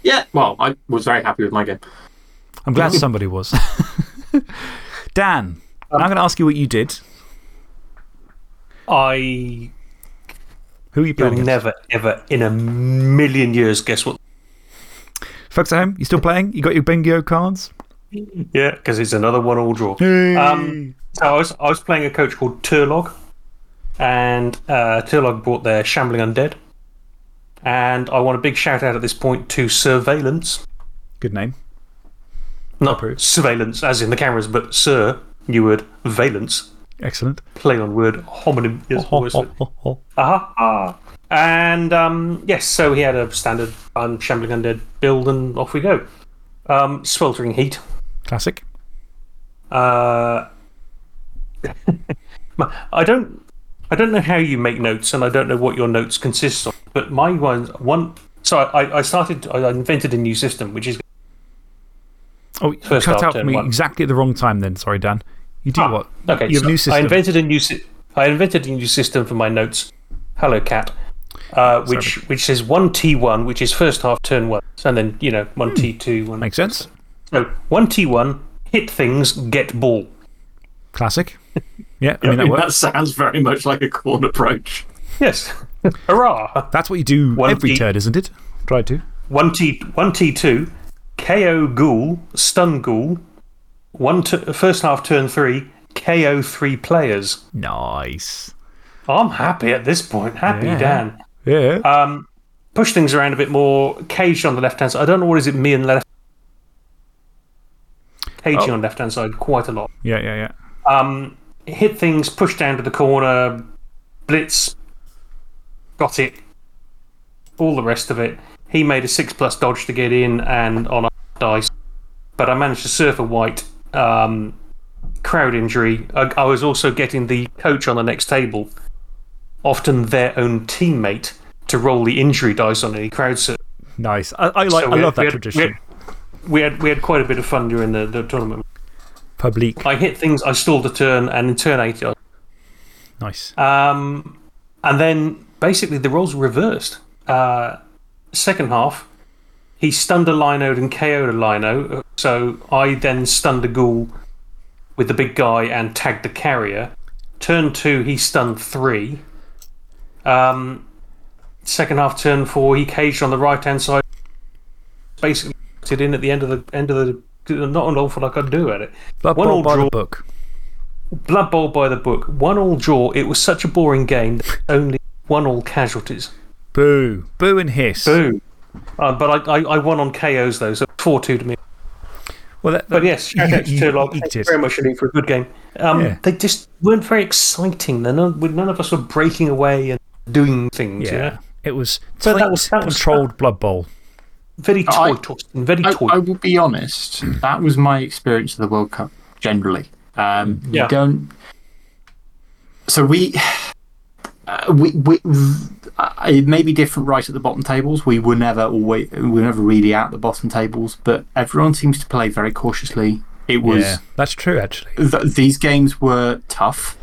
Yeah, well, I was very happy with my game. I'm glad somebody was. Dan, I'm going to ask you what you did. I Who are you playing? against? never, ever in a million years guess what. Folks at home, you still playing? You got your bingo cards? Yeah, because it's another one all draw. Um, so I was, I was playing a coach called Turlog, and uh, Turlog brought their Shambling Undead. And I want a big shout out at this point to Surveillance. Good name. Not surveillance, as in the cameras, but Sir, you word, valence. Excellent. Play on word, homonym. Yes, always. Aha. ah. And um, yes, so he had a standard um, Shambling Undead build, and off we go. Um, sweltering heat. Classic. Uh, I don't. I don't know how you make notes, and I don't know what your notes consist of. But my ones, one. So I, I started. I invented a new system, which is Oh, you First cut out for me one. exactly at the wrong time then. Sorry, Dan. You do Ah, what? okay. You have so a new system. I invented a new. sy- I invented a new system for my notes. Hello, cat. Uh, which which says one T one, which is first half turn one, and then you know one T two, one Makes sense. So, 1T1, hit things, get ball. Classic. Yeah, I I mean, that mean, that sounds very much like a Khorne approach. Yes. Hurrah! That's what you do One every key- turn, isn't it? Try to. 1T, 1T2, KO Ghoul, Stun Ghoul. One t- first half, turn three, KO three players. Nice. I'm happy at this point. Happy, Yeah. Dan. Yeah. Um, push things around a bit more. Cage on the left hand side. I don't know what is it, me and left. Caging Oh. on left hand side quite a lot. yeah, yeah, yeah. Um, hit things, push down to the corner, blitz, got it, all the rest of it. He made a six plus dodge to get in and on a dice, but I managed to surf a white. Um, crowd injury. I, I was also getting the coach on the next table, often their own teammate, to roll the injury dice on any crowd surf. Nice. I, I, like, So I we love had- that we had- tradition. We had, we had quite a bit of fun during the, the tournament. Public. I hit things, I stalled a turn, and in turn 8, I Nice. Um, and then basically the roles were reversed. Uh, second half, he stunned a Lino and KO'd a Lino. So I then stunned a Ghoul with the big guy and tagged the carrier. Turn two, he stunned three. Um, second half, turn four, he caged on the right hand side. Basically, it in at the end of the end of the. Not an awful lot I could do at it. Blood one Bowl all by draw. the book. Blood Bowl by the book. One all draw. It was such a boring game. that Only one all casualties. Boo. Boo and hiss. Boo. Uh, but I, I, I won on KOs though, so 4 2 to me. Well, that, But yes, shout out to you- Turlock. Thank eat you it. very much indeed for a good game. Um, Yeah. They just weren't very exciting. They're None, none of us were breaking away and doing things. Yeah. Yeah. It was So tight, that was- that was- controlled Blood Bowl. Very I- toy tossing. Very I, toy. I will be honest. That was my experience of the World Cup generally. Um, Yeah. You don't. So we. Uh, we, we uh, it may be different right at the bottom tables. We were never always, we were never really at the bottom tables, but everyone seems to play very cautiously. It was Yeah. That's true, actually. th- these games were tough,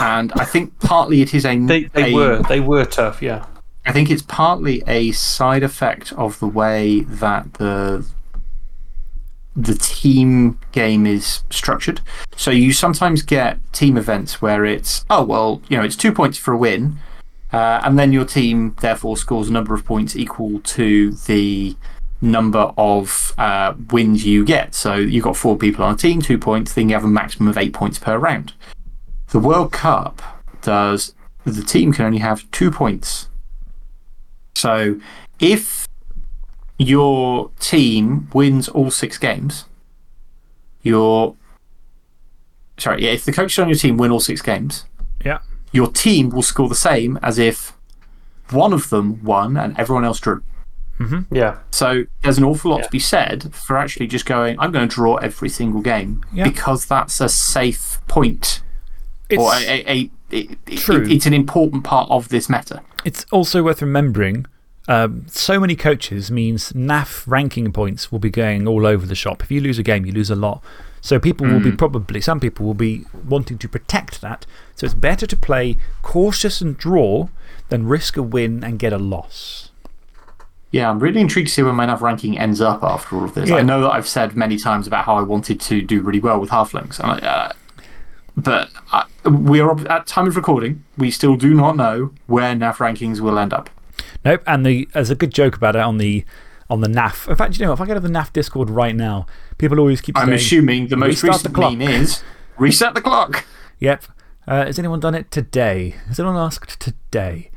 and I think partly it is a they they a- were. They were tough, yeah. I think it's partly a side effect of the way that the the team game is structured. So you sometimes get team events where it's oh well, you know, it's two points for a win, uh, and then your team therefore scores a number of points equal to the number of uh, wins you get. So you've got four people on a team, two points, then you have a maximum of eight points per round. The World Cup does the team can only have two points. So if your team wins all six games, your. Sorry, yeah, if the coaches on your team win all six games, Yeah. your team will score the same as if one of them won and everyone else drew. Mm-hmm. Yeah. So there's an awful lot to be said for actually just going, I'm going to draw every single game Yeah. because that's a safe point It's, or a, a, a, it- it- True. it's an important part of this meta. it's also worth remembering um, so many coaches means NAF ranking points will be going all over the shop. If you lose a game, you lose a lot. So people will be probably, some people will be wanting to protect that. So it's better to play cautious and draw than risk a win and get a loss. Yeah, I'm really intrigued to see where my NAF ranking ends up after all of this. Yeah. I know that I've said many times about how I wanted to do really well with halflings. And I, uh, but I, we are at time of recording, we still do not know where NAF rankings will end up. Nope. And the, there's a good joke about it on the, on the NAF. In fact, you know, if I go to the NAF Discord right now, people always keep I'm saying. assuming the most "Restart the recent clock." meme is reset the clock. Yep. Uh, has anyone done it today? Has anyone asked today?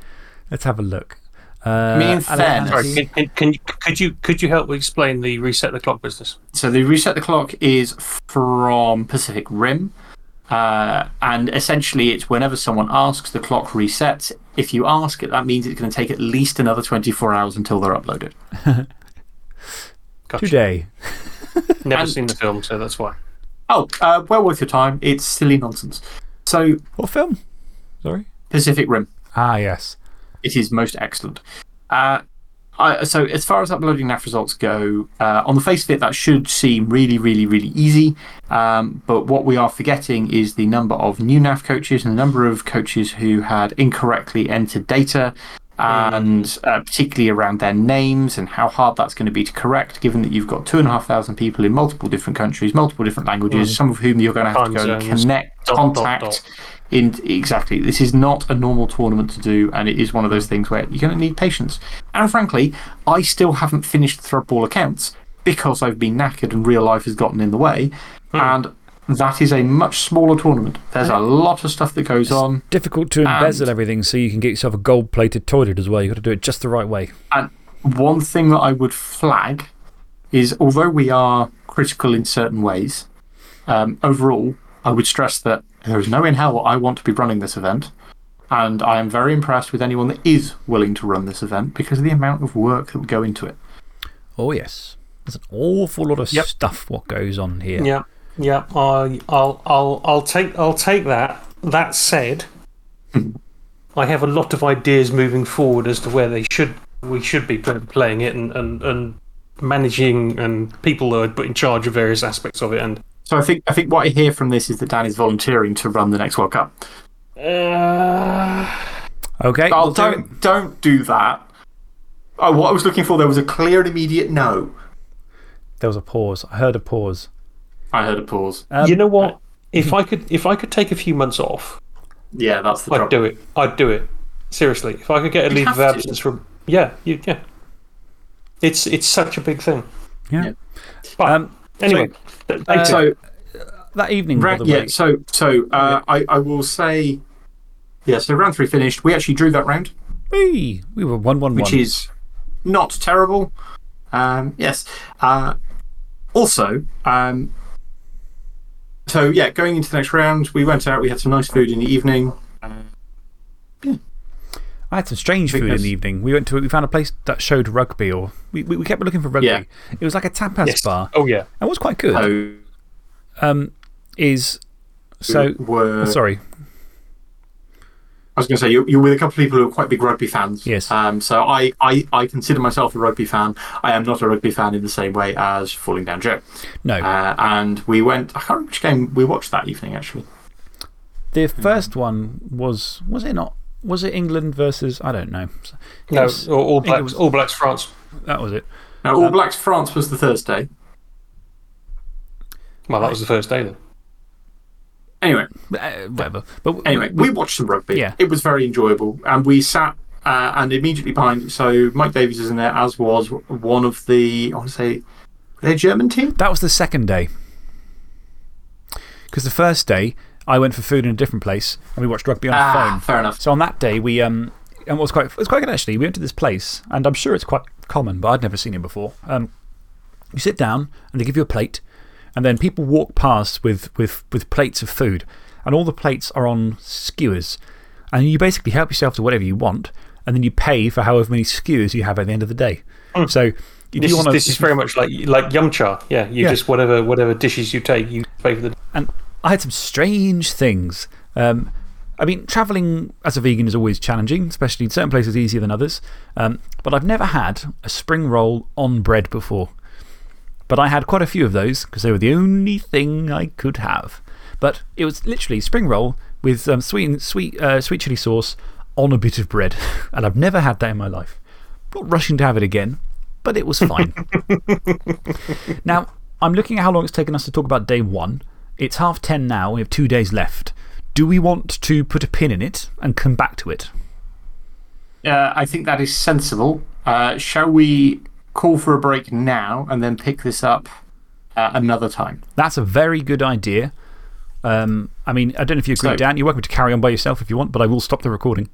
Let's have a look. Uh, Me and Ale- Sorry, can, can, can could, you, could you help explain the reset the clock business? So the reset the clock is from Pacific Rim. Uh, and essentially, it's whenever someone asks, the clock resets. If you ask it, that means it's going to take at least another 24 hours until they're uploaded. Gotcha. Today. Never And- seen the film, so that's why. Oh, uh, well worth your time. It's silly nonsense. So, What film? Sorry? Pacific Rim. Ah, yes. It is most excellent. Uh, I, so, as far as uploading NAF results go, uh, on the face of it, that should seem really, really, really easy. Um, but what we are forgetting is the number of new NAF coaches and the number of coaches who had incorrectly entered data and uh, particularly around their names and how hard that's going to be to correct, given that you've got two and a half thousand people in multiple different countries, multiple different languages, some of whom you're going to have to go and connect, Dot, dot, contact. dot. In, exactly. This is not a normal tournament to do, and it is one of those things where you're going to need patience. And frankly, I still haven't finished Thrudball accounts because I've been knackered and real life has gotten in the way. And that is a much smaller tournament. There's a lot of stuff that goes on. Difficult to embezzle everything so you can get yourself a gold plated toilet as well. You've got to do it just the right way. And one thing that I would flag is although we are critical in certain ways, um, overall, I would stress that there is no in hell I want to be running this event. And I am very impressed with anyone that is willing to run this event because of the amount of work that would go into it. Oh, yes. There's an awful lot of Yep. stuff what goes on here. Yeah, yeah. I, I'll, I'll, I'll take, I'll take that. That said, I have a lot of ideas moving forward as to where they should, we should be playing it, and, and, and managing, and people that are put in charge of various aspects of it. And So I think, I think what I hear from this is that Dan is volunteering to run the next World Cup. uh, Okay. Oh, we'll do it. don't, don't do that. Oh, what I was looking for there was a clear and immediate no. There was a pause. I heard a pause. I heard a pause. Um, you know what? If I could, if I could take a few months off, Yeah, that's the I'd trouble. do it. I'd do it. Seriously, if I could get a You'd leave of have to. absence from, yeah, you, yeah. It's it's such a big thing. Yeah. Yeah. But Um, anyway, th- thank you. So, that evening, by Round, the way. yeah, so, so uh, I, I will say, yeah, so round three finished. We actually drew that round, Hey, we were 1 1 1. which is not terrible. Um, yes. Uh, also, um, so yeah, going into the next round, we went out, we had some nice food in the evening. Uh, I had some strange food in the evening. We went to we found a place that showed rugby, or we, we, we kept looking for rugby. Yeah. It was like a tapas Yes. bar. Oh yeah. And what's quite good um, is. So. were, Sorry. I was going to say, you, you're with a couple of people who are quite big rugby fans. Yes. Um, so I, I, I consider myself a rugby fan. I am not a rugby fan in the same way as Falling Down Joe. No. Uh, and we went, I can't remember which game we watched that evening, actually. the first one was. Was it not? Was it England versus. I don't know. It No, was- all, all it blacks. was- all blacks. France. that was it. Now, All Blacks France was the Thursday. Well, that was the first day then. Anyway, Uh, whatever. But anyway, we watched some rugby. Yeah. It was very enjoyable. And we sat uh, and immediately behind, so Mike Davies is in there, as was one of the, I want to say, their German team? That was the second day. Because the first day, I went for food in a different place and we watched rugby on Ah, the phone. fair enough. So on that day, we. Um, and it was, quite, it was quite good actually. We went to this place, and I'm sure it's quite common, but I'd never seen it before. Um, you sit down, and they give you a plate, and then people walk past with, with, with plates of food, and all the plates are on skewers. And you basically help yourself to whatever you want, and then you pay for however many skewers you have at the end of the day. So if This, you is, want to. this is very much like like yum cha. Yeah, you Yeah. just whatever whatever dishes you take, you pay for the. And I had some strange things. Um, I mean, travelling as a vegan is always challenging, especially in certain places easier than others. Um, but I've never had a spring roll on bread before. But I had quite a few of those because they were the only thing I could have. But it was literally spring roll with um, sweet, sweet, uh, sweet chili sauce on a bit of bread. And I've never had that in my life. Not rushing to have it again, but it was fine. now, I'm looking at how long it's taken us to talk about day one. It's half ten now. We have two days left. Do we want to put a pin in it and come back to it? Uh, I think that is sensible. Uh, shall we call for a break now and then pick this up uh, another time? That's a very good idea. Um, I mean, I don't know if you agree, So- Dan. You're welcome to carry on by yourself if you want, but I will stop the recording.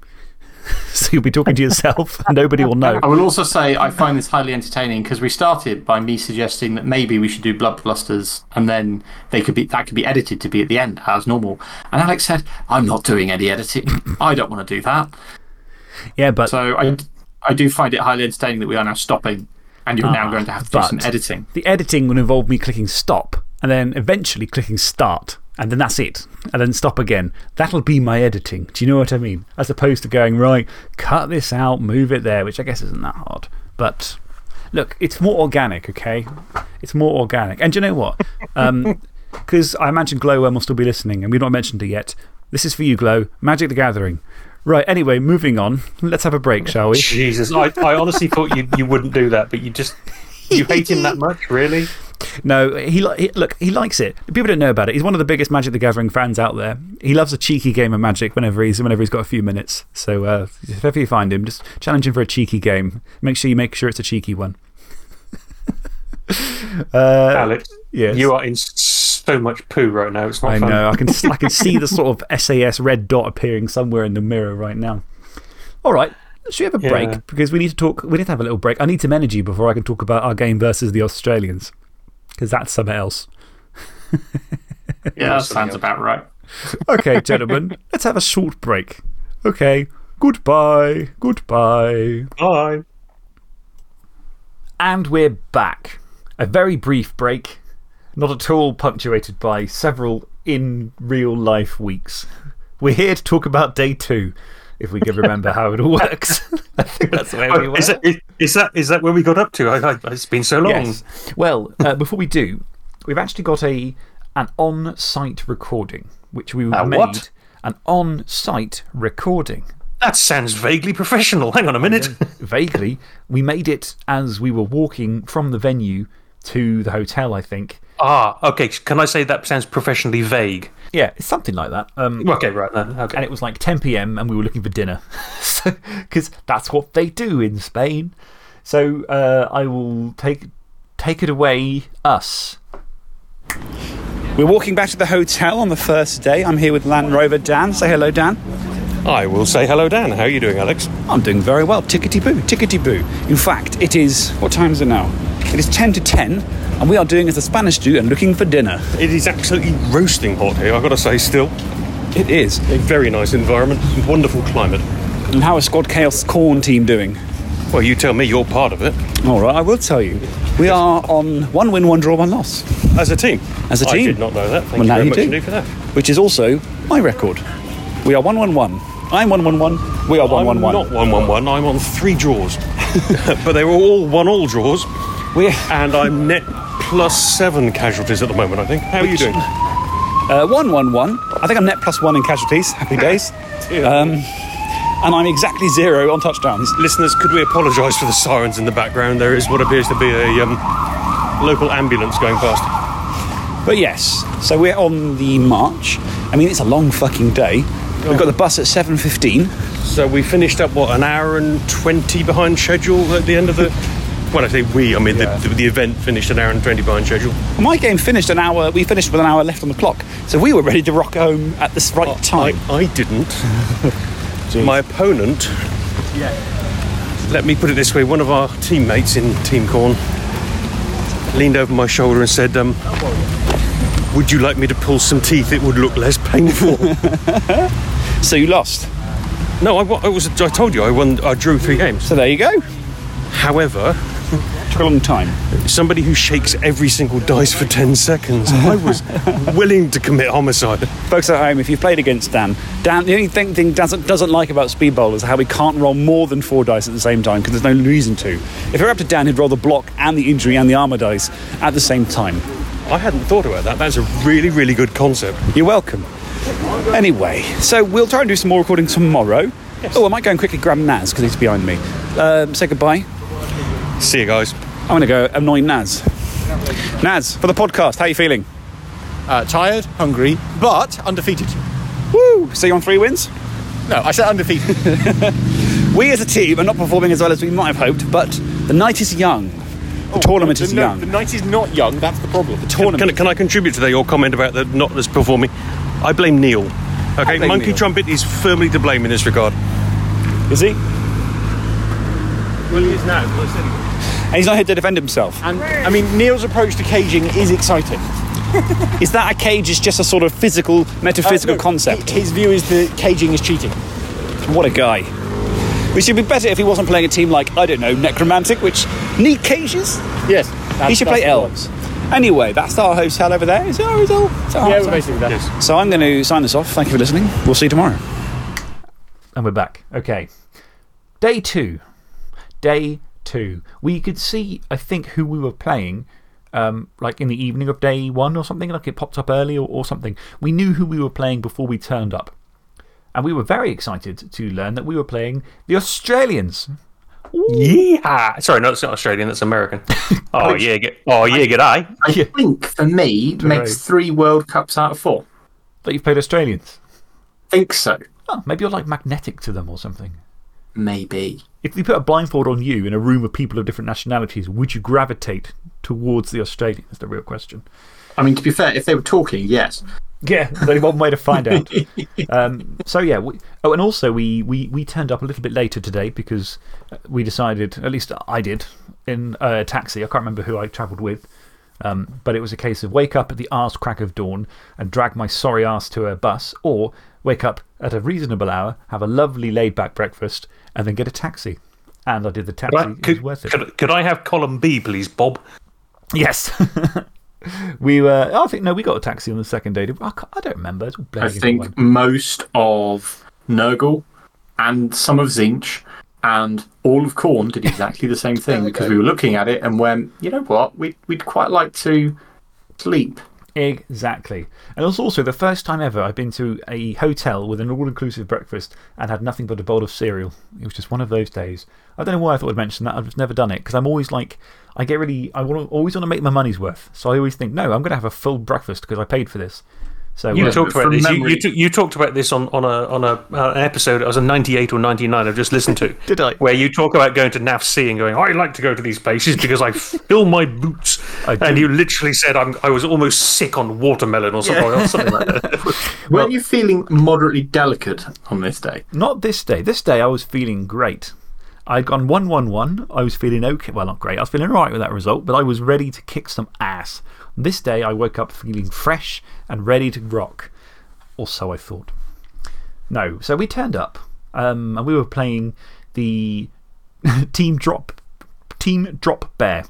so you'll be talking to yourself and nobody will know. I will also say I find this highly entertaining because we started by me suggesting that maybe we should do Bloodbusters and then they could be, that could be edited to be at the end as normal. And Alex said, I'm not doing any editing. I don't want to do that. Yeah, but So I, I do find it highly entertaining that we are now stopping and you're now Ah, going to have to do some editing. the editing would involve me clicking stop and then eventually clicking start. And then that's it. And then stop again. That'll be my editing. Do you know what I mean? As opposed to going, right, cut this out, move it there, which I guess isn't that hard. But look, it's more organic, okay? It's more organic. And do you know what? Um, because I imagine Glowworm will still be listening, and we've not mentioned it yet. This is for you, Glow. Magic the Gathering. Right, anyway, moving on. Let's have a break, shall we? Jesus, I, I honestly thought you, you wouldn't do that, but you just. You hate him that much, really? No, he, he, look, he likes it. People don't know about it. He's one of the biggest Magic the Gathering fans out there. He loves a cheeky game of Magic whenever he's, whenever he's got a few minutes. So uh, if ever you find him, just challenge him for a cheeky game. Make sure you make sure it's a cheeky one. uh, Alex, yes. you are in so much poo right now. It's not I fun. know. I can, I can see the sort of SAS red dot appearing somewhere in the mirror right now. All right. Should we have a Yeah. break? Because we need to talk. We need to have a little break. I need some energy before I can talk about our game versus the Australians. Because that's something else. Yeah, that sounds about right. Okay, gentlemen, let's have a short break. Okay. Goodbye. Goodbye. Bye. And we're back. A very brief break, not at all punctuated by several in real life weeks. We're here to talk about day two, if we can remember how it all works. I think that's where we Oh, were. is, that, is, is, that, is that where we got up to? I, I, it's been so long. Yes. Well, uh, before we do, we've actually got a, an on site recording, which we A made. what? An on site recording. That sounds vaguely professional. Hang on a minute. Vaguely, we made it as we were walking from the venue to the hotel, I think. Ah, okay. Can I say that sounds professionally vague? Yeah, it's something like that. Um, Okay, right then. Okay. and it was like 10 pm and we were looking for dinner. Because that's what they do in Spain. So uh, I will take, take it away, us. We're walking back to the hotel on the first day. I'm here with Land Rover Dan. Say hello, Dan. I will say hello, Dan. How are you doing, Alex? I'm doing very well. Tickety boo, tickety boo. In fact, it is. What time is it now? It is 10 to 10, and we are doing as the Spanish do and looking for dinner. It is absolutely roasting hot here, I've got to say, still. It is. A very nice environment, wonderful climate. And how is Squad Chaos Khorne team doing? Well, you tell me you're part of it. All right, I will tell you. We are on one win, one draw, one loss, As a team. As a team. I did not know that. Thank Well, you now very you much do. indeed for that. which is also my record. We are 1 1 1. I'm 1 1 1. We are 1 1 I'm 1. not 1 1 1. I'm on three draws. but they were all 1 all draws. We're And I'm net plus seven casualties at the moment, I think. How are you doing? uh, 1 1 1. I think I'm net plus 1 in casualties. Happy days. Um, and I'm exactly zero on touchdowns. Listeners, could we apologise for the sirens in the background? There is what appears to be a um, local ambulance going past. But yes, so we're on the march. I mean, it's a long fucking day. We've got the bus at 7.15. So we finished up, what, an hour and 20 behind schedule at the end of the. When I say we, I mean the, the, the event finished an hour and 20 behind schedule. My game finished an hour, we finished with an hour left on the clock. So we were ready to rock home at this right time. I, I didn't. My opponent. Yeah. Let me put it this way one of our teammates in Team Khorne leaned over my shoulder and said, um, Would you like me to pull some teeth? It would look less painful. So you lost. no, I, I was. I told you I won. I drew three games. So there you go. However, Took a long time. somebody who shakes every single dice for 10 seconds, I was willing to commit homicide. Folks at home, if you've played against Dan, Dan, the only thing, thing doesn't doesn't like about speed bowlers is how we can't roll more than four dice at the same time because there's no reason to. If it were up to Dan, he'd roll the block and the injury and the armor dice at the same time. I hadn't thought about that. That's a really, really good concept. You're welcome. Anyway, so we'll try and do some more recording tomorrow. Oh, I might go and quickly grab Naz because he's behind me. Um, say goodbye. See you guys. I'm going to go annoy Naz. Naz, for the podcast, how are you feeling? Uh, tired, hungry, but undefeated. Woo! So you're on three wins? No, I said undefeated. We as a team are not performing as well as we might have hoped, but the night is young. The tournament the, is no, young. the night is not young. That's the problem. The Can, tournament. can, can I contribute to that, your comment about the not as performing? I blame Neil. Okay, blame Monkey Neil. Trumpet is firmly to blame in this regard. is he? Well, he is now. And he's not here to defend himself. And I mean, Neil's approach to caging is exciting. Is that a cage is just a sort of physical, metaphysical Uh, no, concept? His view is that caging is cheating. What a guy. We should be better if he wasn't playing a team like, I don't know, Necromantic, which need cages. Yes. he should play elves. Anyway, that's our hotel over there. Is it our hotel? Is it our Yeah, hotel? we're basically there. Yes. So I'm going to sign this off. Thank you for listening. We'll see you tomorrow. And we're back. Okay. Day two. Day two. We could see, I think, who we were playing um, like in the evening of day one or something. Like it popped up early or, or something. We knew who we were playing before we turned up. And we were very excited to learn that we were playing the Australians. Yeah. Sorry, no, it's not Australian, that's American. oh, yeah. Get, oh, yeah, g'day. I think for me, Right. makes three World Cups out of four. That you've played Australians. Think so. Oh, maybe you're like magnetic to them or something. Maybe. If we put a blindfold on you in a room of people of different nationalities, would you gravitate towards the Australians? Is the real question. I mean, to be fair, if they were talking, yes. Yeah, there's only one way to find out. um, so, yeah. We, oh, and also, we, we, we turned up a little bit later today because we decided, at least I did, in a taxi. I can't remember who I travelled with. Um, but it was a case of wake up at the arse crack of dawn and drag my sorry ass to a bus, or wake up at a reasonable hour, have a lovely laid back breakfast, and then get a taxi. And I did the taxi. Right, it was could, worth it. could, could I have column B, please, Bob? Yes. we were, I think, no, we got a taxi on the second day. I, I don't remember. I think most of Nurgle and some of Tzeentch and all of Khorne did exactly the same thing because we were looking at it and went, you know what, we'd, we'd quite like to sleep. Exactly. And it was also the first time ever I've been to a hotel with an all inclusive breakfast and had nothing but a bowl of cereal. It was just one of those days. I don't know why I thought I'd mention that. I've just never done it because I'm always like, I get really, I want to, always want to make my money's worth. So I always think, no, I'm going to have a full breakfast because I paid for this. So You uh, talked about this. You, you, you talked about this on, on, a, on a, uh, an episode, it was a 98 or 99 I've just listened to. Did I? Where you talk about going to NAF C and going, I like to go to these places because I fill my boots. I and you literally said, I'm, I was almost sick on watermelon or something, or something like that. Were you feeling moderately delicate on this day? Not this day. This day I was feeling great. I'd gone 1 1 1. I was feeling okay. Well, not great. I was feeling all right with that result, but I was ready to kick some ass. This day I woke up feeling fresh and ready to rock. Or so I thought. No. So we turned up um, and we were playing the Team Drop, Team Drop Bear.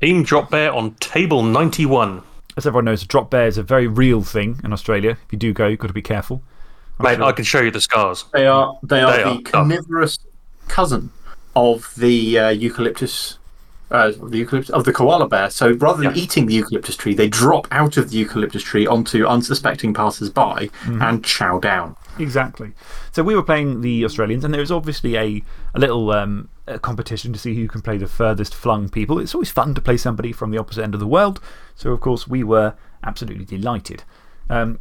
Team Drop Bear on table 91. As everyone knows, drop bear is a very real thing in Australia. If you do go, you've got to be careful. Mate, I can show you the scars. They are, they are They the are. carnivorous cousin of the uh, eucalyptus. Uh, the eucalyptus of the koala bear. So rather than eating the eucalyptus tree, they drop out of the eucalyptus tree onto unsuspecting passers by Mm-hmm. and chow down. Exactly. So we were playing the Australians, and there was obviously a, a little um, a competition to see who can play the furthest flung people. It's always fun to play somebody from the opposite end of the world. So, of course, we were absolutely delighted. Um,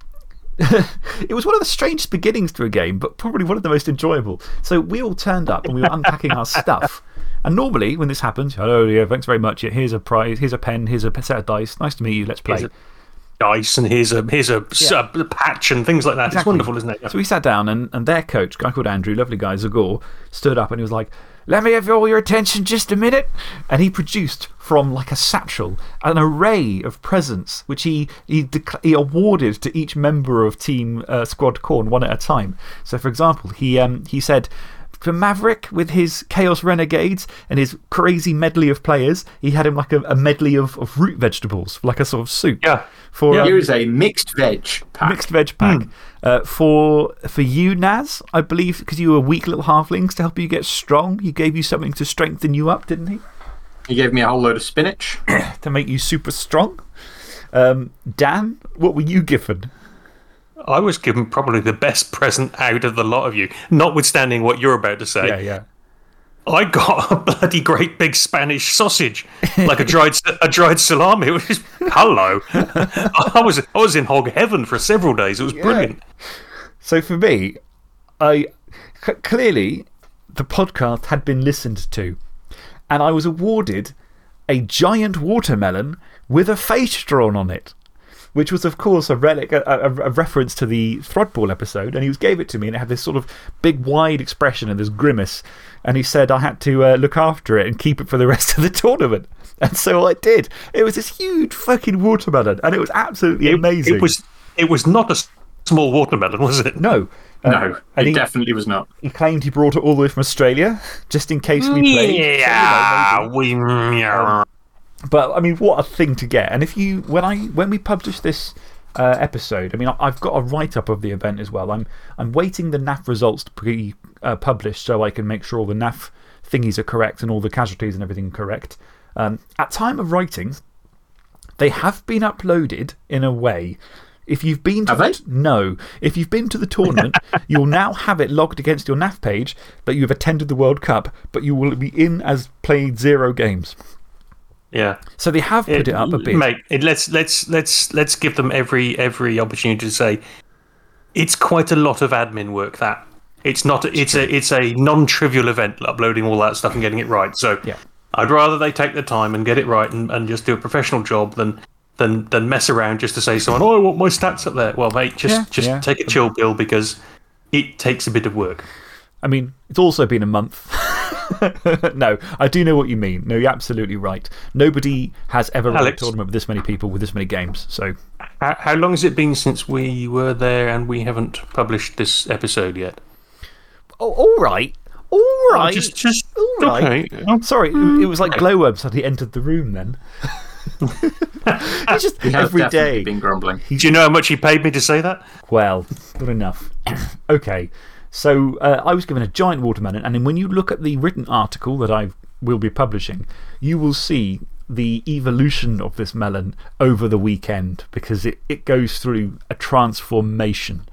it was one of the strangest beginnings to a game, but probably one of the most enjoyable. So we all turned up and we were unpacking our stuff. And normally, when this happens, hello, yeah, thanks very much. Yeah, Here's a prize, here's a pen, here's a set of dice. Nice to meet you, let's play. Dice and here's a, here's a, s- Yeah. a patch and things like that. It's wonderful, isn't it? So we sat down, and, and their coach, a guy called Andrew, lovely guy, Zagor, stood up and he was like, Let me have all your attention just a minute. And he produced from like a satchel an array of presents, which he, he, he awarded to each member of Team uh, Squad Khorne one at a time. So, for example, he, um, he said, for Maverick, with his Chaos Renegades and his crazy medley of players, he had him like a, a medley of, of root vegetables, like a sort of soup. Yeah. For, um, Here is a mixed veg pack. Mixed veg pack. Uh, for, for you, Naz, I believe, because you were weak little halflings to help you get strong, he gave you something to strengthen you up, didn't he? He gave me a whole load of spinach. To make you super strong. Um, Dan, what were you given? I was given probably the best present out of the lot of you, notwithstanding what you're about to say. Yeah, yeah. I got a bloody great big Spanish sausage, like a dried a dried salami. It was hello. I was I was in hog heaven for several days. It was brilliant. So for me, I c- clearly the podcast had been listened to, and I was awarded a giant watermelon with a face drawn on it. Which was, of course, a relic, a, a, a reference to the Thrudball episode. And he was, gave it to me, and it had this sort of big, wide expression and this grimace. And he said I had to uh, look after it and keep it for the rest of the tournament. And so I did. It was this huge fucking watermelon, and it was absolutely amazing. It was it was not a small watermelon, was it? No. Uh, No, it he, definitely was not. he claimed he brought it all the way from Australia, just in case we played. So, you know, Yeah, maybe. But I mean, what a thing to get. And if you, when, I, when we publish this uh, episode, I mean, I've got a write up of the event as well. I'm, I'm waiting the NAF results to be uh, published so I can make sure all the NAF thingies are correct and all the casualties and everything correct. Um, at time of writing, they have been uploaded in a way If you've been to the, No. If you've been to the tournament, you'll now have it logged against your NAF page that you've attended the World Cup, but you will be in as played zero games. Yeah. So they have put it, up a bit. Mate, it, let's, let's, let's, let's give them every, every opportunity to say it's quite a lot of admin work that. It's not. It's a. It's a non-trivial event. Uploading all that stuff and getting it right. So Yeah. I'd rather they take the time and get it right and, and just do a professional job than than than mess around just to say someone, "Oh, I want my stats up there." Well, mate, just Yeah, just yeah. take a chill pill because it takes a bit of work. I mean, it's also been a month. no, I do know what you mean. No, you're absolutely right. Nobody has ever run a tournament with this many people with this many games. So, How, how long has it been since we were there and we haven't published this episode yet? oh, all right. All oh, right. Just, just all right. okay. Oh, Sorry, it, it was like mm. Glowworm suddenly entered the room then. It's just He has every been grumbling. Do you know how much he paid me to say that? Well, not enough. okay, so uh, I was given a giant watermelon, and then when you look at the written article that I will be publishing, you will see the evolution of this melon over the weekend because it, it goes through a transformation.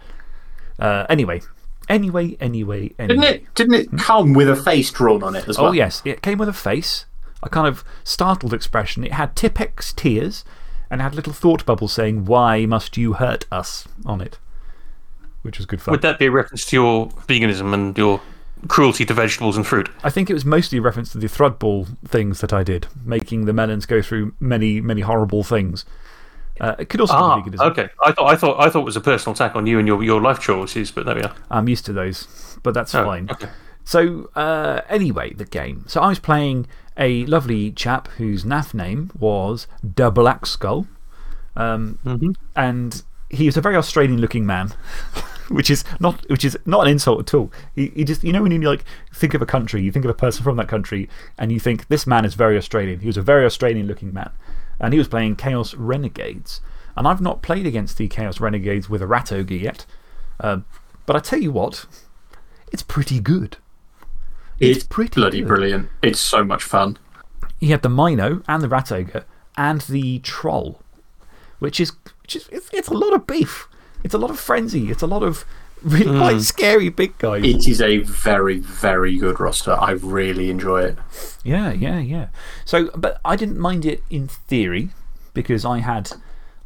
Uh, anyway, anyway, anyway, anyway. Didn't it, didn't it come with a face drawn on it as well? Oh, yes. It came with a face, a kind of startled expression. It had Tippex tears and had little thought bubbles saying, Why must you hurt us on it? Which was good fun. Would that be a reference to your veganism and your cruelty to vegetables and fruit? I think it was mostly a reference to the Thrudball things that I did, making the melons go through many, many horrible things. Uh, it could also Ah, be veganism. okay. I thought, I, thought, I thought it was a personal attack on you and your, your life choices, but there we are. I'm used to those, but that's Oh, fine. okay. So, uh, anyway, the game. So, I was playing a lovely chap whose NAF name was Da Black Skull. Um, Mm-hmm. And he was a very Australian looking man, which is, not, which is not an insult at all. He, he just, you know, when you like, think of a country, you think of a person from that country, and you think, this man is very Australian. He was a very Australian looking man. And he was playing Chaos Renegades. And I've not played against the Chaos Renegades with a Rat Ogre yet. Um, but I tell you what, it's pretty good. It's pretty bloody good. brilliant. It's so much fun. He had the Mino and the Rat Ogre and the Troll, which is, which is it's, it's a lot of beef. It's a lot of frenzy. It's a lot of really quite scary big guys. It is a very, very good roster. I really enjoy it. Yeah, yeah, yeah. So, but I didn't mind it in theory because I had,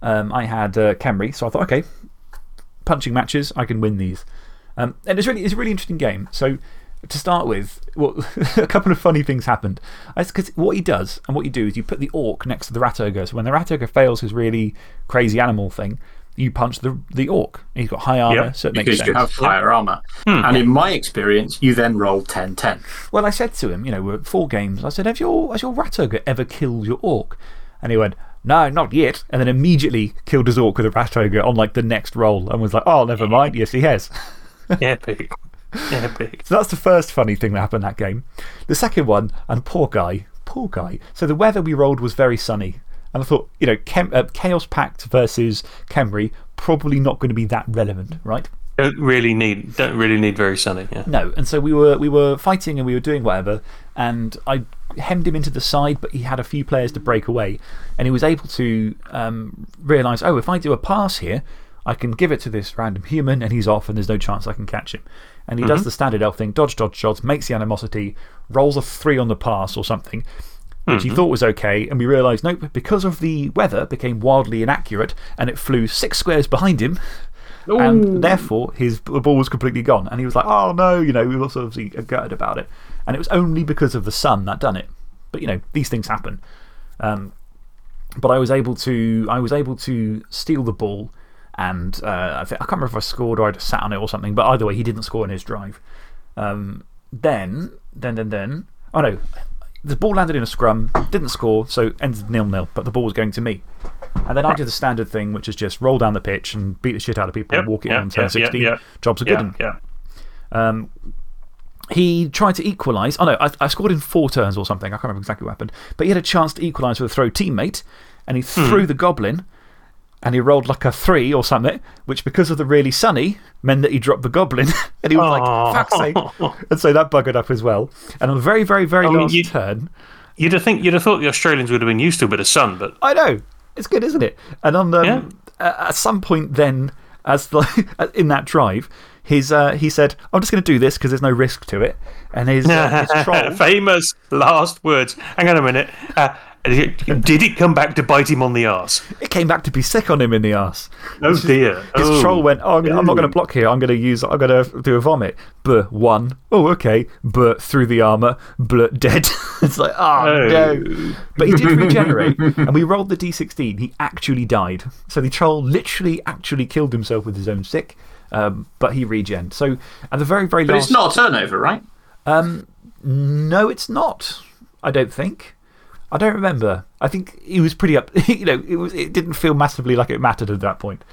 um, I had uh, Khemri, so I thought, okay, punching matches, I can win these. Um, and it's, really, it's a really interesting game. So, to start with, well, a couple of funny things happened. Because what he does and what you do is you put the orc next to the rat ogre. So, when the rat ogre fails his really crazy animal thing, you punch the, the orc. He's got high armor, Yep, so it makes Because sense. you have higher armor. Hmm. And in my experience, you then roll 10 10. Well, I said to him, you know, we're at four games. I said, Have your, has your rat ogre ever killed your orc? And he went, No, not yet. And then immediately killed his orc with a rat ogre on like the next roll and was like, Oh, never mind. Yes, he has. Epic. Epic. So that's the first funny thing that happened that game. The second one, and poor guy, poor guy. So the weather we rolled was very sunny. And I thought, you know, Chem uh, Chaos Pact versus Khemri, probably not going to be that relevant, right? Don't really need, don't really need very sunny. Yeah. No, and so we were, we were fighting and we were doing whatever, and I hemmed him into the side, but he had a few players to break away, and he was able to um, realise, oh, if I do a pass here, I can give it to this random human, and he's off, and there's no chance I can catch him. And he does the standard elf thing dodge, dodge, dodge, makes the animosity, rolls a three on the pass or something, which he thought was okay, and we realised, nope, because of the weather, became wildly inaccurate, and it flew six squares behind him. And therefore, his, the ball was completely gone. And he was like, oh no, you know, we were sort of gutted about it. And it was only because of the sun that done it. But, you know, these things happen. Um, but I was able to, I was able to steal the ball. And uh, I, think, I can't remember if I scored or I just sat on it or something. But either way, he didn't score in his drive. Um, then, then, then, then, oh no, the ball landed in a scrum, didn't score, so ended nil nil, but the ball was going to me. And then I did the standard thing, which is just roll down the pitch and beat the shit out of people Yep, and walk it yep, on turn yep, yep, 16. yep. Jobs are good. Yeah. Yeah. He tried to equalise. Oh no, I, I scored in four turns or something. I can't remember exactly what happened. But he had a chance to equalise with a throw teammate, and he Hmm. threw the goblin, and he rolled like a three or something, which because of the really sunny meant that he dropped the goblin. and he was like, fuck's sake. And so that buggered up as well. And on the very, very, very I mean, last you- turn, You'd have, think, you'd have thought the Australians would have been used to a bit of sun, but I know. It's good, isn't it? And on, um, Yeah. uh, at some point, then, as the, in that drive, his, uh, he said, I'm just going to do this because there's no risk to it. And his, uh, his troll. Famous last words. Hang on a minute. Uh, did it come back to bite him on the arse? It came back to be sick on him in the arse. Oh dear. His oh. troll went, oh, I'm I'm not going to block here. I'm going to use, I'm going to do a vomit. But one. Oh, okay. But through the armor. But dead. it's like, oh, Oh. no. But he did regenerate. and we rolled the d16. He actually died. So the troll literally actually killed himself with his own sick. Um, but he regen. So at the very, very But last. it's not a turnover, right? No, it's not. I don't think. I don't remember. I think he was pretty up. You know, it, was, it didn't feel massively like it mattered at that point.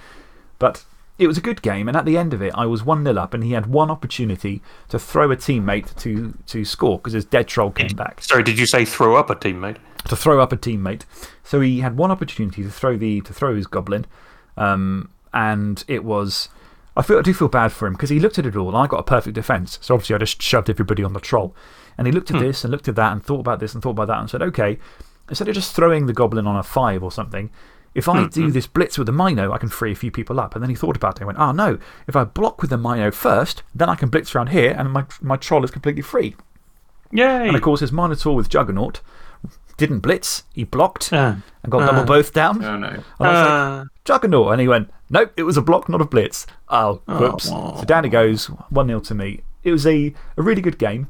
But it was a good game. And at the end of it, I was 1 0 up, and he had one opportunity to throw a teammate to, to score because his dead troll came back. Sorry, did you say throw up a teammate? To throw up a teammate. So he had one opportunity to throw, the, to throw his goblin. Um, and it was. I, feel, I do feel bad for him because he looked at it all and I got a perfect defense. So obviously I just shoved everybody on the troll. And he looked at this and looked at that and thought about this and thought about that and said, okay, instead of just throwing the goblin on a five or something, if I do this blitz with the Mino, I can free a few people up. And then he thought about it and went, oh no, if I block with the Mino first, then I can blitz around here and my, my troll is completely free. Yay. And of course, his Minotaur with Juggernaut didn't blitz, he blocked Ah. and got double both down. Oh, no. And I was Ah. like, Juggernaut. And he went, nope, it was a block, not a blitz. Oh, whoops. so Danny goes 1 0 to me. It was a, a really good game.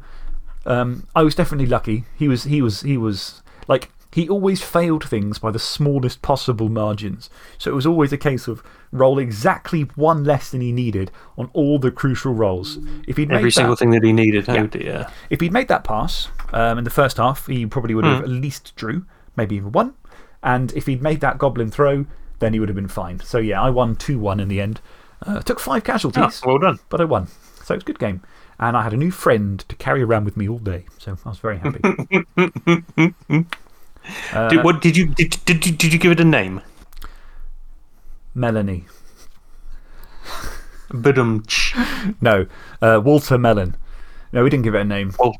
Um, I was definitely lucky. He was, he was, he was like, he always failed things by the smallest possible margins. So it was always a case of roll exactly one less than he needed on all the crucial rolls. If he'd made Every that, single thing that he needed. Oh dear. if he'd made that pass um, in the first half, he probably would Hmm. have at least drew, maybe even won. And if he'd made that goblin throw, then he would have been fine. So, yeah, I won 2 1 in the end. Uh, took five casualties, Oh, well done. but I won. So it was a good game. And I had a new friend to carry around with me all day. So I was very happy. Uh, did, what, did, you, did, did, did, you give it a name? Melanie. Badum. No, uh, Walter Mellon. No, we didn't give it a name. Oh,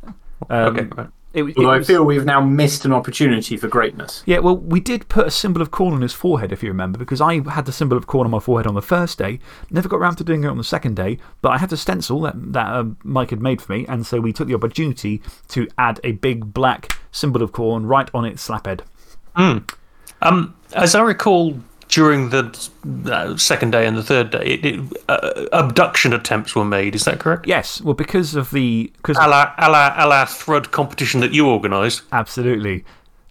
Um, okay. It, it Although I feel we've now missed an opportunity for greatness. Yeah, well, we did put a symbol of Khorne on his forehead, if you remember, because I had the symbol of Khorne on my forehead on the first day. Never got around to doing it on the second day, but I had the stencil that, that um, Mike had made for me, and so we took the opportunity to add a big black symbol of Khorne right on its slaphead. Um, as I recall, during the uh, second day and the third day, it, it, uh, abduction attempts were made. Is that correct? Yes, well, because of the. Cause, A la, a la, a la Thrud competition that you organised. absolutely.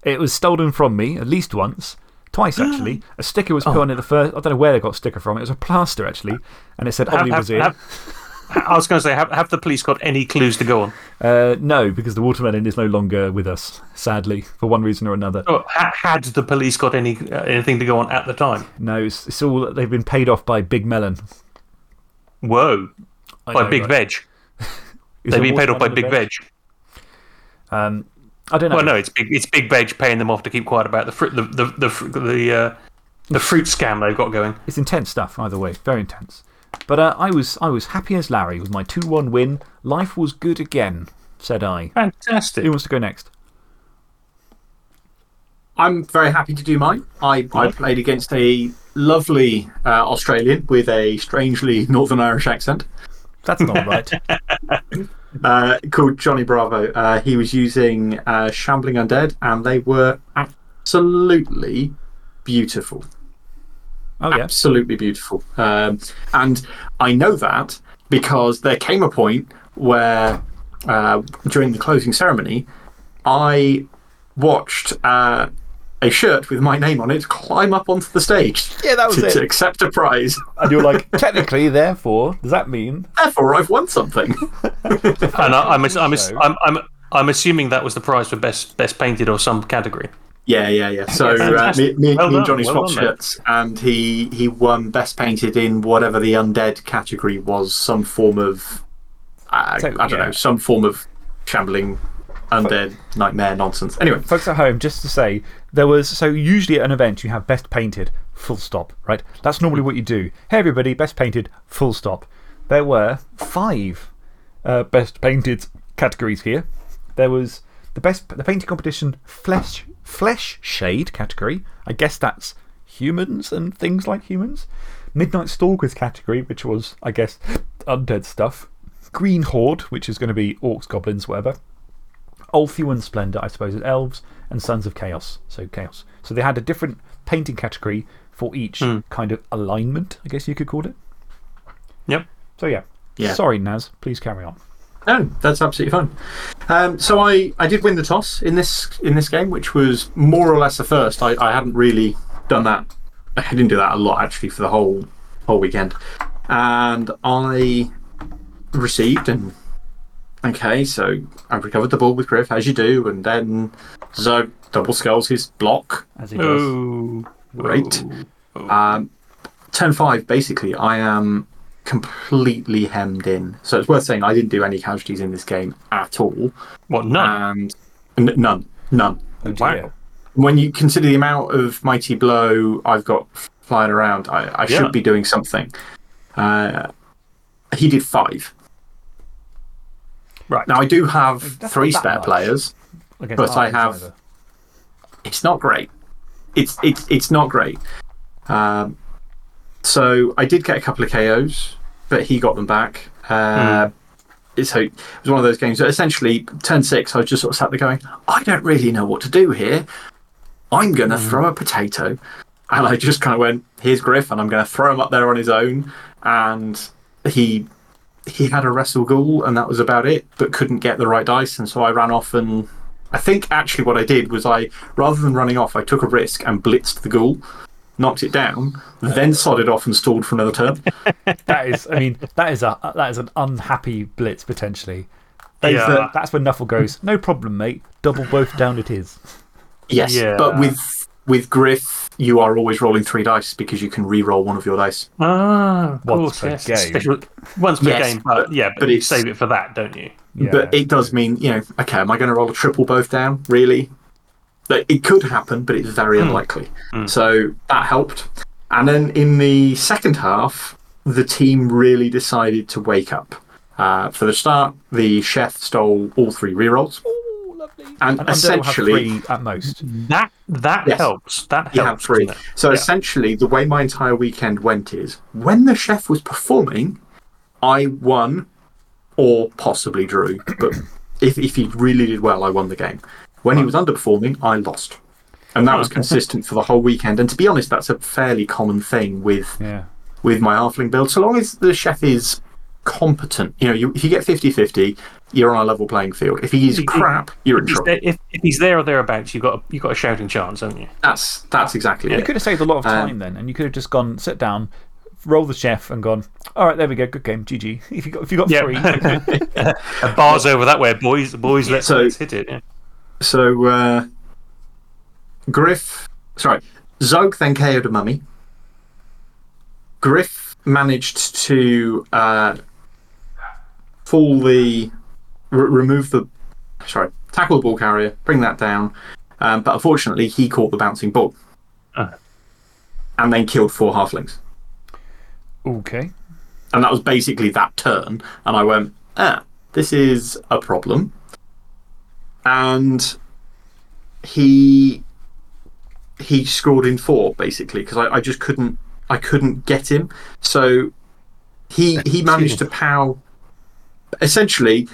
It was stolen from me at least once. Twice, actually. A sticker was put on it the first. I don't know where they got sticker from. It was a plaster, actually. And it said Ollie was here. I was going to say, have, have the police got any clues to go on? Uh, no, because the watermelon is no longer with us, sadly, for one reason or another. Had the police got any uh, anything to go on at the time? No, it's, it's all. They've been paid off by Big Melon. Whoa. I By know, Big right? Veg. They've been paid off by Big Veg. Um, I don't know. Well, no, it's big, it's Big Veg paying them off to keep quiet about the, fruit, the, the, the, the, uh, the fruit scam they've got going. It's intense stuff, either way. Very intense. But uh, I, was, I was happy as Larry with my 2 1 win. Life was good again, said I. Fantastic. Who wants to go next? I'm very happy to do mine. I, I played against a lovely uh, Australian with a strangely Northern Irish accent That's not right. uh, called Johnny Bravo. Uh, he was using uh, Shambling Undead, and they were absolutely beautiful. Oh, yeah. Absolutely beautiful. Um, and I know that because there came a point where, uh, during the closing ceremony, I watched uh, a shirt with my name on it climb up onto the stage Yeah, that was to, it. to accept a prize. And you're like, technically, therefore, does that mean. Therefore, I've won something. and I, I'm, I'm, I'm. I'm, I'm, I'm assuming that was the prize for best, best painted or some category. Yeah, yeah, yeah. So uh, me, me, Well me and Johnny well swapped shirts, and he he won best painted in whatever the undead category was. Some form of uh, So, I don't yeah. know, some form of shambling undead nightmare nonsense. Anyway, Folks at home, just to say, there was. So, usually at an event, you have best painted, full stop, right? That's normally what you do. Hey, everybody, best painted, full stop. There were five uh, best painted categories here. There was the best the painting competition flesh, flesh shade category. I guess that's humans and things like humans. Midnight Stalkers category, which was, I guess, undead stuff. Green Horde, which is going to be orcs, goblins, whatever. Ulthuan Splendor, I suppose, is elves. And Sons of Chaos, so chaos. So they had a different painting category for each Hmm. kind of alignment, I guess you could call it. Yep. So, yeah. Yeah. Sorry, Naz. Please carry on. No, that's absolutely fine. Um, so I, I did win the toss in this, in this game, which was more or less a first. I, I hadn't really done that. I didn't do that a lot actually for the whole, whole weekend. And I received, and okay, so I recovered the ball with Griff, as you do, and then Zug double skulls his block. As he does. Oh. Right. Um, turn five, basically, I am completely hemmed in. So it's worth saying I didn't do any casualties in this game at all. What, none? And n- none. None. Oh, wow. When you consider the amount of Mighty Blow I've got flying around, I, I Yeah. should be doing something. Uh, he did five. right. Now, I do have That's three spare much. players. Against But I have- either. it's not great. It's it's it's not great. Um, so I did get a couple of KOs, but he got them back. Uh, So it was one of those games that essentially, turn six, I was just sort of sat there going, I don't really know what to do here. I'm going to throw a potato. And I just kind of went, here's Griff, and I'm going to throw him up there on his own. And he he had a wrestle ghoul, and that was about it, but couldn't get the right dice. And so I ran off and I think actually what I did was I, rather than running off, I took a risk and blitzed the ghoul, knocked it down, then sodded off and stalled for another turn. That is, I mean, that is, a, that is an unhappy blitz potentially. That is Yeah. the- that's when Nuffle goes, no problem, mate. Double both down it is. yes, Yeah. but with with Griff, you are always rolling three dice because you can re-roll one of your dice. Ah, of Once course, per yes. game. Special, once per Yes, game, but, but- yeah, but, but you save it for that, don't you? Yeah. But it does mean, you know, okay, am I going to roll a triple both down? Really? Like, It could happen, but it's very unlikely. So that helped. And then in the second half, the team really decided to wake up. Uh, for the start, the chef stole all three rerolls. And, And Undead will have essentially, at most. That that Yes. helps. That you have helps. three. So Yeah. essentially, the way my entire weekend went is when the chef was performing, I won or possibly drew. But if, if he really did well, I won the game. When he was underperforming, I lost. And that was consistent for the whole weekend. And to be honest, that's a fairly common thing with, Yeah. with my halfling build. So long as the chef is competent, you know, you, if you get 50 50, you're on a level playing field. If he's He- he- crap, you're in If he's, trouble. there, if, if he's there or thereabouts, you've got a, you've got a shouting chance, haven't you? That's, that's exactly You it. could have saved a lot of Um, time then, and you could have just gone, sit down, roll the chef, and gone, all right, there we go, good game, GG. If you got, if you got Yeah. three, A bar's over that way, boys. Boys, let's, So- let's hit it. Yeah. So, uh, Griff, sorry, Zog then KO'd a mummy. Griff managed to uh, fall the, r- remove the, sorry, tackle the ball carrier, bring that down. Um, but unfortunately, he caught the bouncing ball Ah. and then killed four halflings. okay. And that was basically that turn. And I went, ah, this is a problem. And he he scored in four basically because I, I just couldn't I couldn't get him. So he he managed to pow. Essentially,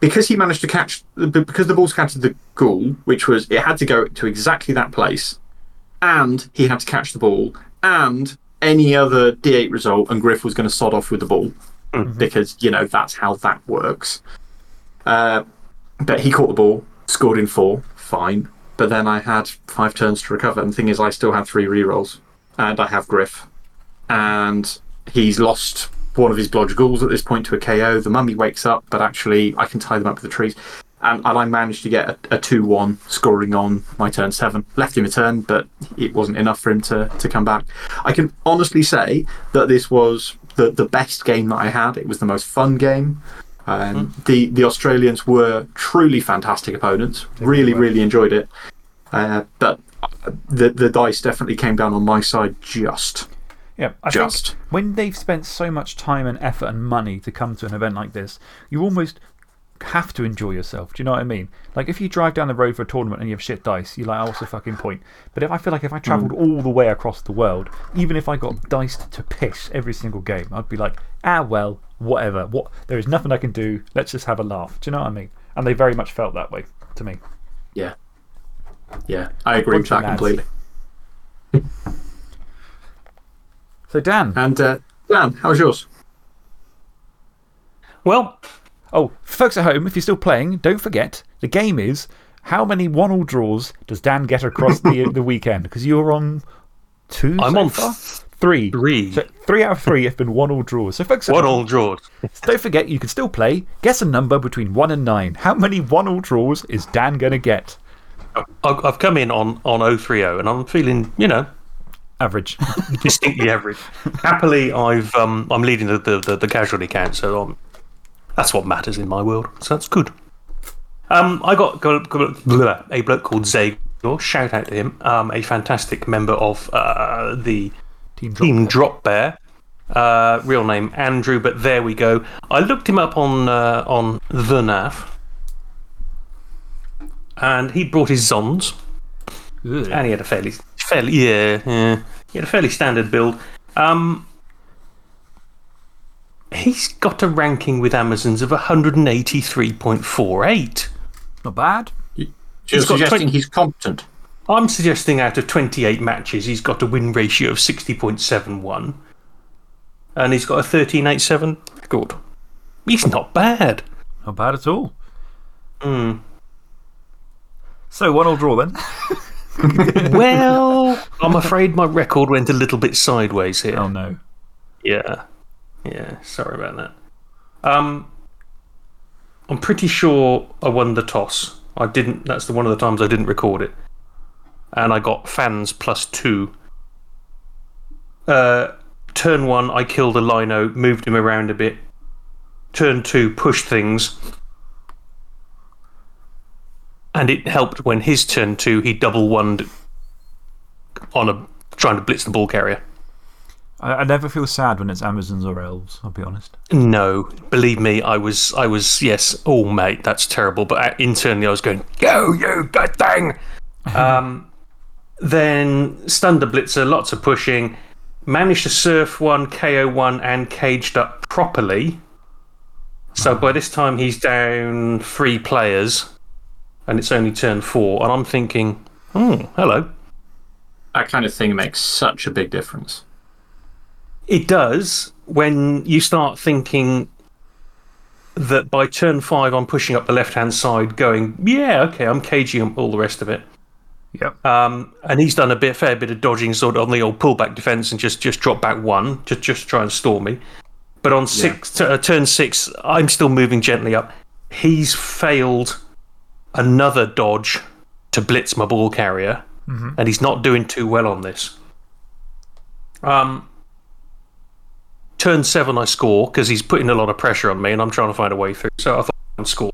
because he managed to catch because the ball scattered the goal, which was it had to go to exactly that place, and he had to catch the ball, and any other D8 result, and Griff was going to sod off with the ball because you know that's how that works. Uh, but he caught the ball, scored in four, fine. But then I had five turns to recover, and the thing is, I still have three rerolls, and I have Griff, and he's lost one of his blodge ghouls at this point to a KO. The mummy wakes up, but actually I can tie them up with the trees. And, I managed to get a, a 2 1 scoring on my turn 7. Left him a turn, but it wasn't enough for him to, to come back. I can honestly say that this was the, the best game that I had. It was the most fun game. Um, the, the Australians were truly fantastic opponents. Really, were. really enjoyed it. Uh, but uh, the, the dice definitely came down on my side just. Yeah, I Just. think when they've spent so much time and effort and money to come to an event like this, you almost have to enjoy yourself. Do you know what I mean? Like, if you drive down the road for a tournament and you have shit dice, you're like, oh, what's the fucking point? But if I feel like if I travelled all the way across the world, even if I got diced to piss every single game, I'd be like, ah, well, whatever. What, there is nothing I can do. Let's just have a laugh. Do you know what I mean? And they very much felt that way to me. Yeah. Yeah, I agree with that lads. completely. So, Dan. And uh, Dan, how's yours? Well, Oh, folks at home, if you're still playing, don't forget the game is how many one all draws does Dan get across the, the weekend? Because you're on two I'm so on far? Three. three. So three out of three have been one all draws. So, folks at one all draws. don't forget you can still play. Guess a number between one and nine. How many one all draws is Dan going to get? I've I've come in on, on 030 and I'm feeling, you know, Average. distinctly average. Happily, I've, um, I'm leading the, the, the, the casualty count, so um, that's what matters in my world. So that's good. Um, I got, got, got a bloke called Zagor. Shout out to him. Um, a fantastic member of uh, the Team drop. Team Drop Bear. Uh, real name Andrew, but there we go. I looked him up on uh, on the NAF, and he brought his Zons, Ugh. and he had a fairly, fairly yeah, yeah, he had a fairly standard build. Um, he's got a ranking with Amazons of 183.48. Not bad. You're He's got suggesting 20 he's competent. I'm suggesting out of 28 matches, he's got a win ratio of 60.71. And he's got a 13.87 record. He's not bad. Not bad at all. Hmm. So, one all draw then. well, I'm afraid my record went a little bit sideways here. Oh, no. Yeah. Yeah, sorry about that. Um, I'm pretty sure I won the toss. I didn't, that's the one of the times I didn't record it. And I got fans plus two. Uh, turn one, I killed a lino, moved him around a bit. Turn two, pushed things. And it helped when his turn two, he double one on a trying to blitz the ball carrier. I, I never feel sad when it's Amazons or elves, I'll be honest. No, believe me, I was, I was, yes, oh, mate, that's terrible. But uh, internally, I was going, go, you good thing. um, then stunned the blitzer, lots of pushing, managed to surf one, KO one, and caged up properly. So by this time, he's down three players, and it's only turn four. And I'm thinking, hmm, hello. That kind of thing makes such a big difference. It does when you start thinking that by turn five, I'm pushing up the left hand side, going, yeah, okay, I'm caging him all the rest of it. Yep. Um, and he's done a bit, fair bit of dodging sort of on the old pullback defense and just, just drop back one, just, just try and store me. But on six, uh, turn six, I'm still moving gently up. He's failed another dodge to blitz my ball carrier, and he's not doing too well on this. Um, turn seven, I score because he's putting a lot of pressure on me, and I'm trying to find a way through. So I thought I'd score.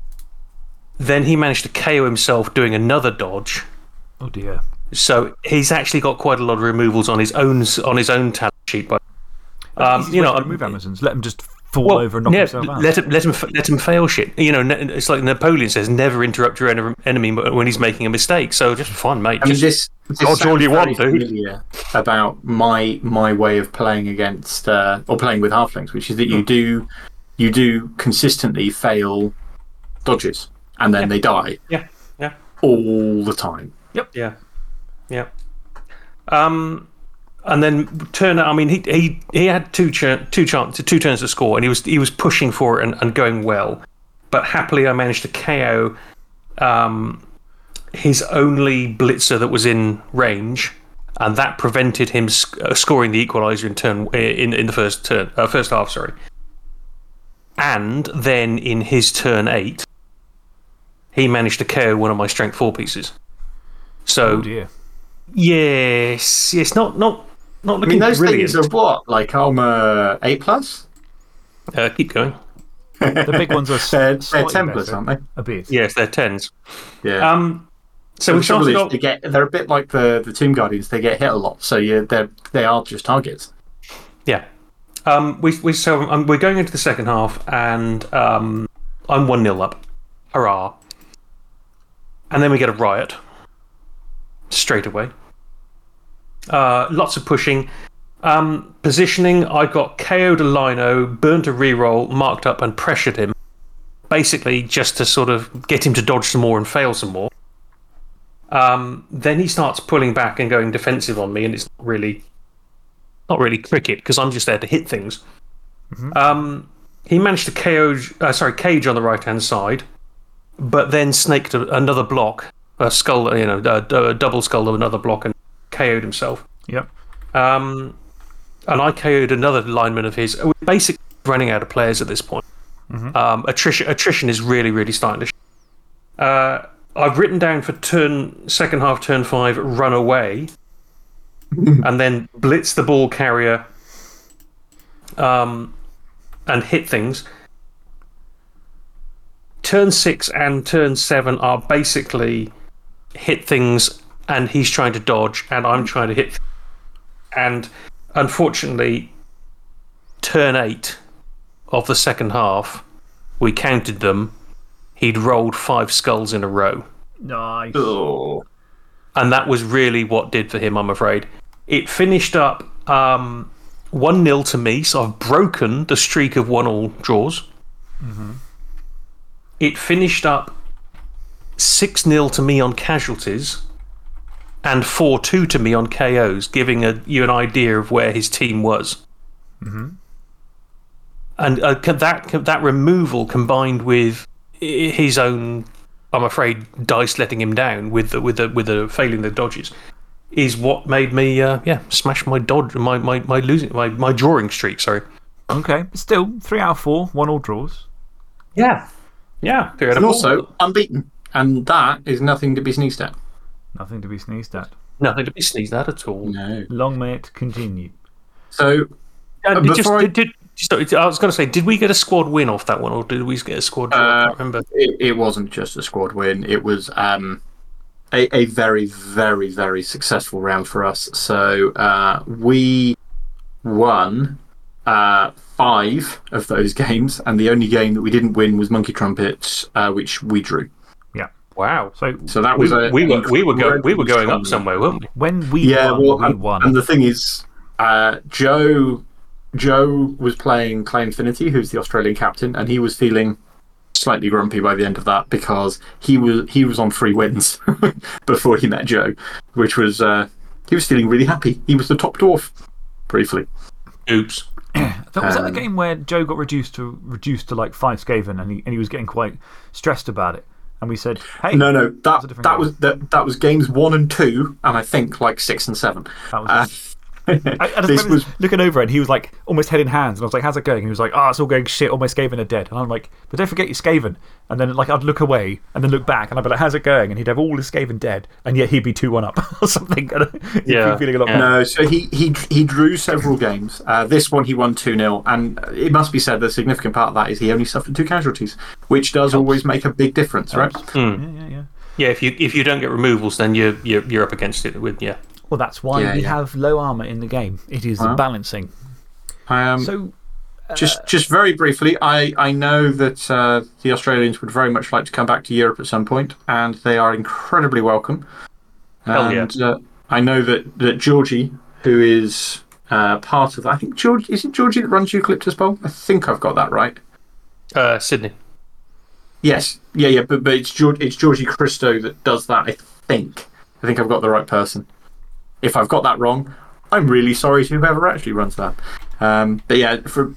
Then he managed to KO himself doing another dodge. Oh, dear. So he's actually got quite a lot of removals on his own on his own talent sheet. But um, you know, remove Amazons. Let them just fall well, over and knock yeah, himself out. let him let him let him fail shit. You know, it's like Napoleon says, never interrupt your en- enemy when he's making a mistake. So just fun, mate. I mean, Just- this, this dodge all you want, dude. about my my way of playing against uh, or playing with halflings, which is that you do you do consistently fail dodges and then they die yeah, yeah. all the time. Yep. Yeah, yeah. Um, and then turn. I mean, he he he had two ch- two chances, two turns to score, and he was he was pushing for it and, and going well. But happily, I managed to KO um, his only blitzer that was in range, and that prevented him sc- uh, scoring the equaliser in turn in in the first turn uh, first half. Sorry. And then in his turn eight, he managed to KO one of my strength four pieces. So Oh, dear. Yes, yes, not not not I looking mean, those brilliant. things are what like armor eight plus. uh, keep going. The big ones are s- They're, they're slightly templars, better. aren't they? A bit. Yes, they're tens. Yeah. Um, so the we trouble started is off. they get they're a bit like the the Tomb Guardians. They get hit a lot, so you they they are just targets. Yeah. Um, we we so um, we're going into the second half, and um, I'm one 0 up. hurrah. And then we get a riot straight away. Uh, lots of pushing. Um, positioning, I got KO'd a Lino, burnt a reroll, marked up, and pressured him. Basically, just to sort of get him to dodge some more and fail some more. Um, then he starts pulling back and going defensive on me, and it's not really, not really cricket because I'm just there to hit things. Um, he managed to KO, uh, sorry, cage on the right hand side, but then snaked a, another block, a skull, you know, a, a double skull of another block, and KO'd himself. Yep. Um, and I KO'd another lineman of his. We're basically running out of players at this point. Um, attrition, attrition is really, really starting to. Sh- uh, I've written down for turn second half, turn five, run away, and then blitz the ball carrier, um, and hit things. Turn six and turn seven are basically hit things, and he's trying to dodge, and I'm trying to hit. And unfortunately, turn eight of the second half, we counted them. He'd rolled five skulls in a row. Nice. Oh. And that was really what did for him, I'm afraid. It finished up um, 1 0 to me, so I've broken the streak of one all draws. It finished up 6 0 to me on casualties and 4 2 to me on KOs, giving a, you an idea of where his team was. And uh, that, that removal combined with his own, I'm afraid, dice letting him down with the, with the, with the failing the dodges is what made me, uh, yeah, smash my dodge, my, my, my losing, my, my drawing streak, sorry. Okay. Still, three out of four, one all draws. Yeah. Yeah. Fair And also unbeaten. And that is nothing to be sneezed at. Nothing to be sneezed at. Nothing to be sneezed at at all. No. Long may it continue. So, Uh, Uh, just, before I- did, did, just- I was going to say, did we get a squad win off that one, or did we get a squad draw? I Uh, can't remember. it, it wasn't just a squad win. It was um, a, a very, very, very successful round for us. So uh, we won uh, five of those games, and the only game that we didn't win was Monkey Trumpets, uh, which we drew. Wow. So, So that We, was a we were we were going we were going up somewhere, weren't we? when we yeah, won, well, we and, won. and the thing is, uh, Joe Joe was playing Clay Infinity, who's the Australian captain, and he was feeling slightly grumpy by the end of that because he was he was on three wins before he met Joe, which was uh, he was feeling really happy. He was the top dwarf, briefly. Oops. That- was that the Um, game where Joe got reduced to, reduced to like five Skaven and he, and he was getting quite stressed about it? And we said, hey, No, no, that that was that, that was games one and two, and I think like six and seven. that was Uh, I, I just was looking over and he was like almost head in hands. And I was like, how's it going? And he was like, oh, it's all going shit. All my Skaven are dead. And I'm like, but don't forget your Skaven. And then like I'd look away and then look back and I'd be like, how's it going? And he'd have all his Skaven dead. And yet he'd be 2 1 up or something. He'd Yeah, be feeling a lot yeah. better. No, so he, he he drew several games. Uh, this one he won 2 0. And it must be said the significant part of that is he only suffered two casualties, which does always make a big difference, right? Yeah, yeah, yeah. Yeah, if you if you don't get removals, then you're you're, you're up against it with yeah. Well, that's why Yeah, we yeah. have low armor in the game. It is the Wow. balancing. Um, So, just just very briefly, I, I know that uh, the Australians would very much like to come back to Europe at some point, and they are incredibly welcome. Hell yeah. and uh, I know that, that Georgie, who is uh, part of, I think George is it Georgie that runs Eucalyptus Bowl? I think I've got that right. Uh, Sydney. Yes, yeah, yeah, but but it's George, it's Georgie Christo that does that. I think. I think I've got the right person. If I've got that wrong, I'm really sorry to whoever actually runs that. Um, but yeah, for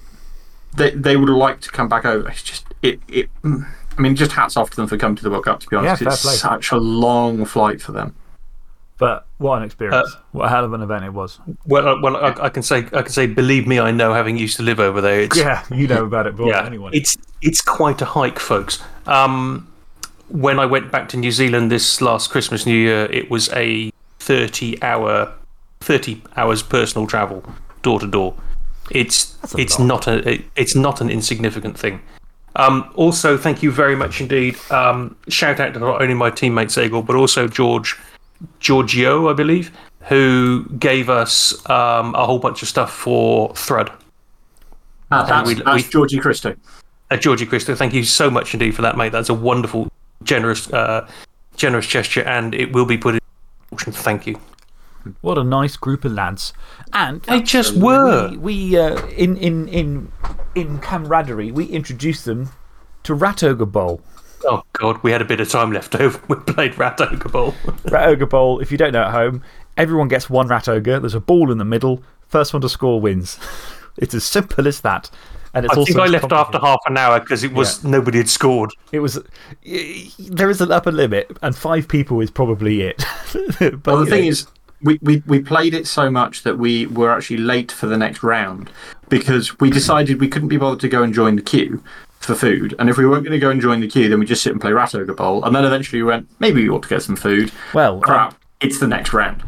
they they would like to come back over. It's just it it. I mean, just hats off to them for coming to the World Cup. To be honest, Yeah, fair it's such a long flight for them. but what an experience. Uh, what a hell of an event it was. Well, uh, well, I, I can say I can say believe me, I know, having used to live over there. It's, Yeah, you know about it more yeah, than anyone. it's it's quite a hike, folks. Um, when I went back to New Zealand this last Christmas, New Year, it was a thirty-hour, thirty hours personal travel, door to door. It's it's lot. not a it- it's not an insignificant thing. Um, also, thank you very much indeed. Um, shout out to not only my teammate Zegel, but also George Giorgio, I believe, who gave us um, a whole bunch of stuff for Thrud. Ah, that's we- that's we- Georgie Christo. Uh, Georgie Christo, thank you so much indeed for that, mate. That's a wonderful, generous, uh, generous gesture, and it will be put in auction. Thank you. What a nice group of lads. And They just were. we, we uh, in, in, in, in camaraderie, we introduced them to Rat Ogre Bowl. Oh, God, we had a bit of time left over. We played Rat Ogre Bowl. Rat Ogre Bowl, if you don't know at home, everyone gets one Rat Ogre. There's a ball in the middle. First one to score wins. it's as simple as that. And it's I also think I left after half an hour because it was nobody had scored. It was. There is an upper limit, and five people is probably it. but, Well, the you thing know, is, we, we, we played it so much that we were actually late for the next round because we decided we couldn't be bothered to go and join the queue for food. And if we weren't going to go and join the queue, then we just sit and play Rat Ogre Bowl. And then eventually we went, maybe we ought to get some food. Well, um, Crap, it's the next round.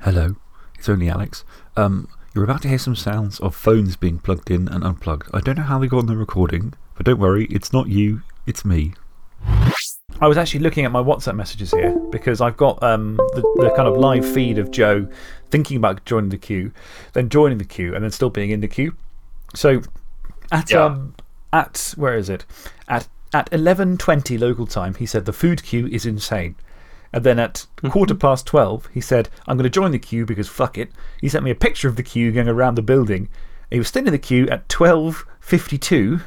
Hello, it's only Alex. Um, you're about to hear some sounds of phones being plugged in and unplugged. I don't know how they got on the recording, but don't worry, it's not you, it's me. I was actually looking at my WhatsApp messages here because I've got um, the, the kind of live feed of Joe thinking about joining the queue, then joining the queue, and then still being in the queue. So at, Yeah. um, at where is it? At, at 11.20 local time, he said the food queue is insane. And then at quarter past 12, he said, I'm going to join the queue because fuck it. He sent me a picture of the queue going around the building. He was still in the queue at 12.52.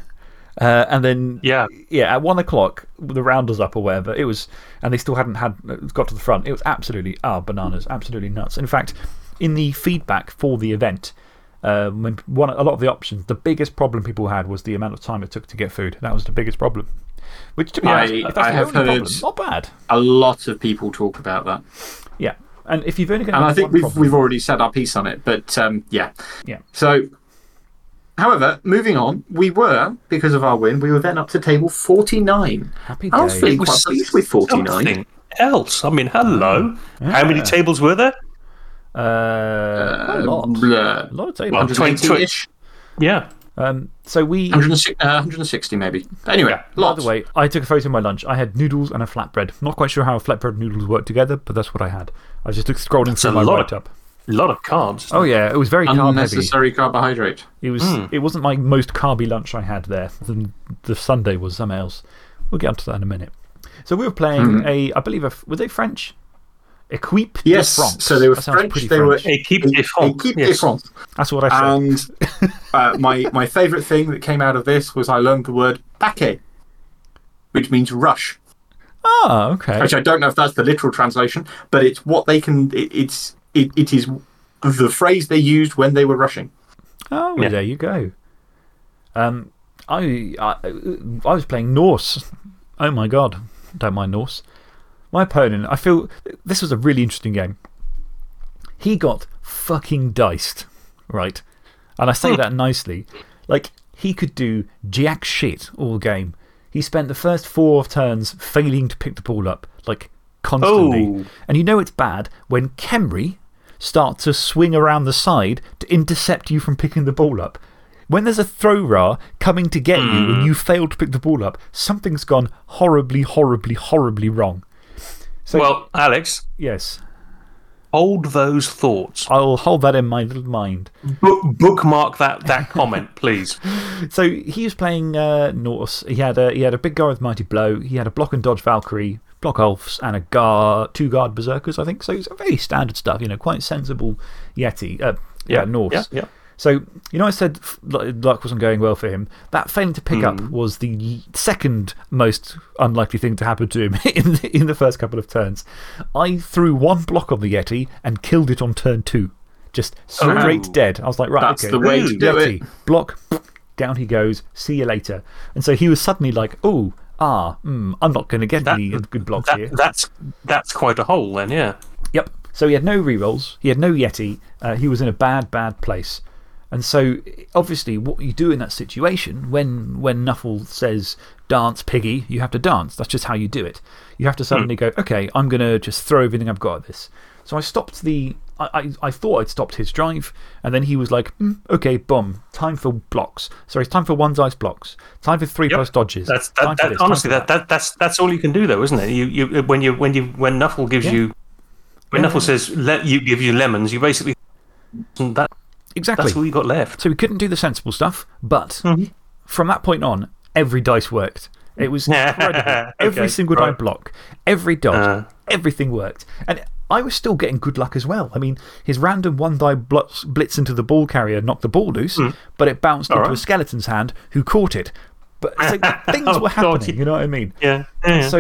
Uh, and then, Yeah. yeah, at one o'clock, the round was up or whatever. It was, and they still hadn't had, got to the front. It was absolutely, ah, bananas, absolutely nuts. In fact, in the feedback for the event, uh, when one, a lot of the options, the biggest problem people had was the amount of time it took to get food. That was the biggest problem. Which, to be I- honest, if that's I have only problem, heard- not bad. A lot of people talk about that. Yeah. And if you've only got And I think we've, problem, we've already said our piece on it. But um, yeah. Yeah. So, however, moving on, we were, because of our win, we were then up to table 49. Happy I was days. feeling quite pleased with 49. Something else. I mean, hello. How many tables were there? Uh, a lot. Blah. A lot of tables. Well, 120 ish. Yeah. Um, so we. 160, uh, 160 maybe. Anyway, Yeah. By the way, I took a photo of my lunch. I had noodles and a flatbread. Not quite sure how flatbread and noodles work together, but that's what I had. I was just scrolling through my write up. A lot of carbs. Oh, yeah, it was very carb. Unnecessary carbohydrate. It, was, it wasn't my most carby lunch I had there. The, the Sunday was something else. We'll get onto that in a minute. So we were playing a, I believe, a, were they French? Equipe Yes, de France. so they were That French. pretty They were French. Équipe de France. Équipe de France. That's what I said. And uh, my, my favourite thing that came out of this was I learned the word paquet, which means rush. Ah, okay. Which I don't know if that's the literal translation, but it's what they can. It, it's it, it is the phrase they used when they were rushing. Oh, well, Yeah. there you go. Um, I, I, I was playing Norse. Oh my god. Don't mind Norse. My opponent, I feel this was a really interesting game. He got fucking diced, right? And I say hmm. that nicely. Like, he could do jack shit all game. He spent the first four turns failing to pick the ball up, like, constantly. Oh. And you know it's bad when Khemri starts to swing around the side to intercept you from picking the ball up. When there's a Thro-Ra coming to get you and hmm. you fail to pick the ball up, something's gone horribly, horribly, horribly wrong. So, Well, Alex, yes, hold those thoughts. I'll hold that in my little mind. Book, bookmark that, that comment, please. So he was playing uh, Norse. He had, a, he had a big guy with Mighty Blow. He had a block and dodge Valkyrie, block Ulfs, and a guard, two guard Berserkers, I think. So it's very standard stuff, you know, quite sensible Yeti. Uh, yeah, Norse. Yeah, yeah. So, you know, I said luck wasn't going well for him. That failing to pick up was the second most unlikely thing to happen to him in the, in the first couple of turns. I threw one block on the Yeti and killed it on turn two. Just straight Oh. dead. I was like, right, That's okay. the way to do Yeti, it. block, down he goes, see you later. And so he was suddenly like, oh, ah, mm, I'm not going to get That- any good blocks That, here. that's, that's quite a hole, then, yeah. Yep. So he had no rerolls, he had no Yeti, uh, he was in a bad, bad place. And so, obviously, what you do in that situation, when, when Nuffle says, dance, piggy, you have to dance. That's just how you do it. You have to suddenly go, okay, I'm going to just throw everything I've got at this. So I stopped the. I, I, I thought I'd stopped his drive, and then he was like, "Hmm, okay, boom, time for blocks. Sorry, it's time for one dice blocks. Time for three Yep. plus dodges. That's, that, that, this, honestly, that, that, that's, that's all you can do, though, isn't it? You, you, when, you, when, you, when Nuffle gives you. When Yeah. Nuffle says, let you give you lemons, you basically. That, Exactly. that's all you got left. So we couldn't do the sensible stuff, but -hmm. from that point on, every dice worked. It was incredible. Every Okay, single die block, every dodge, Uh. everything worked. And I was still getting good luck as well. I mean, his random one die blitz, into the ball carrier knocked the ball loose, but it bounced into a Hmm. skeleton's hand who caught it. But so things Oh, were God, happening, you know what I mean? Yeah. yeah. So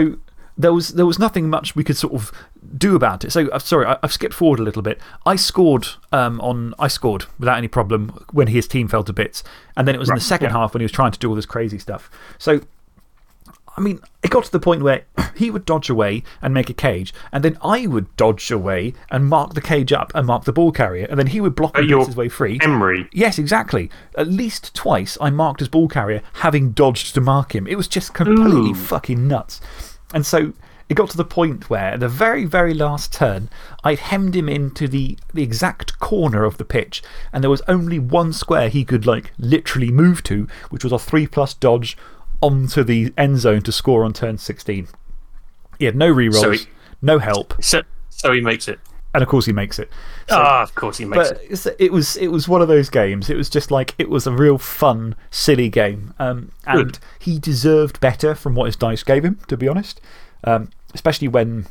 there was, there was nothing much we could sort of do about it. So, uh, sorry, I, I've skipped forward a little bit. I scored um, on, I scored without any problem when his team fell to bits. And then it was in the second half when he was trying to do all this crazy stuff. So, I mean, it got to the point where he would dodge away and make a cage, and then I would dodge away and mark the cage up and mark the ball carrier, and then he would block and your his way free. Emery. Yes, exactly. At least twice I marked his ball carrier, having dodged to mark him. It was just completely fucking nuts. And so it got to the point where, at the very, very last turn, I'd hemmed him into the, the exact corner of the pitch, and there was only one square he could, like, literally move to, which was a 3 plus dodge onto the end zone to score on turn 16. He had no rerolls, So he- no help, So, so he makes it. and of course he makes it. So- Ah, of course he makes it. it, was, it was one of those games. It was just like, it was a real fun, silly game. Um, and he deserved better from what his dice gave him, to be honest. Um, especially when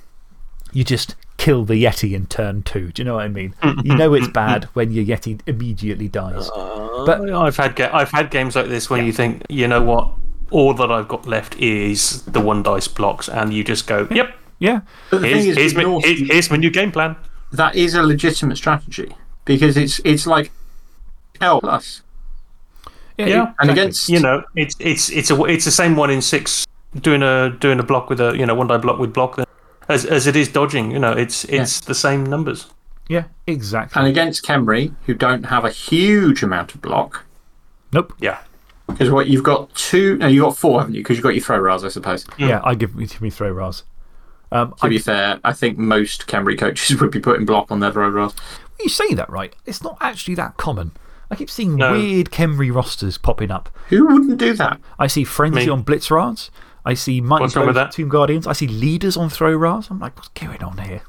you just kill the Yeti in turn two. Do you know what I mean? you know it's bad when your Yeti immediately dies. Uh, but I've had, I've had games like this when you think, you know what? All that I've got left is the one dice blocks, and you just go, yep, yeah, But the here's, thing is, here's, my, Norse, here's, here's my new game plan. that is a legitimate strategy because it's, it's like L plus. yeah, Yeah, And exactly. against. You know, it's, it's, it's, a, it's the same one in six, doing a, doing a block with a, you know, one die block with block, as, as it is dodging. You know, it's, it's the same numbers. Yeah, exactly. And against Khemri, who don't have a huge amount of block, nope. Yeah. because what you've got two. No, you've got four, haven't you? Because you've got your throw rails, I suppose. Yeah, I give me, me Thro-Ras. Um, To I, be fair, I think most Khemri coaches would be putting block on their throw rails. you say that right. It's not actually that common. I keep seeing No. weird Khemri rosters popping up. Who wouldn't do that? I see Frenzy Me. on Blitz-Ras. I see Mighty What's Blows? Tomb Guardians. I see leaders on Thro-Ras. I'm like, what's going on here?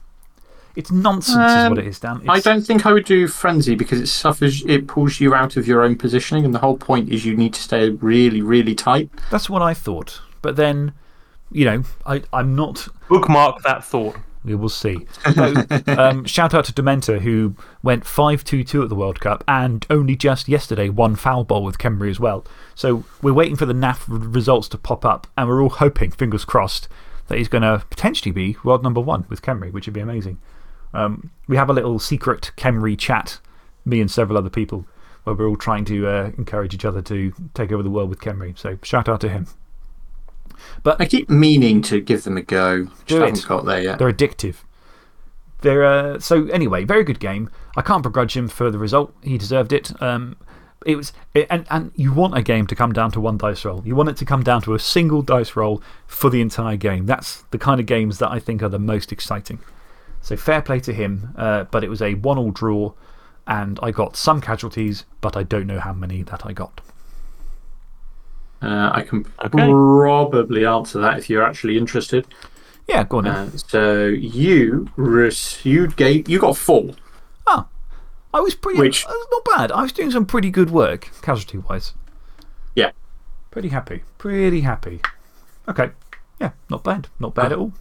It's nonsense, is what um, it is, Dan. I don't think I would do frenzy because it suffers. It pulls you out of your own positioning, and the whole point is you need to stay really, really tight. That's what I thought. But then, you know, I, I'm not. Bookmark that thought. We will see. Um, shout out to Dementer, who went 5 2 2 at the World Cup and only just yesterday won Foul ball with Khemri as well. So we're waiting for the NAF results to pop up, and we're all hoping, fingers crossed, that he's going to potentially be world number one with Khemri, which would be amazing. Um, we have a little secret Khemri chat, me and several other people, where we're all trying to uh, encourage each other to take over the world with Khemri. So shout out to him. I keep meaning to give them a go. Just haven't got there yet. They're addictive. They're, uh, so, anyway, very good game. I can't begrudge him for the result. He deserved it. Um, it was, it, and, and you want a game to come down to one dice roll. You want it to come down to a single dice roll for the entire game. That's the kind of games that I think are the most exciting. So, fair play to him, uh, but it was a one all draw, and I got some casualties, but I don't know how many that I got. Uh, I can Okay. probably answer that if you're actually interested. Yeah, go on then. Uh, so you, res- you, gave, you got four. Ah, I was pretty, Which- uh, not bad. I was doing some pretty good work, casualty wise. Yeah. Pretty happy. Pretty happy. Okay. Yeah, not bad. Not bad at all.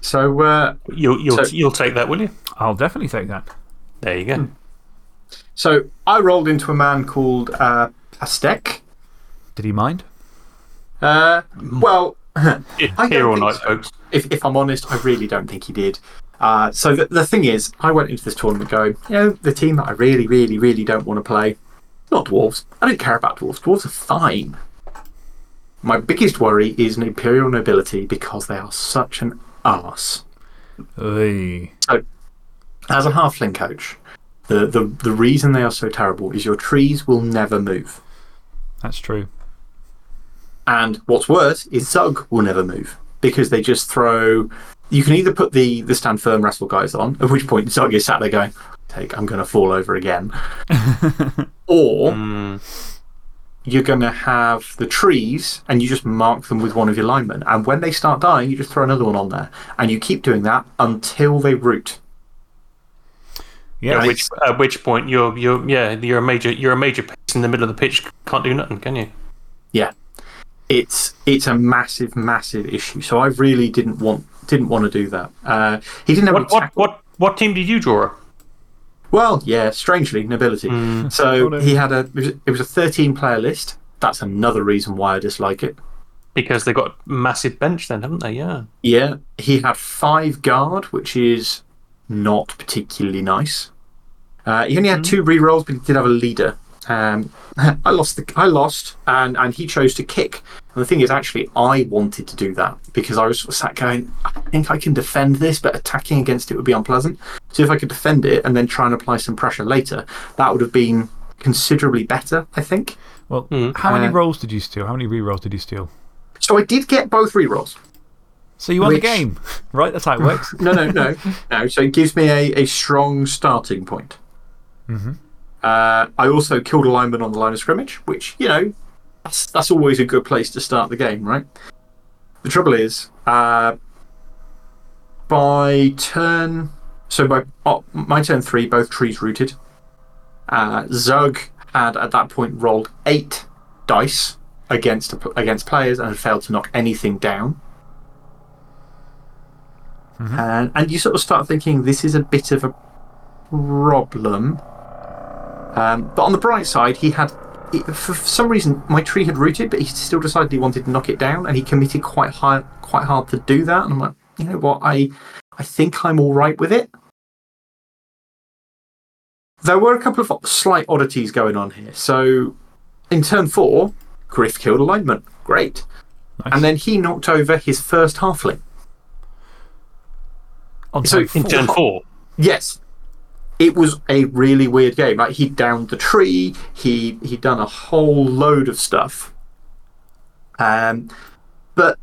So uh, You'll, you'll, So- you'll take that, will you? I'll definitely take that. There you go. So I rolled into a man called uh, Pastek. Did he mind? Uh, well, I Here don't all night, so. folks. if, if I'm honest, I really don't think he did. Uh, so the, the thing is, I went into this tournament going, you know, the team that I really, really, really don't want to play, not dwarves. I don't care about dwarves. Dwarves are fine. My biggest worry is an imperial nobility because they are such an arse. Oy. As a halfling coach, the, the, the reason they are so terrible is your trees will never move. That's true. And what's worse is Zug will never move because they just throw. You can either put the, the stand firm wrestle guys on, at which point Zug is sat there going, Take, I'm going to fall over again. or hmm. you're going to have the trees and you just mark them with one of your linemen. And when they start dying, you just throw another one on there. And you keep doing that until they root. Yeah. At which, at which point you're, you're, yeah, you're a major, you're a major piece in the middle of the pitch. Can't do nothing, can you? Yeah. It's it's a massive, massive issue. So I really didn't want didn't want to do that. Uh, he didn't have What, what, what, what team did you draw? Well, yeah, strangely, nobility. So Oh, he had a it was, a 13 player list. That's another reason why I dislike it. Because they've got a massive bench then, haven't they? Yeah. Yeah, he had five guard, which is not particularly nice. Uh, he only had two re rolls, but he did have a leader. Um, I lost the I lost, and and he chose to kick. And the thing is, actually, I wanted to do that because I was sort of sat going, I think I can defend this, but attacking against it would be unpleasant. So if I could defend it and then try and apply some pressure later, that would have been considerably better, I think. Well, how many Uh, rolls did you steal? How many re-rolls did you steal? So I did get both rerolls. So you won Which- the game, right? That's how it works. No, no, no, no. So it gives me a, a strong starting point. Mhm. Uh, I also killed a lineman on the line of scrimmage, which, you know, that's, that's always a good place to start the game, right? The trouble is, uh, by turn. So by oh, my turn three, both trees rooted. Uh, Zug had at that point rolled eight dice against, against players and had failed to knock anything down. And, and you sort of start thinking this is a bit of a problem. Um, but on the bright side, he had. he- For some reason, my tree had rooted, but he still decided he wanted to knock it down, and he committed quite high, quite hard to do that. And I'm like, you know what? I, I think I'm all right with it. There were a couple of slight oddities going on here. So, in turn four, Griff killed alignment. Great. Nice. And then he knocked over his first halfling. On so turn In turn four. Yes. It was a really weird game. Like he downed the tree, he he'd done a whole load of stuff. Um but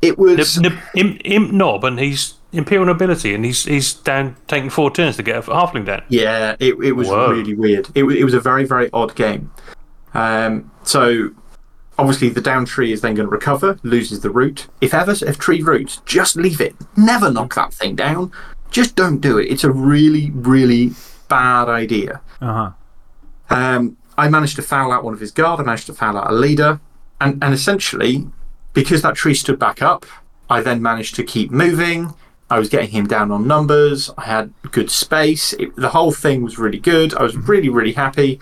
it was Nib, nib, imp, imp Nob, and he's Imperial Nobility, and he's, he's down taking four turns to get a halfling down. yeah, it it was Whoa. really weird. It it was a very very odd game. Um so obviously the down tree is then going to recover, loses the root. If ever if tree roots, just leave it. Never knock that thing down. Just don't do it. It's a really really bad idea. Uh huh. Um, I managed to foul out one of his guard. I managed to foul out a leader. And, and essentially, because that tree stood back up, I then managed to keep moving. I was getting him down on numbers. I had good space. It, the whole thing was really good. I was really, really happy.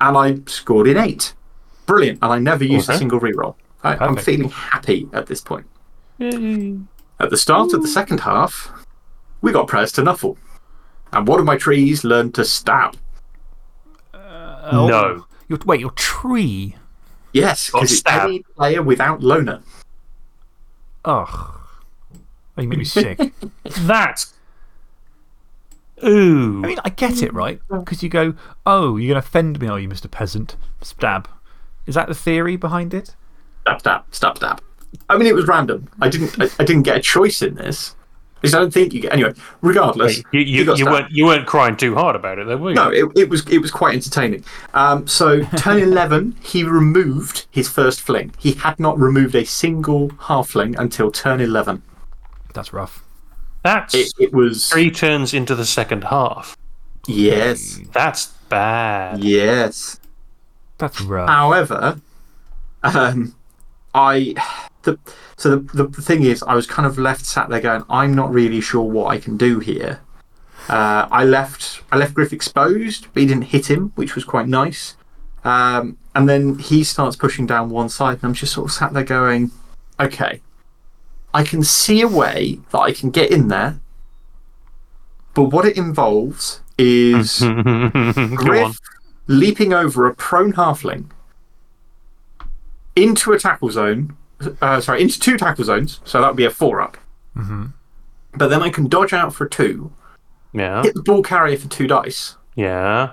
And I scored in eight. Brilliant. And I never used a single reroll. I, I'm feeling happy at this point. At the start of the second half, we got prayers to Nuffle. And one of my trees learned to stab. Uh, oh. No. Your, wait, your tree? Yes, because it's stabbed. any player without loner. Ugh. Oh, you make me sick. that. Ooh. I mean, I get it, right? Because you go, oh, you're going to offend me, are you, Mr. Peasant? Stab. Is that the theory behind it? Stab, stab, stab, stab. I mean, it was random. I didn't. I, I didn't get a choice in this because I don't think you get. Anyway, regardless, Wait, you, you, you, weren't, you weren't crying too hard about it, though, were you? No, it, it was it was quite entertaining. Um, so turn eleven, he removed his first fling. He had not removed a single halfling until turn eleven. That's rough. That's It, it was three turns into the second half. yes, That's bad. yes. That's rough. However, um, I the so the, the thing is, I was kind of left sat there going, I'm not really sure what I can do here. Uh, I left I left Griff exposed, but he didn't hit him, which was quite nice. Um, and then he starts pushing down one side, and I'm just sort of sat there going, okay, I can see a way that I can get in there, but what it involves is on. Griff leaping over a prone halfling into a tackle zone. Uh, sorry, into two tackle zones. So that would be a four up. But then I can dodge out for two, Yeah. hit the ball carrier for two dice, Yeah.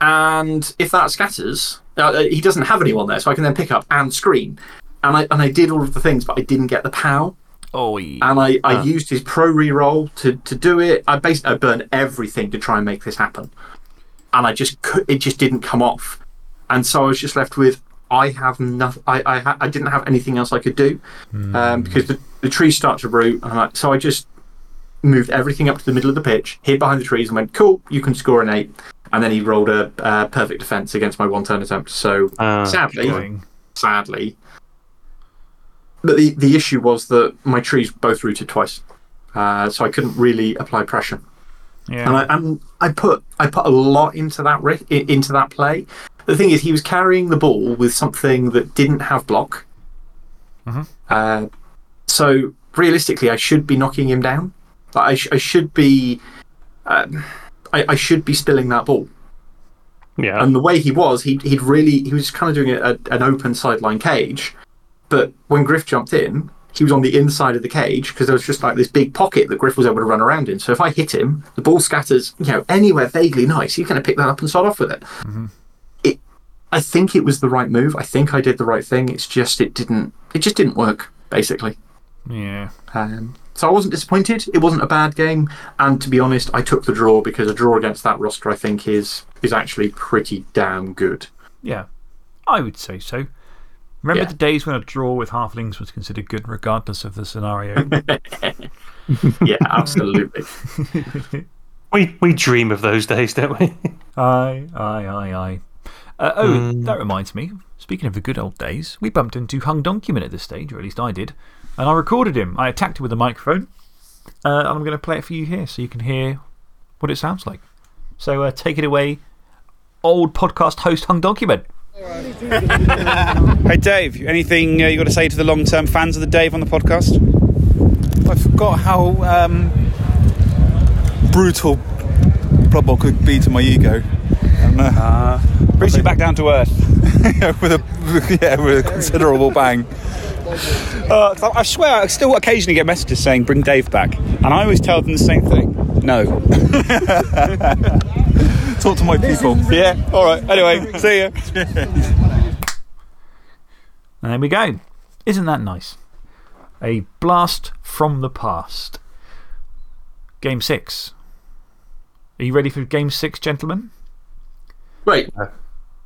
and if that scatters, uh, uh, he doesn't have anyone there, so I can then pick up and screen. And I, and I did all of the things, but I didn't get the POW. oh, And I, I used his pro reroll to, to do it. I basically I burned everything to try and make this happen. And I just could, it just didn't come off. And so I was just left with I have nothing. I I, ha- I didn't have anything else I could do um, because the, the trees start to root. Like, so I just moved everything up to the middle of the pitch, hid behind the trees, and went, "Cool, you can score an eight. And then he rolled a uh, perfect defense against my one turn attempt. So Uh, sadly, Boing. sadly, but the, the issue was that my trees both rooted twice. Uh, so I couldn't really apply pressure. Yeah. And I, and I put I put a lot into that into that play. The thing is, he was carrying the ball with something that didn't have block. Mhm. Uh, so realistically, I should be knocking him down. Like, I, sh- I should be, um, I, I should be spilling that ball. Yeah. And the way he was, he he'd really he was kind of doing a, a, an open sideline cage. But when Griff jumped in, he was on the inside of the cage because there was just like this big pocket that Griff was able to run around in. So if I hit him, the ball scatters, you know, anywhere vaguely nice. He's going to pick that up and start off with it. It, I think it was the right move. I think I did the right thing. It's just it didn't. It just didn't work. Basically. yeah. Um, so I wasn't disappointed. It wasn't a bad game, and to be honest, I took the draw because a draw against that roster, I think, is is actually pretty damn good. Yeah. I would say so. Remember Yeah. the days when a draw with halflings was considered good regardless of the scenario? Yeah, absolutely. we, we dream of those days, don't we? Aye, aye, aye, aye. Uh, oh, that reminds me. Speaking of the good old days, we bumped into Hung Donkeyman at this stage, or at least I did. And I recorded him. I attacked him with a microphone. Uh, and I'm going to play it for you here so you can hear what it sounds like. So uh, take it away, old podcast host Hung Donkeyman. Hey, Dave, anything uh, you got to say to the long term fans of the Dave on the podcast? I forgot how um, brutal Blood Bowl could be to my ego. And, uh, Brings you back down to earth. with, a, yeah, with a considerable bang. Uh, 'cause I I swear, I still occasionally get messages saying, bring Dave back. And I always tell them the same thing. No. Talk to my people. yeah, alright. Anyway, see you. And there we go. Isn't that nice? A blast from the past. Game six. Are you ready for game six, gentlemen? Wait,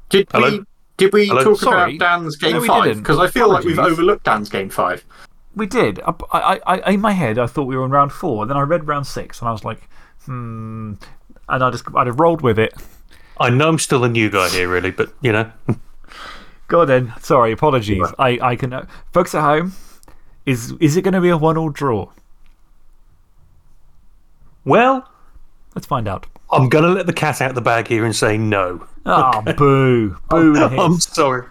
did Hello? we did we Hello? talk Sorry. about Dan's game No, five? didn't. Because I feel like we've overlooked Dan's game five. We did. I, I, I, in my head, I thought we were on round four. Then I read round six and I was like, hmm. And I just I just rolled with it. I know I'm still a new guy here, really, but, you know. Go on then. Sorry, apologies. I, I can. Uh, folks at home, is, is it going to be a one all draw? Well, Let's find out. I'm going to let the cat out the bag here and say no. Ah, boo. Boo a I'm sorry.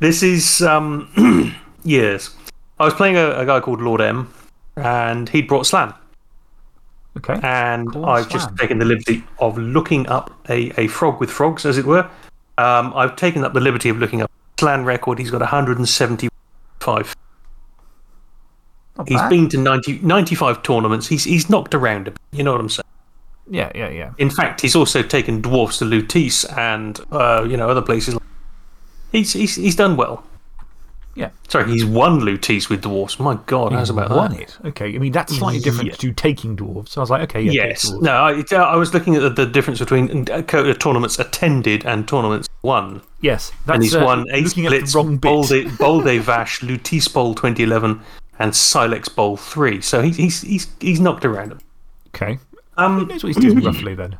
This is, um, yes. I was playing a, a guy called Lord M, and he'd brought Slann. Okay. And Cool, I've Slann. just taken the liberty of looking up a, a frog with frogs, as it were. Um, I've taken up the liberty of looking up Slann record. He's got 175. Not He's bad. been to 90, 95 tournaments. He's, he's knocked around a bit. You know what I'm saying? Yeah, yeah, yeah. In fact, he's also taken dwarfs to Lutece and uh, you know other places. He's, he's, he's done well. Yeah. Sorry, he's won Lutece with dwarfs. My God, how's about won that? it. Okay. I mean, that's slightly different to taking dwarfs. So I was like, okay, yeah. Yes. No, I, uh, I was looking at the, the difference between uh, tournaments attended and tournaments won. Yes. That's and he's uh, won Ace Blitz, the wrong bit. Bolde, Bolde Vash, Lutece Bowl 2011, and Silex Bowl 3. So he's, he's, he's, he's knocked around him. Okay. He Um, knows what he's doing roughly then.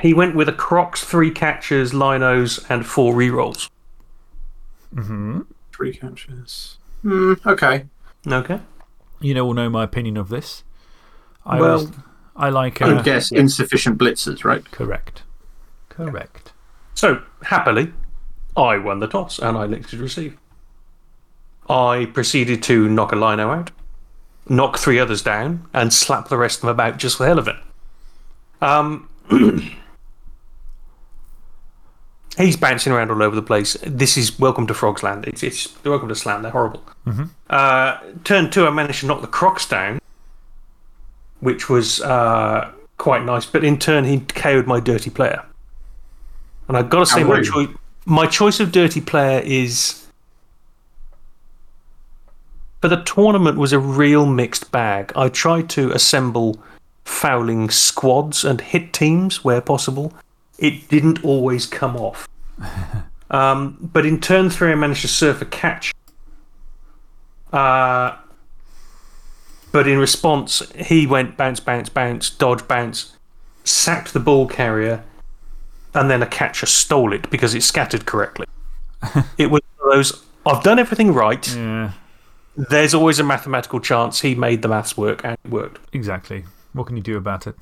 he went with a Krox, three catches, linos, and four rerolls. Three catches. Hmm, okay. Okay. You know, all know my opinion of this. I, Well- always- I like. I would Uh, guess insufficient blitzers, right? correct. Correct. So, happily, I won the toss and I elected to receive. I proceeded to knock a lino out, knock three others down, and slap the rest of them about just for the hell of it. Um, he's bouncing around all over the place. This is Welcome to Frogsland. It's, it's Welcome to Slann. They're horrible. Uh, turn two, I managed to knock the Krox down, which was uh, quite nice, but in turn, he KO'd my dirty player. And I've got to say, my, choi- my choice of dirty player is. For the tournament was a real mixed bag. I tried to assemble fouling squads and hit teams where possible. It didn't always come off. um, but in turn three, I managed to surf a catch. Uh, but in response, he went bounce, bounce, bounce, dodge, bounce, sacked the ball carrier, and then a catcher stole it because it scattered correctly. it was one of those I've done everything right. Yeah, There's always a mathematical chance he made the maths work and it worked. exactly. What can you do about it?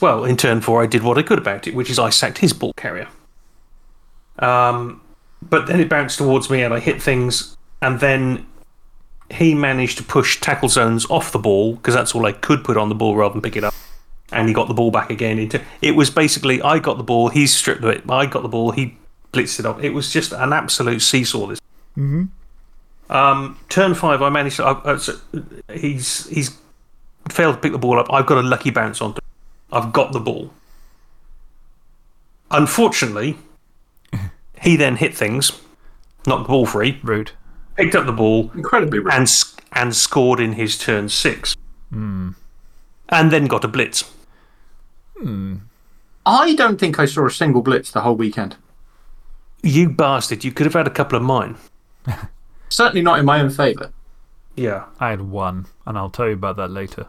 Well, in turn four, I did what I could about it, which is I sacked his ball carrier. Um, but then it bounced towards me and I hit things, and then he managed to push tackle zones off the ball because that's all I could put on the ball rather than pick it up. And he got the ball back again. Into it was basically I got the ball, he stripped it. I got the ball, he blitzed it off. It was just an absolute seesaw. This. Mm-hmm. Um, turn five, I managed to. Uh, uh, so he's he's failed to pick the ball up. I've got a lucky bounce onto. I've got the ball. Unfortunately, he then hit things, knocked the ball free, Rude. picked up the ball, Incredibly rude. and and scored in his turn six. And then got a blitz. I don't think I saw a single blitz the whole weekend. You bastard! You could have had a couple of mine. Certainly not in my own favour. Yeah. I had one, and I'll tell you about that later.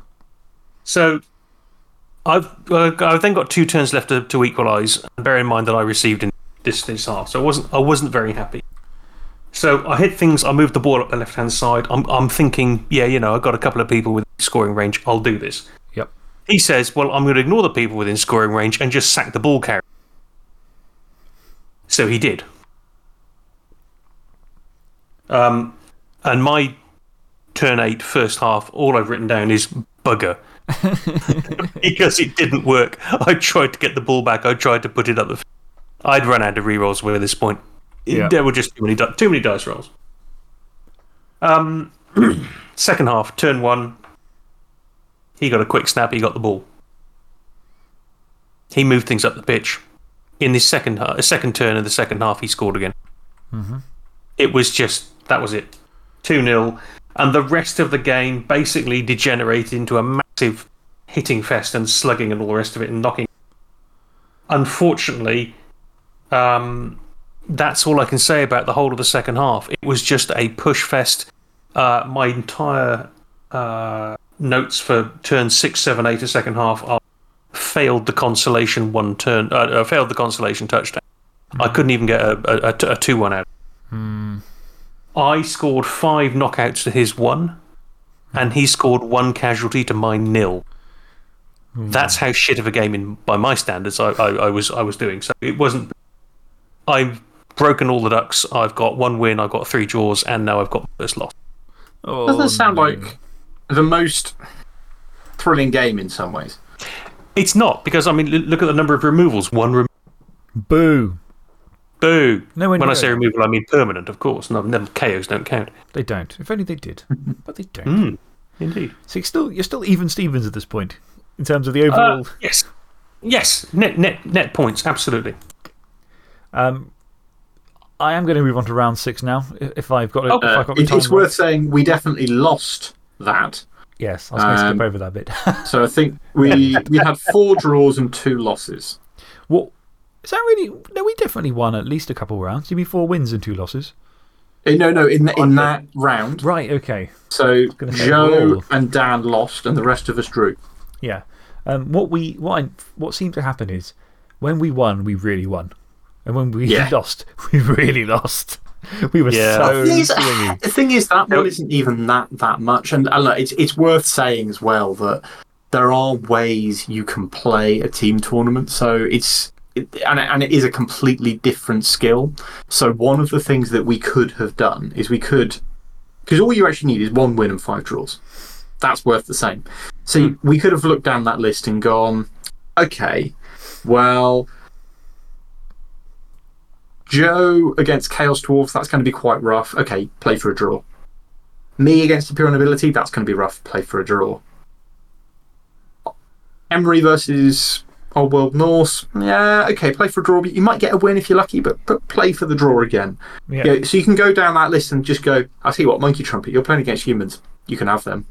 So I've uh, I've then got two turns left to, to equalise. And bear in mind that I received in this this half, so I wasn't I wasn't very happy. So I hit things. I moved the ball up the left hand side. I'm I'm thinking, yeah, you know, I've got a couple of people within scoring range. I'll do this. Yep. He says, well, I'm going to ignore the people within scoring range and just sack the ball carrier. So he did. Um, and my turn eight, first half, all I've written down is bugger. because it didn't work. I tried to get the ball back. I tried to put it up the. f- I'd run out of rerolls by this point. Yeah. There were just too many, too many dice rolls. Um, second half, turn one. He got a quick snap. He got the ball. He moved things up the pitch. In this second ha- second turn of the second half, he scored again. It was just that was it, two 0 and the rest of the game basically degenerated into a massive hitting fest and slugging and all the rest of it and knocking. Unfortunately, um, that's all I can say about the whole of the second half. It was just a push fest. Uh, my entire uh, notes for turn six, seven, eight, a second half are failed the consolation one turn, uh, uh, failed the consolation touchdown. I couldn't even get a, a, a two one out. I scored five knockouts to his one, and he scored one casualty to my nil. Hmm. That's how shit of a game, in by my standards, I, I, I was I was doing. So it wasn't. I've broken all the ducks. I've got one win. I've got three draws, and now I've got my first loss. Oh, Doesn't sound no. like the most thrilling game in some ways. It's not because I mean, look at the number of removals. One rem- Boo. Boo. Nowhere when I say removal, I mean permanent, of course. No, no, KOs don't count. They don't. If only they did. but they don't. Hmm. Indeed. So you're still, you're still even Stevens at this point in terms of the Uh, overall. yes. Yes. Net net net points. Absolutely. um, I am going to move on to round six now. If I've got, it, if Uh, I've got it- it's right. worth saying we definitely lost that. Yes, I was going to um, skip over that bit. So I think we, we had four draws and two losses. what? Is that really. No, we definitely won at least a couple rounds. You mean four wins and two losses? Eh, No, no, in, in that round. Right, okay. So gonna Joe and Dan lost, and the rest of us drew. Yeah. Um, what, we, what, I, what seemed to happen is when we won, we really won. And when we Yeah. lost, we really lost. We were Yeah. so The thing is- The thing is, that one isn't even that, that much. And, and look, it's, it's worth saying as well that there are ways you can play a team tournament. So it's. It, and, it, and it is a completely different skill. So, one of the things that we could have done is we could. Because all you actually need is one win and five draws. That's worth the same. So, hmm. we could have looked down that list and gone, okay, well, Joe against Chaos Dwarfs, that's going to be quite rough. Okay, play for a draw. Me against the Pure Nobility, that's going to be rough. Play for a draw. Emery versus Old World Norse, yeah, okay, play for a draw. But you might get a win if you're lucky, but, but play for the draw again. Yeah. Yeah, so you can go down that list and just go, I see what, Monkey Trumpet, you're playing against humans. You can have them.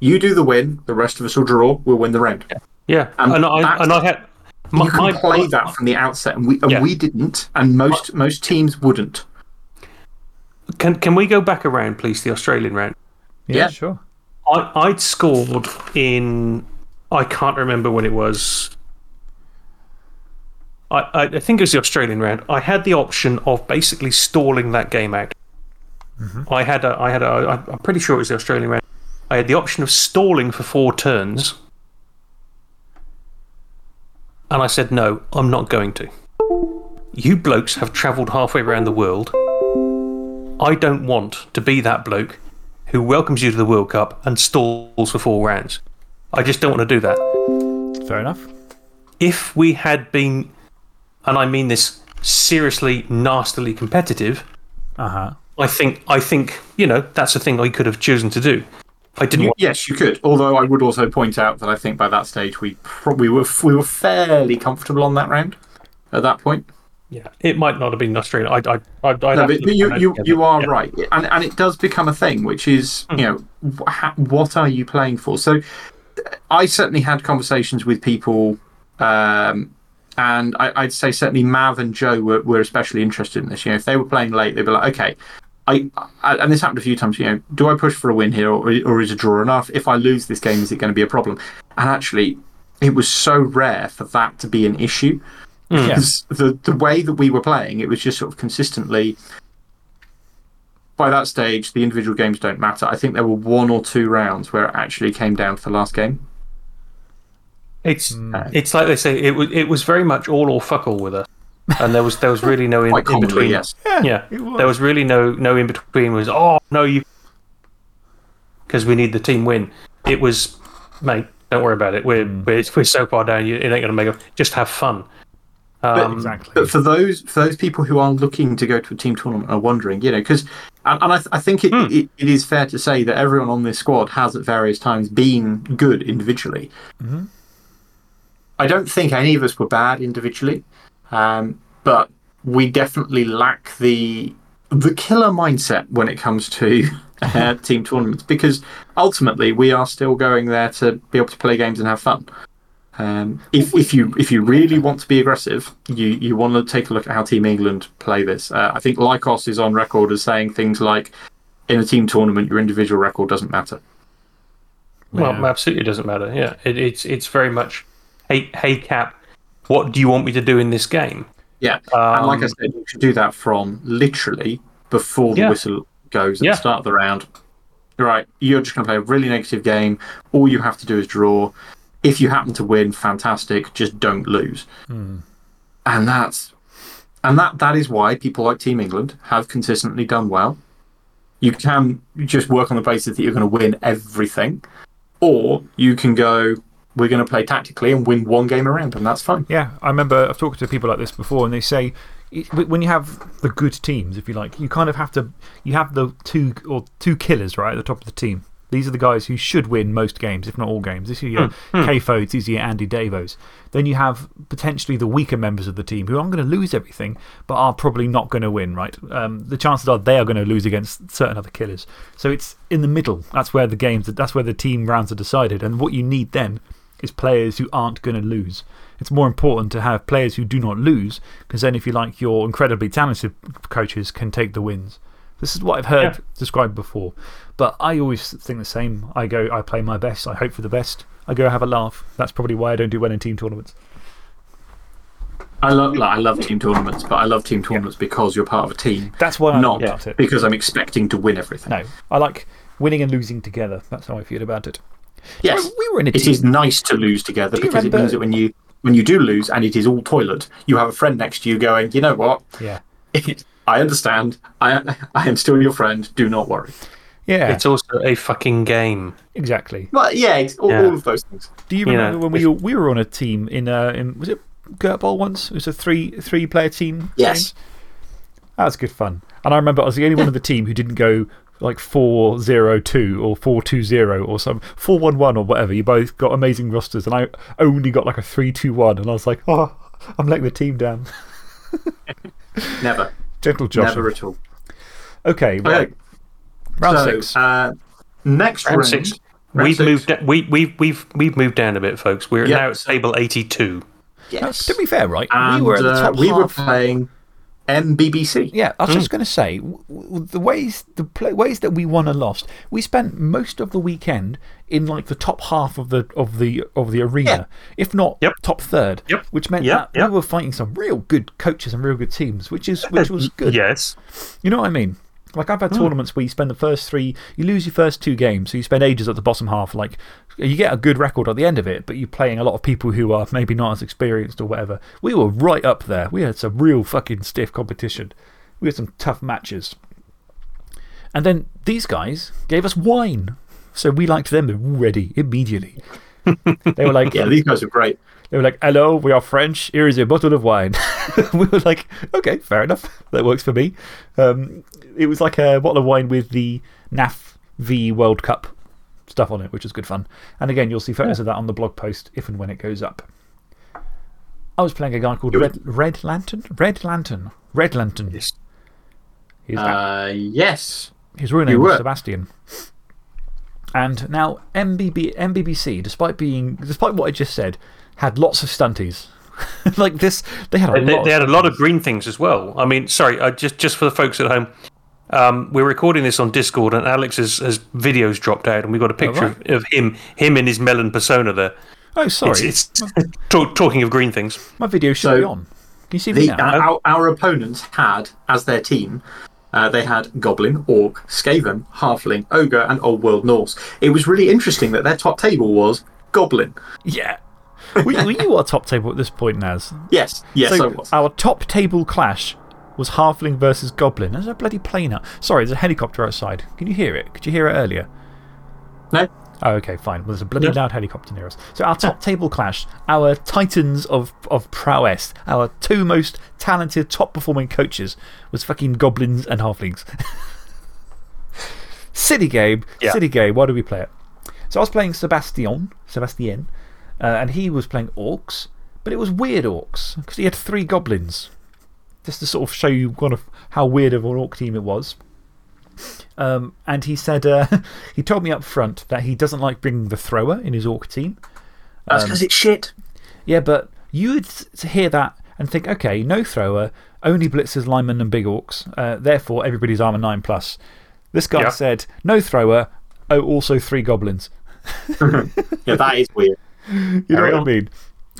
You do the win, the rest of us will draw, we'll win the round. Yeah. And And, I that's- and I had. My, you can my- play that from the outset, and we, and Yeah. we didn't, and most, most teams wouldn't. Can can we go back around, please? The Australian round. yeah, yeah. sure. I, I'd scored in. I can't remember when it was. I, I, think it was the Australian round. I had the option of basically stalling that game out mm-hmm. I had a, I had a, I'm pretty sure it was the Australian round. I had the option of stalling for four turns. And I said, no, I'm not going to. You blokes have travelled halfway around the world. I don't want to be that bloke who welcomes you to the World Cup and stalls for four rounds. I just don't want to do that Fair enough. if we had been, and I mean this seriously, nastily competitive, Uh huh. I think, I think, you know, that's the thing I could have chosen to do. I didn't You- want, yes, you could. Although I would also point out that I think by that stage we probably were we were fairly comfortable on that round. At that point, yeah, it might not have been Australia. I, I, I, I'd no, but, but you you, at you are together. right, and and it does become a thing, which is you know wh- ha- what are you playing for? So I certainly had conversations with people, um, and I, I'd say certainly Mav and Joe were, were especially interested in this. You know, if they were playing late, they'd be like, okay. I, I, and this happened a few times. You know, do I push for a win here, or, or is a draw enough? If I lose this game, is it going to be a problem? And actually, it was so rare for that to be an issue hmm. because the the way that we were playing, it was just sort of consistently. By that stage, the individual games don't matter. I think there were one or two rounds where it actually came down to the last game. It's, it's like they say, it was, it was very much all or fuck all with us. And there was, there was really no in, Quite in commonly, between. yes. Yeah, there was really no no in between. Was oh no you because we need the team win. It was mate, don't worry about it. We're hmm. we're, we're so far down. You, it ain't gonna make it. Just have fun. Um, Exactly. But for those for those people who are looking to go to a team tournament and are wondering, you know, because and, and I, th- I think it, hmm. it, it is fair to say that everyone on this squad has at various times been good individually. I don't think any of us were bad individually, um, but we definitely lack the the killer mindset when it comes to uh, team tournaments because ultimately we are still going there to be able to play games and have fun. Um, if if you if you really want to be aggressive, you you want to take a look at how Team England play this. Uh, I think Lycos is on record as saying things like, "In a team tournament, your individual record doesn't matter." Well, Yeah. absolutely doesn't matter. Yeah, it, it's it's very much, hey hey Cap, what do you want me to do in this game? Yeah, and like I Um, said, you should do that from literally before the Yeah. whistle goes at Yeah. the start of the round. Right, you're just going to play a really negative game. All you have to do is draw. If you happen to win, fantastic. Just don't lose. And that's and that that is why people like Team England have consistently done well. You can just work on the basis that you're going to win everything, or you can go. We're going to play tactically and win one game around, and that's fine. Yeah, I remember I've talked to people like this before, and they say when you have the good teams, if you like, you kind of have to, you have the two or two killers right at the top of the team. These are the guys who should win most games, if not all games. This is your K Fodes, these are your Andy Davos. Then you have potentially the weaker members of the team who aren't going to lose everything, but are probably not going to win, right? Um, the chances are they are going to lose against certain other killers. So it's in the middle. That's where the games, that's where the team rounds are decided. And what you need then is players who aren't going to lose. It's more important to have players who do not lose, because then, if you like, your incredibly talented coaches can take the wins. This is what I've heard described before. But I always think the same. I go, I play my best, I hope for the best, I go have a laugh. That's probably why I don't do well in team tournaments. I love, like, I love team tournaments, but I love team tournaments because you're part of a team. That's why I'm not about it. because I'm expecting to win everything. No, I like winning and losing together. That's how I feel about it. Yes, So we were in a it team. is nice to lose together Do you because it means that when you when you do lose and it is all toilet, you have a friend next to you going, you know what? Yeah. I understand. I I am still your friend. Do not worry. Yeah, It's also a fucking game. exactly. But yeah, all, Yeah. all of those things. Do you You know, remember when we, were- we were on a team in, uh, in was it Gert Bowl once? It was a three, three player team. Yes. game? That was good fun. And I remember I was the only one of the team who didn't go like 4 0 2 or 4 2 0 or some 4 1 1 or whatever. You both got amazing rosters, and I only got like a 3 2 1. And I was like, oh, I'm letting the team down. Never, Gentle Josh. never at all. Okay, right. Okay, Round so, six. Uh, next Round round, six. round We've six. moved. Da- we we we've we've moved down a bit, folks. We're Yeah. now at table eighty-two. Yes. to be fair, right? and, we were at the uh, top we were half. Playing MBBC. Yeah, I was hmm. just going to say, the ways, the ways that we won and lost, we spent most of the weekend in like the top half of the, of the, of the arena, if not Yep. top third. Yep. Which meant Yep, that we were fighting some real good coaches and real good teams, which, is, which was good. Yes. You know what I mean? Like, I've had tournaments where you spend the first three, you lose your first two games, so you spend ages at the bottom half. Like, you get a good record at the end of it, but you're playing a lot of people who are maybe not as experienced or whatever. We were right up there. We had some real fucking stiff competition. We had some tough matches. And then these guys gave us wine. So we liked them already, immediately. they were like, Yeah, these guys are great. they were like, hello, we are French. Here is a bottle of wine. we were like, okay, fair enough. That works for me. Um, it was like a bottle of wine with the NAF V World Cup stuff on it, which was good fun. And again, you'll see photos of that on the blog post if and when it goes up. I was playing a guy called Red, Red Lantern? Red Lantern. Red Lantern. Yes. His, Uh, yes. his real name was were. Sebastian. And now, MBB, MBBC, despite, being, despite what I just said, had lots of stunties. like this, they had a They, lot they of had a lot of green things as well. I mean, sorry, uh, just, just for the folks at home, um, we're recording this on Discord and Alex's has videos dropped out, and we've got a picture right. of, of him him in his melon persona there. Oh, sorry. It's, it's talk, talking of green things. My video should So, be on. Can you see me The, now? our, our opponents had, as their team, uh, they had Goblin, Orc, Skaven, Halfling, Ogre, and Old World Norse. It was really interesting that their top table was Goblin. yeah. were, were you our top table at this point, Naz? Yes, yes, so I was. Our top table clash was Halfling versus Goblin. There's a bloody plane up. Sorry, there's a helicopter outside. Can you hear it? Could you hear it earlier? No? Oh, okay, fine. Well, there's a bloody loud helicopter near us. So, our top table clash, our titans of, of prowess, our two most talented, top performing coaches was fucking goblins and halflings. City game. Yeah. City game. Why do we play it? So, I was playing Sebastian, Sebastian, uh, and he was playing orcs, but it was weird orcs because he had three goblins. Just to sort of show you kind of how weird of an orc team it was. Um, and he said uh, he told me up front that he doesn't like bringing the thrower in his orc team. That's because it's shit. Yeah, but you would hear that and think, okay, no thrower, only blitzers, linemen, and big orcs. Uh, therefore, everybody's armor 9 plus. This guy Yeah. said, no thrower, oh, also three goblins. Yeah, that is weird. You know what I on. mean?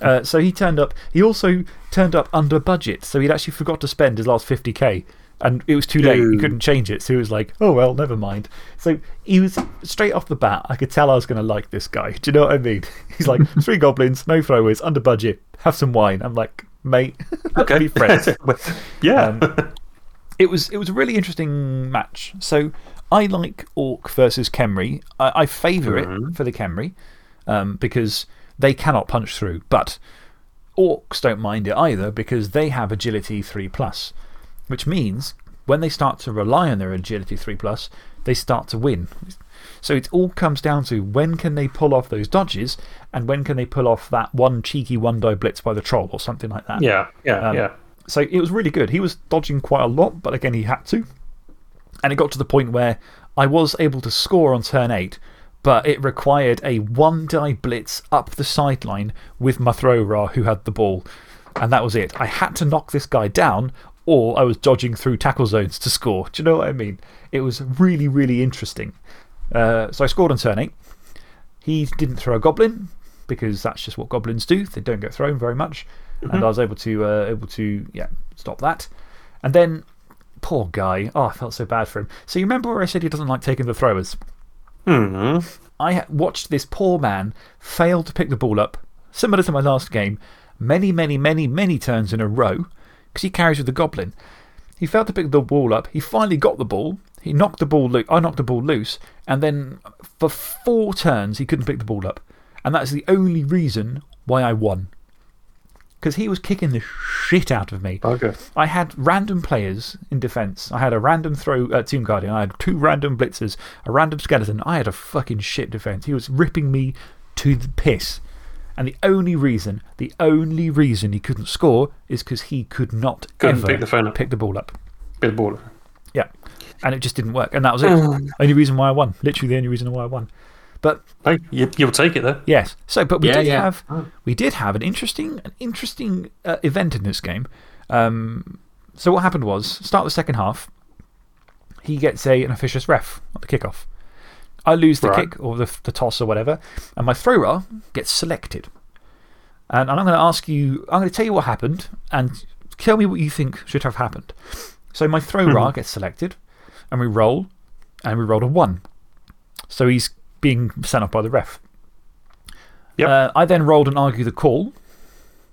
Uh, so he turned up. He also turned up under budget. So he'd actually forgot to spend his last 50k. And it was too late. He couldn't change it. So he was like, oh, well, never mind. So he was straight off the bat. I could tell I was going to like this guy. Do you know what I mean? He's like, three goblins, no throwers, under budget, have some wine. I'm like, mate, Okay. be friends. yeah. Um, it, was, it was a really interesting match. So I like Orc versus Khemri. I, I favour it for the Khemri um, because they cannot punch through. But Orcs don't mind it either because they have Agility 3 plus, which means when they start to rely on their Agility 3 plus, they start to win. So it all comes down to when can they pull off those dodges and when can they pull off that one cheeky one die blitz by the troll or something like that. yeah. Yeah. Um, yeah. So it was really good. He was dodging quite a lot, but again, he had to. And it got to the point where I was able to score on turn eight, but it required a one die blitz up the sideline with my who had the ball. And that was it. I had to knock this guy down, or I was dodging through tackle zones to score. Do you know what I mean? It was really, really interesting. Uh, so I scored on turn eight. He didn't throw a goblin because that's just what goblins do. They don't get thrown very much. And I was able to, uh, able to yeah, stop that. And then, poor guy. Oh, I felt so bad for him. So you remember where I said he doesn't like taking the throwers? Hmm. I watched this poor man fail to pick the ball up, similar to my last game, many, many, many, many turns in a row because he carries with the goblin. He failed to pick the ball up. He finally got the ball. He knocked the ball loose. I knocked the ball loose. And then for four turns, he couldn't pick the ball up. And that's the only reason why I won. Because he was kicking the shit out of me. Okay. I had random players in defense. I had a random throw uh, Tomb Guardian. I had two random blitzers, a random skeleton. I had a fucking shit defense. He was ripping me to the piss. And the only reason, the only reason he couldn't score is because he could not Couldn't ever pick the phone up. pick the ball up. Bit of ball. Yeah. And it just didn't work. And that was it. only reason why I won. Literally the only reason why I won. But Hey, you, you'll take it though. Yes. So, but we Yeah, did yeah. have we did have an interesting an interesting uh, event in this game. Um, so what happened was, start the second half. He gets a an officious ref at the kickoff. I lose the Right. kick or the, the toss or whatever, and my thrower gets selected. And, and I'm going to ask you, I'm going to tell you what happened, and tell me what you think should have happened. So my thrower gets selected. and we roll, and we rolled a 1. So he's being sent off by the ref. Yep. Uh, I then rolled and argue the call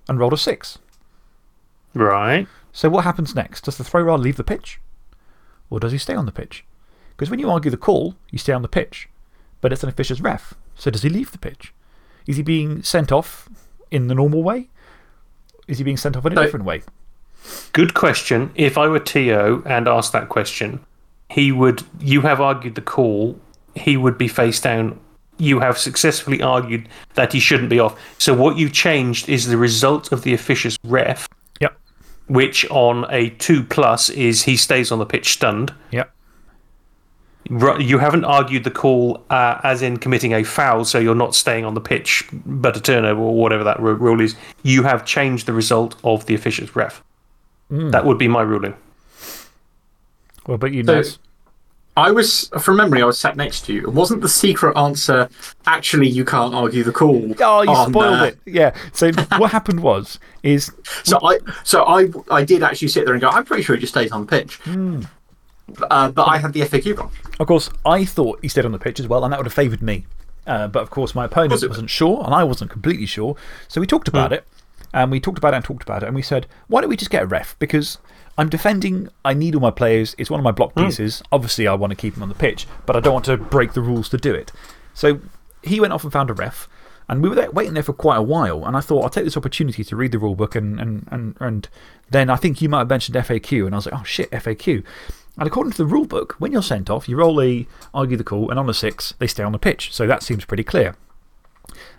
and rolled a 6. Right. So what happens next? Does the throw rod leave the pitch? Or does he stay on the pitch? Because when you argue the call, you stay on the pitch. But it's an officious ref. So does he leave the pitch? Is he being sent off in the normal way? Is he being sent off in a different way? Good question. If I were Tio and asked that question, he would. You have argued the call. He would be face down. You have successfully argued that he shouldn't be off. So what you've changed is the result of the officious ref, Yep. which on a two plus is he stays on the pitch stunned. Yep. You haven't argued the call uh, as in committing a foul, so you're not staying on the pitch, but a turnover or whatever that ru- rule is. You have changed the result of the officious ref. That would be my ruling. Well, but you So- know. I was, from memory, I was sat next to you. Wasn't the secret answer actually you can't argue the call? Oh, you on, spoiled uh, it. Yeah. So what happened was, is So I, so I, I did actually sit there and go, I'm pretty sure it just stays on the pitch. Hmm. Uh, but I had the FAQ wrong. Of course, I thought he stayed on the pitch as well, and that would have favoured me. Uh, but of course, my opponent would. wasn't sure, and I wasn't completely sure. So we talked about it, and we talked about it and talked about it, and we said, why don't we just get a ref? Because I'm defending, I need all my players. It's one of my block pieces. Obviously, I want to keep them on the pitch, but I don't want to break the rules to do it. So he went off and found a ref, and we were there, waiting there for quite a while. And I thought, I'll take this opportunity to read the rule book, and, and, and, and then I think you might have mentioned FAQ, and I was like, oh shit, FAQ. And according to the rule book, when you're sent off, you roll a argue the call, and on a six, they stay on the pitch. So that seems pretty clear.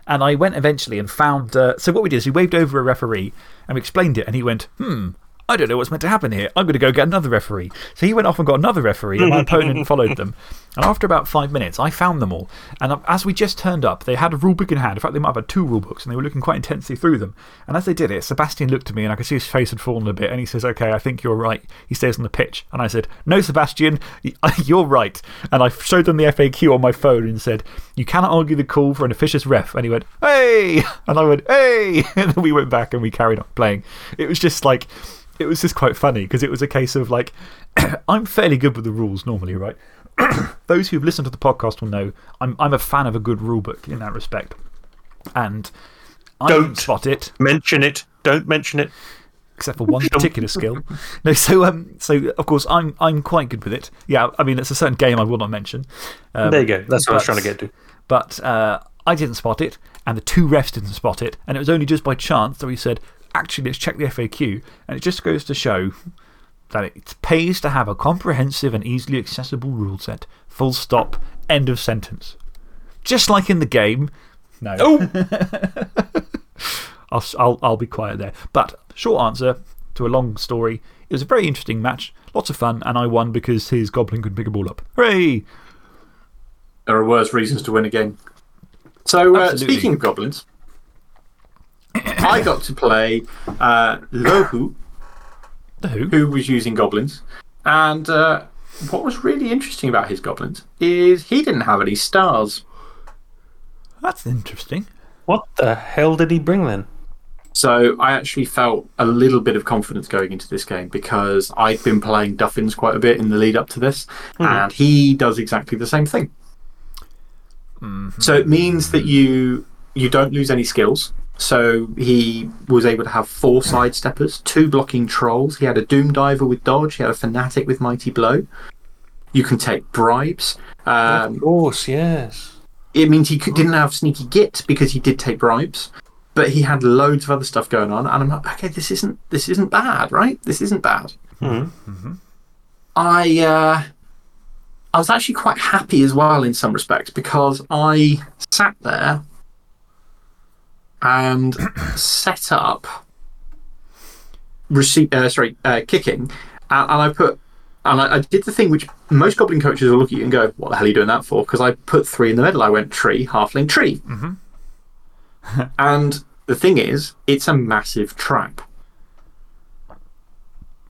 And I went eventually and found. Uh, so what we did is we waved over a referee and we explained it, and he went, hmm. I don't know what's meant to happen here. I'm going to go get another referee. So he went off and got another referee, and my opponent followed them. And after about five minutes, I found them all. And as we just turned up, they had a rule book in hand. In fact, they might have had two rule books, and they were looking quite intensely through them. And as they did it, Sebastian looked at me, and I could see his face had fallen a bit. And he says, Okay, I think you're right. He stays on the pitch. And I said, No, Sebastian, you're right. And I showed them the FAQ on my phone and said, You cannot argue the call for an officious ref. And he went, Hey! And I went, Hey! And then we went back and we carried on playing. It was just like, it was just quite funny because it was a case of like, I'm fairly good with the rules normally, right? Those who've listened to the podcast will know I'm, I'm a fan of a good rule book in that respect. And I Don't. didn't spot it Mention it. Don't mention it. except for one particular skill. No, so, um, so of course, I'm, I'm quite good with it. Yeah, I mean, it's a certain game I will not mention. Um, there you go. That's what I was trying to get to. But uh, I didn't spot it, and the two refs didn't spot it. And it was only just by chance that we said, actually, let's check the FAQ. And it just goes to show that it pays to have a comprehensive and easily accessible rule set. Full stop. End of sentence. Just like in the game. No. Oh! I'll, I'll, I'll be quiet there. But, short answer to a long story. It was a very interesting match. Lots of fun, and I won because his goblin could pick a ball up. Hooray! There are worse reasons to win a game. So, uh, speaking of goblins, I got to play uh, Lohu, The who? who was using goblins. And uh, what was really interesting about his goblins is he didn't have any stars. That's interesting. What the hell did he bring then? So I actually felt a little bit of confidence going into this game because I'd been playing Duffins quite a bit in the lead up to this, and he does exactly the same thing. So it means that you you don't lose any skills. So he was able to have four sidesteppers, two blocking trolls. He had a Doom Diver with dodge. He had a Fanatic with Mighty Blow. You can take bribes. Um, of course, yes. it means he could, didn't have sneaky git because he did take bribes, but he had loads of other stuff going on. And I'm like, okay, this isn't this isn't bad, right? This isn't bad. I uh, I was actually quite happy as well in some respects because I sat there and set up receipt, uh, sorry, uh, kicking, and, and I put. And I, I did the thing which most goblin coaches will look at you and go, What the hell are you doing that for? Because I put three in the middle. I went tree, halfling, tree. and the thing is, it's a massive trap.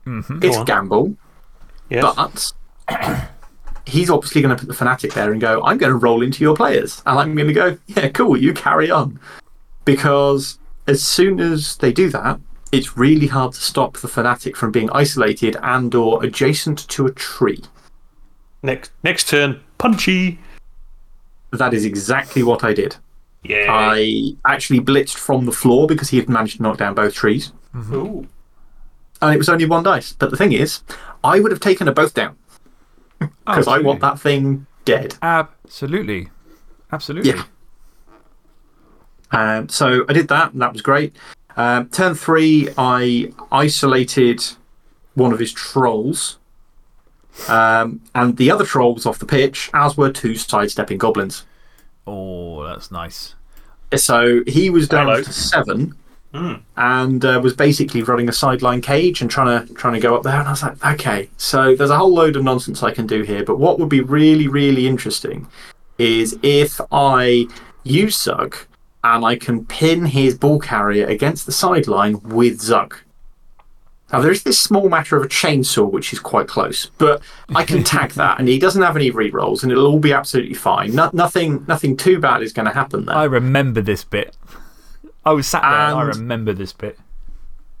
It's Go a on. gamble, Yes. but he's obviously going to put the fanatic there and go, I'm going to roll into your players. And I'm going to go, yeah, cool, you carry on. Because as soon as they do that, it's really hard to stop the fanatic from being isolated and or adjacent to a tree. Next, next turn, punchy. That is exactly what I did. Yeah. I actually blitzed from the floor because he had managed to knock down both trees. Mm-hmm. Ooh. And it was only one dice. But the thing is, I would have taken her both down oh, because I want that thing dead. Absolutely. Absolutely. Yeah. Um, so I did that, and that was great. Um, turn three, I isolated one of his trolls. Um, and the other troll was off the pitch, as were two sidestepping goblins. Oh, that's nice. So he was down Hello. to seven Hmm. and uh, was basically running a sideline cage and trying to, trying to go up there. And I was like, okay, so there's a whole load of nonsense I can do here. But what would be really, really interesting is if I use Zug and I can pin his ball carrier against the sideline with Zug. Now, there is this small matter of a chainsaw, which is quite close, but I can tag that, and he doesn't have any rerolls, and it'll all be absolutely fine. No, nothing, nothing too bad is going to happen there. I remember this bit. I was sat there and I remember this bit.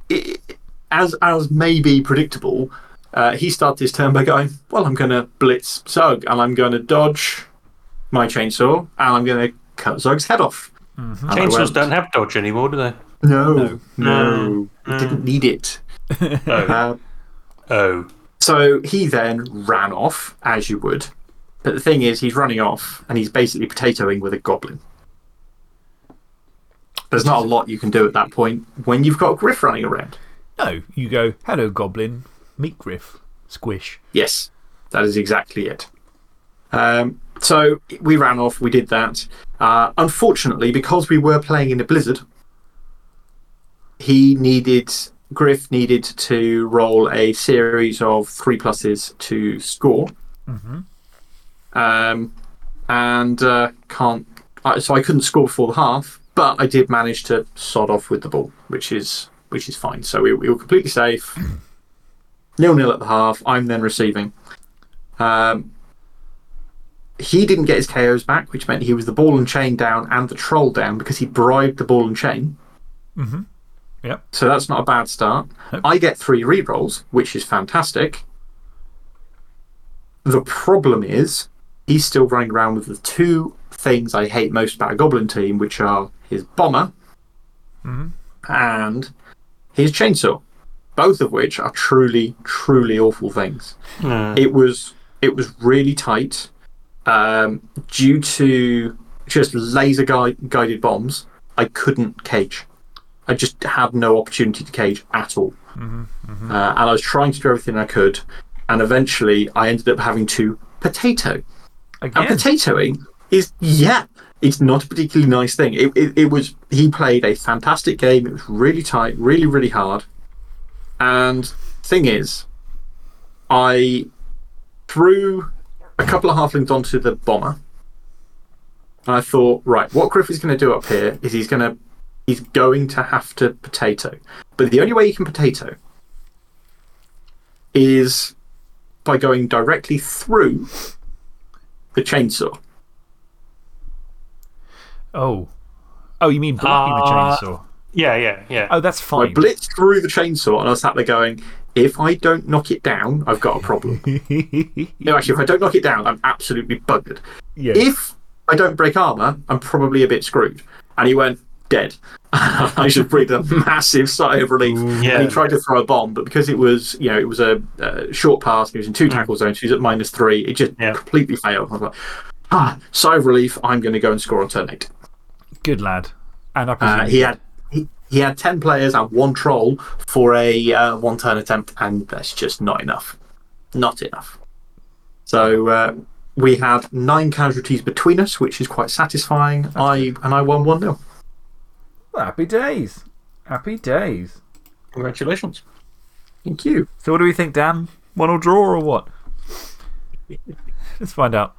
it, as as may be predictable, uh, he started his turn by going, "Well, I'm going to blitz Zug, and I'm going to dodge my chainsaw, and I'm going to cut Zug's head off." And I Chainsaws don't have dodge anymore, do they? No, no, No. I didn't need it. Oh. Uh, oh. so he then ran off, as you would. But the thing is, he's running off, and he's basically potatoing with a goblin. There's not a lot you can do at that point when you've got a Griff running around. No, you go, hello, goblin, meet Griff, squish. Yes, that is exactly it. Um, so we ran off, we did that. Uh, unfortunately, because we were playing in a blizzard, he needed, Griff needed to roll a series of three pluses to score. Um, and uh, can't, so I couldn't score before the half, but I did manage to sod off with the ball, which is, which is fine. So we, we were completely safe. Nil nil at the half. I'm then receiving. Um, he didn't get his KOs back, which meant he was the ball and chain down and the troll down because he bribed the ball and chain. Mhm. Yep. So that's not a bad start. I get three rerolls, which is fantastic. The problem is he's still running around with the two things I hate most about a goblin team, which are his bomber and his chainsaw, both of which are truly, truly awful things. It was it was really tight um, due to just laser gui- guided bombs. I couldn't cage. I just had no opportunity to cage at all. Uh, and I was trying to do everything I could, and eventually I ended up having to potato. And Again. potatoing is, yeah, it's not a particularly nice thing. It, it, it was, he played a fantastic game. It was really tight, really, really hard. And thing is, I threw a couple of halflings onto the bomber. And I thought, right, what Griff is going to do up here is he's going to he's going to have to potato. But the only way you can potato is by going directly through the chainsaw. Oh. Oh, you mean blocking Uh, the chainsaw? Yeah, yeah, yeah. Oh, that's fine. I fine. blitzed through the chainsaw and I was sat there going, if I don't knock it down, I've got a problem. no, actually, if I don't knock it down, I'm absolutely buggered. yeah. If I don't break armor, I'm probably a bit screwed. And he went, dead. I just breathed a massive sigh of relief. yeah. And he tried to throw a bomb, but because it was, you know, it was a uh, short pass, he was in two tackle zones, he was at minus three, it just Yeah. completely failed. I was like, ah, sigh of relief, I'm going to go and score on turn eight. Good lad. And I presume Uh, he had he, he had ten players and one troll for a uh, one turn attempt, and that's just not enough. Not enough. So uh, we had nine casualties between us, which is quite satisfying. I and I won one 0 Happy days. Happy days. Congratulations. Thank you. So, what do we think, Dan? One or draw or what? Let's find out.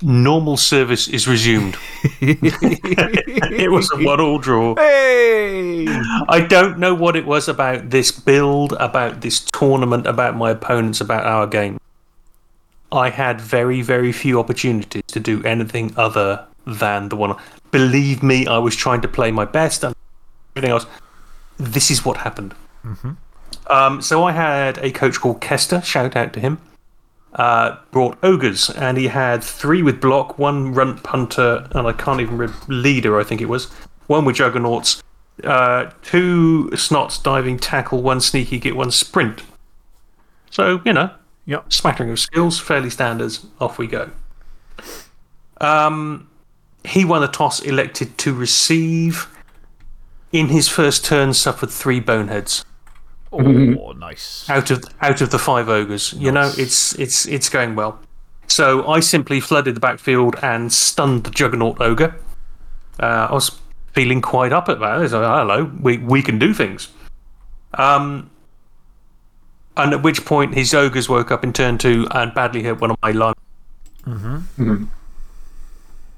Normal service is resumed. it was a one all draw. Hey! I don't know what it was about this build, about this tournament, about my opponents, about our game. I had very, very few opportunities to do anything other than the one. Believe me, I was trying to play my best and everything else. This is what happened. Um, so I had a coach called Kester, shout out to him. Uh, brought ogres, and he had three with block, one runt punter, and I can't even remember leader, I think it was, one with juggernauts, uh, two snots diving tackle, one sneaky git, one sprint. So, you know, Yep. smattering of skills, fairly standards, off we go. Um, he won the toss, elected to receive. In his first turn, suffered three boneheads Oh, nice. out of out of the five ogres. You know, it's it's it's going well. So I simply flooded the backfield and stunned the juggernaut ogre. Uh, I was feeling quite up at that. So, hello, we we can do things. Um, and at which point his ogres woke up in turn two and badly hit one of my line.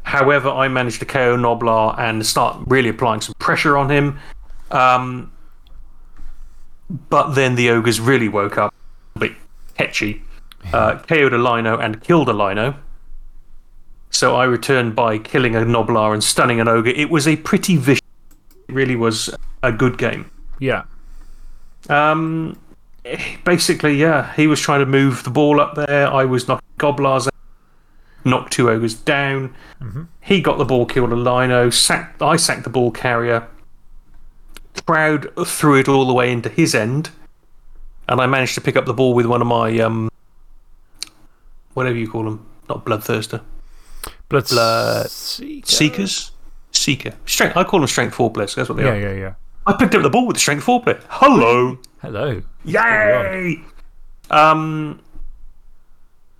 However, I managed to KO Gnoblar and start really applying some pressure on him. Um, but then the ogres really woke up a bit catchy, uh, KO'd a Lino and killed a Lino. So I returned by killing a Gnoblar and stunning an ogre. It was a pretty vicious. It really was a good game. Yeah. Um, basically, yeah, he was trying to move the ball up there. I was knocking Goblars out, knocked two ogres down. He got the ball, killed a Lino. Sacked, I sacked the ball carrier. Crowd threw it all the way into his end. And I managed to pick up the ball with one of my, um, whatever you call them, not Bloodthirster, Blood, Blood- Seeker? Seekers? Seeker. Strength, I call them Strength 4 players. That's what they Yeah, are. yeah, yeah. Yeah. I picked up the ball with the Strength 4 player. Hello! Hello. Yay! Um,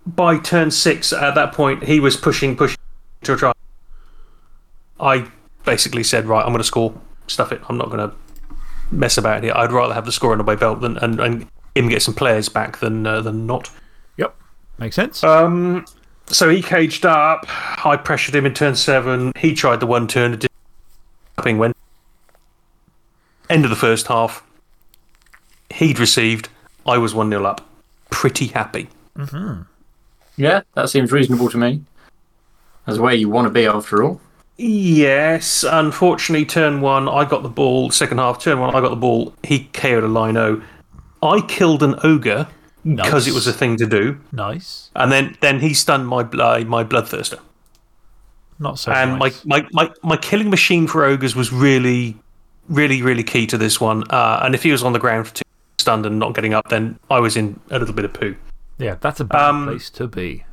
by turn six, at that point, he was pushing, pushing to a try. I basically said, right, I'm going to score. Stuff it. I'm not going to mess about here. I'd rather have the score under my belt than, and, and him get some players back than, uh, than not. Yep. Makes sense. Um, so he caged up. I pressured him in turn seven. He tried the one turn. It didn't. Went. End of the first half. He'd received. I was 1 0 up. Pretty happy. Yeah, that seems reasonable to me. That's where you want to be after all. Yes, unfortunately, turn one, I got the ball. Second half, turn one, I got the ball. He KO'd a Lino. I killed an ogre because Nice. it was a thing to do. nice. And then, then he stunned my, bl- my Bloodthirster. Not so And nice. my, my, my, my killing machine for ogres was really, really, really key to this one. Uh, and if he was on the ground for two, stunned and not getting up, then I was in a little bit of poo. yeah, that's a bad um, place to be.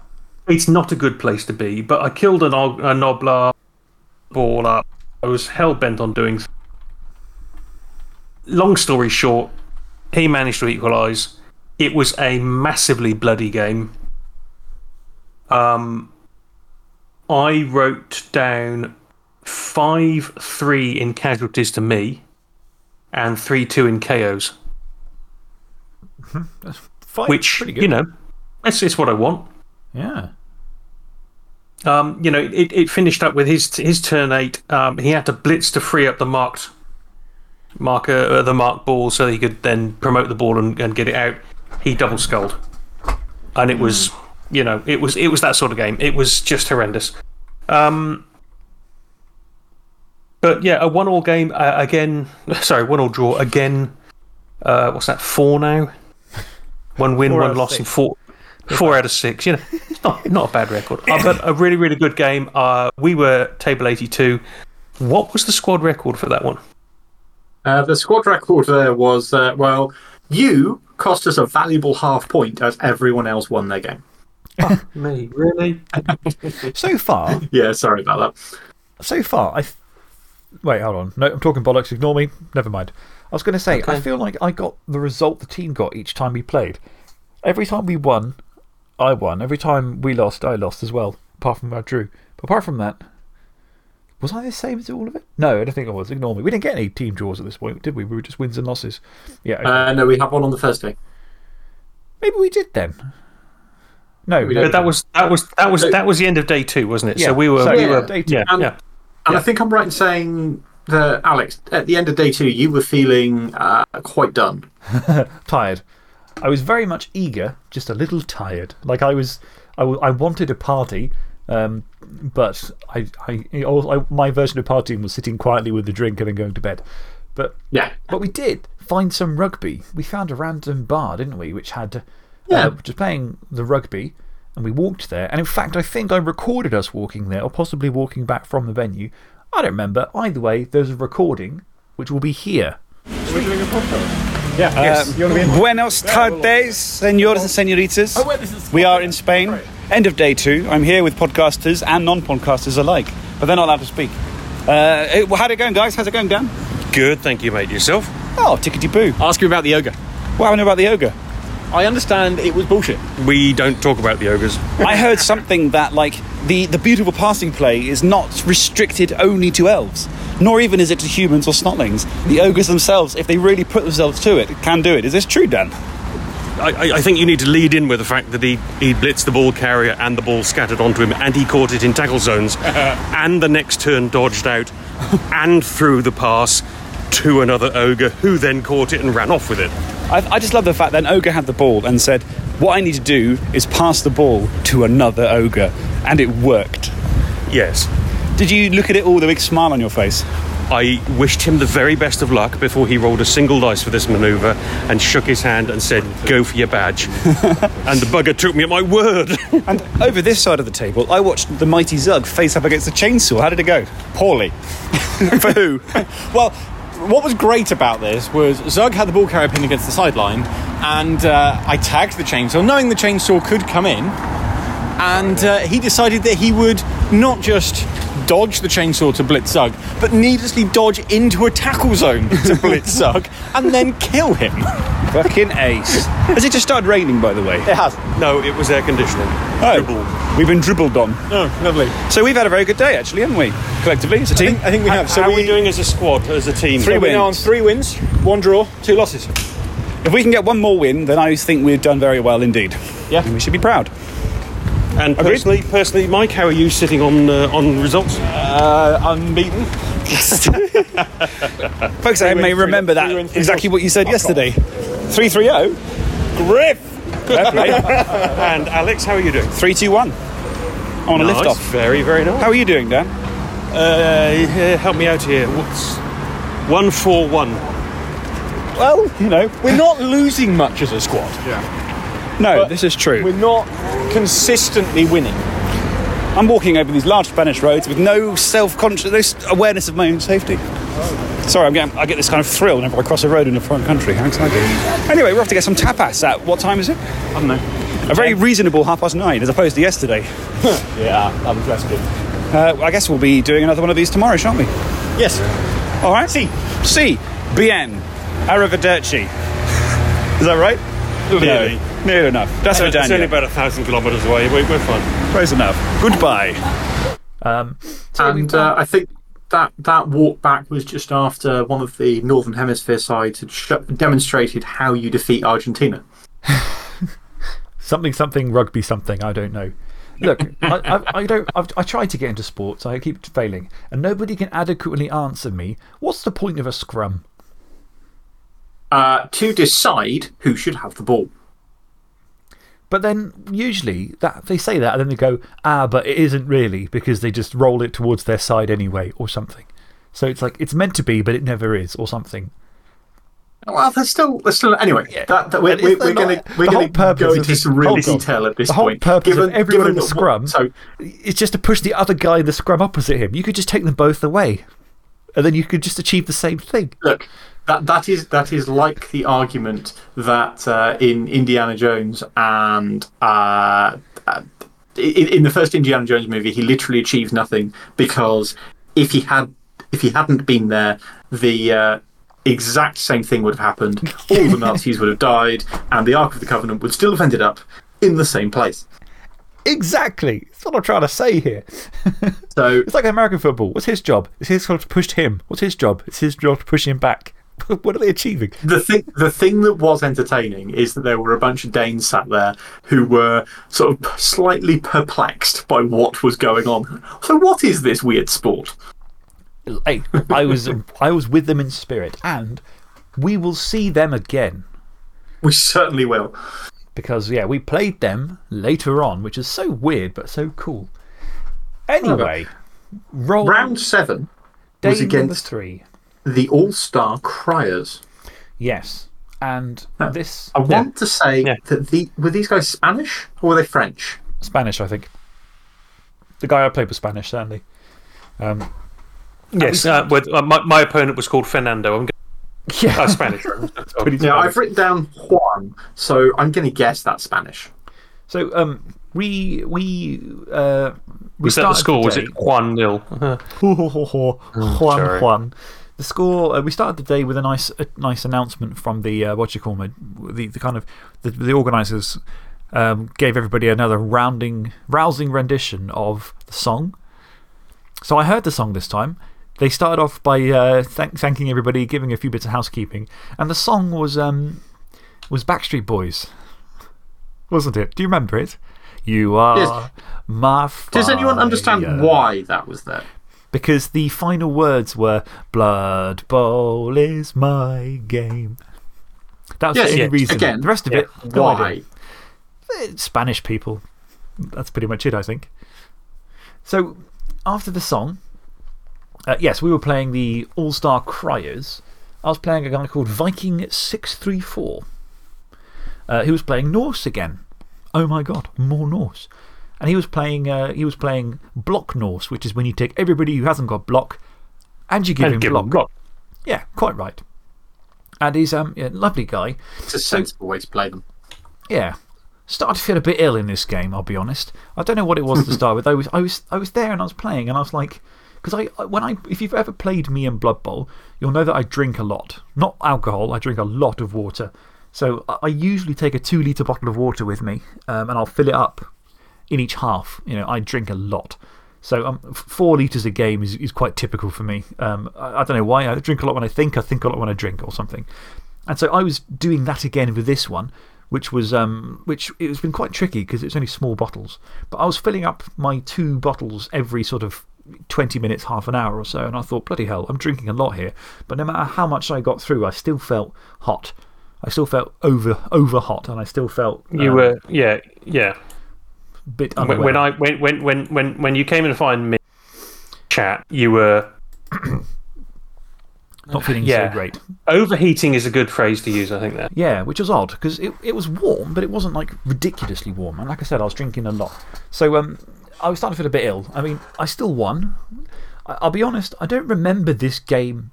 It's not a good place to be, but I killed an, og- a Gnoblar, ball up. I was hell bent on doing. Long story short, he managed to equalise. It was a massively bloody game. Um, I wrote down 5 3 in casualties to me and 3 2 in KOs, Fine. which, you know, that's, it's what I want. Yeah. Um, you know, it, it finished up with his his turn eight. Um, he had to blitz to free up the marked marker, uh, the marked ball, so he could then promote the ball and, and get it out. He double sculled, and it was, you know, it was it was that sort of game. It was just horrendous. Um, but yeah, a one-all game uh, again. Sorry, one-all draw again. Uh, what's that? Four now. One win, one loss, six. and four four out of six. You know, not not a bad record, uh, but a really really good game. Uh, we were table eighty-two. What was the squad record for that one? Uh, the squad record there was uh, well, you cost us a valuable half point as everyone else won their game. Me, really? So far, Yeah, sorry about that. so far, I. Th- Wait, hold on. No, I'm talking bollocks. Ignore me. Never mind. I was going to say, I feel like I got the result the team got each time we played. Every time we won, I won. Every time we lost, I lost as well. Apart from I drew. But apart from that, was I the same as all of it? No, I don't think I was. Ignore me. We didn't get any team draws at this point, did we? We were just wins and losses. Yeah. okay. Uh, no, we have one on the first day. Maybe we did then. No, We no, But that was that was that was that was the end of day two, wasn't it? Yeah, so we were so, we yeah, were day two. yeah Um, yeah. And I think I'm right in saying that, Alex, at the end of day two, you were feeling uh, quite done. tired. I was very much eager, just a little tired. Like I was, I, w- I wanted a party, um, but I, I, I, my version of partying was sitting quietly with a drink and then going to bed. But, Yeah. but we did find some rugby. We found a random bar, didn't we, which had Yeah. uh, just playing the rugby, and we walked there. And in fact, I think I recorded us walking there, or possibly walking back from the venue. I don't remember. Either way, there's a recording which will be here. Yeah. Um, Buenos tardes, senores and senoritas. We are in Spain. End of day two. I'm here with podcasters and non podcasters alike, but they're not allowed to speak. Uh, hey, well, how's it going, guys? How's it going, Dan? Good, thank you, mate. Yourself? Oh, tickety boo. Ask me about the ogre. What happened about the ogre? I understand it was bullshit. We don't talk about the ogres. I heard something that, like, the, the beautiful passing play is not restricted only to elves, nor even is it to humans or snotlings. The ogres themselves, if they really put themselves to it, can do it. Is this true, Dan? I, I, I think you need to lead in with the fact that he, he blitzed the ball carrier and the ball scattered onto him and he caught it in tackle zones and the next turn dodged out and threw the pass to another ogre who then caught it and ran off with it. I, I just love the fact that an ogre had the ball and said, What I need to do is pass the ball to another ogre. And it worked. Yes. Did you look at it all with a big smile on your face? I wished him the very best of luck before he rolled a single dice for this manoeuvre and shook his hand and said, Go for your badge. and the bugger took me at my word. And over this side of the table, I watched the mighty Zug face up against the chainsaw. How did it go? Poorly. For who? Well, what was great about this was Zug had the ball carrier pinned against the sideline, and uh, I tagged the chainsaw, knowing the chainsaw could come in. And uh, he decided that he would not just dodge the chainsaw to blitz Zug, but needlessly dodge into a tackle zone to blitz Zug, and then kill him. Fucking ace. Has it just started raining, by the way? It has. no, it was air conditioning. Oh, we've been dribbled on. Oh, lovely. So we've had a very good day, actually, haven't we? Collectively, as a team. think, I think we have. So How are we we doing as a squad, as a team? Three so we're now on wins. three wins, one draw, two losses. If we can get one more win, then I think we've done very well indeed. Yeah. And we should be proud. And personally, personally, Mike, how are you sitting on uh, on results? Uh, unbeaten. Folks at home may remember that three wins, three exactly what you said Fuck yesterday. 330. Griff! Fair play. And Alex, how are you doing? 321. I want to lift off. Very, very nice. How are you doing, Dan? Uh, help me out here. What's one four one? Well, you know, We're not losing much as a squad. No, But this is true. We're not consistently winning. I'm walking over these large Spanish roads with no self-conscious, no awareness of my own safety. Sorry, I'm getting, I get this kind of thrill whenever I cross a road in a foreign country. How exciting! Anyway, we're off to get some tapas. At what time is it? I don't know. A very reasonable half past nine, as opposed to yesterday. Yeah, I'm dressed good. Uh, I guess we'll be doing another one of these tomorrow, shan't we? Yes. All right. See, Si. Si. Bien. Arrivederci. Is that right? Nearly. No. Near enough. That's It's only about a thousand kilometres away. We're, we're fine. Close enough. Goodbye. Um, so And uh, I think that that walk back was just after one of the Northern Hemisphere sides had sh- demonstrated how you defeat Argentina. something, something, rugby, something. I don't know. Look, I, I, I don't. I've, I tried to get into sports. I keep failing, and nobody can adequately answer me. What's the point of a scrum? Uh, to decide who should have the ball. But then usually that they say that, and then they go, ah, but it isn't really because they just roll it towards their side anyway, or something. So it's like it's meant to be, but it never is, or something. Well, there's still, there's still anyway. That, that we're, is we're, we're going to the whole purpose go of into this- some really detail at this The whole point. purpose given, of everyone in the scrum So it's just to push the other guy in the scrum opposite him. You could just take them both away, and then you could just achieve the same thing. look, that that is that is like the argument that uh, in Indiana Jones and uh, uh, in, in the first Indiana Jones movie, he literally achieves nothing because if he had if he hadn't been there, the uh, exact same thing would have happened. All the Nazis would have died, and the Ark of the Covenant would still have ended up in the same place. Exactly. That's what I'm trying to say here. So It's like American football. What's his job? It's his job to push him. What's his job? It's his job to push him back. what are they achieving? the thing the thing that was entertaining is that there were a bunch of Danes sat there who were sort of slightly perplexed by what was going on. So what is this weird sport? Hey, I was, I was with them in spirit, and we will see them again. We certainly will. Because, yeah, we played them later on, which is so weird but so cool. Anyway, roll Round seven day was number against three. The All Star Criers. Yes. And this. I want to say Yeah. that the, were these guys Spanish or were they French? Spanish, I think. The guy I played was Spanish, certainly. Um, Yes, uh, with, uh, my, my opponent was called Fernando. I'm yeah. uh, Spanish. Yeah, I've written down Juan, so I'm going to guess that's Spanish. So um, we we uh, we was that the started score? Was day- it one 0 Ho, ho, ho, ho. Juan. Juan. The score. Uh, we started the day with a nice a nice announcement from the uh, what you call it, the the kind of the, the organisers um, gave everybody another rounding rousing rendition of the song. So I heard the song this time. They started off by uh, thank thanking everybody, giving a few bits of housekeeping, and the song was um, was Backstreet Boys, wasn't it? Do you remember it? You are Yes. my. Does anyone understand why that was there? Because the final words were Blood Bowl is my game. That was Yes, the only yes. reason. Again, the rest of yeah. it, no why? idea. Eh, Spanish people. That's pretty much it, I think. So, after the song, uh, yes, we were playing the All Star Criers. I was playing a guy called Viking634, uh, who was playing Norse again. Oh my god, more Norse. And he was playing uh, he was playing Block Norse, which is when you take everybody who hasn't got block and you give him give block. him block. Yeah, quite right. And he's um, yeah, lovely guy. It's a sensible way to play them. Yeah. Started to feel a bit ill in this game, I'll be honest. I don't know what it was to start with. I was, I, was, I was there and I was playing, and I was like, because I, I- when I, if you've ever played me in Blood Bowl, you'll know that I drink a lot. Not alcohol, I drink a lot of water. So I, I usually take a two litre bottle of water with me um, and I'll fill it up in each half. You know, I drink a lot. So um, four litres a game is, is quite typical for me. Um, I, I don't know why. I drink a lot when I think, I think a lot when I drink or something. And so I was doing that again with this one, which was um, which it's been quite tricky because it's only small bottles. But I was filling up my two bottles every sort of 20 minutes, half an hour or so. And I thought, bloody hell, I'm drinking a lot here. But no matter how much I got through, I still felt hot. I still felt over, over hot, and I still felt You um, were, yeah, yeah. Bit When, when I when, when when when when you came and to find me, chat, you were not feeling yeah. so great. overheating is a good phrase to use. I think that. Yeah, which was odd because it, it was warm, but it wasn't like ridiculously warm. And like I said, I was drinking a lot. So um, I was starting to feel a bit ill. I mean, I still won. I, I'll be honest, I don't remember this game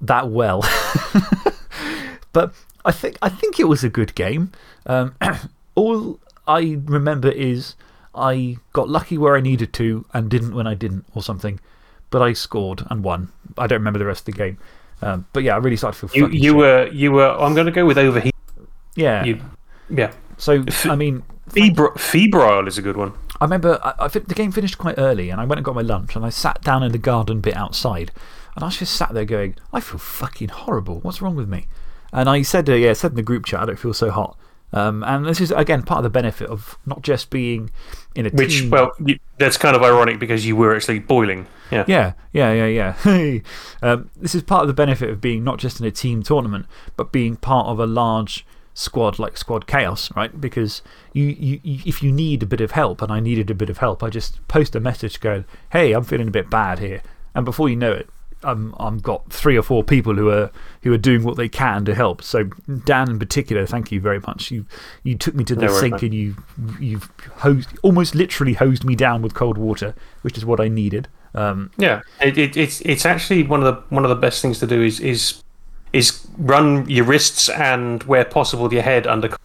that well. but I think, I think it was a good game. Um, all I remember is I got lucky where I needed to and didn't when I didn't, or something. But I scored and won. I don't remember the rest of the game. Um, but yeah, I really started to feel You you were you were. I'm going to go with overheat. Yeah. You, yeah. So, I mean, Febrile, febrile is a good one. I remember I, I, the game finished quite early and I went and got my lunch and I sat down in the garden bit outside and I was just sat there going, I feel fucking horrible. What's wrong with me? And I said, uh, yeah, I said in the group chat, I don't feel so hot. Um, and this is, again, part of the benefit of not just being in a team. Which team. well, that's kind of ironic because you were actually boiling. Yeah. Yeah, yeah, yeah, yeah. Um, this is part of the benefit of being not just in a team tournament, but being part of a large squad like Squad Chaos, right? Because you, you, you, if you need a bit of help, and I needed a bit of help, I just post a message going, hey, I'm feeling a bit bad here. And before you know it, um, I've got three or four people who are, who are doing what they can to help. So, Dan in particular, thank you very much. You, you took me to the No sink and you, you've hosed, almost literally hosed me down with cold water, which is what I needed. Um, Yeah, it, it, it's it's actually one of the one of the best things to do is is is run your wrists and where possible your head under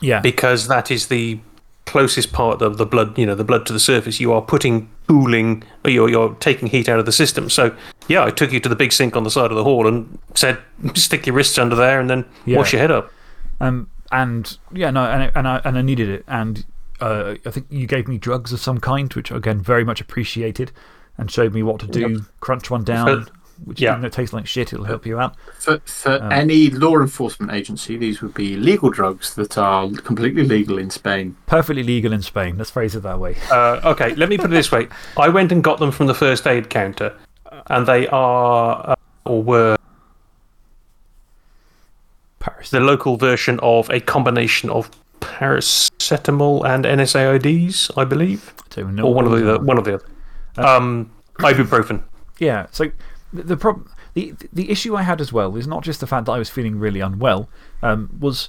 yeah. because that is the closest part of the blood. You know, the blood to the surface. You are putting cooling, or you're you're taking heat out of the system. So yeah, I took you to the big sink on the side of the hall and said, stick your wrists under there and then Yeah. wash your head up. Um, and yeah, no, and, I- and, I, and I needed it. And uh, I think you gave me drugs of some kind, which again, very much appreciated, and showed me what to do. Crunch one down, which yeah. even though it tastes like shit, it'll help you out. For, for any law enforcement agency, these would be legal drugs that are completely legal in Spain. Perfectly legal in Spain. Let's phrase it that way. Uh, okay, let me put it this way. I went and got them from the first aid counter, and they are, uh, or were, Paris. the local version of a combination of paracetamol and NSAIDs, I believe. I don't know Or one of what the other. One of the other. Um, ibuprofen. Yeah, so the, the, prob the, the issue I had as well is not just the fact that I was feeling really unwell, um, was,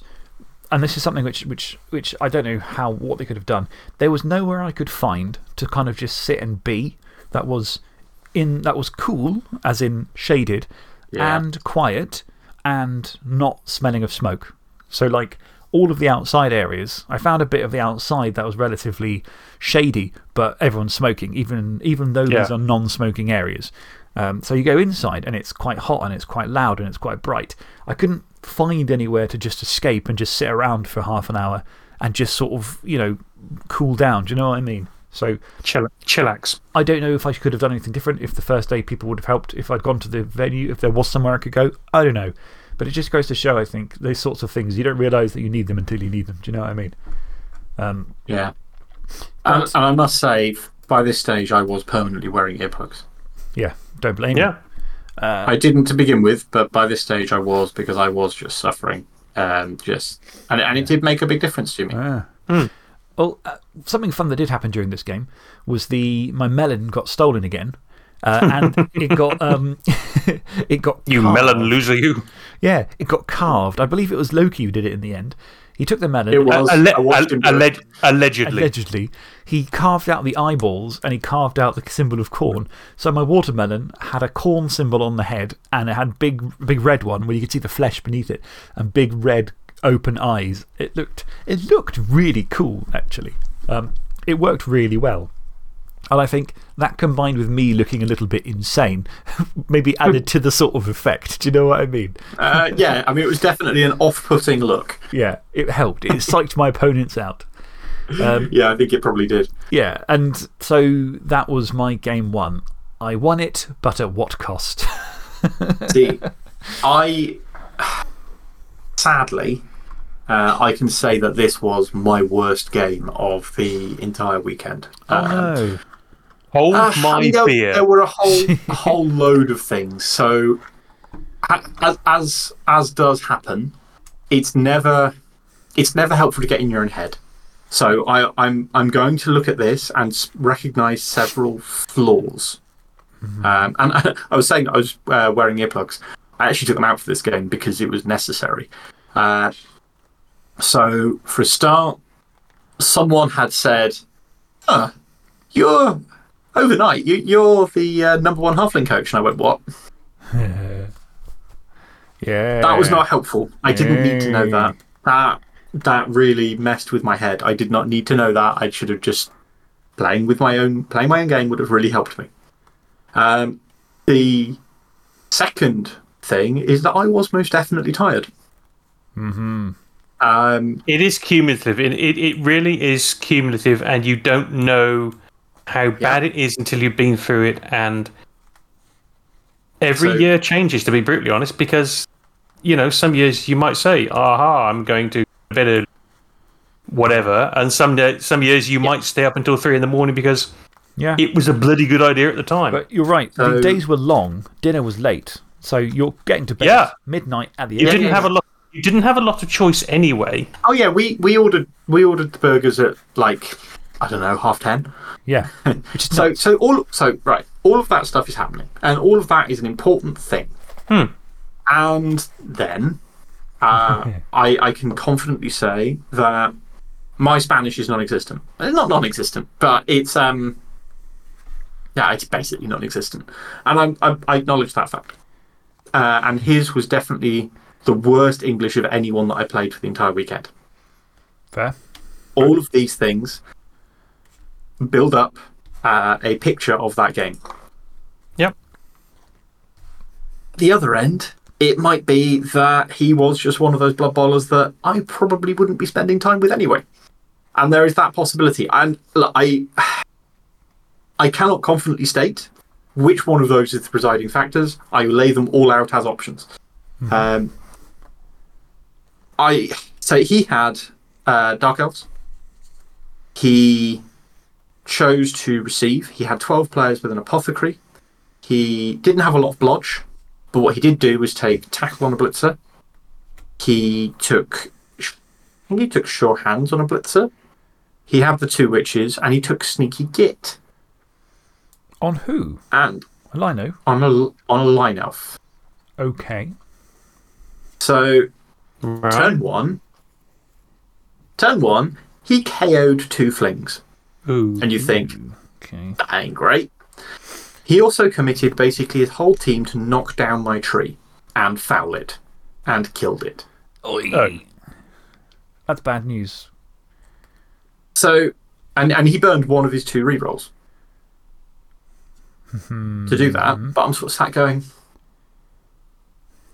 and this is something which, which, which I don't know how, what they could have done. There was nowhere I could find to kind of just sit and be that was, in, that was cool, as in shaded, Yeah. and quiet, and not smelling of smoke. So, like, all of the outside areas, I found a bit of the outside that was relatively shady, but everyone's smoking, even, even though these are non smoking areas. Um, so you go inside and it's quite hot and it's quite loud and it's quite bright. I couldn't find anywhere to just escape and just sit around for half an hour and just sort of, you know, cool down. Do you know what I mean? So Chill, chillax. I don't know if I could have done anything different, if the first day people would have helped, if I'd gone to the venue, if there was somewhere I could go. I don't know. But it just goes to show, I think, those sorts of things, you don't realise that you need them until you need them. Do you know what I mean? Um, Yeah. And, and I must say, by this stage, I was permanently wearing earplugs. yeah, don't blame you. Yeah. I didn't to begin with, but by this stage, I was because I was just suffering. Um, just, and, and it did make a big difference to me. Ah. Well, uh, something fun that did happen during this game was the, my melon got stolen again. Uh, and it got, um, it got. You carved. melon loser, you. Yeah, it got carved. I believe it was Loki who did it in the end. He took the melon. It was. Alle- I watched him alleg- allegedly. Allegedly, he carved out the eyeballs and he carved out the symbol of Khorne. So my watermelon had a Khorne symbol on the head and it had big, big red one where you could see the flesh beneath it and big red open eyes. It looked, it looked really cool, actually. Um, it worked really well. And I think that combined with me looking a little bit insane maybe added to the sort of effect. Do you know what I mean? Uh, yeah, I mean, it was definitely an off putting look. Yeah, it helped. It psyched my opponents out. Um, Yeah, I think it probably did. Yeah, and so that was my game one. I won it, but at what cost? See, I. Sadly, uh, I can say that this was my worst game of the entire weekend. Um, no. Hold Uh, I my there, beer. there were a whole, a whole load of things. So, as, as, as does happen, it's never, it's never helpful to get in your own head. So, I, I'm, I'm going to look at this and recognize several flaws. Um, and I was saying I was uh, wearing earplugs. I actually took them out for this game because it was necessary. Uh, so, for a start, someone had said, huh, You're overnight, you, you're the uh, number one halfling coach. And I went, What? Yeah. That was not helpful. I didn't need to know that. That, that really messed with my head. I did not need to know that. I should have just playing with my own playing my own game would have really helped me. Um, the second thing is that I was most definitely tired. Mm-hmm. Um, It is cumulative. It, it, it really is cumulative, and you don't know how bad it is until you've been through it. And every So- year changes, to be brutally honest, because, you know, some years you might say, aha, I'm going to a bit of whatever. And some, day, some years you might stay up until three in the morning because Yeah. it was a bloody good idea at the time. But you're right. So- the days were long, dinner was late. So you're getting to bed Yeah. midnight at the you end. didn't have a lot. You didn't have a lot of choice anyway. oh yeah, we, we ordered we ordered the burgers at like I don't know half ten. Yeah. So nuts. so all so right, all of that stuff is happening, and all of that is an important thing. Hmm. And then, uh, I I can confidently say that my Spanish is non-existent. Uh, Not non-existent, but it's um. Yeah, it's basically non-existent, and I I, I acknowledge that fact. Uh, and his was definitely the worst English of anyone that I played for the entire weekend Fair. all of these things build up uh, a picture of that game. Yep. The other end, it might be that he was just one of those blood that I probably wouldn't be spending time with anyway. And there is that possibility. And look, I, I cannot confidently state which one of those is the presiding factors. I lay them all out as options. Um, I so he had uh, Dark Elves. He chose to receive. He had 12 players with an apothecary. He didn't have a lot of blodge, but what he did do was take tackle on a blitzer. He took, I think he took sure hands on a blitzer. He had the two witches, and he took sneaky git. On who? And A lino? on a, on a line elf. Okay. So, Right. turn one, turn one, he KO'd two flings. Ooh. And you think, Okay. that ain't great. He also committed basically his whole team to knock down my tree and foul it and killed it. Oh. That's bad news. So, and, and he burned one of his two rerolls hmm. to do that. But I'm sort of sat going,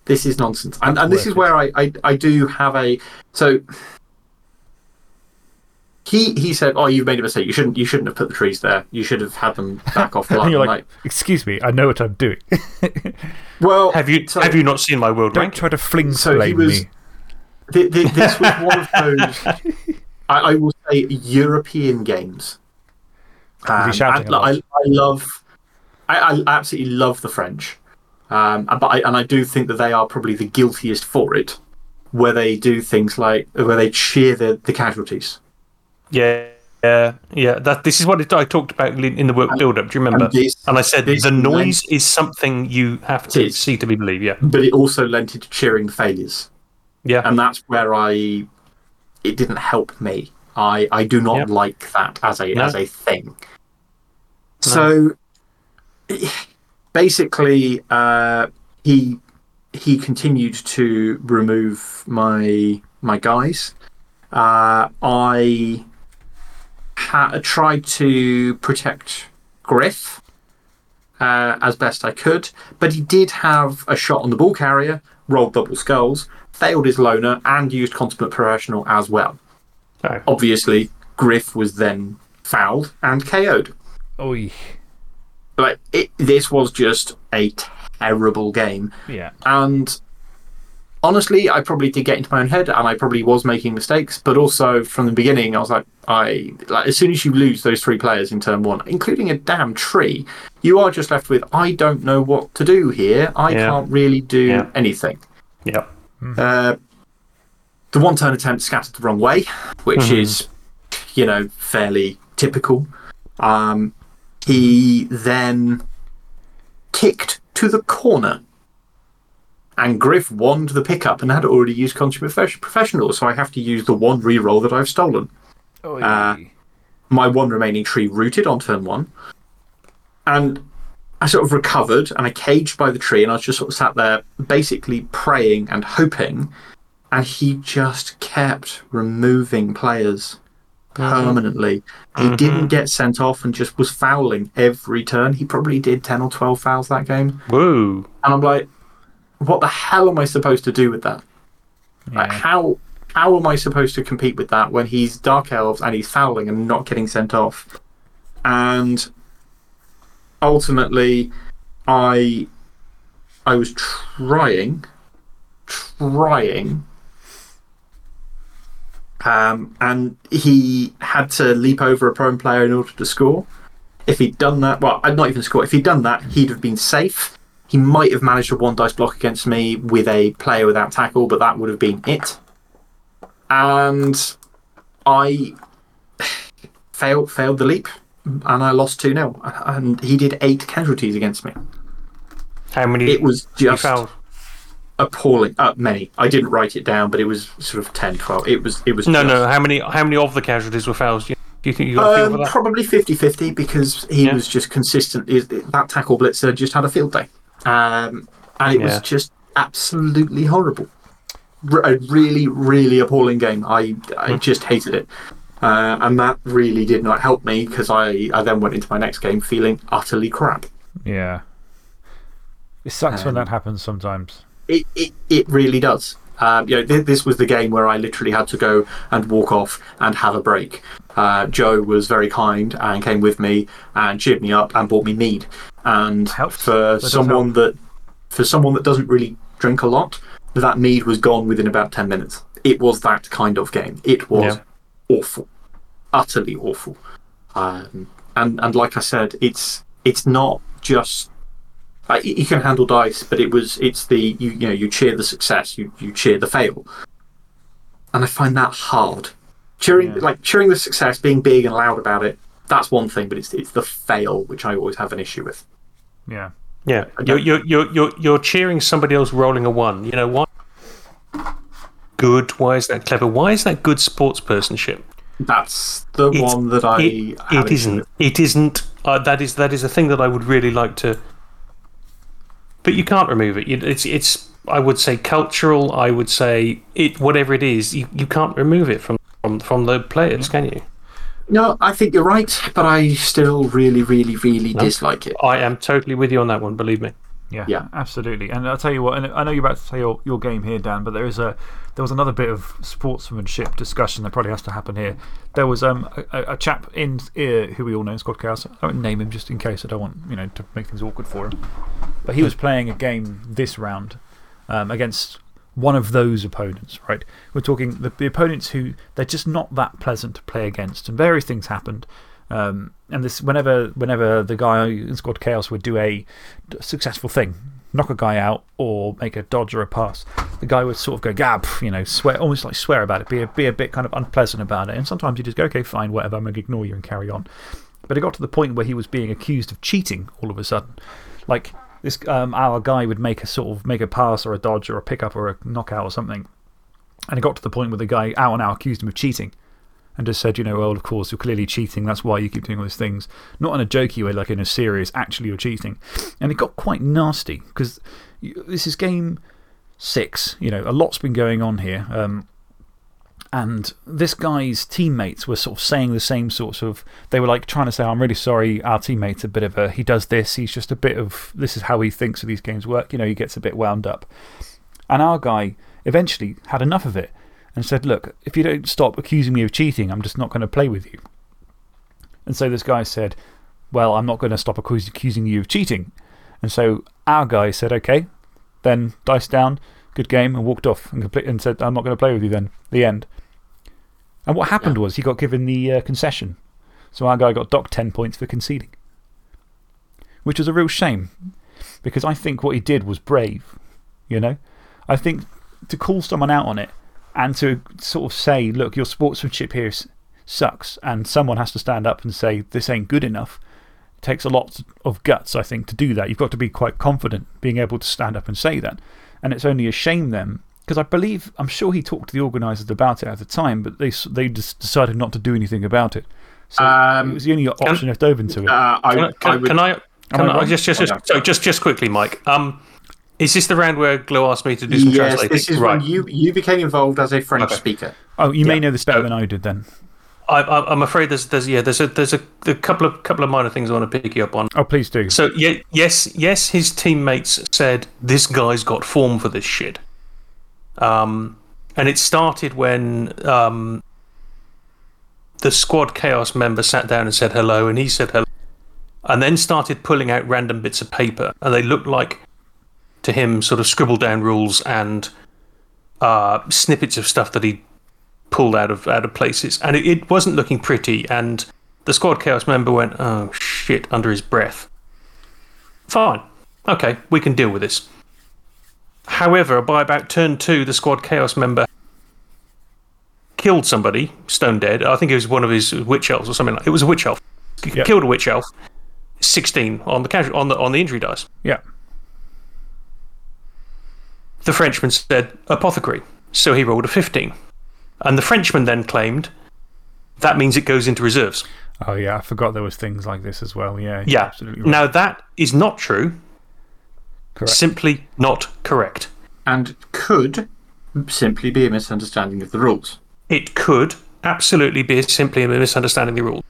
this is nonsense. And, and this is where I, I, I do have a. So, he, he said, Oh, you've made a mistake. You shouldn't, you shouldn't have put the trees there. You should have had them back off the line. And you're I'm like, excuse me, I know what I'm doing. well, Have you, so- have you not seen my world Don't rank? try to fling So he blame was- me. Th- th- this was one of those, I, I will say, European games. Um, shouting and a? I, I love, I, I absolutely love the French. Um, and- but I, and I do think that they are probably the guiltiest for it, where they do things like, where they cheer the, the casualties. Yeah. Yeah, yeah. That, this is what it, I talked about in the work build up. Do you remember? And And I said the noise is something you have to see to be believed. Yeah. But it also lent into cheering the failures. Yeah. And that's where I, it didn't help me. I, I do not Yep. like that as a, No. as a thing. So basically, uh, he he continued to remove my my guys. Uh, I ha- tried to protect Griff uh, as best I could, but he did have a shot on the ball carrier, rolled double skulls, failed his loner, and used consummate professional as well. Oh. Obviously, Griff was then fouled and KO'd. Oy. But it, this was just a terrible game. Yeah. And honestly, I probably did get into my own head and I probably was making mistakes. But also, from the beginning, I was like, I like as soon as you lose those three players in turn one, including a damn tree, you are just left with, I don't know what to do here. I Yeah. can't really do Yeah. anything. Yeah. Uh, the one turn attempt scattered the wrong way, which is, you know, fairly typical. Um, he then kicked to the corner. And Griff wand the pickup and had already used consummate Profe- professional, so I have to use the one reroll that I've stolen. Oy. Uh, My one remaining tree rooted on turn one. And I sort of recovered and I caged by the tree and I was just sort of sat there basically praying and hoping. And he just kept removing players permanently. He didn't get sent off and just was fouling every turn. He probably did 10 or 12 fouls that game. Woo. And I'm like, what the hell am I supposed to do with that? Like, how how am I supposed to compete with that when he's Dark Elves and he's fouling and not getting sent off? And ultimately, I I was trying, trying, um, and he had to leap over a prone player in order to score. If he'd done that, well, I'd not even score. If he'd done that, he'd have been safe. He might have managed a one dice block against me with a player without tackle, but that would have been it. And I failed failed the leap, and I lost 2 0. And he did eight casualties against me. How many? It was just appalling. Uh, many. I didn't write it down, but it was sort of 10, 12. It was, it was No, just, no. How many? How many of the casualties were fouls? Do you, think you got Um, probably 50 50 because he Yeah. was just consistent. That tackle blitzer just had a field day. Um, and it Yeah. was just absolutely horrible. R- a really, really appalling game. I, I Hmm. just hated it. Uh, and that really did not help me because I, I then went into my next game feeling utterly crap. Yeah. It sucks when Um, that happens sometimes. It, it, it really does. Um, you know, th- this was the game where I literally had to go and walk off and have a break. Uh, Joe was very kind and came with me and cheered me up and bought me mead. And Helps. for That someone that for someone that doesn't really drink a lot, that mead was gone within about ten minutes. It was that kind of game. It was Yeah. awful, utterly awful. Um, and and like I said, it's it's not just you you can handle dice, but it was it's the you you know you cheer the success, you you cheer the fail, and I find that hard. Cheering Yeah. like cheering the success, being big and loud about it, that's one thing, but it's it's the fail which I always have an issue with. Yeah. Yeah, you're, you're, you're, you're, you're cheering somebody else rolling a one. You know why? Good. Why is that clever? Why is that good sportspersonship? That's the It's- one that I. It, it isn't. It isn't. Uh, that is that is a thing that I would really like to. But you can't remove it. You- It's it's. I would say cultural. I would say it. Whatever it is, you, you can't remove it from from from the players, can you? No, I think you're right, but I still really, really, really dislike it. I am totally with you on that one. Believe me. Yeah, Yeah. absolutely. And I'll tell you what, and I know you're about to say your, your game here, Dan, but there, is a, there was another bit of sportsmanship discussion that probably has to happen here. There was um, a, a chap in uh, who we all know, in Squad Chaos. I won't name him just in case I don't want you know, to make things awkward for him. But he was playing a game this round um, against one of those opponents, right? We're talking the, the opponents who they're just not that pleasant to play against, and various things happened. Um, and this, whenever, whenever the guy in Squad Chaos would do a successful thing, knock a guy out or make a dodge or a pass, the guy would sort of go, gab, you know, swear, almost like swear about it, be a, be a bit kind of unpleasant about it. And sometimes you just go, okay, fine, whatever, I'm going to ignore you and carry on. But it got to the point where he was being accused of cheating all of a sudden. Like, this um, our guy would make a sort of make a pass or a dodge or a pickup or a knockout or something. And it got to the point where the guy out and out accused him of cheating and just said, you know, well, of course, you're clearly cheating. That's why you keep doing all these things. Not in a jokey way, like in a serious, actually, you're cheating. And it got quite nasty because this is game six. You know, a lot's been going on here. Um, and this guy's teammates were sort of saying the same sorts of. They were like trying to say, I'm really sorry, our teammate's a bit of a. He does this, he's just a bit of. This is how he thinks these games work. You know, he gets a bit wound up. And our guy eventually had enough of it and said, Look, if you don't stop accusing me of cheating, I'm just not going to play with you. And so this guy said, Well, I'm not going to stop accusing you of cheating. And so our guy said, Okay, then dice down, good game, and walked off and, and said, I'm not going to play with you then. The end. And what happened was he got given the uh, concession. So our guy got docked 10 points for conceding. Which was a real shame. Because I think what he did was brave. You know? I think to call someone out on it and to sort of say, look, your sportsmanship here sucks, and someone has to stand up and say, this ain't good enough. It takes a lot of guts, I think, to do that. You've got to be quite confident being able to stand up and say that. And it's only a shame then, because I believe, I'm sure he talked to the organisers about it at the time, but they, they just decided not to do anything about it. So Um, it was the only option left open to it. Uh, I, Can I, can, I would, can I, can I I, just, just, just, Oh, yeah. sorry, just, just quickly, Mike? Um, is this the round where Glow asked me to do some yes, translating? this is right. when you, you became involved as a French Okay. speaker. oh, you may yeah. know this better than I did then. I, I, I'm afraid there's, there's, yeah, there's a, there's a, a couple of, couple of minor things I want to pick you up on. Oh, please do. So, yeah, yes, yes, his teammates said, this guy's got form for this shit. Um, and it started when um, the squad chaos member sat down and said hello, and he said hello, and then started pulling out random bits of paper, and they looked like, to him, sort of scribbled down rules and uh, snippets of stuff that he pulled out of, out of places. And it, it wasn't looking pretty, and the squad chaos member went, oh shit, under his breath. Fine. Okay, we can deal with this. However, by about turn two, the squad chaos member killed somebody, stone dead. I think it was one of his witch elves or something like It was a witch elf. Yep. Killed a witch elf. 16 on the, casual, on, the, on the injury dice. Yeah. The Frenchman said apothecary, so he rolled a 15. And the Frenchman then claimed that means it goes into reserves. Oh, yeah. I forgot there was things like this as well. Yeah. Yeah. Absolutely right. Now, that is not true. Correct. Simply not correct. And could simply be a misunderstanding of the rules. It could absolutely be simply a misunderstanding of the rules.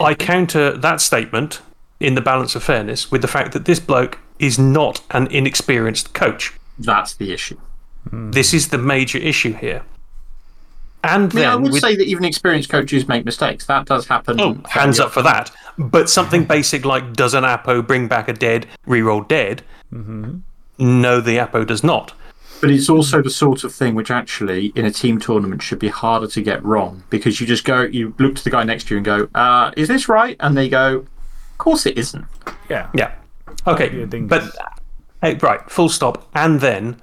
I counter that statement in the balance of fairness with the fact that this bloke is not an inexperienced coach. That's the issue. Hmm. This is the major issue here. And I, mean, I would with, say that even experienced coaches make mistakes. That does happen. oh, hands up for that. But something basic like does an Apo bring back a dead, reroll dead? No, the Apo does not. But it's also the sort of thing which actually, in a team tournament, should be harder to get wrong because you just go, you look to the guy next to you and go, uh, is this right? And they go, of course it isn't. Yeah. Yeah. Okay. But, hey, right, full stop. And then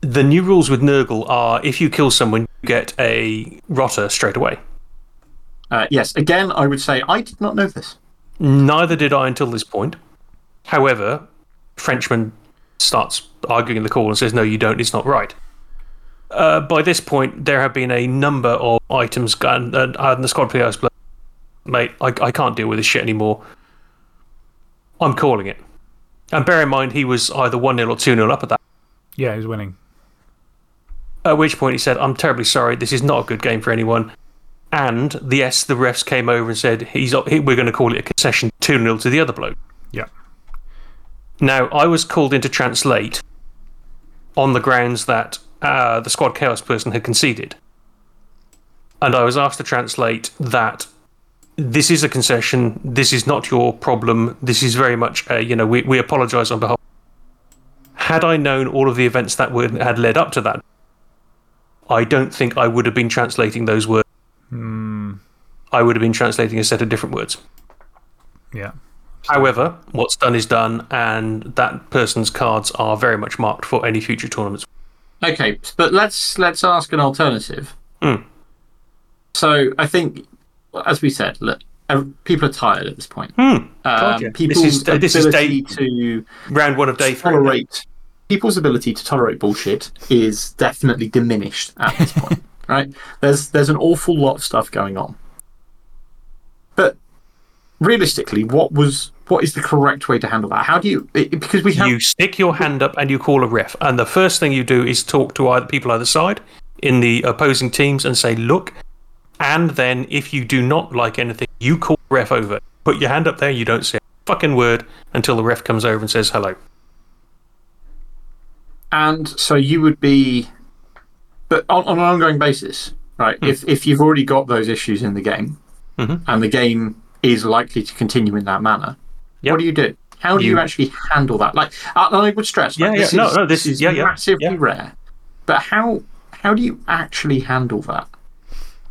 the new rules with Nurgle are if you kill someone, you get a rotter straight away. Uh, yes, again, I would say I did not know this. Neither did I until this point. However, Frenchman starts arguing the call and says, No, you don't, it's not right. Uh, by this point, there have been a number of items, and, and, and the squad player players, mate, I, I can't deal with this shit anymore. I'm calling it. And bear in mind, he was either 1 0 or 2 0 up at that. Yeah, he's winning. At which point he said, I'm terribly sorry, this is not a good game for anyone. And the yes, the refs came over and said, he's, we're going to call it a concession 2 0 to the other bloke. Yeah. Now, I was called in to translate on the grounds that uh, the squad chaos person had conceded. And I was asked to translate that this is a concession, this is not your problem, this is very much, uh, you know, we, we apologise on behalf. Had I known all of the events that were, had led up to that, I don't think I would have been translating those words. I would have been translating a set of different words. Yeah. However, what's done is done, and that person's cards are very much marked for any future tournaments. Okay, but let's let's ask an alternative. Hmm. So I think, as we said, look, people are tired at this point. Hmm. Um, people's This is- this is ability day- to Round one of day three. tolerate people's ability to tolerate bullshit is definitely diminished at this point. Right? There's there's an awful lot of stuff going on. But realistically, what was what is the correct way to handle that? How do you it- because we have You stick your hand up and you call a ref, and the first thing you do is talk to either people either side in the opposing teams and say, "Look." And then, if you do not like anything, you call the ref over. Put your hand up there. You don't say a fucking word until the ref comes over and says hello. And so you would be, but on, on an ongoing basis, right? If, if you've already got those issues in the game Mhm. and the game is likely to continue in that manner, Yep. what do you do? How do you, You- actually handle that? Like, I, would stress, Yeah, like, yeah. this No, is, no, this is- yeah, yeah, massively yeah. rare. But how, how do you actually handle that?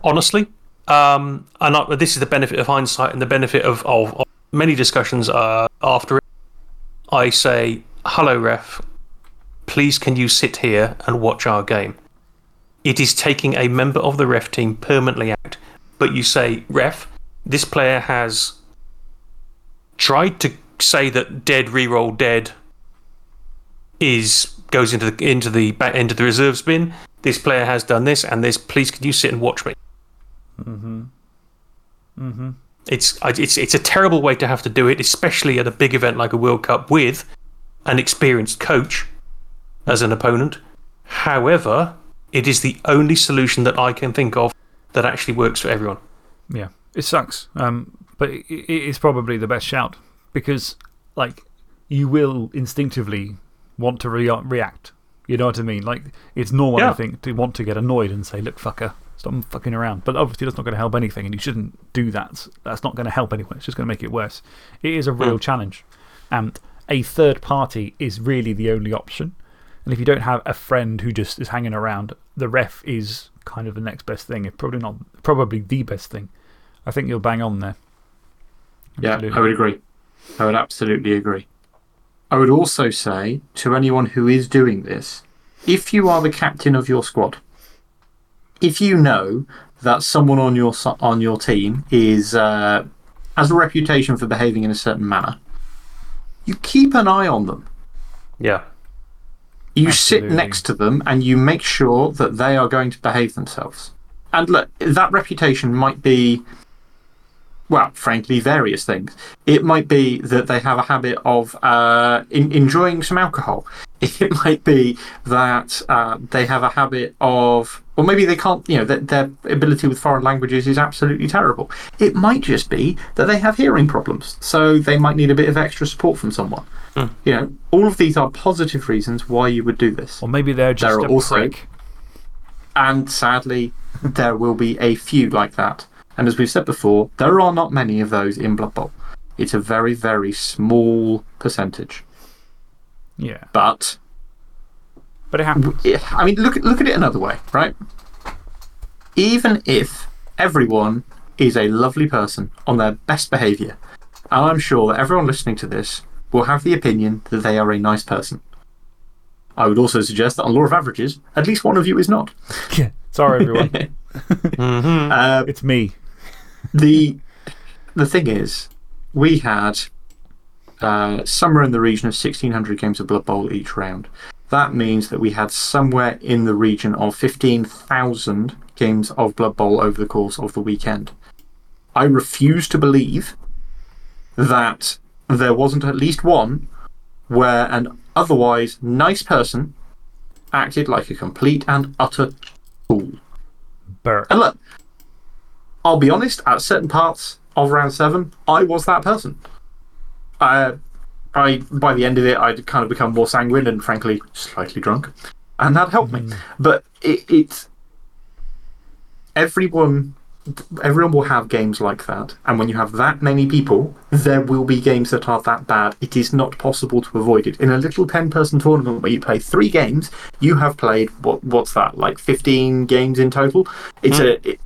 honestly. Um, and I, this is the benefit of hindsight and the benefit of, of, of many discussions uh, after it. I say, hello, ref. Please, can you sit here and watch our game? It is taking a member of the ref team permanently out. But you say, ref, this player has tried to say that dead reroll dead is goes into the into the back into the reserves bin. This player has done this and this. Please, can you sit and watch me? Mm-hmm. Mm-hmm. It's it's it's a terrible way to have to do it, especially at a big event like a World Cup with an experienced coach as an opponent. However, it is the only solution that I can think of that actually works for everyone. Yeah, it sucks. Um, but it, it is probably the best shout because, like, you will instinctively want to rea react. You know what I mean? Like, it's normal, I think, to want to get annoyed and say, look, fucker, stop fucking around. But obviously, that's not going to help anything, and you shouldn't do that. That's not going to help anyone. It's just going to make it worse. It is a hmm. real challenge. And a third party is really the only option. And if you don't have a friend who just is hanging around, the ref is kind of the next best thing. It's probably not, probably the best thing. I think you'll bang on there. Yeah, I would agree. I would absolutely agree. I would also say to anyone who is doing this if you are the captain of your squad, if you know that someone on your, on your team is, uh, has a reputation for behaving in a certain manner, you keep an eye on them. Yeah. You Absolutely. sit next to them and you make sure that they are going to behave themselves. And look, that reputation might be, well, frankly, various things. It might be that they have a habit of uh, in, enjoying some alcohol. It might be that uh, they have a habit of, or maybe they can't, you know, that their ability with foreign languages is absolutely terrible. It might just be that they have hearing problems, so they might need a bit of extra support from someone. You know, all of these are positive reasons why you would do this. Or maybe they're just There are also- prick. And sadly, there will be a few like that. And as we've said before, there are not many of those in Blood Bowl. It's a very, very small percentage. Yeah. But, But it happens. I mean, look, look at it another way, right? Even if everyone is a lovely person on their best behaviour, and I'm sure that everyone listening to this will have the opinion that they are a nice person. I would also suggest that on law of averages, at least one of you is not. Yeah. Sorry, everyone. Uh, it's me. The the thing is, we had uh, somewhere in the region of 1600 games of Blood Bowl each round. That means that we had somewhere in the region of 15,000 games of Blood Bowl over the course of the weekend. I refuse to believe that there wasn't at least one where an otherwise nice person acted like a complete and utter fool. And look, I'll be honest, at certain parts of round seven, I was that person. I, I, by the end of it, I'd kind of become more sanguine and, frankly, slightly drunk. And that helped me. Hmm. But it, it, everyone, everyone will have games like that. And when you have that many people, there will be games that are that bad. It is not possible to avoid it. In a little 10 person tournament where you play three games, you have played, what, what's that, like 15 games in total? It's hmm. a. It,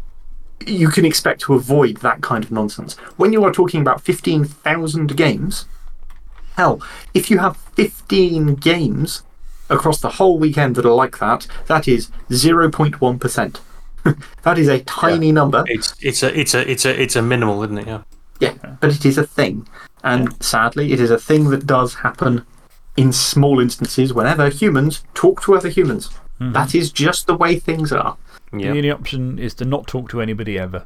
you can expect to avoid that kind of nonsense. When you are talking about 15,000 games, hell, if you have 15 games across the whole weekend that are like that, that is 0.1%. that is a tiny number. It's, it's, a, it's, a, it's, a, it's a minimal, isn't it? Yeah. Yeah, but it is a thing. And sadly, it is a thing that does happen in small instances whenever humans talk to other humans. Hmm. That is just the way things are. Yeah. The only option is to not talk to anybody ever.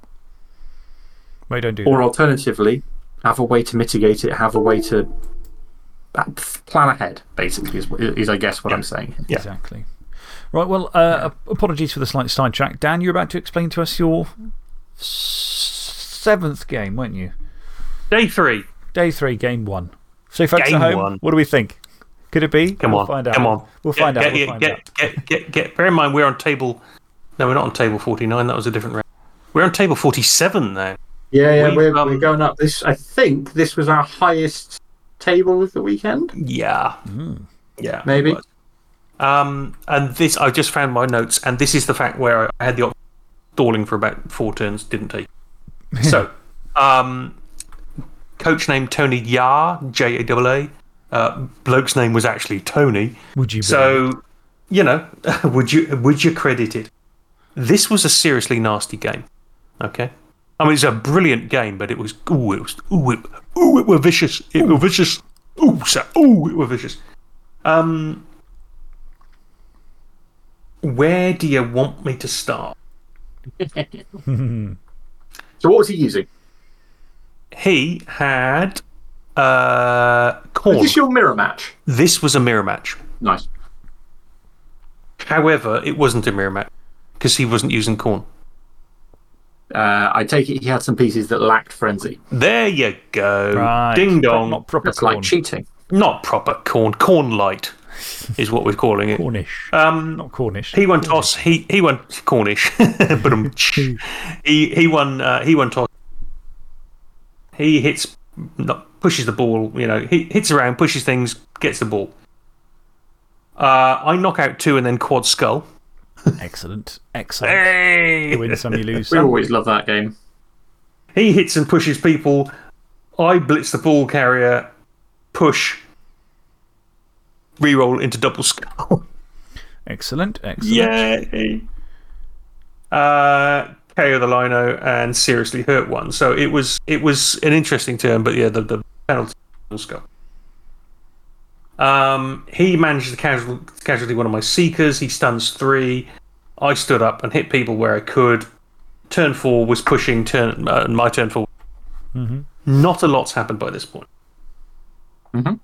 Well, don't do Or that. alternatively, have a way to mitigate it, have a way to uh, plan ahead, basically, is, is I guess what I'm saying. Yeah. Exactly. Right, well, uh, apologies for the slight sidetrack. Dan, you're about to explain to us your seventh game, weren't you? Day three. Day three, game one. So, folks Game at home, one. what do we think? Could it be? Come we'll on. Find out. Come on. We'll Get- find out. We'll get, find out. Get, get, get, bear in mind, we're on table. No, we're not on table 49. That was a different round. We're on table 47 now. Yeah, yeah, We've, we're, um, we're going up. This, I think this was our highest table of the weekend. Yeah. Yeah. Maybe. Um, and this, I just found my notes, and this is the fact where I had the option of stalling for about four turns, didn't take. so, um, coach named Tony Yar, J A A A. Uh, bloke's name was actually Tony. Would you believe So, you know, would you would you credit it? This was a seriously nasty game. Okay, I mean it's a brilliant game, but it was ooh it was ooh it ooh it were vicious. It were vicious. Ooh so ooh it were vicious. Um, where do you want me to start? So, what was he using? He had uh Khorne. Is this your mirror match? This was a mirror match. Nice. However, it wasn't a mirror match because he wasn't using Khorne. Uh, I take it he had some pieces that lacked frenzy. There you go. Right. Ding Pro- dong. Not proper That's Khorne. like cheating. Not proper Khorne. Khorne light is what we're calling it. Cornish. Um, not Cornish. he won toss. He, he won Cornish. but um, he, he, won, uh, he won toss. He hits, not, pushes the ball, you know, he hits around, pushes things, gets the ball. Uh, I knock out two and then quad skull. Excellent. Excellent. Hey! You win some, you lose We always love that game. He hits and pushes people. I blitz the ball carrier, push, reroll into double skull. Excellent. Excellent. Yay! Uh, KO the lino and seriously hurt one. So it was it was an interesting turn, but yeah, the, the penalty was go. Um, he managed to casual, casualty one of my seekers. He stuns three. I stood up and hit people where I could. Turn four was pushing. Turn uh, my turn 4 Not a lot's happened by this point. Mhm.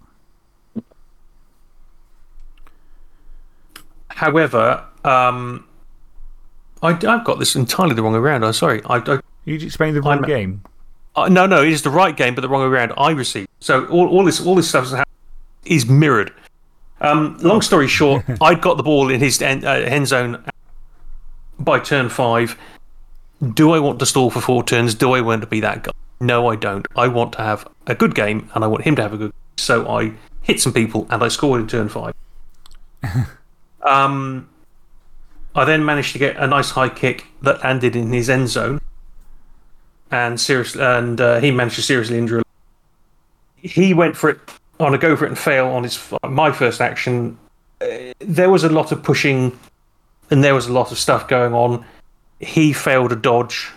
However, um, I, I've got this entirely the wrong way around. I'm sorry. I, I, You explained the wrong I'm- game. uh, no, no, it is the right game, but the wrong way around. I received. So all, all this, all this stuff has hap- is mirrored. Um, long story short, I'd got the ball in his end, uh, end zone by turn five. Do I want to stall for four turns? Do I want to be that guy? No, I don't. I want to have a good game, and I want him to have a good. Game. So I hit some people, and I scored in turn five. um, I then managed to get a nice high kick that landed in his end zone and seriously, and uh, he managed to seriously injure. He went for it on a go for it and fail on his my first action. Uh, there was a lot of pushing, and there was a lot of stuff going on. He failed a dodge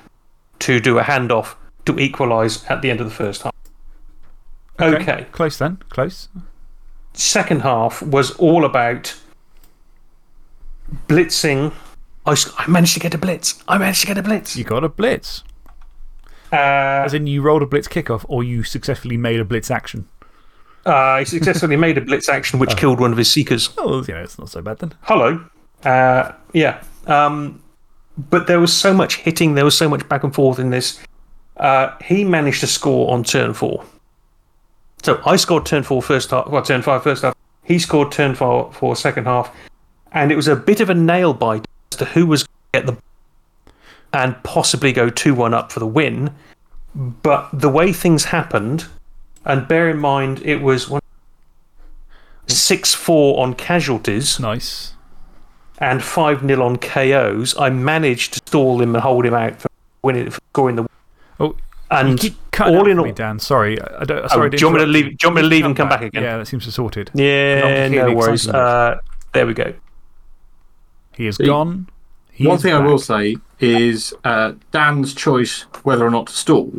to do a handoff to equalise at the end of the first half. Okay. Close then. Close. Second half was all about blitzing. I managed to get a blitz. I managed to get a blitz. You got a blitz. Uh, As in, you rolled a blitz kickoff or you successfully made a blitz action. Uh, he successfully made a blitz action which killed one of his seekers. Oh, you know, it's not so bad then. Hello. Uh, yeah. Um, but there was so much hitting, there was so much back and forth in this. Uh, he managed to score on turn four. So I scored turn four first half, well, turn five first half. He scored turn four, four second half. And it was a bit of a nail bite as to who was going to get the and possibly go 2 1 up for the win. But the way things happened, and bear in mind it was one, 6 4 on casualties Nice. and 5 0 on KOs, I managed to stall him and hold him out for winning, for scoring the Oh, you And keep cutting all out in for all, me, Dan. Sorry. I I don't, sorry Oh, do you want me to leave- do you want me to leave and come back again? Yeah, that seems to sorted. yeah, no really worries. Uh, there we go. He is gone. He One is thing I will say is uh, Dan's choice whether or not to stall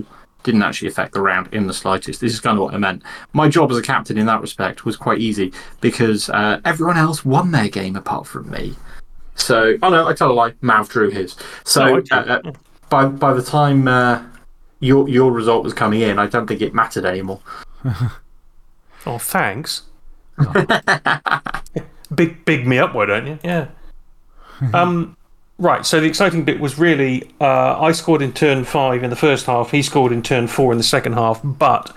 didn't actually affect the round in the slightest. This is kind of what I meant. My job as a captain in that respect was quite easy because uh, everyone else won their game apart from me. So, oh no, I tell a lie. Mav drew his. Oh, So, uh, uh, by by the time uh, your your result was coming in, I don't think it mattered anymore. Oh, thanks. big, big me up, why don't you? Yeah. um, right, so the exciting bit was really uh, I scored in turn five in the first half, he scored in turn four in the second half, but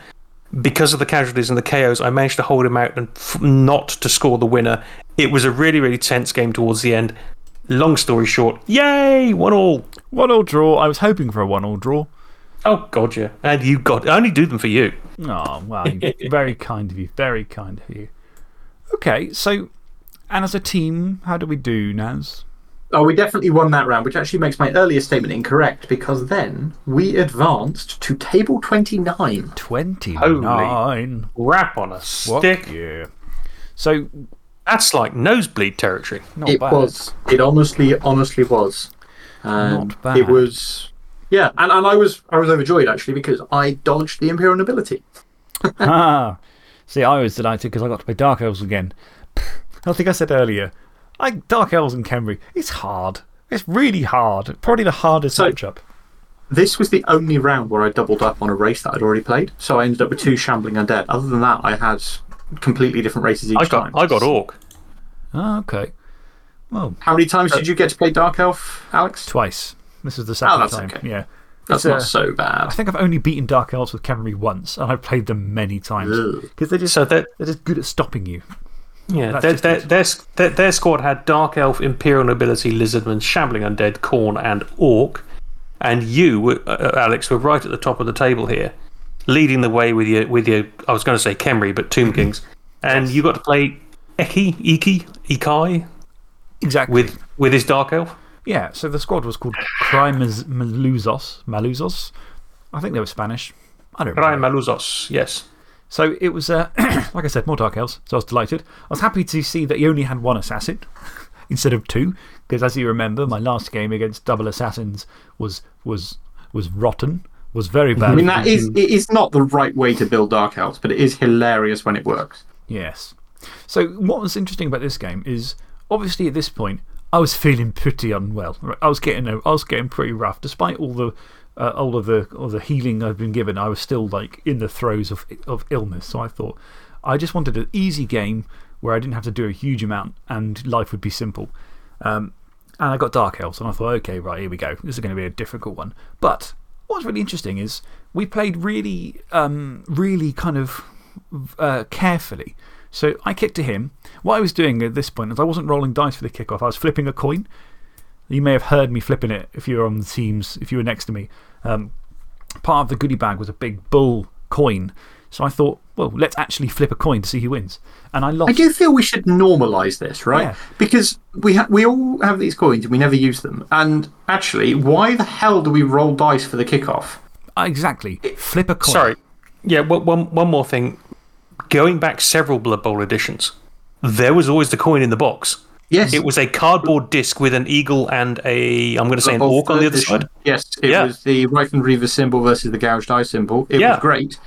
because of the casualties and the KOs, I managed to hold him out and not to score the winner. It was a really, really tense game towards the end. Long story short, yay, one all. One all draw. I was hoping for a one all draw. Oh, God, yeah. And you got, I only do them for you. Oh, wow. very kind of you. Very kind of you. Okay, so, and as a team, how do we do, Naz? Oh, we definitely won that round, which actually makes my earlier statement incorrect because then we advanced to table 29. 29. Rap on a What? stick. Yeah. So, That's like nosebleed territory. not it bad. was. It honestly, honestly was. Um, Not bad. It was. Yeah, and, and I was I was overjoyed actually because I dodged the Imperial Nobility. Ah. See, I was delighted because I got to play Dark Elves again. I think I said earlier, I, Dark Elves and Khemri, it's hard. It's really hard. Probably the hardest So- matchup. This was the only round where I doubled up on a race that I'd already played, so I ended up with two Shambling Undead. Other than that, I had completely different races each I got, time. I got Orc. Ah, okay. Well, How many times did you get to play Dark Elf, Alex? twice. This is the second that's time. okay. Yeah. That's It's, not uh, so bad. I think I've only beaten Dark Elves with Khemri once, and I've played them many times. Because they're just, So that, they're just good at stopping you. Yeah, their, their, their, their, their squad had Dark Elf, Imperial Nobility, Lizardman, Shambling Undead, Khorne, and Orc. And you, were- uh, Alex, were right at the top of the table here, leading the way with your, with your I was going to say Khemri, but Tomb Kings. And you got to play Eki, Iki, Ikai Exactly. with, with his Dark Elf. Yeah, so the squad was called Crimes Maluzos. Maluzos? I think they were Spanish. I don't know. Maluzos, yes. So it was, uh, like I said, more Dark Elves. So I was delighted. I was happy to see that he only had one assassin instead of two. Because as you remember, my last game against double assassins was, was, was rotten, was very bad. I mean, that is, it is not the right way to build Dark Elves, but it is hilarious when it works. Yes. So, what was interesting about this game is obviously at this point, I was feeling pretty unwell. I was getting, I was getting pretty rough. Despite all the, uh, all, of the, all the healing I've been given, I was still like in the throes of, of illness. So, I thought I just wanted an easy game where I didn't have to do a huge amount and life would be simple. Um, and I got Dark Elves, and I thought, okay, right, here we go. This is going to be a difficult one. But what's really interesting is we played really, um, really kind of uh, carefully. So I kicked to him. What I was doing at this point is I wasn't rolling dice for the kickoff, I was flipping a coin. You may have heard me flipping it if you were on the teams, if you were next to me. Um, part of the goodie bag was a big bull coin. So I thought, well, let's actually flip a coin to see who wins. And I lost. I do feel we should normalise this, right? Yeah. Because we, we all have these coins and we never use them. And actually, why the hell do we roll dice for the kickoff? Uh, Exactly. Flip a coin. Sorry. Yeah, one, one, one more thing. Going back several Blood Bowl editions, there was always the coin in the box. Yes. It was a cardboard disc with an eagle and a, I'm going to say, an Blood orc on the other side. Yes, it Yeah. was the Rife and Reaver symbol versus the gouged eye symbol. It Yeah. was great.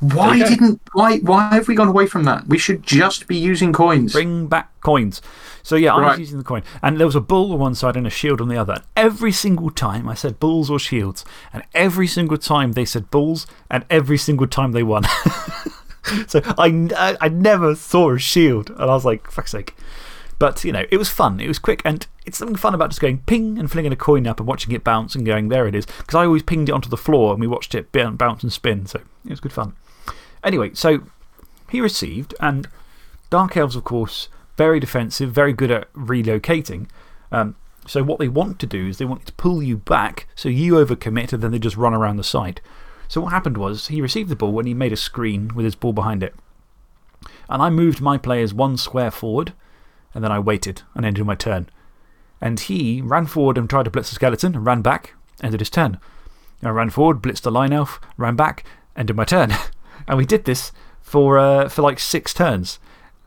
Why didn't why why have we gone away from that? We should just be using coins. Bring back coins. So, yeah, I was using the coin. And there was a bull on one side and a shield on the other. Every single time I said bulls or shields. And every single time they said bulls, and every single time they won. so I, I, I never saw a shield. And I was like, fuck's sake. But, you know, it was fun. It was quick. And it's something fun about just going ping and flinging a coin up and watching it bounce and going, there it is. Because I always pinged it onto the floor and we watched it bounce and spin. So it was good fun. Anyway, so he received, and Dark Elves, of course, very defensive, very good at relocating. Um, so, what they want to do is they want to pull you back so you overcommit and then they just run around the side. So, what happened was he received the ball and he made a screen with his ball behind it. And I moved my players one square forward and then I waited and ended my turn. And he ran forward and tried to blitz the skeleton and ran back, ended his turn. I ran forward, blitzed the line elf, ran back, ended my turn. and we did this for uh, for like six turns.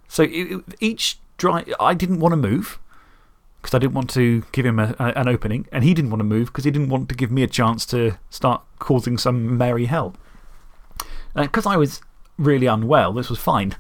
So it, each drive, I didn't want to move because I didn't want to give him a, a- an opening, and he didn't want to move because he didn't want to give me a chance to start causing some merry hell. Because I was really unwell, this was fine.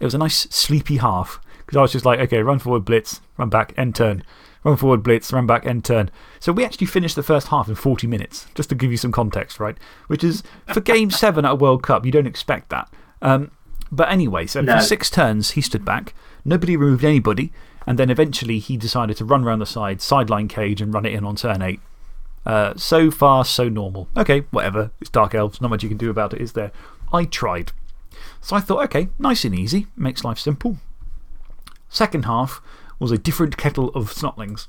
It was a nice sleepy half because I was just like, okay, run forward, blitz, run back, end turn. Run forward, blitz, run back, end turn. So we actually finished the first half in 40 minutes, just to give you some context, right? Which is, for game seven at a World Cup, you don't expect that. Um, but anyway, so No. for six turns, he stood back. Nobody removed anybody. And then eventually he decided to run around the side, sideline cage, and run it in on turn eight. Uh, so far, so normal. Okay, whatever. It's Dark Elves. Not much you can do about it, is there? I tried. So I thought, okay, nice and easy. Makes life simple. Second half was a different kettle of snotlings.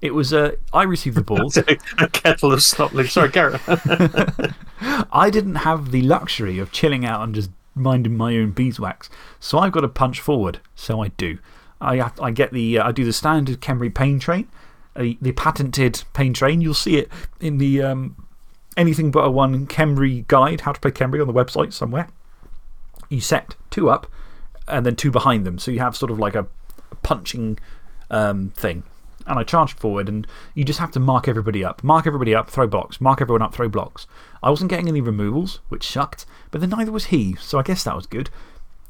It was uh, I received the ball. a kettle of snotling. Sorry, Garrett. I didn't have the luxury of chilling out and just minding my own beeswax. So I've got to punch forward. So I do. I, I, get the, uh, I do the standard Khemri pain train, uh, the patented pain train. You'll see it in the um, Anything But a One Khemri guide, how to play Khemri on the website somewhere. You set two up and then two behind them. So you have sort of like a punching um, thing. And I charged forward, and you just have to mark everybody up. Mark everybody up, throw blocks. Mark everyone up, throw blocks. I wasn't getting any removals, which sucked, but then neither was he, so I guess that was good.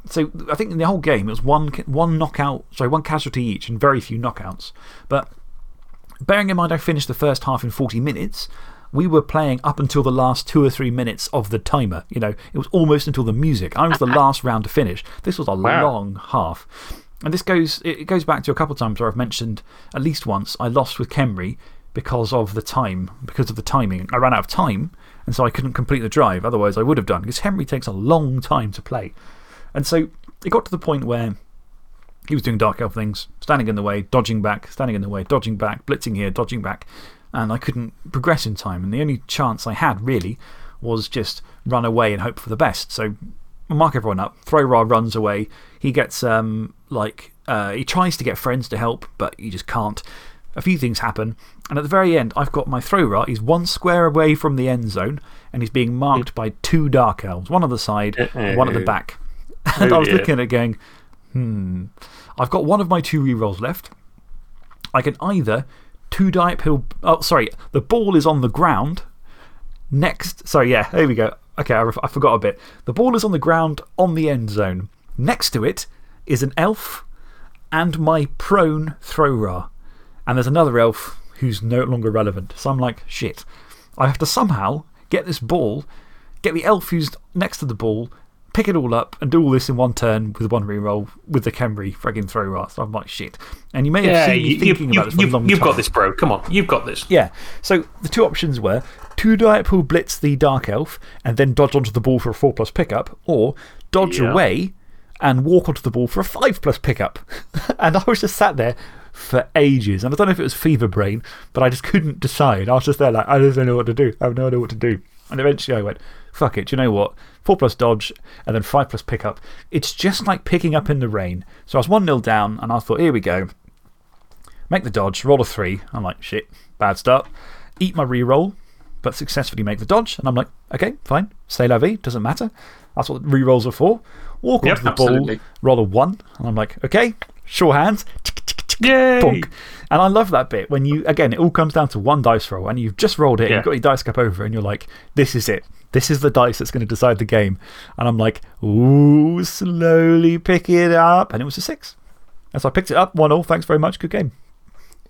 So I think in the whole game, it was one, one knockout, sorry, one casualty each, and very few knockouts. But bearing in mind I finished the first half in 40 minutes, we were playing up until the last two or three minutes of the timer. You know, it was almost until the music. I was the last round to finish. This was a Wow. long half. And this goes, it goes back to a couple of times where I've mentioned at least once I lost with Khemri because of the time, because of the timing. I ran out of time, and so I couldn't complete the drive. Otherwise, I would have done, because Khemri takes a long time to play. And so it got to the point where he was doing Dark Elf things, standing in the way, dodging back, standing in the way, dodging back, blitzing here, dodging back. And I couldn't progress in time. And the only chance I had, really, was just run away and hope for the best. So mark everyone up. Thro-Ra runs away. He gets, um, like, uh, he tries to get friends to help, but he just can't. A few things happen. And at the very end, I've got my Thro-Ra. He's one square away from the end zone, and he's being marked by two Dark Elves, one on the side and one at the back. And I was looking at it going, hmm. I've got one of my two rerolls left. I can either two die uphill. Oh, sorry. The ball is on the ground. Next. Sorry, yeah, there we go. Okay, I, I forgot a bit. The ball is on the ground on the end zone. Next to it is an elf and my prone Thro-Ra. And there's another elf who's no longer relevant. So I'm like, shit. I have to somehow get this ball, get the elf who's next to the ball, pick it all up, and do all this in one turn with one reroll with the Khemri friggin' throw ra. So I'm like, shit. And you may have Yeah, seen me you, thinking you, about this for a you, long you've time. got this, bro. Come on. You've got this. Yeah. So the two options were two die pool blitz the Dark Elf and then dodge onto the ball for a 4 plus pickup, or dodge Yeah. away and walk onto the ball for a 5 plus pickup. and I was just sat there for ages. And I don't know if it was fever brain, but I just couldn't decide. I was just there like, I don't know what to do. I have no idea what to do. And eventually I went, fuck it. Do you know what? 4 plus dodge and then 5 plus pickup. It's just like picking up in the rain. So I was 1 0 down and I thought, here we go. Make the dodge, roll a 3. I'm like, shit, bad start. Eat my reroll, but successfully make the dodge. And I'm like, okay, fine. Say la vie, doesn't matter. That's what rerolls are for. Walk Yep, onto the absolutely. ball, roll a 1. And I'm like, okay, sure hands. Yay! Bonk. And I love that bit when you, again, it all comes down to one dice roll and you've just rolled it, Yeah. you've got your dice cup over, and you're like, this is it. This is the dice that's going to decide the game. And I'm like, ooh, slowly pick it up. And it was a six. And so I picked it up, one all. Thanks very much. Good game.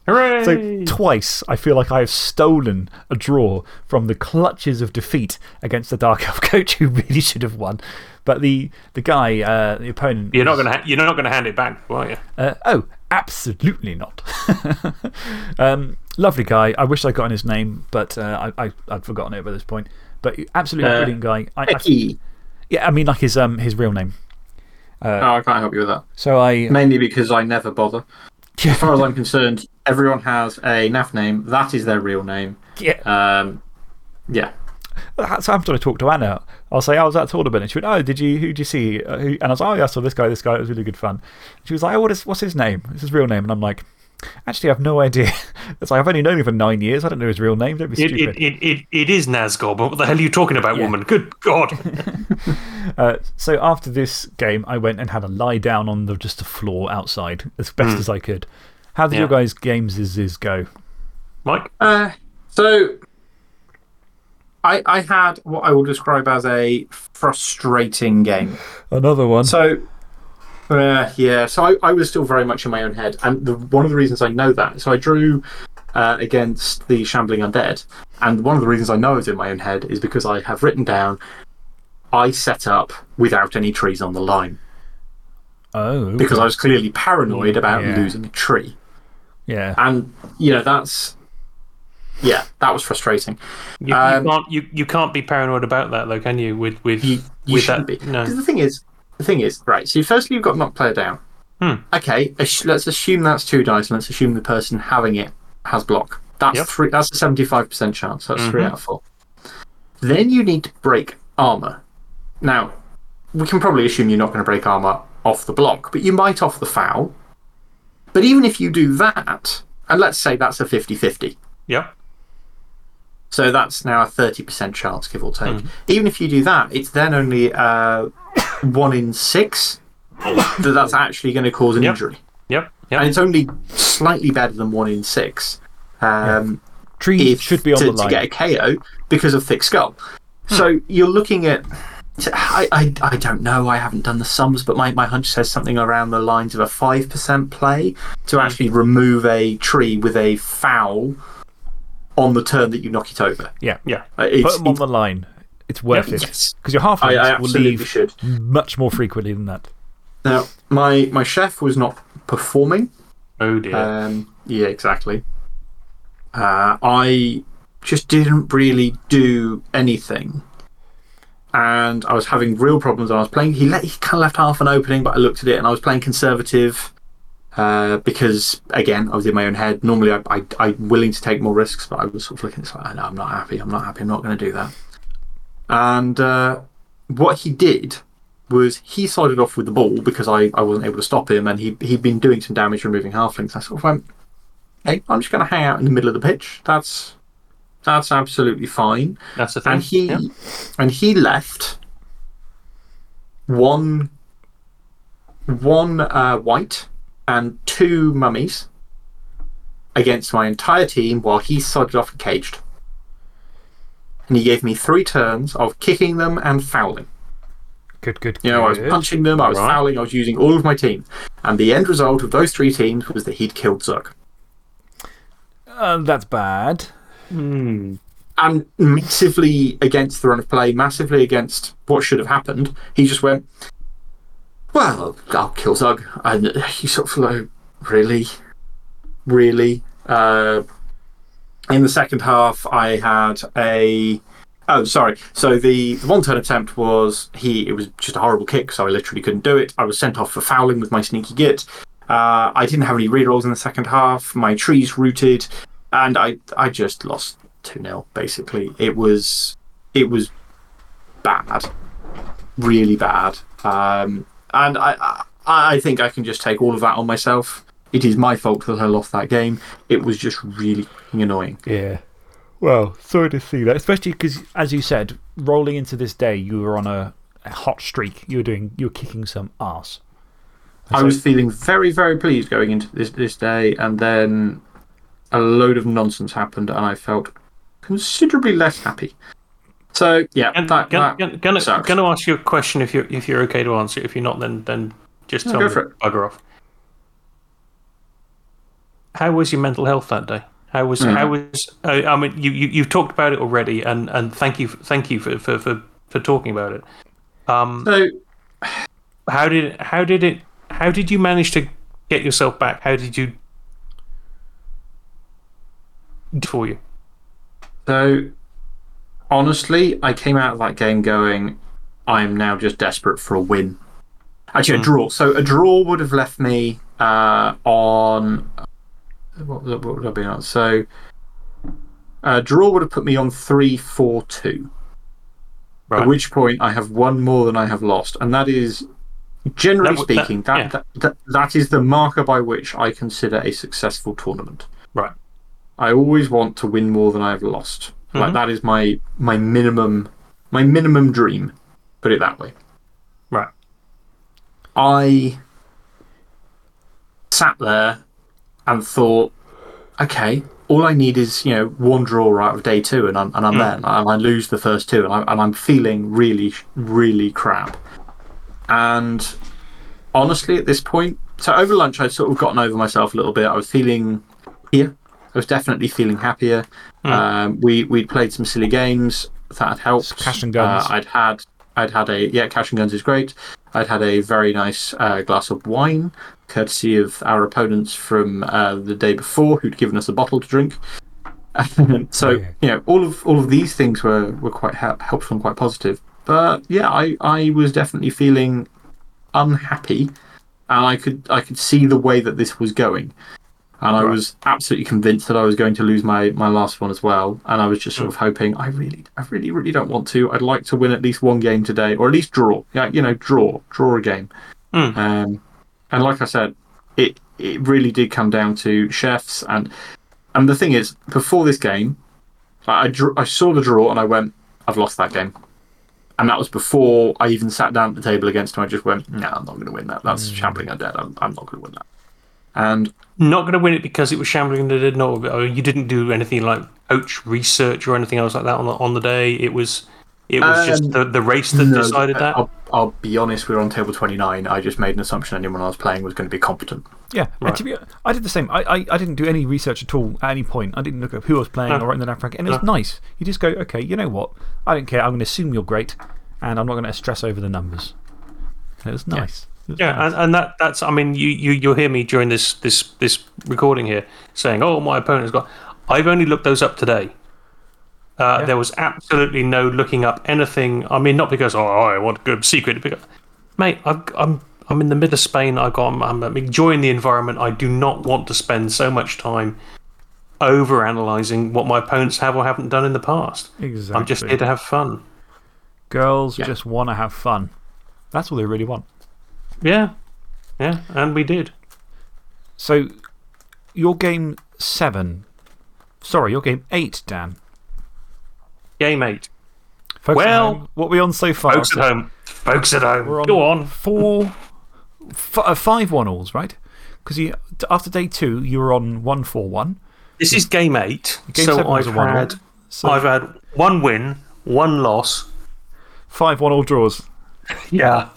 Hooray! So, twice I feel like I have stolen a draw from the clutches of defeat against the Dark Elf coach who really should have won. But the, the guy, uh, the opponent. you're not going to you're not going to hand it back, are you? Uh, oh, absolutely not. um, lovely guy. I wish I'd gotten his name, but uh, I, I, I'd forgotten it by this point. But absolutely Uh, brilliant guy. I, I, Becky. yeah, I mean, like his, um, his real name. Uh, oh, I can't help you with that. So I. Mainly because I never bother. As far as I'm concerned, everyone has a NAF name. That is their real name. Yeah. Um, yeah. That's after I talked to Anna. I'll say, I was at a tournament. And she went, Oh, did you, who did you see? Uh. And I was like, Oh, yeah, I saw this guy, this guy. It was really good fun. She was like, Oh, what is, what's his name? What's his real name? And I'm like, Actually, I have no idea. It's like, I've only known him for nine years. I don't know his real name. Don't be It, stupid. it, it, it, it is Nazgob, but what the hell are you talking about, Yeah. woman? Good God. Uh, so after this game, I went and had a lie down on the, just the floor outside as best as I could. How did your Hmm. Guys' games is, is go? Mike? Uh, so, I, I had what I will describe as a frustrating game. Another one. So, uh, yeah, so I, I was still very much in my own head. And the, one of the reasons I know that, so I drew uh, against the Shambling Undead. And one of the reasons I know it's in my own head is because I have written down I set up without any trees on the line. oh. Because I was clearly paranoid about Yeah. losing a tree. Yeah. And, you know, that's. Yeah, that was frustrating. You, Um, you, can't, you, you can't be paranoid about that, though, can you? With, with, You, you with shouldn't that. be. No. Because the thing is, the thing is, right, so firstly you've got knock player down. Hmm. Okay, let's assume that's two dice, and let's assume the person having it has block. That's, Yep. three, that's a 75% chance. That's three Mhm. out of four. Then you need to break armor. Now, we can probably assume you're not going to break armor off the block, but you might off the foul. But even if you do that, and let's say that's a 50 50, Yep. So that's now a 30% chance, give or take. Even if you do that, it's then only uh, one in six that that's actually going to cause an Yep. injury. Yep. Yep. And it's only slightly better than one in six. Um, Trees if, should be on to, the to get a KO because of thick skull. Hmm. So you're looking at. I, I, I don't know, I haven't done the sums, but my, my hunch says something around the lines of a 5% play to Hmm. actually remove a tree with a foul on the turn that you knock it over. yeah. Yeah. Uh, Put them on the line. It's worth Yep, it. yes. Because your half I, I will absolutely leave should. much more frequently than that. Now, my, my chef was not performing. Oh, dear. Um, yeah, exactly. Uh, I just didn't really do anything. And I was having real problems. I was playing. He, let, he kind of left half an opening, but I looked at it and I was playing conservative uh, because, again, I was in my own head. Normally, I, I, I'm willing to take more risks, but I was sort of looking at it like, no, I'm not happy. I'm not happy. I'm not going to do that. And uh, what he did was he started off with the ball because I, I wasn't able to stop him, and he, he'd been doing some damage removing halflings. I sort of went, hey, I'm just going to hang out in the middle of the pitch. That's that's absolutely fine. That's the thing. And he Yeah. and he left one one uh, white and two mummies against my entire team while he sodded off and caged. And he gave me three turns of kicking them and fouling. Good, good, You know, I was punching them, I was Right. fouling, I was using all of my team. And the end result of those three teams was that he'd killed Zug. Uh, that's bad. Hmm. And massively against the run of play, massively against what should have happened, he just went, Well, I'll kill Zug. And he sort of like, Really? Really? Uh, in the second half, I had a. Oh, sorry. So the, the one turn attempt was he. It was just a horrible kick, so I literally couldn't do it. I was sent off for fouling with my sneaky git. Uh, I didn't have any rerolls in the second half. My trees rooted, and I I just lost two 0 Basically, it was it was bad, really bad. Um, and I, I I think I can just take all of that on myself. It is my fault that I lost that game. It was just really annoying. Yeah. Well, sorry to see that. Especially because, as you said, rolling into this day, you were on a, a hot streak. You were, doing, you were kicking some ass. I was feeling very, very pleased going into this, this day, and then a load of nonsense happened, and I felt considerably less happy. So, yeah, And that, gonna, that gonna, gonna, sucks. gonna ask you a question if you're if you're okay to answer. it. If you're not, then then just No, tell go me for it. bugger off. How was your mental health that day? How was how was? Uh, I mean, you, you you've talked about it already, and, and thank you thank you for, for, for, for talking about it. Um, So, how did how did it how did you manage to get yourself back? How did you for you? So, honestly, I came out of that game going, I'm now just desperate for a win. Actually, a draw. So, a draw would have left me uh, on. What, would- what would I be on? So, a draw would have put me on 3 4 2. Right. At which point, I have won more than I have lost. And that is, generally That w- that- speaking, that, yeah. that, that, that is the marker by which I consider a successful tournament. Right. I always want to win more than I've lost. Like Mhm. that is my my minimum my minimum dream. Put it that way. Right. I sat there and thought, okay, all I need is you know one draw out of day two, and I'm and I'm there, and I lose the first two, and, I, and I'm feeling really really crap. And honestly, at this point, so over lunch, I'd sort of gotten over myself a little bit. I was feeling here. I was definitely feeling happier. Um, we we'd played some silly games that had helped. Cash and guns. Uh, I'd had I'd had a yeah, cash and guns is great. I'd had a very nice uh, glass of wine, courtesy of our opponents from uh, the day before, who'd given us a bottle to drink. so yeah. you know, all of all of these things were were quite hel- helpful and quite positive. But yeah, I I was definitely feeling unhappy, and I could I could see the way that this was going. And I was absolutely convinced that I was going to lose my, my last one as well. And I was just sort of hoping, I really, I really, really don't want to. I'd like to win at least one game today, or at least draw. Yeah, you know, draw, draw a game. Mm. Um, and like I said, it it really did come down to chefs. And and the thing is, before this game, I I, drew, I saw the draw and I went, I've lost that game. And that was before I even sat down at the table against him. I just went, no, I'm not going to win that. That's shambling undead. I'm, I'm not going to win that. And Not going to win it because it was shambling. They did not. Or you didn't do anything like poach research or anything else like that on the on the day. It was it was just Um, the, the race that No, decided that. I'll, I'll be honest, we were on table 29. I just made an assumption anyone I was playing was going to be competent. Yeah, and to be, I did the same. I, I, I didn't do any research at all at any point. I didn't look at who I was playing or writing the down for And it was nice. You just go, okay, you know what? I don't care. I'm going to assume you're great, and I'm not going to stress over the numbers. And it was nice. It was Yeah, and, and that, that's, I mean, you, you, you'll hear me during this, this, this recording here saying, oh, my opponent's got. I've only looked those up today. Uh, There was absolutely no looking up anything. I mean, not because, oh, I want a good secret. Because, mate, I've, I'm, I'm in the middle of Spain. I've got, I'm, I'm enjoying the environment. I do not want to spend so much time over analysing what my opponents have or haven't done in the past. exactly. I'm just here to have fun. Girls just want to have fun. That's all they really want. Yeah. Yeah, and we did. So, your game seven. Sorry, your game eight, Dan. Game eight. Folks Well, what are we on so far? Folks at home. Folks at home. We're on Go on. Four, uh, five one alls, right? Because after day two, you were on one four one. This is game eight. Game so I've one had, So I've had one win, one loss. five one all draws. Yeah.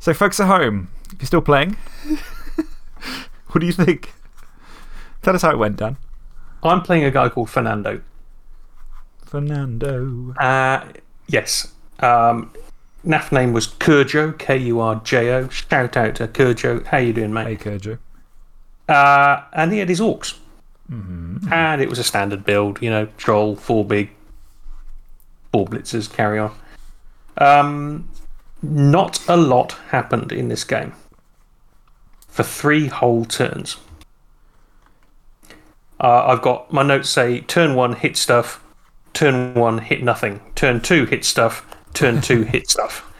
So, folks at home, if you're still playing, what do you think? Tell us how it went, Dan. I'm playing a guy called Fernando. Fernando. Uh, yes. Um, NAF name was Kurjo, K U R J O. Shout out to Kurjo. How you doing, mate? Hey, Kurjo. Uh, and he had his orcs. And it was a standard build, you know, troll, four big, four blitzers, carry on. Um, not a lot happened in this game for three whole turns. Uh, I've got my notes say turn one, hit stuff, turn one, hit nothing, turn two, hit stuff, turn two, hit stuff,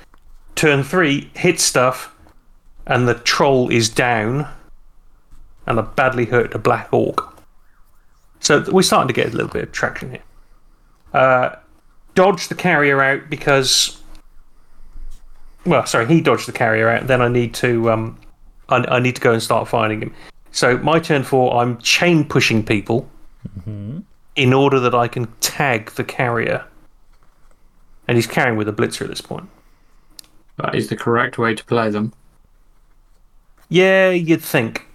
turn three, hit stuff, and the troll is down and I badly hurt a black orc. So we're starting to get a little bit of traction here. Uh, dodge the carrier out because. Well, sorry, he dodged the carrier out. Then I need to. Um, I, I need to go and start finding him. So my turn four, I'm chain pushing people in order that I can tag the carrier and he's carrying with a blitzer at this point. That is the correct way to play them. Yeah, you'd think.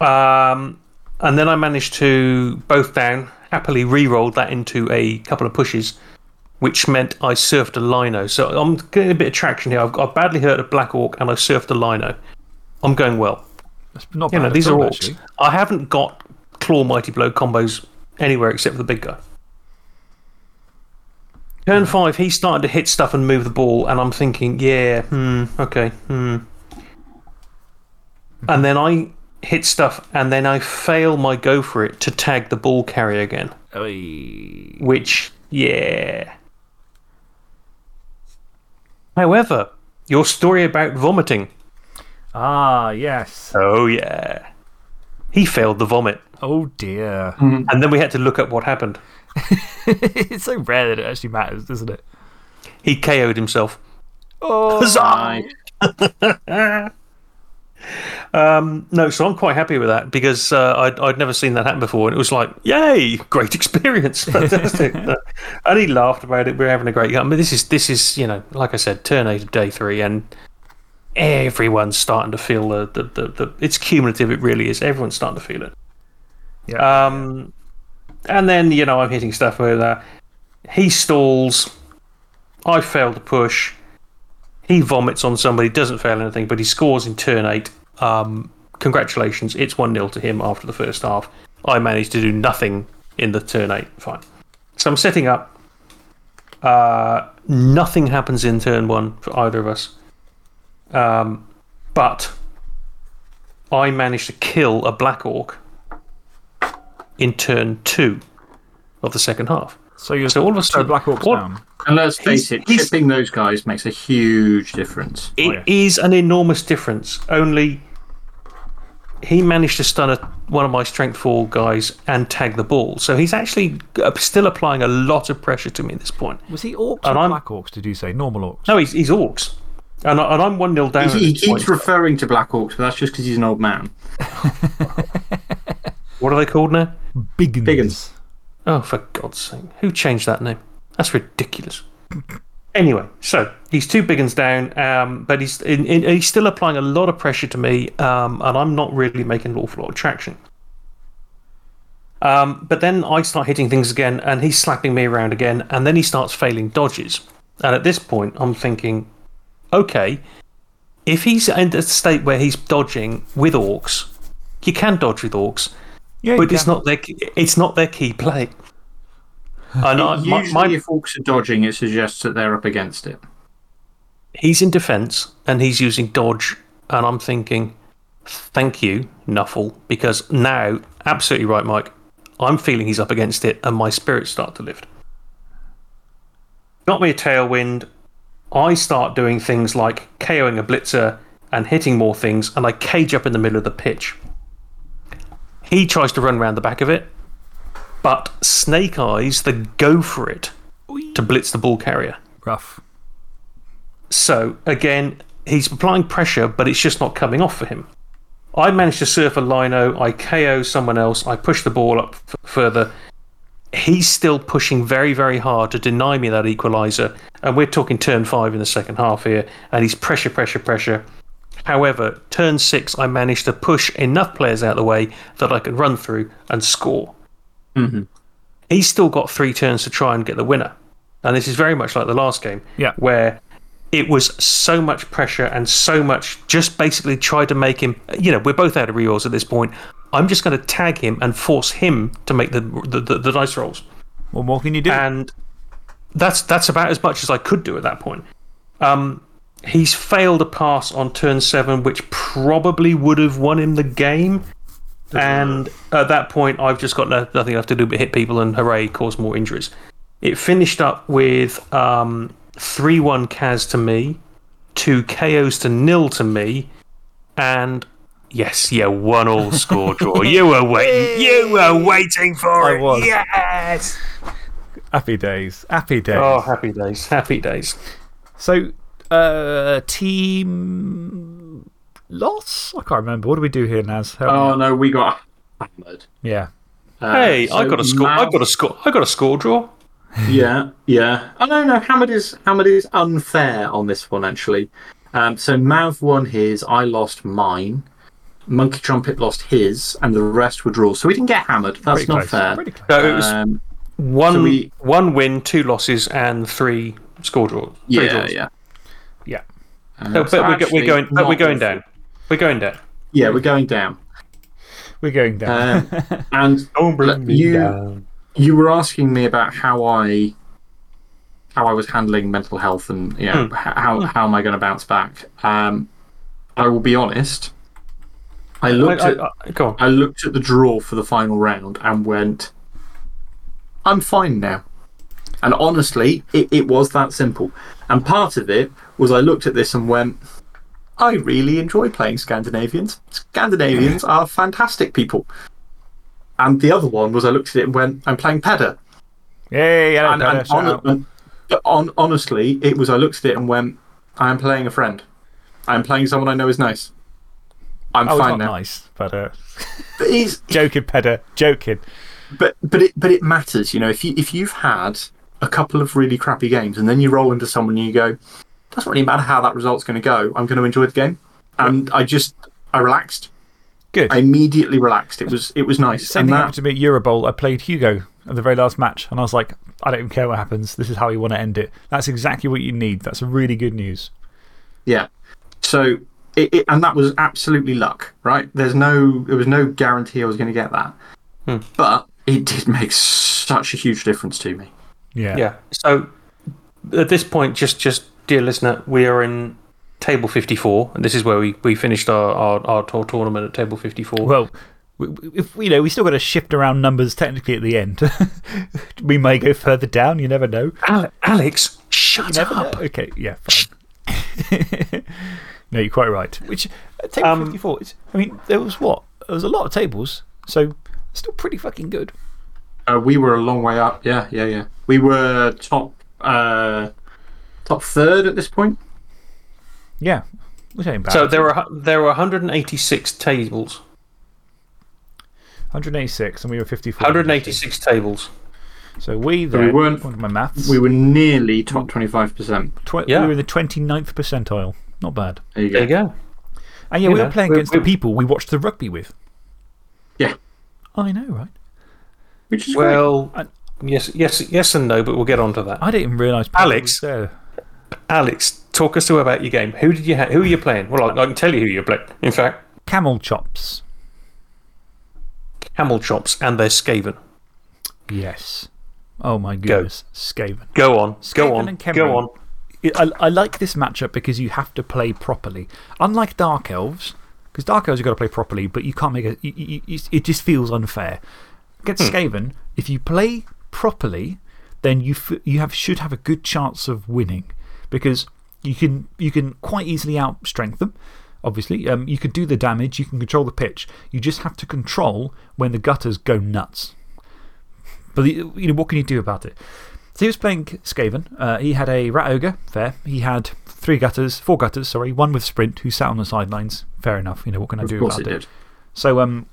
Um, and then I managed to both down, happily re rolled that into a couple of pushes, which meant I surfed a lino. So I'm getting a bit of traction here. I've, I've badly hurt a black orc and I surfed a lino. I'm going well. That's not You bad. know, at these are orcs. actually. I haven't got claw mighty blow combos anywhere except for the big guy. Turn five, he started to hit stuff and move the ball, and I'm thinking, yeah, hmm, okay, hmm. And then I hit stuff, and then I fail my go for it to tag the ball carrier again, Oy. which, yeah. However, your story about vomiting, Ah, yes. oh yeah. He failed the vomit, Oh, dear. and then we had to look up what happened. it's so rare that it actually matters, isn't it? He KO'd himself. Oh, Huzzah! Um, no, so I'm quite happy with that because uh, I'd, I'd never seen that happen before. And it was like, yay, great experience. Fantastic. and he laughed about it. We are having a great time. I mean, this is, this is, you know, like I said, turn eight of day three, and everyone's starting to feel the, the, the, the. It's cumulative, it really is. Everyone's starting to feel it. yeah. Um, and then, you know, I'm hitting stuff with uh, he stalls. I fail to push. He vomits on somebody, doesn't fail anything, but he scores in turn eight. Um, congratulations, it's 1 0 to him after the first half. I managed to do nothing in the turn eight. Fine. So I'm setting up. Uh, nothing happens in turn one for either of us. Um, but I managed to kill a Black Orc in turn two of the second half. So you're so all of a sudden- Black Orcs all- down. And let's face He's- it, he's- chipping those guys makes a huge difference. It is yeah. an enormous difference. Only he managed to stun a, one of my strength four guys and tag the ball. So he's actually uh, still applying a lot of pressure to me at this point. Was he Orcs And or I'm- Black Orcs, did you say? Normal Orcs? No, he's, he's orcs. And, I, and I'm 1 0 down. He, at he this keeps point. referring to Black Orcs, but that's just because he's an old man. What are they called now? Big Uns. Biggins. Oh, for God's sake. Who changed that name? That's ridiculous. anyway, so he's two big uns down, um, but he's, in, in, he's still applying a lot of pressure to me, um, and I'm not really making an awful lot of traction. Um, but then I start hitting things again, and he's slapping me around again, and then he starts failing dodges. And at this point, I'm thinking, okay, if he's in a state where he's dodging with orcs, you can dodge with orcs, Yeah, but it's not their it's not their key play. And I, my, Usually, my, if orcs are dodging, it suggests that they're up against it. he's in defense and he's using dodge, and I'm thinking, thank you, Nuffle, because now, absolutely right, Mike. I'm feeling he's up against it, and my spirits start to lift. Got me a tailwind. I start doing things like KOing a blitzer and hitting more things, and I cage up in the middle of the pitch. He tries to run around the back of it, but Snake Eyes the go for it to blitz the ball carrier. Rough. So again, he's applying pressure, but it's just not coming off for him. I managed to surf a lino. I KO someone else. I push the ball up further. He's still pushing very, very hard to deny me that equaliser. And we're talking turn five in the second half here. And he's pressure, pressure, pressure. However, turn six, I managed to push enough players out of the way that I could run through and score. He's still got three turns to try and get the winner. And this is very much like the last game, Yeah. where it was so much pressure and so much just basically try to make him. You know, we're both out of rerolls at this point. I'm just going to tag him and force him to make the, the, the, the dice rolls. What more can you do? And that's, that's about as much as I could do at that point. Um, he's failed a pass on turn seven, which probably would have won him the game. And at that point, I've just got no, nothing left to do but hit people and hooray, cause more injuries. It finished up with um, 3 1 Kaz to me, 2 KOs to nil to me, and yes, yeah, one all score draw. You were waiting, you were waiting for I it. was. Yes. Happy days. Happy days. Oh, happy days, happy days. So, uh, team loss? I can't remember. What do we do here, Naz? Help Oh no, we got hammered. Yeah. Uh, Hey, I got a score. I got a score. I got a score draw. yeah, yeah. Oh no, no. Hamid is Hamid is unfair on this one actually. Um, so Mav won his, I lost mine. Monkey Trumpet lost his, and the rest were draws. So we didn't get hammered. That's Pretty not close. fair. So it was Um, one, so we- one win, two losses, and three score draws. Three yeah, draws. yeah. Yeah. Uh, No, so but we're, go- we're going. But we're going down. We're going down. Yeah, we're going down. We're going down. Um, and Don't bring me you- down. you were asking me about how I how I was handling mental health and you know h- how how am I going to bounce back? Um, I will be honest. I looked I- at I- I- I looked at the draw for the final round and went, I'm fine now. And honestly, it, it was that simple. And part of it was I looked at this and went, I really enjoy playing Scandinavians. Scandinavians are fantastic people. And the other one was I looked at it and went, I'm playing Pedder. Yay, hello, And, and, but on, honestly, it was I looked at it and went, I'm playing a friend. I'm playing someone I know is nice. I'm Oh, fine now. nice, but uh, But he's, joking, Pedder, joking. but but it but it matters, you know. If you if you've had a couple of really crappy games and then you roll into someone and you go, doesn't really matter how that result's going to go. I'm going to enjoy the game, and I just I relaxed. Good. I immediately relaxed. It was it was nice. Same and thing that, happened to me at Eurobowl. I played Hugo at the very last match, and I was like, I don't even care what happens. This is how you want to end it. That's exactly what you need. That's really good news. yeah. So it, it and that was absolutely luck, right? There's no there was no guarantee I was going to get that, Hmm. but it did make such a huge difference to me. Yeah. Yeah. So at this point, just just dear listener, we are in table fifty four, and this is where we, we finished our, our, our tour tournament at table fifty four. Well, we- we- if, you know, we still got to shift around numbers technically at the end. we may go further down. You never know. Alex, shut up. know. Okay, yeah, fine. no, you're quite right. Which, uh, table Um, 54, it's, I mean, there was what? There was a lot of tables, so still pretty fucking good. Uh, we were a long way up. Yeah, yeah, yeah. We were top uh, top third at this point. Yeah. Which ain't bad. So there were there were one hundred and eighty six tables. 186, and we were 54. One hundred and eighty six tables. So we So we weren't- what are my maths? We were nearly top twenty five percent. Tw- Yeah. we were in the 29th percentile. Not bad. There you go. There you go. And yeah, You we know, were playing we- against the people we watched the rugby with. Yeah, I know, right? which is great. Well, yes, yes, yes, and no, but we'll get on to that. I didn't realise. Pedro Alex. was there. Alex, talk us through about your game. Who did you ha- Who are you playing? Well, I, I can tell you who you're playing. In fact, Camel chops. Camel Chops and their Skaven. Yes. Oh my goodness. Skaven. Go on, Skaven go on, go on. I, I like this matchup because you have to play properly. Unlike Dark Elves, because Dark Elves you've got to play properly, but you can't make a. You, you, you, it just feels unfair. Against hmm. Skaven, if you play properly, then you, you have, should have a good chance of winning because you can, you can quite easily outstrength them. Obviously, um, you could do the damage, you can control the pitch. You just have to control when the gutters go nuts. But the, you know, what can you do about it? So he was playing Skaven. Uh, he had a Rat Ogre, fair. He had three gutters, four gutters, sorry, one with Sprint who sat on the sidelines. Fair enough. You know, what can I of do about it it? did. So, um,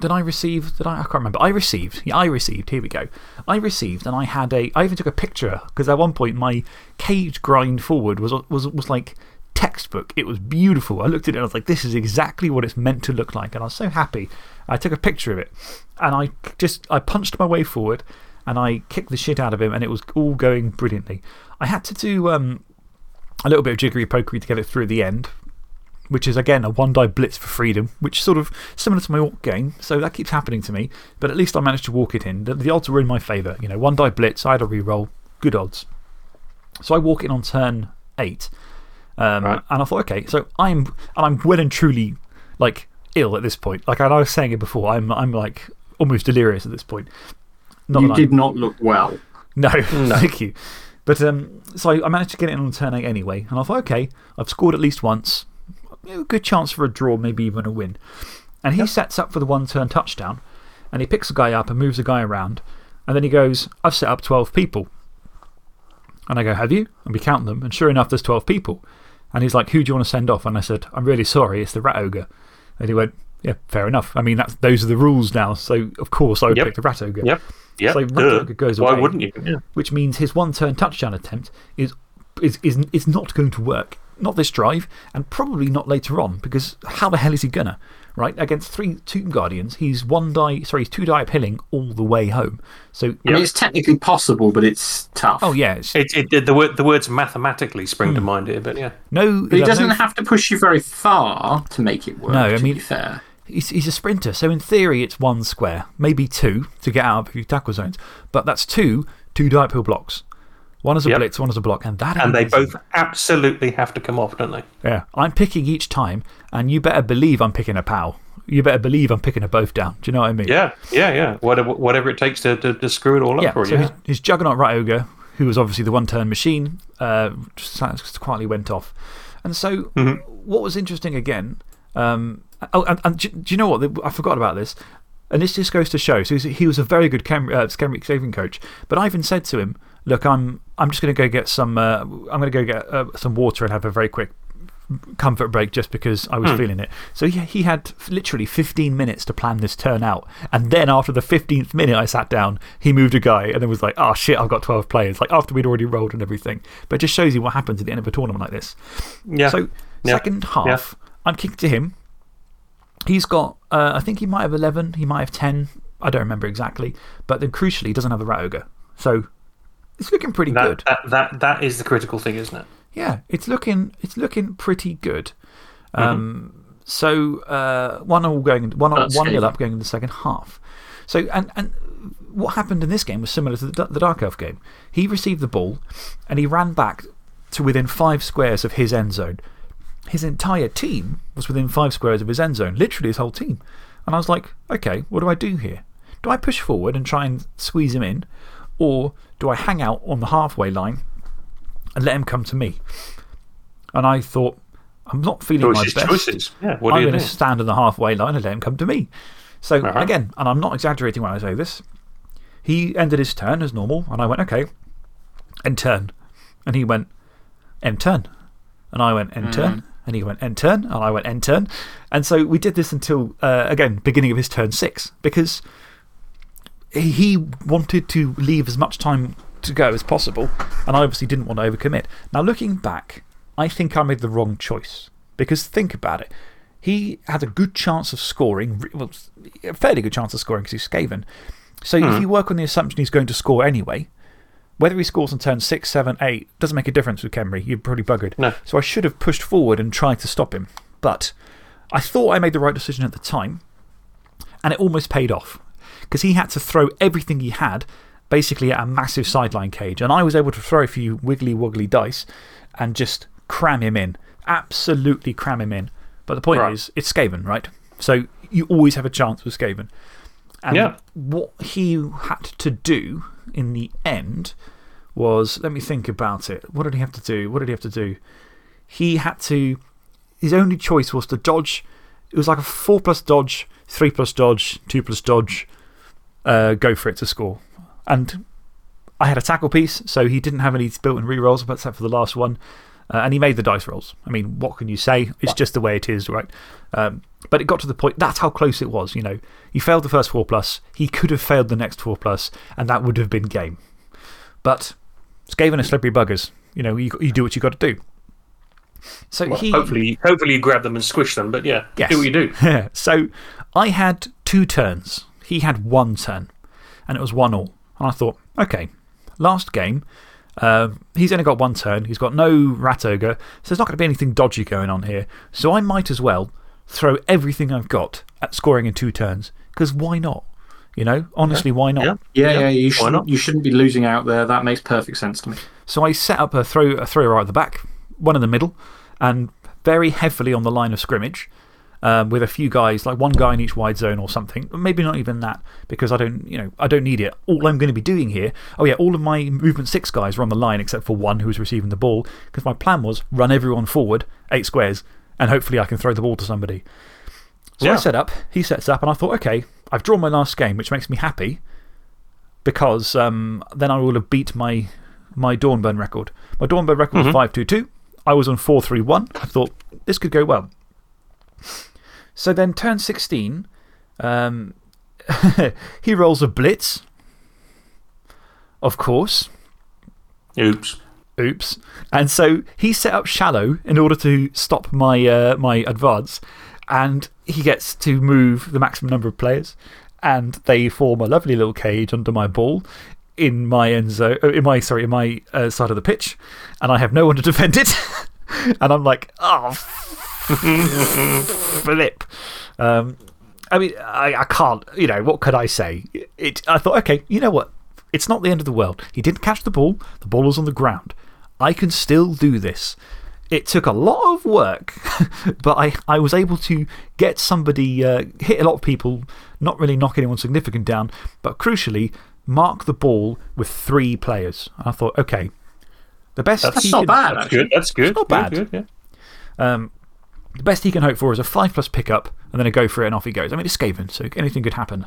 did I receive? Did I? I can't remember. I received. Yeah, I received. Here we go. I received, and I had a. I even took a picture because at one point my cage grind forward was, was, was like textbook. It was beautiful. I looked at it and I was like, this is exactly what it's meant to look like. And I was so happy. I took a picture of it and I just I punched my way forward and I kicked the shit out of him and it was all going brilliantly. I had to do um, a little bit of jiggery pokery to get it through the end, which is again a one die blitz for freedom, which is sort of similar to my walk game. So that keeps happening to me. But at least I managed to walk it in. The, the odds were in my favour. You know, one die blitz, I had a reroll, good odds. So I walk in on turn eight. Um, Right. And I thought, okay, so I'm, and I'm well and truly like ill at this point. Like I was saying it before, I'm, I'm like almost delirious at this point. Not You that did not look well. no, no. thank you. But um, so I, I managed to get it in on turn eight anyway. And I thought, okay, I've scored at least once. You know, good chance for a draw, maybe even a win. And he sets up for the one turn touchdown. And he picks a guy up and moves a guy around. And then he goes, I've set up 12 people. And I go, Have you? And we count them. And sure enough, there's 12 people. And he's like, Who do you want to send off? And I said, I'm really sorry, it's the Rat Ogre. And he went, Yeah, fair enough. I mean, that's, those are the rules now. So, of course, I would Yep. pick the Rat Ogre. Yep. Yep. So. Rat Ogre goes Why away. wouldn't you? Yeah. which means his one turn touchdown attempt is, is, is, is not going to work. Not this drive, and probably not later on, because how the hell is he gonna? Right? Against three Tomb Guardians, he's one die, sorry, he's two die upilling all the way home. So, I mean, it's technically possible, but it's tough. oh, yeah. It's, It, it, the, word, the words mathematically spring Hmm. to mind here, but yeah. no, But he doesn't no- have to push you very far to make it work, No, I to mean- be fair. He's, he's a sprinter, so in theory it's one square, maybe two to get out of a few tackle zones. But that's two, two die uphill blocks. One is a Yep. blitz, one is a block, and that And they both absolutely have to come off, don't they? Yeah, I'm picking each time, and you better believe I'm picking a POW. You better believe I'm picking a both down. Do you know what I mean? Yeah, yeah, yeah. Whatever, whatever it takes to, to, to screw it all up Yeah, for so you. his, his Juggernaut Ogre, who was obviously the one turn machine, uh, just, quietly went off. And so, Mm-hmm. what was interesting again, um, oh, and, and do, do you know what? I forgot about this. And this just goes to show. So he was a very good Cam, uh, saving coach. But Ivan said to him, Look, I'm, I'm just going to go get some, uh, I'm going to go get uh, some water and have a very quick comfort break just because I was feeling it. So yeah, he had literally 15 minutes to plan this turn out. And then after the 15th minute, I sat down, he moved a guy and then was like, oh shit, I've got 12 players. Like after we'd already rolled and everything. But it just shows you what happens at the end of a tournament like this. Yeah. So, Yeah. second half, I'm kicking to him. He's got, uh, I think he might have 11, he might have 10. I don't remember exactly. But then crucially, he doesn't have the Rat Ogre. So, it's looking pretty that, good. That, that, that is the critical thing, isn't it? Yeah, it's looking, it's looking pretty good. Mm-hmm. Um, so, uh, one all going, one, That's one nil up going in the second half. So, and, and what happened in this game was similar to the, the Dark Elf game. He received the ball and he ran back to within five squares of his end zone. His entire team was within five squares of his end zone, literally his whole team. And I was like, okay, what do I do here? Do I push forward and try and squeeze him in? Or do I hang out on the halfway line and let him come to me? And I thought, I'm not feeling my Choices, best. choices. Yeah, what do I'm you going to stand on the halfway line and let him come to me. So, -huh. again, and I'm not exaggerating when I say this, he ended his turn as normal, and I went, okay, end turn. And he went, end turn. And I went, end turn. And he went, end turn. And I went, end turn. And so we did this until, uh, again, beginning of his turn six, because he wanted to leave as much time to go as possible, and I obviously didn't want to overcommit. Now, looking back, I think I made the wrong choice. Because think about it. He had a good chance of scoring, well, a fairly good chance of scoring because he's Skaven. So if hmm. you work on the assumption he's going to score anyway, whether he scores on turn six, seven, eight, doesn't make a difference with Khemri. You're pretty buggered. No. So I should have pushed forward and tried to stop him. But I thought I made the right decision at the time, and it almost paid off. Because he had to throw everything he had basically at a massive sideline cage. And I was able to throw a few wiggly woggly dice and just cram him in. Absolutely cram him in. But the point Right. is, it's Skaven, right? So you always have a chance with Skaven. And Yeah. what he had to do in the end was let me think about it. What did he have to do? What did he have to do? He had to, his only choice was to dodge. It was like a 4 plus dodge, 3 plus dodge, 2 plus dodge, uh, go for it to score. And I had a tackle piece, so he didn't have any built in rerolls except for the last one. Uh, and he made the dice rolls. I mean, what can you say? It's just the way it is, right? Um, but it got to the point, that's how close it was. You know, he failed the first 4 plus, he could have failed the next 4 plus, and that would have been game. But Skaven are slippery buggers. You know, you, you do what you got to do. So Well, he. hopefully, hopefully you grab them and squish them, but yeah, Yes. do what you do. so I had two turns. He had one turn, and it was one all. And I thought, okay, last game, uh, he's only got one turn. He's got no rat ogre, so there's not going to be anything dodgy going on here. So I might as well throw everything I've got at scoring in two turns, because why not? You know, honestly, why not? Yeah. Yeah, yeah, you, why shouldn't, not? you shouldn't be losing out there. That makes perfect sense to me. So I set up a throw, a throw right at the back, one in the middle, and very heavily on the line of scrimmage um, with a few guys, like one guy in each wide zone or something. Maybe not even that, because I don't, you know, I don't need it. All I'm going to be doing here, oh yeah, all of my movement six guys are on the line except for one who was receiving the ball, because my plan was run everyone forward, eight squares, and hopefully I can throw the ball to somebody. So I set up, he sets up, and I thought, okay, I've drawn my last game, which makes me happy because um, then I will have beat my, my Dornbirn record. My Dornbirn record was 522. I was on 431. I thought this could go well. So then, turn 16, um, he rolls a blitz. Of course. Oops. Oops. And so he set up shallow in order to stop my uh, my advance. And he gets to move the maximum number of players. And they form a lovely little cage under my ball in my end zone, in my, sorry, in my uh, side of the pitch. And I have no one to defend it. and I'm like, oh, flip. Um, I mean, I, I can't, you know, what could I say? It, I thought, okay, you know what? It's not the end of the world. He didn't catch the ball, the ball was on the ground. I can still do this. It took a lot of work, but I, I was able to get somebody, uh, hit a lot of people, not really knock anyone significant down, but crucially, mark the ball with three players. I thought, okay, the best. That's not can- bad. That's good. That's good. not bad. good, yeah. Um, the best he can hope for is a 5 plus pickup and then a go for it and off he goes. I mean, it's Skaven, so anything could happen.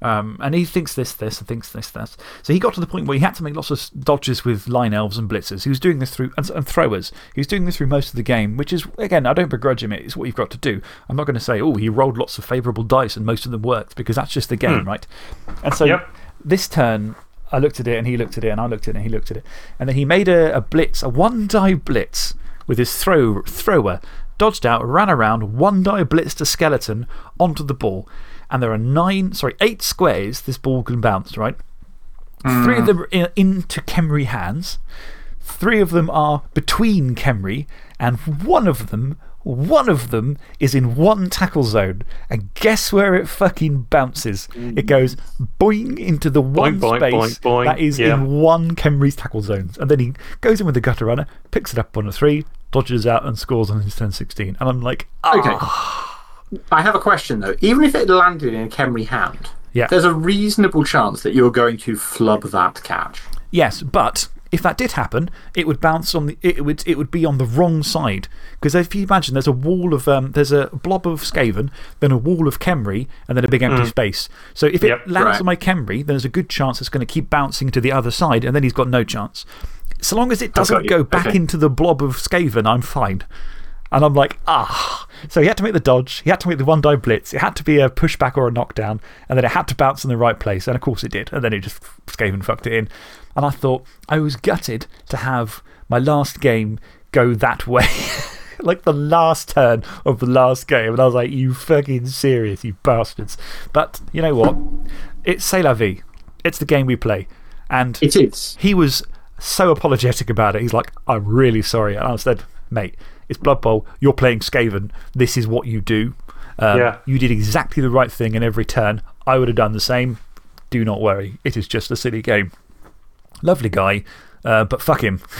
Um, and he thinks this, this, and thinks this, this. So he got to the point where he had to make lots of dodges with line elves and blitzers. He was doing this through, and, and throwers. He was doing this through most of the game, which is, again, I don't begrudge him. It's what you've got to do. I'm not going to say, oh, he rolled lots of favourable dice and most of them worked, because that's just the game, right? And so Yep. this turn, I looked at it and he looked at it and I looked at it and he looked at it. And then he made a, a blitz, a one die blitz with his throw, thrower, dodged out, ran around, one die blitzed a skeleton onto the ball. And there are nine, sorry, eight squares this ball can bounce, right? Three of mm. them are in, into Khemri hands. Three of them are between Khemri, and one of them, one of them is in one tackle zone. And guess where it fucking bounces? It goes boing into the one boing, space boing, boing. that is Yeah. in one Khemri's tackle zones. And then he goes in with the gutter runner, picks it up on a three, dodges out, and scores on his turn 16. And I'm like, Okay. ah. I have a question though. Even if it landed in a Khemri hand, Yeah. there's a reasonable chance that you're going to flub that catch. Yes, but if that did happen, it would bounce on the. It would, it would be on the wrong side. Because if you imagine there's a wall of. Um, there's a blob of Skaven, then a wall of Khemri, and then a big empty space. So if it Yep. lands Right. on my Khemri, then there's a good chance it's going to keep bouncing to the other side, and then he's got no chance. So long as it doesn't go back Okay. into the blob of Skaven, I'm fine. And I'm like, ah. So he had to make the dodge, he had to make the one die blitz, it had to be a pushback or a knockdown, and then it had to bounce in the right place. And of course it did. And then it just Skaven fucked it in. And I thought, I was gutted to have my last game go that way. like the last turn of the last game. And I was like, you fucking serious, you bastards. But you know what? It's C'est la vie. It's the game we play. And It is. he was so apologetic about it. He's like, I'm really sorry. And I said, mate, it's Blood Bowl. You're playing Skaven. This is what you do. Um, Yeah. You did exactly the right thing in every turn. I would have done the same. Do not worry. It is just a silly game. Lovely guy, uh, but fuck him.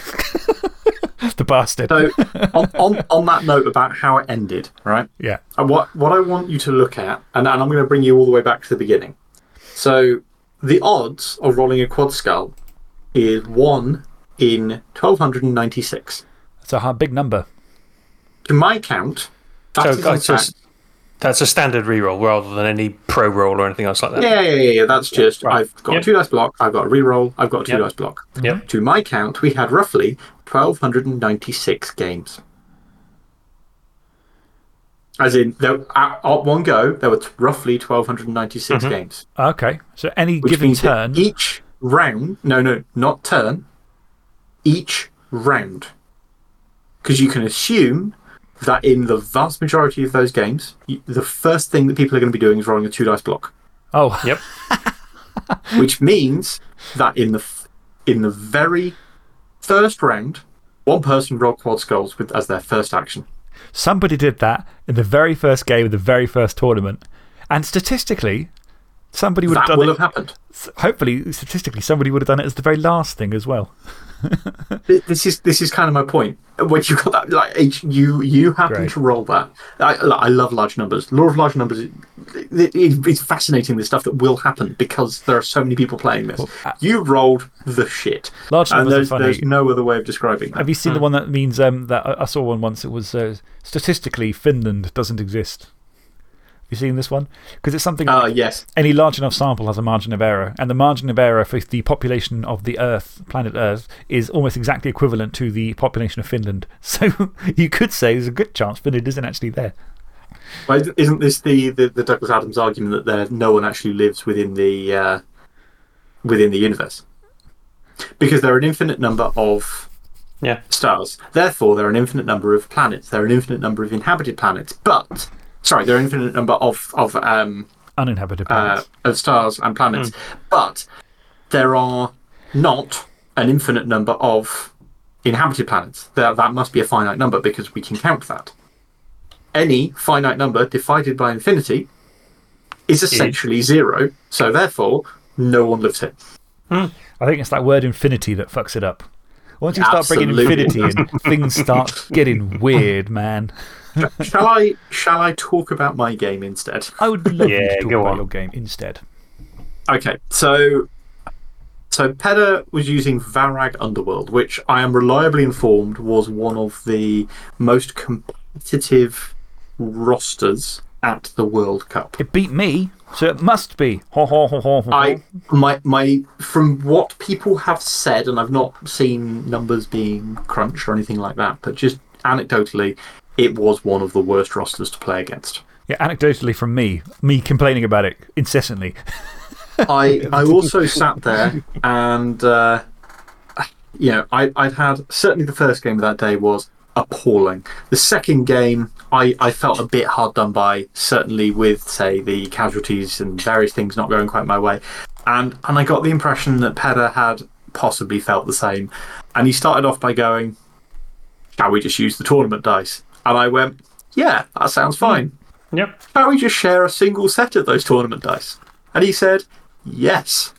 the bastard. So, on, on, on that note about how it ended, right? yeah. And what, what I want you to look at, and, and I'm going to bring you all the way back to the beginning. So, the odds of rolling a quad skull is 1 in 1296. It's a hard, big number. To my count, that So is fact- that's a standard reroll rather than any pro roll or anything else like that. Yeah, yeah, yeah, yeah. That's just, Right. I've got Yep. a two dice block, I've got a reroll, I've got a two Yep. dice block. Yep. To my count, we had roughly 1,296 games. As in, there, at, at one go, there were roughly 1,296 mm-hmm. games. Okay. So any given turn. Each round, no, no, not turn, each round. Because you can assume that in the vast majority of those games, the first thing that people are going to be doing is rolling a two dice block. Oh, Yep. which means that in the in the very first round, one person rolled quad skulls with as their first action. somebody did that in the very first game of the very first tournament. And statistically, somebody would have That done will it. have happened. Hopefully, statistically, somebody would have done it as the very last thing as well. This is this is kind of my point. When you got that, like you you happen Great. to roll that. I, I love large numbers. Law of large numbers. It, it, it's fascinating the stuff that will happen because there are so many people playing this. you rolled the shit. Large numbers are funny. there's no other way of describing that. Have you seen the one that means um, that I I saw one once? It was uh, statistically, Finland doesn't exist. Have you seen this one? Because it's something Ah, like yes. any large enough sample has a margin of error, and the margin of error for the population of the Earth, planet Earth, is almost exactly equivalent to the population of Finland. So you could say there's a good chance Finland isn't actually there. But isn't this the, the, the Douglas Adams argument that there no one actually lives within the uh, within the universe? Because there are an infinite number of Yeah. stars. Therefore, there are an infinite number of planets. There are an infinite number of inhabited planets. But sorry, there are an infinite number of of um, Uninhabited uh, of stars and planets. But there are not an infinite number of inhabited planets. That, that must be a finite number because we can count that. Any finite number divided by infinity is essentially zero. So therefore, no one lives here. I think it's that word infinity that fucks it up. Once you start bringing infinity in, things start getting weird, man. shall I? Shall I talk about my game instead? I would love you Yeah, to talk about on. your game instead. Okay, so so Peda was using Varag Underworld, which I am reliably informed was one of the most competitive rosters at the World Cup. It beat me, so it must be. Ho, ho, ho, ho, ho, ho. I my my from what people have said, and I've not seen numbers being crunched or anything like that, but just anecdotally, it was one of the worst rosters to play against. Yeah, anecdotally from me, me complaining about it incessantly. I I also sat there and uh, you know I I'd had certainly the first game of that day was appalling. The second game I I felt a bit hard done by certainly with say the casualties and various things not going quite my way, and and I got the impression that Peda had possibly felt the same, and he started off by going, "Shall we just use the tournament dice?" And I went, "Yeah, that sounds fine." Yep. Can't we just share a single set of those tournament dice? And he said, yes.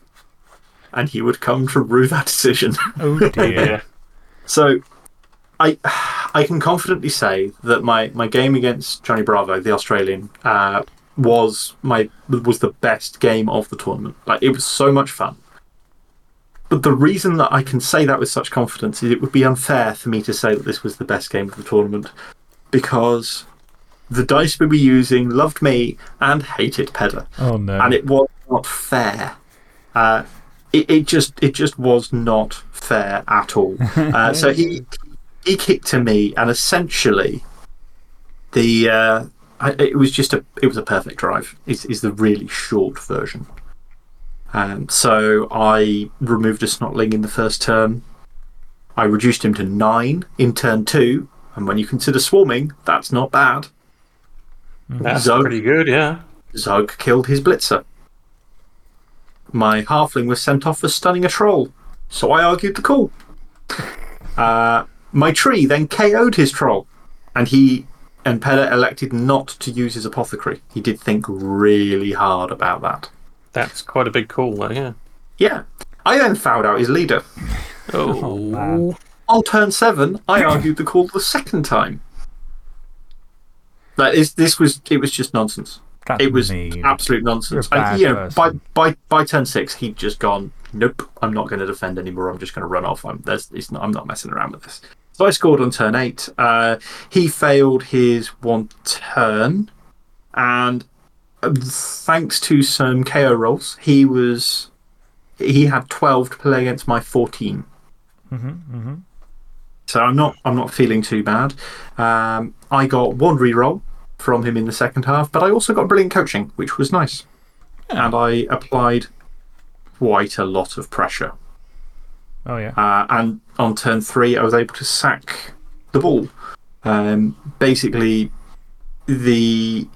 And he would come to rue that decision. Oh dear. So I I can confidently say that my, my game against Johnny Bravo, the Australian, uh, was my was the best game of the tournament. Like it was so much fun. But the reason that I can say that with such confidence is it would be unfair for me to say that this was the best game of the tournament because the dice we were using loved me and hated Peda Oh no. and it was not fair. Uh, it, it just it just was not fair at all. Uh, so he he kicked to me, and essentially, the uh, I, it was just a it was a perfect drive. Is is the really short version. Um, so I removed a snotling in the first turn. I reduced him to nine in turn two, and when you consider swarming, that's not bad. That's Zug. pretty good, yeah. Zug killed his blitzer. My halfling was sent off for stunning a troll, so I argued the call. Uh, my tree then KO'd his troll, and he and Peda elected not to use his apothecary. He did think really hard about that. That's quite a big call, though, yeah. Yeah. I then fouled out his leader. Oh, man. On turn seven, I argued the call the second time. That is, this was it was just nonsense. That's it was mean. absolute nonsense. And, you know, by, person. by, by turn six, he'd just gone, nope, I'm not going to defend anymore. I'm just going to run off. I'm, there's, it's not, I'm not messing around with this. So I scored on turn eight. Uh, he failed his one turn. And uh, thanks to some KO rolls, he was. He had 12 to play against my 14. Mm-hmm, So I'm not, I'm not feeling too bad. Um, I got one reroll from him in the second half, but I also got brilliant coaching, which was nice. And I applied quite a lot of pressure. Oh yeah. Uh, and on turn three, I was able to sack the ball. Um, basically, the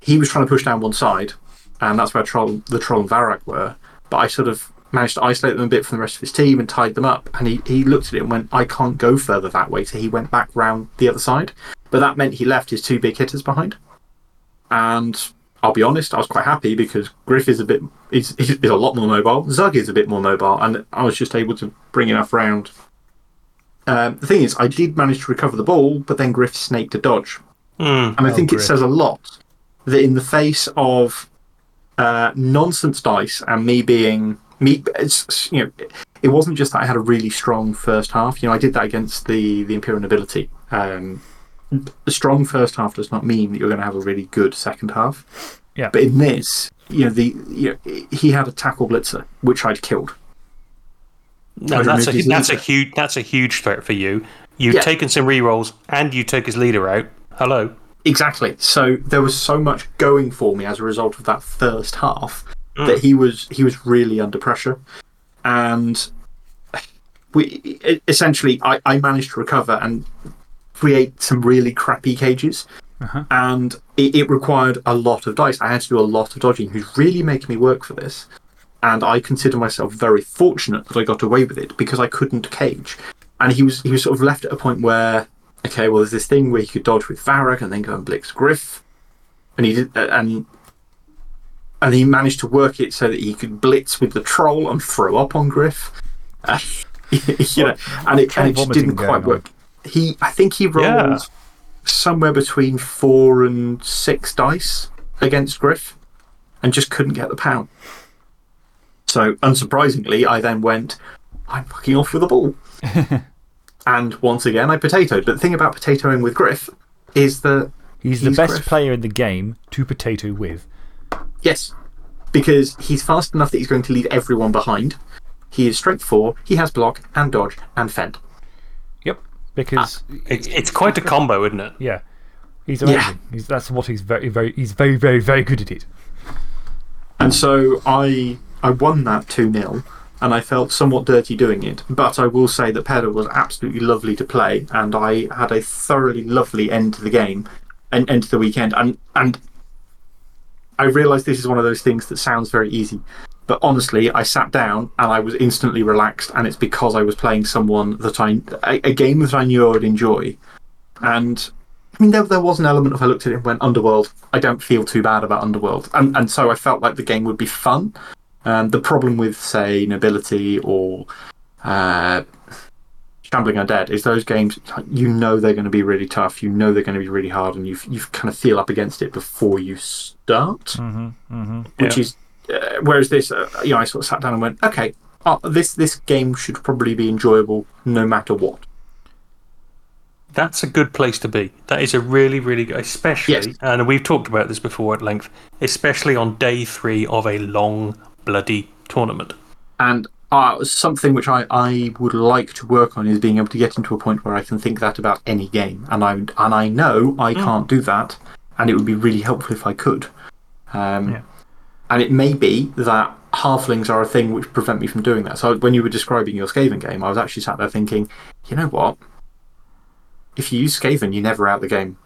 he was trying to push down one side, and that's where troll, the troll and Varag were. But I sort of managed to isolate them a bit from the rest of his team and tied them up. And he, he looked at it and went, I can't go further that way. So he went back round the other side. But that meant he left his two big hitters behind. And I'll be honest, I was quite happy because Griff is a bit is, is, a lot more mobile. Zug is a bit more mobile, and I was just able to bring enough round. Um, the thing is, I did manage to recover the ball, but then Griff snaked a dodge. Hmm. And I Oh, think it says a lot that in the face of uh, nonsense dice and me being me, it's, you know, it wasn't just that I had a really strong first half. You know, I did that against the the Imperial Nobility. Um, a strong first half does not mean that you're going to have a really good second half. Yeah. But in this, you know, the you know, he had a tackle blitzer, which I'd killed. No, I that's a, removed his that's a huge that's a huge threat for you. You've Yeah. taken some rerolls and you took his leader out. Hello. Exactly. So there was so much going for me as a result of that first half that he was he was really under pressure, and we essentially I, I managed to recover and create some really crappy cages. And it, it required a lot of dice. I had to do a lot of dodging, who's really making me work for this. And I consider myself very fortunate that I got away with it because I couldn't cage. And he was he was sort of left at a point where, okay, well, there's this thing where he could dodge with Varag and then go and blitz Griff, and he did, uh, and and he managed to work it so that he could blitz with the troll and throw up on Griff. Uh, you know, and it, and it just didn't quite on? work. He, I think he rolled Yeah. somewhere between four and six dice against Griff, and just couldn't get the pound. So, unsurprisingly, I then went, I'm fucking off with the ball. and once again, I potatoed. But the thing about potatoing with Griff is that He's the He's best Griff. player in the game to potato with. Yes, because he's fast enough that he's going to leave everyone behind. He is strength four, he has block and dodge and fend. Yep. Because, ah. It's, it's quite a combo, isn't it? yeah, he's amazing. He's, that's what he's very, very, he's very, very, very good at it. And so I, I won that 2 0, and I felt somewhat dirty doing it. But I will say that Pedal was absolutely lovely to play, and I had a thoroughly lovely end to the game and end to the weekend. And, and I realise this is one of those things that sounds very easy. But honestly, I sat down and I was instantly relaxed, and it's because I was playing someone that I, a, a game that I knew I would enjoy. And I mean, there, there was an element of I looked at it and went, Underworld, I don't feel too bad about Underworld. And, and so I felt like the game would be fun. Um, the problem with, say, Nobility or uh, Shambling Undead is those games, you know they're going to be really tough, you know they're going to be really hard, and you you kind of feel up against it before you start. Mm-hmm. Which is, uh, whereas this, uh, you know, I sort of sat down and went, okay, uh, this, this game should probably be enjoyable no matter what. That's a good place to be. That is a really, really good, especially, Yes. and we've talked about this before at length, especially on day three of a long, bloody tournament. And uh, something which I, I would like to work on is being able to get into a point where I can think that about any game. And I, and I know I can't do that. And it would be really helpful if I could. Um, Yeah. And it may be that halflings are a thing which prevent me from doing that. So when you were describing your Skaven game, I was actually sat there thinking, you know what? If you use Skaven, you're never out the game.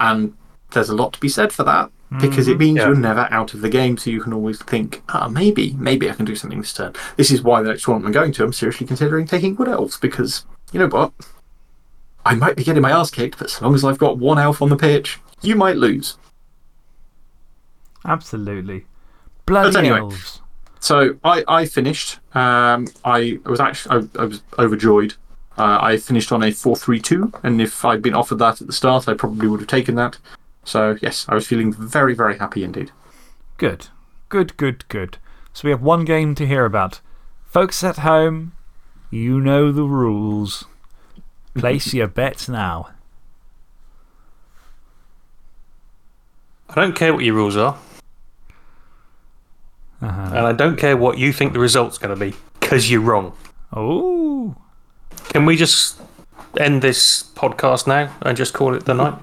And there's a lot to be said for that because it means Yeah. you're never out of the game. So you can always think, ah, maybe, maybe I can do something this turn. This is why the next one I'm going to, I'm seriously considering taking Wood Elves because, you know what? I might be getting my ass kicked, but as long as I've got one elf on the pitch, you might lose. Absolutely. Bloody But anyway. elves. So I, I finished. Um, I was actually I, I was overjoyed. Uh, I finished on a four three two, and if I'd been offered that at the start, I probably would have taken that. So yes, I was feeling very very happy indeed. Good. Good, good, good. So we have one game to hear about. Folks at home, you know the rules. Place your bets now. I don't care what your rules are, Uh-huh. and I don't care what you think the result's going to be, because you're wrong. Oh. Can we just end this podcast now and just call it the night?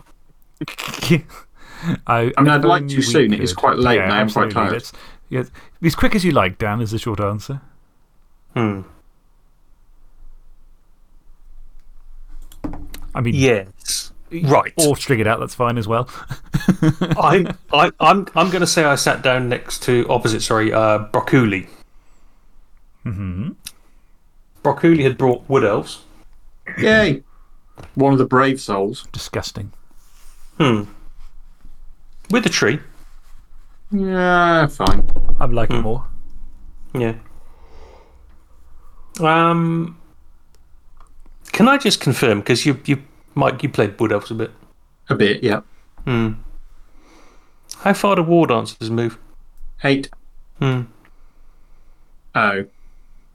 I, I mean, I'd like only to we soon. It is quite late Yeah, and I am quite absolutely. tired. Let's- yeah, be as quick as you like, Dan, is the short answer. Hmm. I mean, Yes. Right. Or string it out, that's fine as well. I'm, I, I'm, I'm going to say I sat down next to, opposite, sorry, uh, Broccoli. hmm Broccoli had brought Wood Elves. Yay! One of the brave souls. Disgusting. Hmm. With a tree. Yeah, fine. I like it more. Yeah. Um, can I just confirm, because you, you, Mike, you played Wood Elves a bit. A bit, yeah. Hmm. How far do War Dancers move? Eight. Hmm. Oh,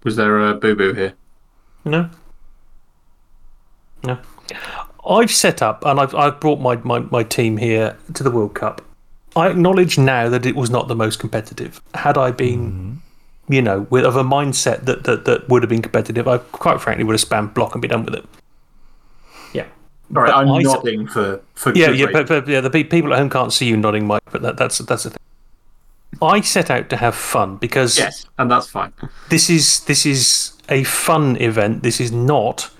was there a boo boo here? No. No. I've set up and I've, I've brought my, my, my team here to the World Cup. I acknowledge now that it was not the most competitive. Had I been, mm-hmm. you know, with of a mindset that, that, that would have been competitive, I quite frankly would have spammed block and be done with it. Yeah. Sorry, But I'm I- nodding for, for Yeah, good yeah, reason. but, but yeah, the people at home can't see you nodding, Mike. But that, that's that's the thing. I set out to have fun because Yes, and that's fine. this is this is a fun event. This is not.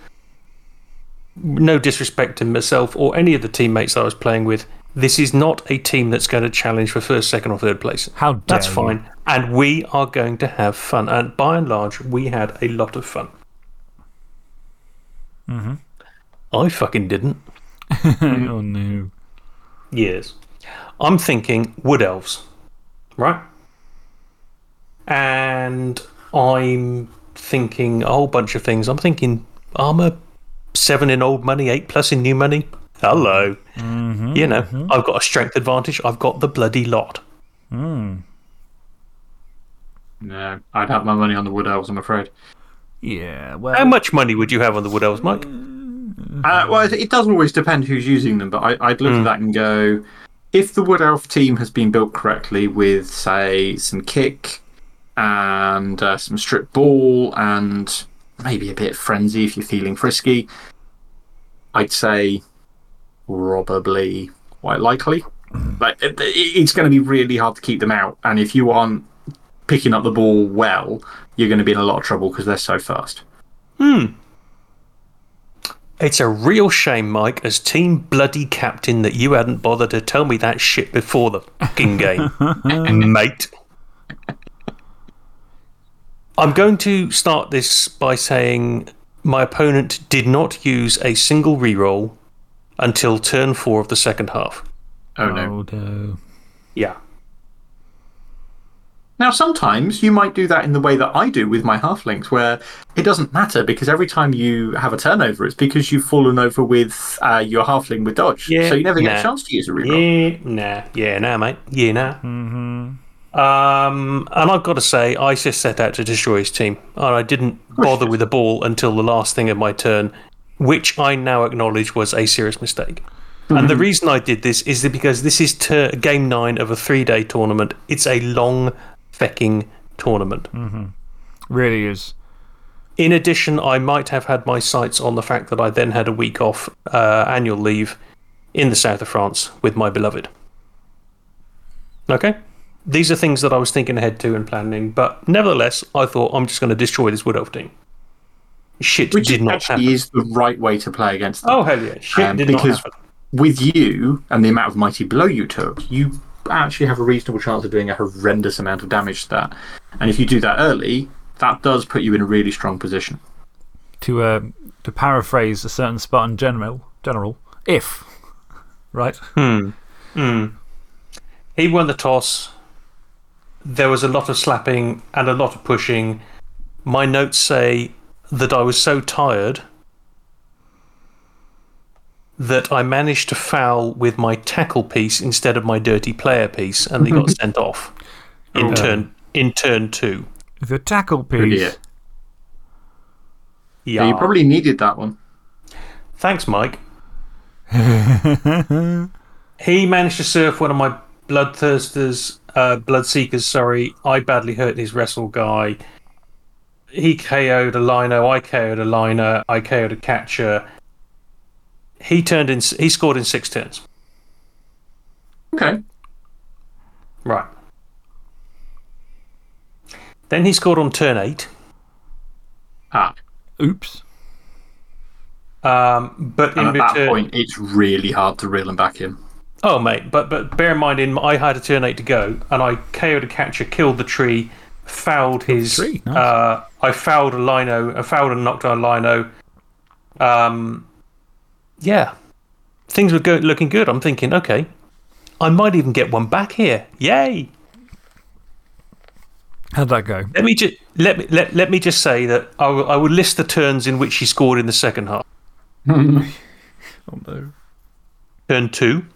No disrespect to myself or any of the teammates I was playing with. This is not a team that's going to challenge for first, second, or third place. How dare That's you. fine, and we are going to have fun. And by and large, we had a lot of fun. Mm-hmm. I fucking didn't. oh no. Yes. I'm thinking wood elves, right? And I'm thinking a whole bunch of things. I'm thinking armor, seven in old money, eight plus in new money. Hello. You know, I've got a strength advantage. I've got the bloody lot. Mm. No, I'd have my money on the Wood Elves, I'm afraid. Yeah. Well. How much money would you have on the wood elves, Mike? Uh, well, it- it does always depend who's using them, but I, I'd look at that and go if the Wood Elf team has been built correctly with, say, some kick and uh, some strip ball and maybe a bit of frenzy if you're feeling frisky, I'd say probably quite likely. Like, it, it- it's going to be really hard to keep them out, and if you aren't picking up the ball well, you're going to be in a lot of trouble because they're so fast. Hmm. It's a real shame, Mike, as team bloody captain, that you hadn't bothered to tell me that shit before the fucking game, mate. I'm going to start this by saying my opponent did not use a single reroll until turn four of the second half. Oh no. Oh no. Yeah. Now, sometimes you might do that in the way that I do with my halflings, where it doesn't matter because every time you have a turnover, it's because you've fallen over with uh, your halfling with dodge. Yeah, so you never get a chance to use a reroll. Yeah, nah, yeah, nah, mate, yeah, nah. Um, and I've got to say, Isis set out to destroy his team, and I didn't bother with the ball until the last thing of my turn, which I now acknowledge was a serious mistake. And the reason I did this is because this is tur game nine of a three-day tournament. It's a long, fecking tournament. Really is. In addition, I might have had my sights on the fact that I then had a week off uh, annual leave in the south of France with my beloved. Okay? These are things that I was thinking ahead to and planning, but nevertheless, I thought I'm just going to destroy this Wood Elf team. Shit Which did not actually happen. is the right way to play against them. Oh, hell yeah. Shit Um, did because not happen. with you and the amount of mighty blow you took, you actually have a reasonable chance of doing a horrendous amount of damage to that. And if you do that early, that does put you in a really strong position. To, uh, to paraphrase a certain Spartan general, general, if, right? Hmm. He won the toss. There was a lot of slapping and a lot of pushing. My notes say that I was so tired that I managed to foul with my tackle piece instead of my dirty player piece, and they got sent off oh, in, turn, in turn two. The tackle Oh, piece. dear. Yeah. Yeah, you probably needed that one. Thanks, Mike. he managed to surf one of my bloodthirsters, uh, bloodseekers, sorry. I badly hurt his wrestle guy. He KO'd a lino, I KO'd a liner, I KO'd a catcher. He turned in, he scored in six turns. Okay. Right. Then he scored on turn eight. Ah, Oops. Um, but in and at that point, it's really hard to reel them back in. Oh, mate, but but bear in mind, in I had a turn eight to go, and I KO'd a catcher, killed the tree, fouled his. tree, nice. uh, I fouled a lino, I fouled and knocked out a lino. Um, yeah, things were go- looking good. I'm thinking, okay, I might even get one back here. Yay! How'd that go? Let me just let me let, let me just say that I will, I will list the turns in which he scored in the second half. Oh no. Turn two,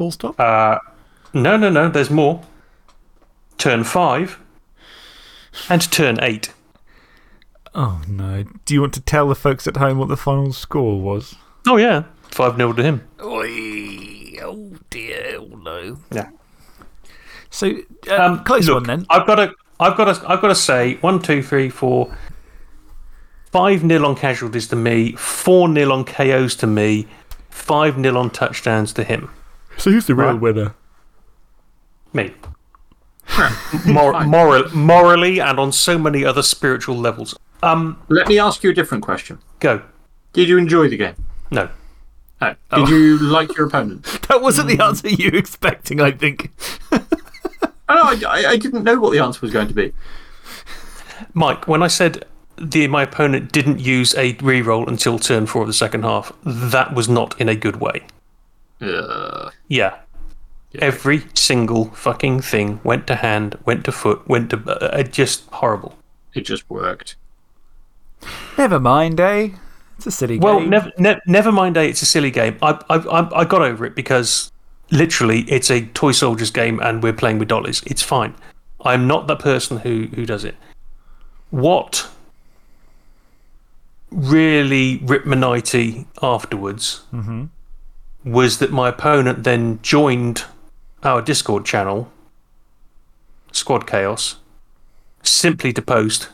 Full stop? Uh, no, no, no. There's more. Turn five, and turn eight. oh no. Do you want to tell the folks at home what the final score was? Oh yeah, five 0 to him. Oi, oh dear, oh no. Yeah. So, uh, close Look, one then. I've got to, I've got to, I've got to say one, two, three, four, 5 0 on casualties to me, 4 0 on KOs to me, 5 0 on touchdowns to him. So who's the real winner? Me. Mor- moral, morally and on so many other spiritual levels. Um, Let me ask you a different question. go. Did you enjoy the game? No. No. Did you like your opponent? That wasn't the answer you were expecting, I think. Oh, I, I, I didn't know what the answer was going to be. Mike, when I said the, my opponent didn't use a reroll until turn four of the second half, that was not in a good way. Uh, Yeah. Every single fucking thing went to hand, went to foot, went to. Uh, uh, just horrible. it just worked. Never mind, eh? It's a silly Well, game. never, ne never mind, eh, it's a silly game. I, I, I, I got over it because literally it's a toy soldiers game and we're playing with dollies. It's fine. I'm not the person who, who does it. What really ripped my nighty afterwards was that my opponent then joined our Discord channel, Squad Chaos, simply to post,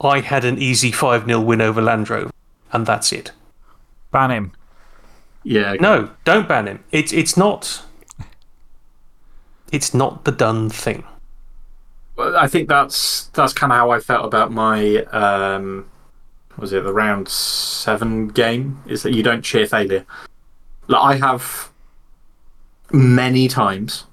I had an easy 5 0 win over Landro, and that's it. Ban him. Yeah. No, don't ban him. It's, it's not. It's not the done thing. I think that's that's kind of how I felt about my um, what was it the round seven game? Is that you don't cheer failure. Like I have many times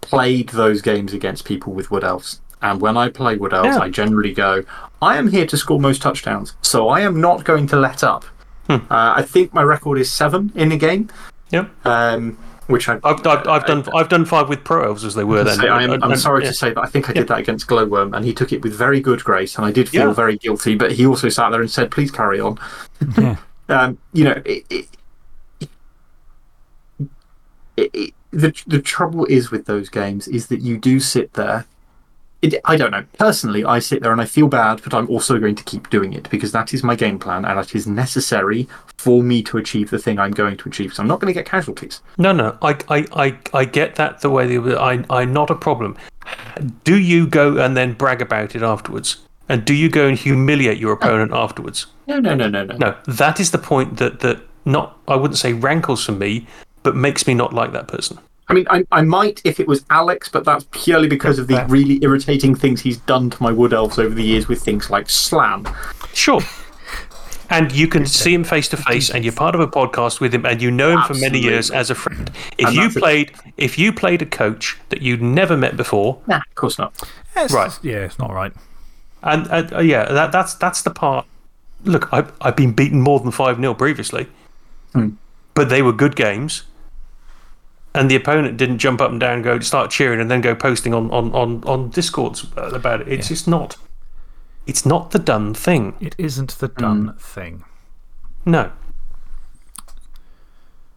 played those games against people with wood elves, and when I play wood elves, Yeah. I generally go, "I am here to score most touchdowns, so I am not going to let up." Uh, I think my record is seven in a game, Yep. um, which I I've, I've, I've, done, I've done five with Pro Elves as they were then. Say, I'm, And- I'm and- sorry yeah. to say that I think I did that against Glowworm, and he took it with very good grace, and I did feel Yeah. very guilty. But he also sat there and said, "Please carry on." Yeah. um, you know, it, it, it, it, the the trouble is with those games is that you do sit there. It, I don't know. Personally, I sit there and I feel bad, but I'm also going to keep doing it because that is my game plan and it is necessary for me to achieve the thing I'm going to achieve. So I'm not going to get casualties. No, no, I, I, I, I get that the way they were. I'm not a problem. Do you go and then brag about it afterwards? And do you go and humiliate your opponent afterwards? No, no, no, no, no. No, that is the point that, that not, I wouldn't say rankles for me, but makes me not like that person. I mean, I, I might if it was Alex, but that's purely because of the really irritating things he's done to my wood elves over the years with things like slam. Sure. And you can see him face to face, and you're part of a podcast with him, and you know him for many years as a friend. If And you that's a- played, if you played a coach that you'd never met before, Nah, of course not. It's- Right. Yeah, it's not right. And uh, uh, yeah, that, that's that's the part. Look, I've I've been beaten more than five 0 previously, but they were good games. And the opponent didn't jump up and down, and go start cheering, and then go posting on on on on discords about it. It's just not. It's not the done thing. It isn't the done mm. thing. No.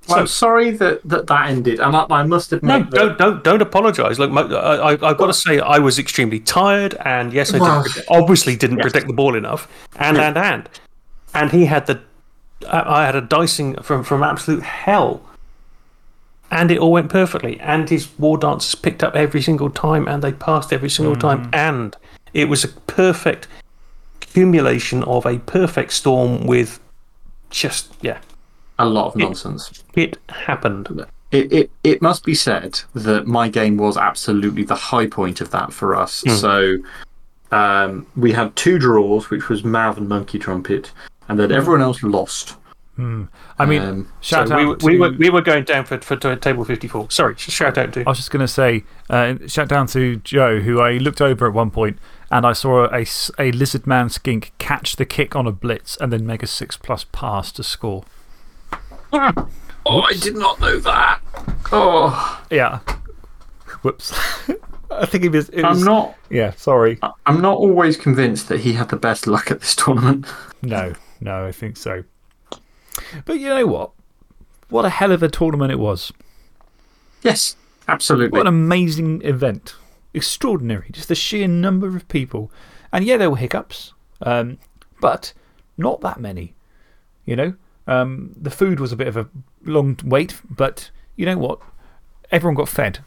Well, I'm sorry that, that that ended, and I, I must admit No, that don't don't don't apologise. Look, mo- I, I, I've got to say I was extremely tired, and yes, I Well, didn't, obviously didn't yes. protect the ball enough, and and and, and he had the, I I had a dicing from from absolute hell, and it all went perfectly, and his war dancers picked up every single time, and they passed every single mm-hmm. time, and it was a perfect accumulation of a perfect storm with just yeah, a lot of nonsense. it happened. It, it it must be said that my game was absolutely the high point of that for us. Hmm. So um, we had two draws, which was Mav and Monkey Trumpet, and then hmm. everyone else lost. I mean, Um, shout So out we, were- to, we were we were going down for for table fifty four. Sorry, shout out to. I was just going to say, uh, shout down to Joe, who I looked over at one point and I saw a, a lizard man skink catch the kick on a blitz and then make a 6 plus pass to score. Oh, I did not know that. Oh, Yeah. Whoops. I think it was. It was I'm not. Yeah, sorry. I'm not always convinced that he had the best luck at this tournament. No, no, I think so. But you know what? What a hell of a tournament it was. Yes, absolutely. What an amazing event. Extraordinary. Just the sheer number of people. And yeah, there were hiccups, um, but not that many. You know, um, the food was a bit of a long wait, but you know what? Everyone got fed.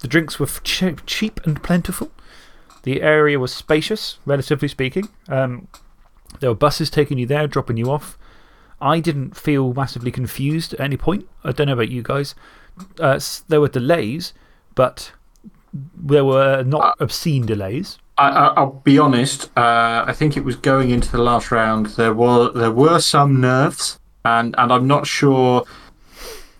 The drinks were ch cheap and plentiful. The area was spacious, relatively speaking. Um, there were buses taking you there, dropping you off. I didn't feel massively confused at any point. I don't know about you guys. Uh, there were delays, but there were not obscene delays. I, I, I'll be honest. Uh, I think it was going into the last round. There were there were some nerves, and and I'm not sure.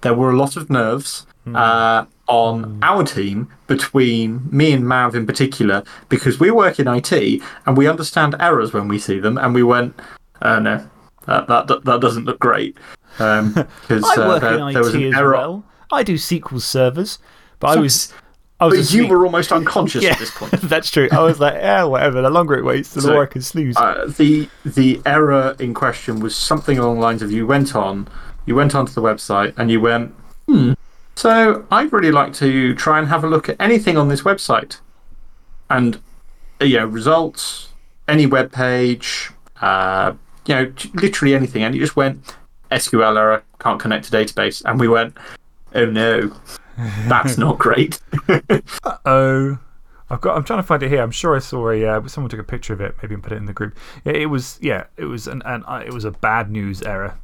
There were a lot of nerves uh, on our team between me and Mav in particular because we work in IT and we understand errors when we see them, and we went, uh, no, that that that, doesn't look great. Because I uh, work there, in there was IT an as error. well. I do SQL servers, but I was. I was But you were almost unconscious Yeah, at this point. that's true. I was like, yeah, whatever. The longer it waits, the So, more I can snooze. Uh, the the error in question was something along the lines of you went on, you went onto the website and you went, hmm. So I'd really like to try and have a look at anything on this website, and uh, you know results, any web page, uh, you know literally anything, and you just went SQL error, can't connect to database, and we went, oh no, that's not great. Oh, I've got. I'm trying to find it here. I'm sure I saw a. Uh, someone took a picture of it, maybe and put it in the group. Yeah, it was. Yeah, it was an. an uh, it was a bad news error.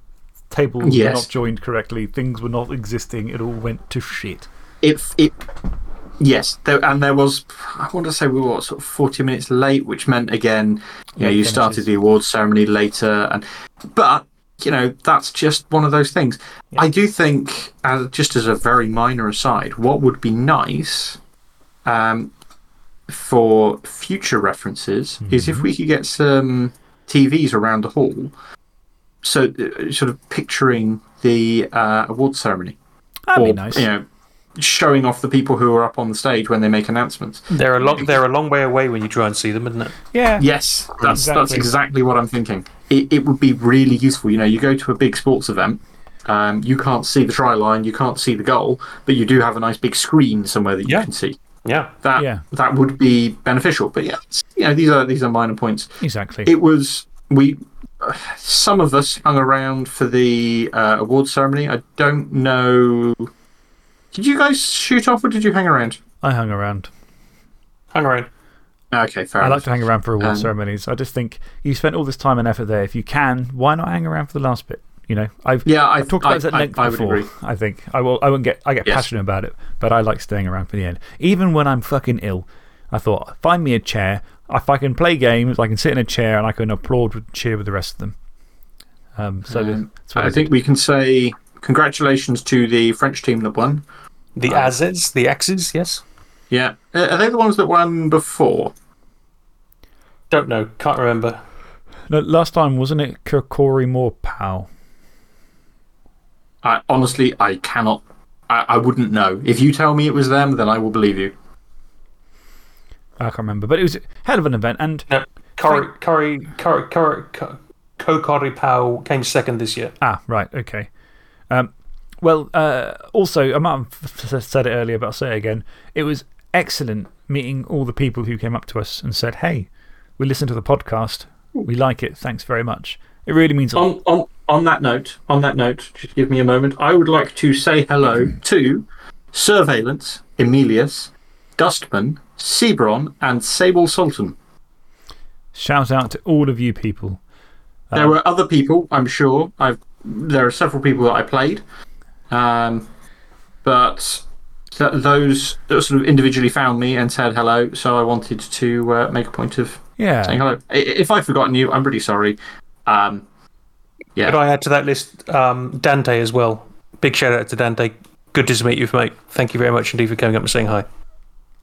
Tables were not joined correctly. Things were not existing. It all went to shit. it it yes there, and there was i want to say we were what, sort of 40 minutes late which meant again you know you started the awards ceremony later and but you know that's just one of those things. I do think uh, just as a very minor aside what would be nice um, for future references is if we could get some tvs around the hall so uh, sort of picturing the uh, award ceremony. That'd or, be nice. You know, showing off the people who are up on the stage when they make announcements. They're a long, they're a long way away when you try and see them, isn't it? Yeah. Yes, that's that's Exactly. exactly what I'm thinking. It it would be really useful. You know, you go to a big sports event. Um, you can't see the try line, you can't see the goal, but you do have a nice big screen somewhere that you Yeah. can see. Yeah. That Yeah. that would be beneficial. But yeah, it's- you know, these are these are minor points. Exactly. It was we. uh, Some of us hung around for the uh, award ceremony. I don't know. Did you guys shoot off or did you hang around? I hung around. Hang around. Okay, fair I enough. like to hang around for award Um, ceremonies. I just think you spent all this time and effort there. If you can, why not hang around for the last bit? You know, I've, Yeah, I- I've talked about I- this at I- length I would before. agree. I think I will. I won't get. I get Yes. passionate about it, but I like staying around for the end, even when I'm fucking ill. I thought, find me a chair. If I can play games, I can sit in a chair and I can applaud and cheer with the rest of them. Um, so Um, I I, think we can say congratulations to the French team that won. The Azes, the X's, yes. Yeah. Are they the ones that won before? Don't know. Can't remember. No, last time, wasn't it Kokori Morpow? I, honestly, I cannot. I, I wouldn't know. If you tell me it was them, then I will believe you. I can't remember. But it was a hell of an event. And No. Curry, Curry, Curry, Curry, Kokori Powell came second this year. Ah, right, okay. Um, well, uh, also, I might have said it earlier, but I'll say it again. It was excellent meeting all the people who came up to us and said, hey, we listened to the podcast. We like it. Thanks very much. It really means a lot. On, on, on that note, on that note, just give me a moment. I would like to say hello to Surveillance, Emilius, Dustman, Sebron, and Sable Sultan. Shout out to all of you people. There were other people, I'm sure. I've, there are several people that I played. Um, but th- those sort of individually found me and said hello, so I wanted to uh, make a point of Yeah. saying hello. If I've forgotten you, I'm really sorry. Um, yeah. Could I add to that list um, Dante as well? Big shout out to Dante. Good to meet you, mate. Thank you very much indeed for coming up and saying hi.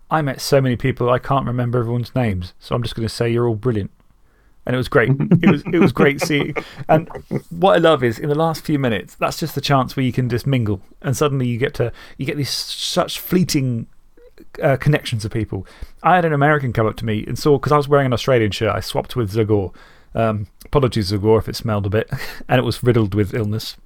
I met so many people, I can't remember everyone's names. So I'm just going to say you're all brilliant. And it was great. it, was, it was great seeing. And what I love is in the last few minutes, that's just the chance where you can just mingle. And suddenly you get, to, you get these such fleeting uh, connections of people. I had an American come up to me and saw, because I was wearing an Australian shirt, I swapped with Zagor. Um, apologies, Zagor, if it smelled a bit. and it was riddled with illness.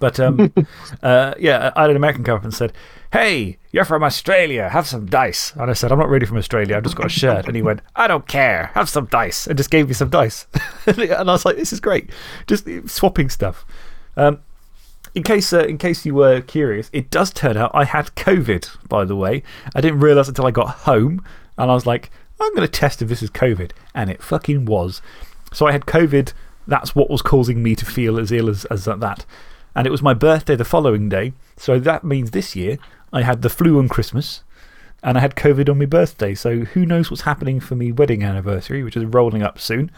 But um, uh, yeah, I had an American come up and said, Hey, you're from Australia. Have some dice. And I said, I'm not really from Australia. I've just got a shirt. And he went, I don't care. Have some dice. And just gave me some dice. and I was like, This is great. Just swapping stuff. Um, in case, uh, in case you were curious, it does turn out I had COVID, by the way. I didn't realise until I got home. And I was like, I'm going to test if this is COVID. And it fucking was. So I had COVID. That's what was causing me to feel as ill as, as that. And it was my birthday the following day. So that means this year I had the flu on Christmas and I had COVID on my birthday. So who knows what's happening for me wedding anniversary, which is rolling up soon.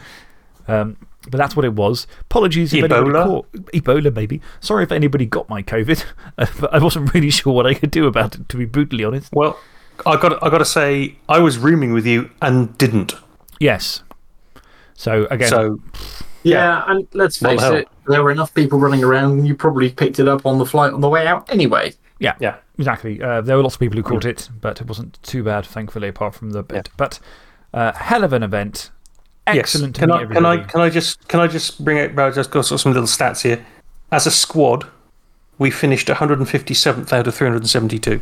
Um, but that's what it was. Apologies if anybody Ebola? caught. Ebola, maybe. Sorry if anybody got my COVID. but I wasn't really sure what I could do about it, to be brutally honest. Well, I got, I got to say, I was rooming with you and didn't. Yes. So, again, So, Yeah, and let's What the face it, there were enough people running around. You probably picked it up on the flight on the way out anyway. yeah, yeah. exactly. Uh, there were lots of people who caught it, but it wasn't too bad, thankfully, apart from the bit. But uh, hell of an event. Excellent yes. Can to I, meet can I, can I just, can I just bring it, I've just got some little stats here. As a squad, we finished 157th out of 372.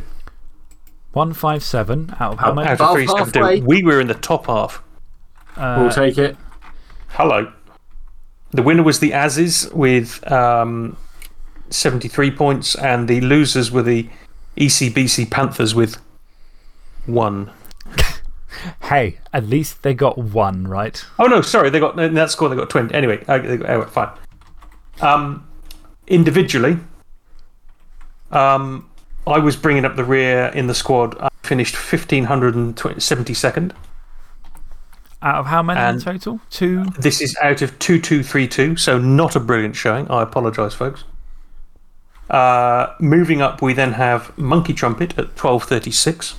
157 out of how many? Out of Above 372. We were in the top half. we'll take it. Hello. The winner was the Azes with um, 73 points, and the losers were the E ECBC Panthers with one. Hey, at least they got one, right? Oh, no, sorry. They got, in that score, they got 20. Anyway, uh, they anyway fine. Um, individually, um, I was bringing up the rear in the squad. I finished 1,572nd. Out of how many in total? Two? This is out of 2232, so not a brilliant showing. I apologise, folks. Uh, moving up, we then have Monkey Trumpet at 1236.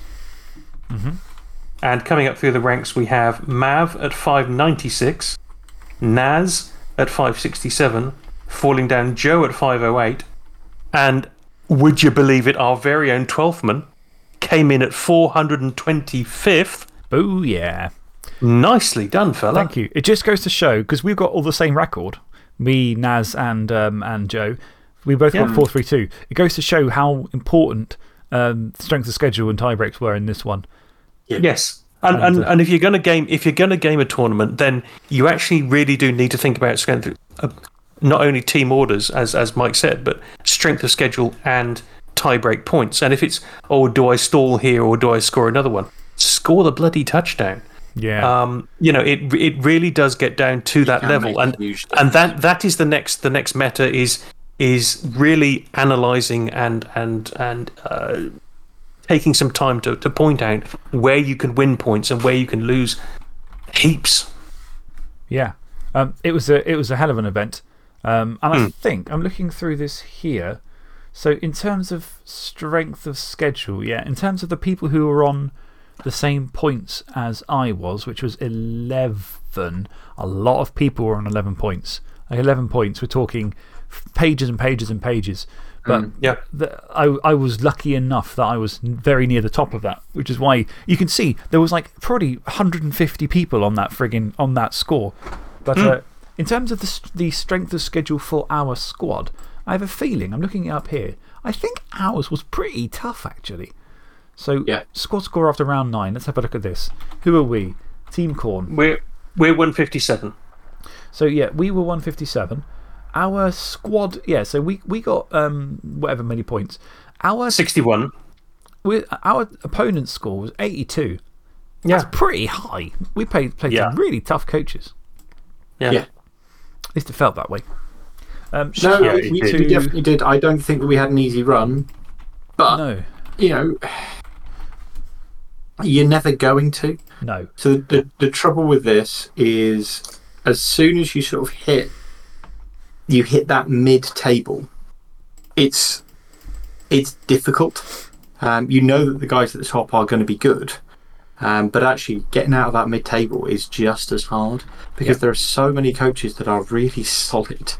And coming up through the ranks, we have Mav at 596, Naz at 567, falling down Joe at 508. And would you believe it, our very own 12th man came in at 425th. Oh, yeah. Nicely done, fella. Thank you. It just goes to show, because we've got all the same record me, Naz, and, um, and Joe. We both got 4 3 2. It goes to show how important um, strength of schedule and tie breaks were in this one. Yes. And, And, and, uh, and if you're going to game, if you're going to game a tournament, then you actually really do need to think about strength, uh, not only team orders, as, as Mike said, but strength of schedule and tiebreak points. And if it's, oh, do I stall here or do I score another one? Score the bloody touchdown. Yeah. Um, you know, it it really does get down to that level, and and that that is the next the next meta is is really analysing and and and uh, taking some time to, to point out where you can win points and where you can lose heaps. Yeah. Um, it, was a, it was a hell of an event. Um, and Hmm. I think I'm looking through this here. So, in terms of strength of schedule, yeah, in terms of the people who were on the same points as I was, which was 11, a lot of people were on 11 points. Like 11 points, we're talking pages and pages and pages. But Yeah. the, I, I was lucky enough that I was very near the top of that, which is why you can see there was like probably 150 people on that friggin' on that score. But uh, in terms of the, the strength of schedule for our squad, I have a feeling, I'm looking it up here, I think ours was pretty tough actually. So, Yeah. squad score after round nine. Let's have a look at this. Who are we? Team Khorne. We're we're one fifty seven. So, yeah, we were 157. Our squad, yeah, so we, we got um, whatever many points. Our, Sixty one. we, our opponent's score was 82. Yeah. That's pretty high. We played, played Yeah. some really tough coaches. Yeah. Yeah. At least it felt that way. Um, No, shout out we, we to- definitely did. I don't think we had an easy run. But, No, you know, you're never going to. no. So the, the trouble with this is as soon as you sort of hit you hit that mid table, it's it's difficult. Um, you know that the guys at the top are going to be good, um, but actually getting out of that mid table is just as hard because there are so many coaches that are really solid.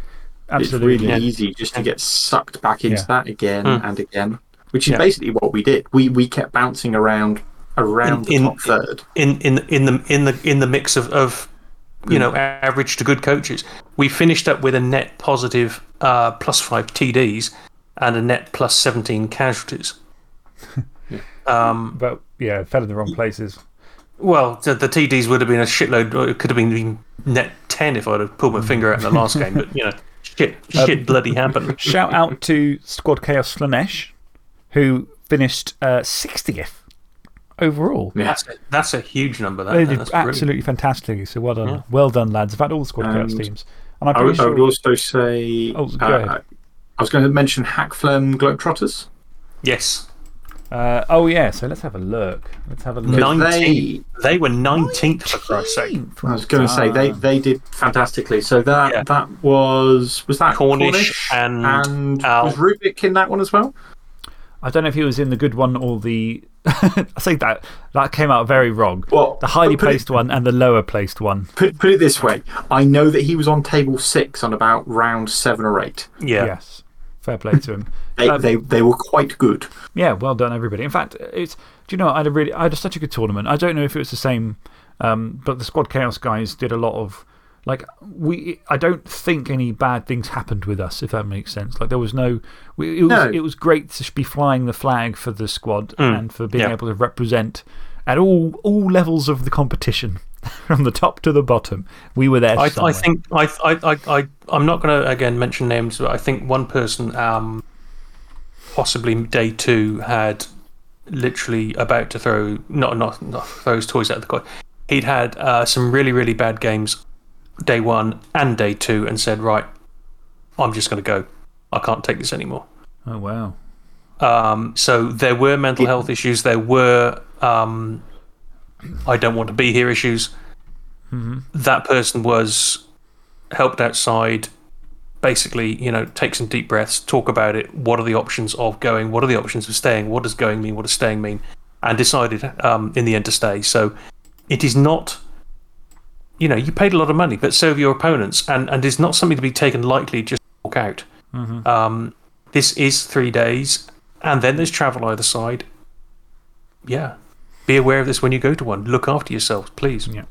Absolutely. It's really easy just to get sucked back into Yeah. that again Mm. and again, which is Yeah. basically what we did. We we kept bouncing around around In- the in- top third. in in in the in the in the mix of, of you know average to good coaches. We finished up with a net positive uh, plus five TDs and a net plus seventeen casualties. um, But yeah, fell in the wrong places. well, the, the TDs would have been a shitload. or It could have been net ten if I'd have pulled my finger out in the last game. But you know, shit, shit, bloody happened. Shout out to Squad Chaos Slaanesh, who finished uh, 60th overall. Yeah. That's a, that's a huge number. That, They that's did brilliant. absolutely fantastically. So well done. Yeah. Well done, lads. In fact, all the squad chaos teams. And I'm I pretty would, I would also say. Oh, uh. I was going to mention Hakflem Globetrotters. Yes. Uh, oh, yeah. So let's have a look. Let's have a look. No. 19th. They, were 19th, for Christ's sake. I was going to say they, they did fantastically. So that Yeah. that was was that Cornish and and Al. was Rubik in that one as well? I don't know if he was in the good one or the. I say that. That came out very wrong. Well, the highly put it- placed one and the lower placed one. Put put it this way, I know that he was on table six on about round seven or eight. Yeah. Yes. Fair play to him. They Um, they, they were quite good. Yeah, well done, everybody. In fact, it's, do you know, I had, a really, I had such a good tournament. I don't know if it was the same, um, but the Squad Chaos guys did a lot of. Like, we, I don't think any bad things happened with us, if that makes sense. Like, there was no. We, it, was, No. it was great to be flying the flag for the squad and for being yeah. able to represent at all, all levels of the competition, from the top to the bottom. We were there. I, I think I, I, I, I, I'm not going to again mention names, but I think one person, um, possibly day two, had literally about to throw, not, not, not throw his toys out of the coin. He'd had uh, some really, really bad games day one and day two and said, right, I'm just going to go. I can't take this anymore. Oh, wow. Um, so there were mental health issues. There were um, I don't want to be here issues. That person was helped outside. Basically, you know, take some deep breaths, talk about it. What are the options of going? What are the options of staying? What does going mean? What does staying mean? And decided um, in the end to stay. So it is not, you know, you paid a lot of money, but so have your opponents. And, and it's not something to be taken lightly, just walk out. Um, this is three days, and then there's travel either side. Yeah. Be aware of this when you go to one. Look after yourselves, please. Yeah.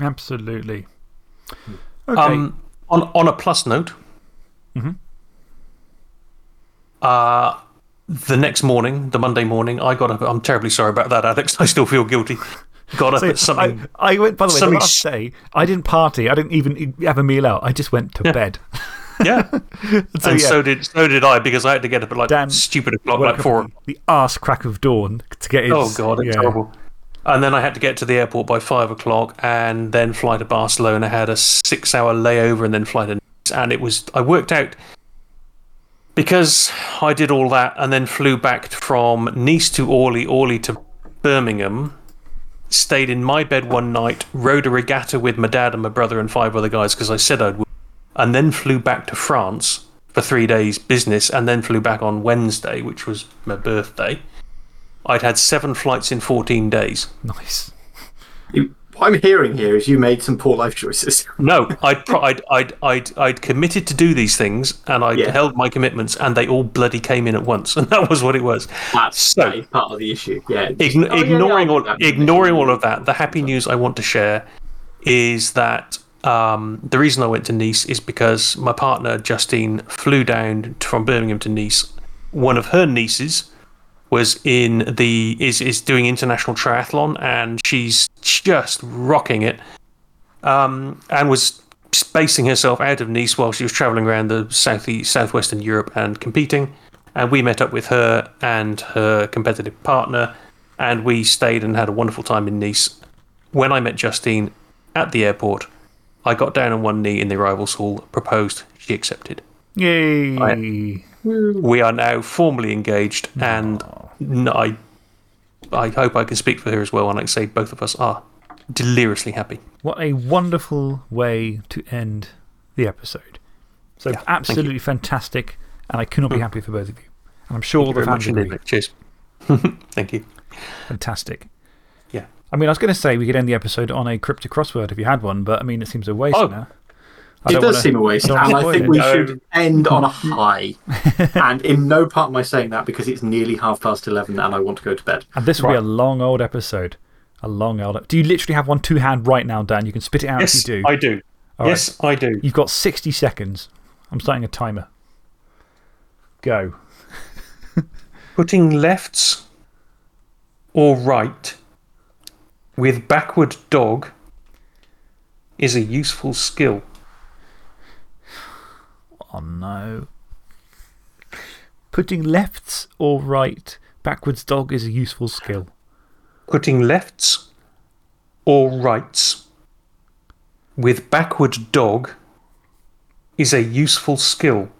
Absolutely. Okay. Um, on, on a plus note, Mhm. uh, the next morning, the Monday morning, I got up. I'm terribly sorry about that, Alex. I still feel guilty. Got up So at something. I, I went, by the way, the last day, I didn't party. I didn't even have a meal out. I just went to bed. yeah. So, and yeah, so did so did I because I had to get up at like Dan stupid o'clock, like four. The arse crack of dawn to get oh, his. Oh god, it's yeah. terrible. And then I had to get to the airport by five o'clock, and then fly to Barcelona. I had a six-hour layover, and then fly to Nice. And it was I worked out because I did all that, and then flew back from Nice to Orly, Orly to Birmingham. Stayed in my bed one night, rode a regatta with my dad and my brother and five other guys because I said I'd, and then flew back to France for three days business, and then flew back on Wednesday, which was my birthday. I'd had seven flights in 14 days. Nice. What I'm hearing here is you made some poor life choices. No, I'd, I'd, I'd, I'd, I'd committed to do these things and I Yeah. held my commitments and they all bloody came in at once. And that was what it was. That's, So- that part of the issue. Yeah. just- Ign- oh, yeah, yeah, ignoring, all, ignoring all of that, the happy news I want to share is that um, the reason I went to Nice is because my partner, Justine, flew down from Birmingham to Nice. One of her nieces was in the is is doing international triathlon and she's just rocking it. Um, and was spacing herself out of Nice while she was traveling around the southeast southwestern Europe and competing. And we met up with her and her competitive partner and we stayed and had a wonderful time in Nice. When I met Justine at the airport I got down on one knee in the arrivals hall proposed she accepted. Yay. We are now formally engaged, and I, I hope I can speak for her as well. And I can say both of us are deliriously happy. What a wonderful way to end the episode. So, absolutely fantastic. And I cannot be hmm. happy for both of you. And I'm sure all the fans agree. indeed. Cheers. Thank you. Fantastic. Yeah. I mean, I was going to say we could end the episode on a cryptic crossword if you had one, but I mean, it seems a waste Oh. now. I It does wanna- seem a waste, I and I think we No. should um, end on a high. and in no part am I saying that because it's nearly half past 11 and I want to go to bed. And this will be a long old episode. A long old. Do you literally have one two hand right now, Dan? You can spit it out Yes, if you do. I do. All right. yes, I do. You've got 60 seconds. I'm starting a timer. Go. Putting lefts or right with backward dog is a useful skill. Oh no. Putting lefts or right backwards dog is a useful skill. putting lefts or rights with backward dog is a useful skill.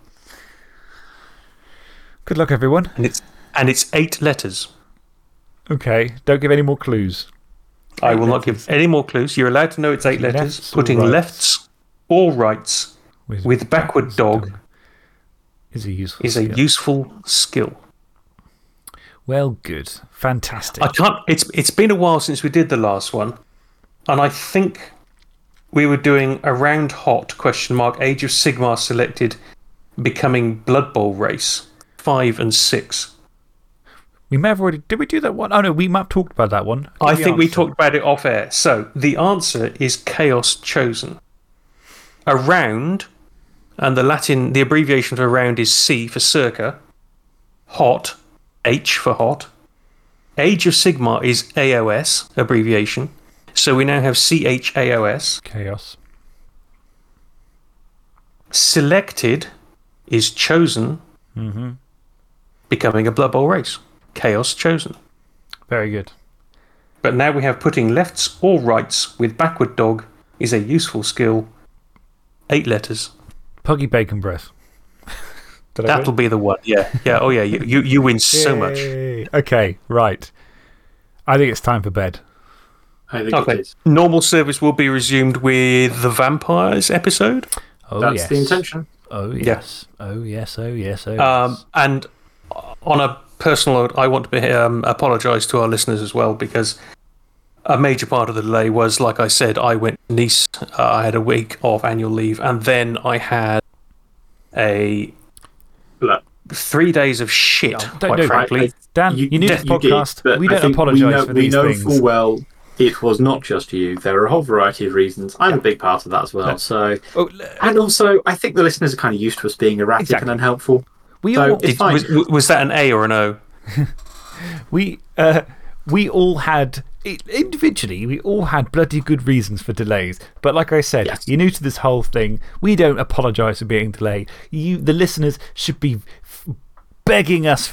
Good luck, everyone. And it's, and it's eight letters. Okay, don't give any more clues. I will not give any more clues. You're allowed to know it's eight letters. Lefts or Putting rights? lefts or rights with backward dog is a useful is a skill. useful skill. Well, good. Fantastic. I can't. It's it's been a while since we did the last one, and I think we were doing around hot question mark Age of Sigmar selected, becoming Blood Bowl race five and six. we may have already. Did we do that one? Oh, no, we might have talked about that one. I think we talked about it off air. So the answer is Chaos Chosen. Around, and the Latin, the abbreviation for round is C for circa. Hot, H for hot. Age of Sigmar is AOS abbreviation. So we now have CHAOS. Chaos. Selected is chosen, hmm becoming a Blood Bowl race. Chaos Chosen. Very good. But now we have putting lefts or rights with backward dog is a useful skill. Eight letters. Puggy bacon breath. That'll win? be the one. Yeah. Yeah. Oh, yeah. You, you, you win so much. Okay, right. I think it's time for bed. I think Okay. it is. Normal service will be resumed with the vampires episode. Oh, That's yes. the intention. Oh, Yeah. yes. Oh, yes. Oh, yes. Oh, Um, yes. and on a personal note, I want to be, um, apologise to our listeners as well because a major part of the delay was, like I said, I went to Nice. Uh, I had a week of annual leave, and then I had a Look, three days of shit, Don't quite do- frankly. I- Dan, you, knew yeah, this you did, podcast. but we don't think apologise we know, for we know full well it was not just you. There are a whole variety of reasons. I'm a big part of that as well. So, Oh, and also, I think the listeners are kind of used to us being erratic Exactly. and unhelpful. we So all, Did- was, was that an A or an O? we, uh, we all had, i- individually, we all had bloody good reasons for delays. But like I said, Yes. you're new to this whole thing. We don't apologise for being delayed. You, the listeners, should be begging us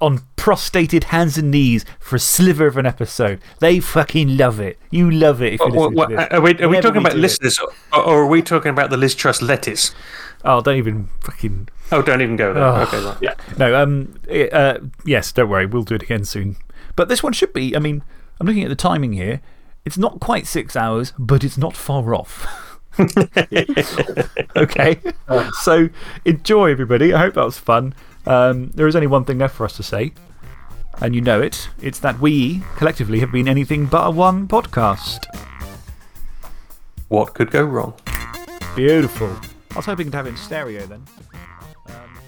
on prostrated hands and knees for a sliver of an episode. They fucking love it. You love it if you Well, listen well, to this. are we, are we talking about listeners or, or are we talking about the Liz Truss lettuce? Oh, don't even fucking. Oh, don't even go there. Oh. Okay, right. Yeah. No, um, uh, yes, don't worry. We'll do it again soon. But this one should be, I mean, I'm looking at the timing here. It's not quite six hours, but it's not far off. okay. So enjoy, everybody. I hope that was fun. Um, there is only one thing left for us to say, and you know it. It's that we collectively have been anything but a one podcast. What could go wrong? Beautiful. I was hoping to have it in stereo then. Um,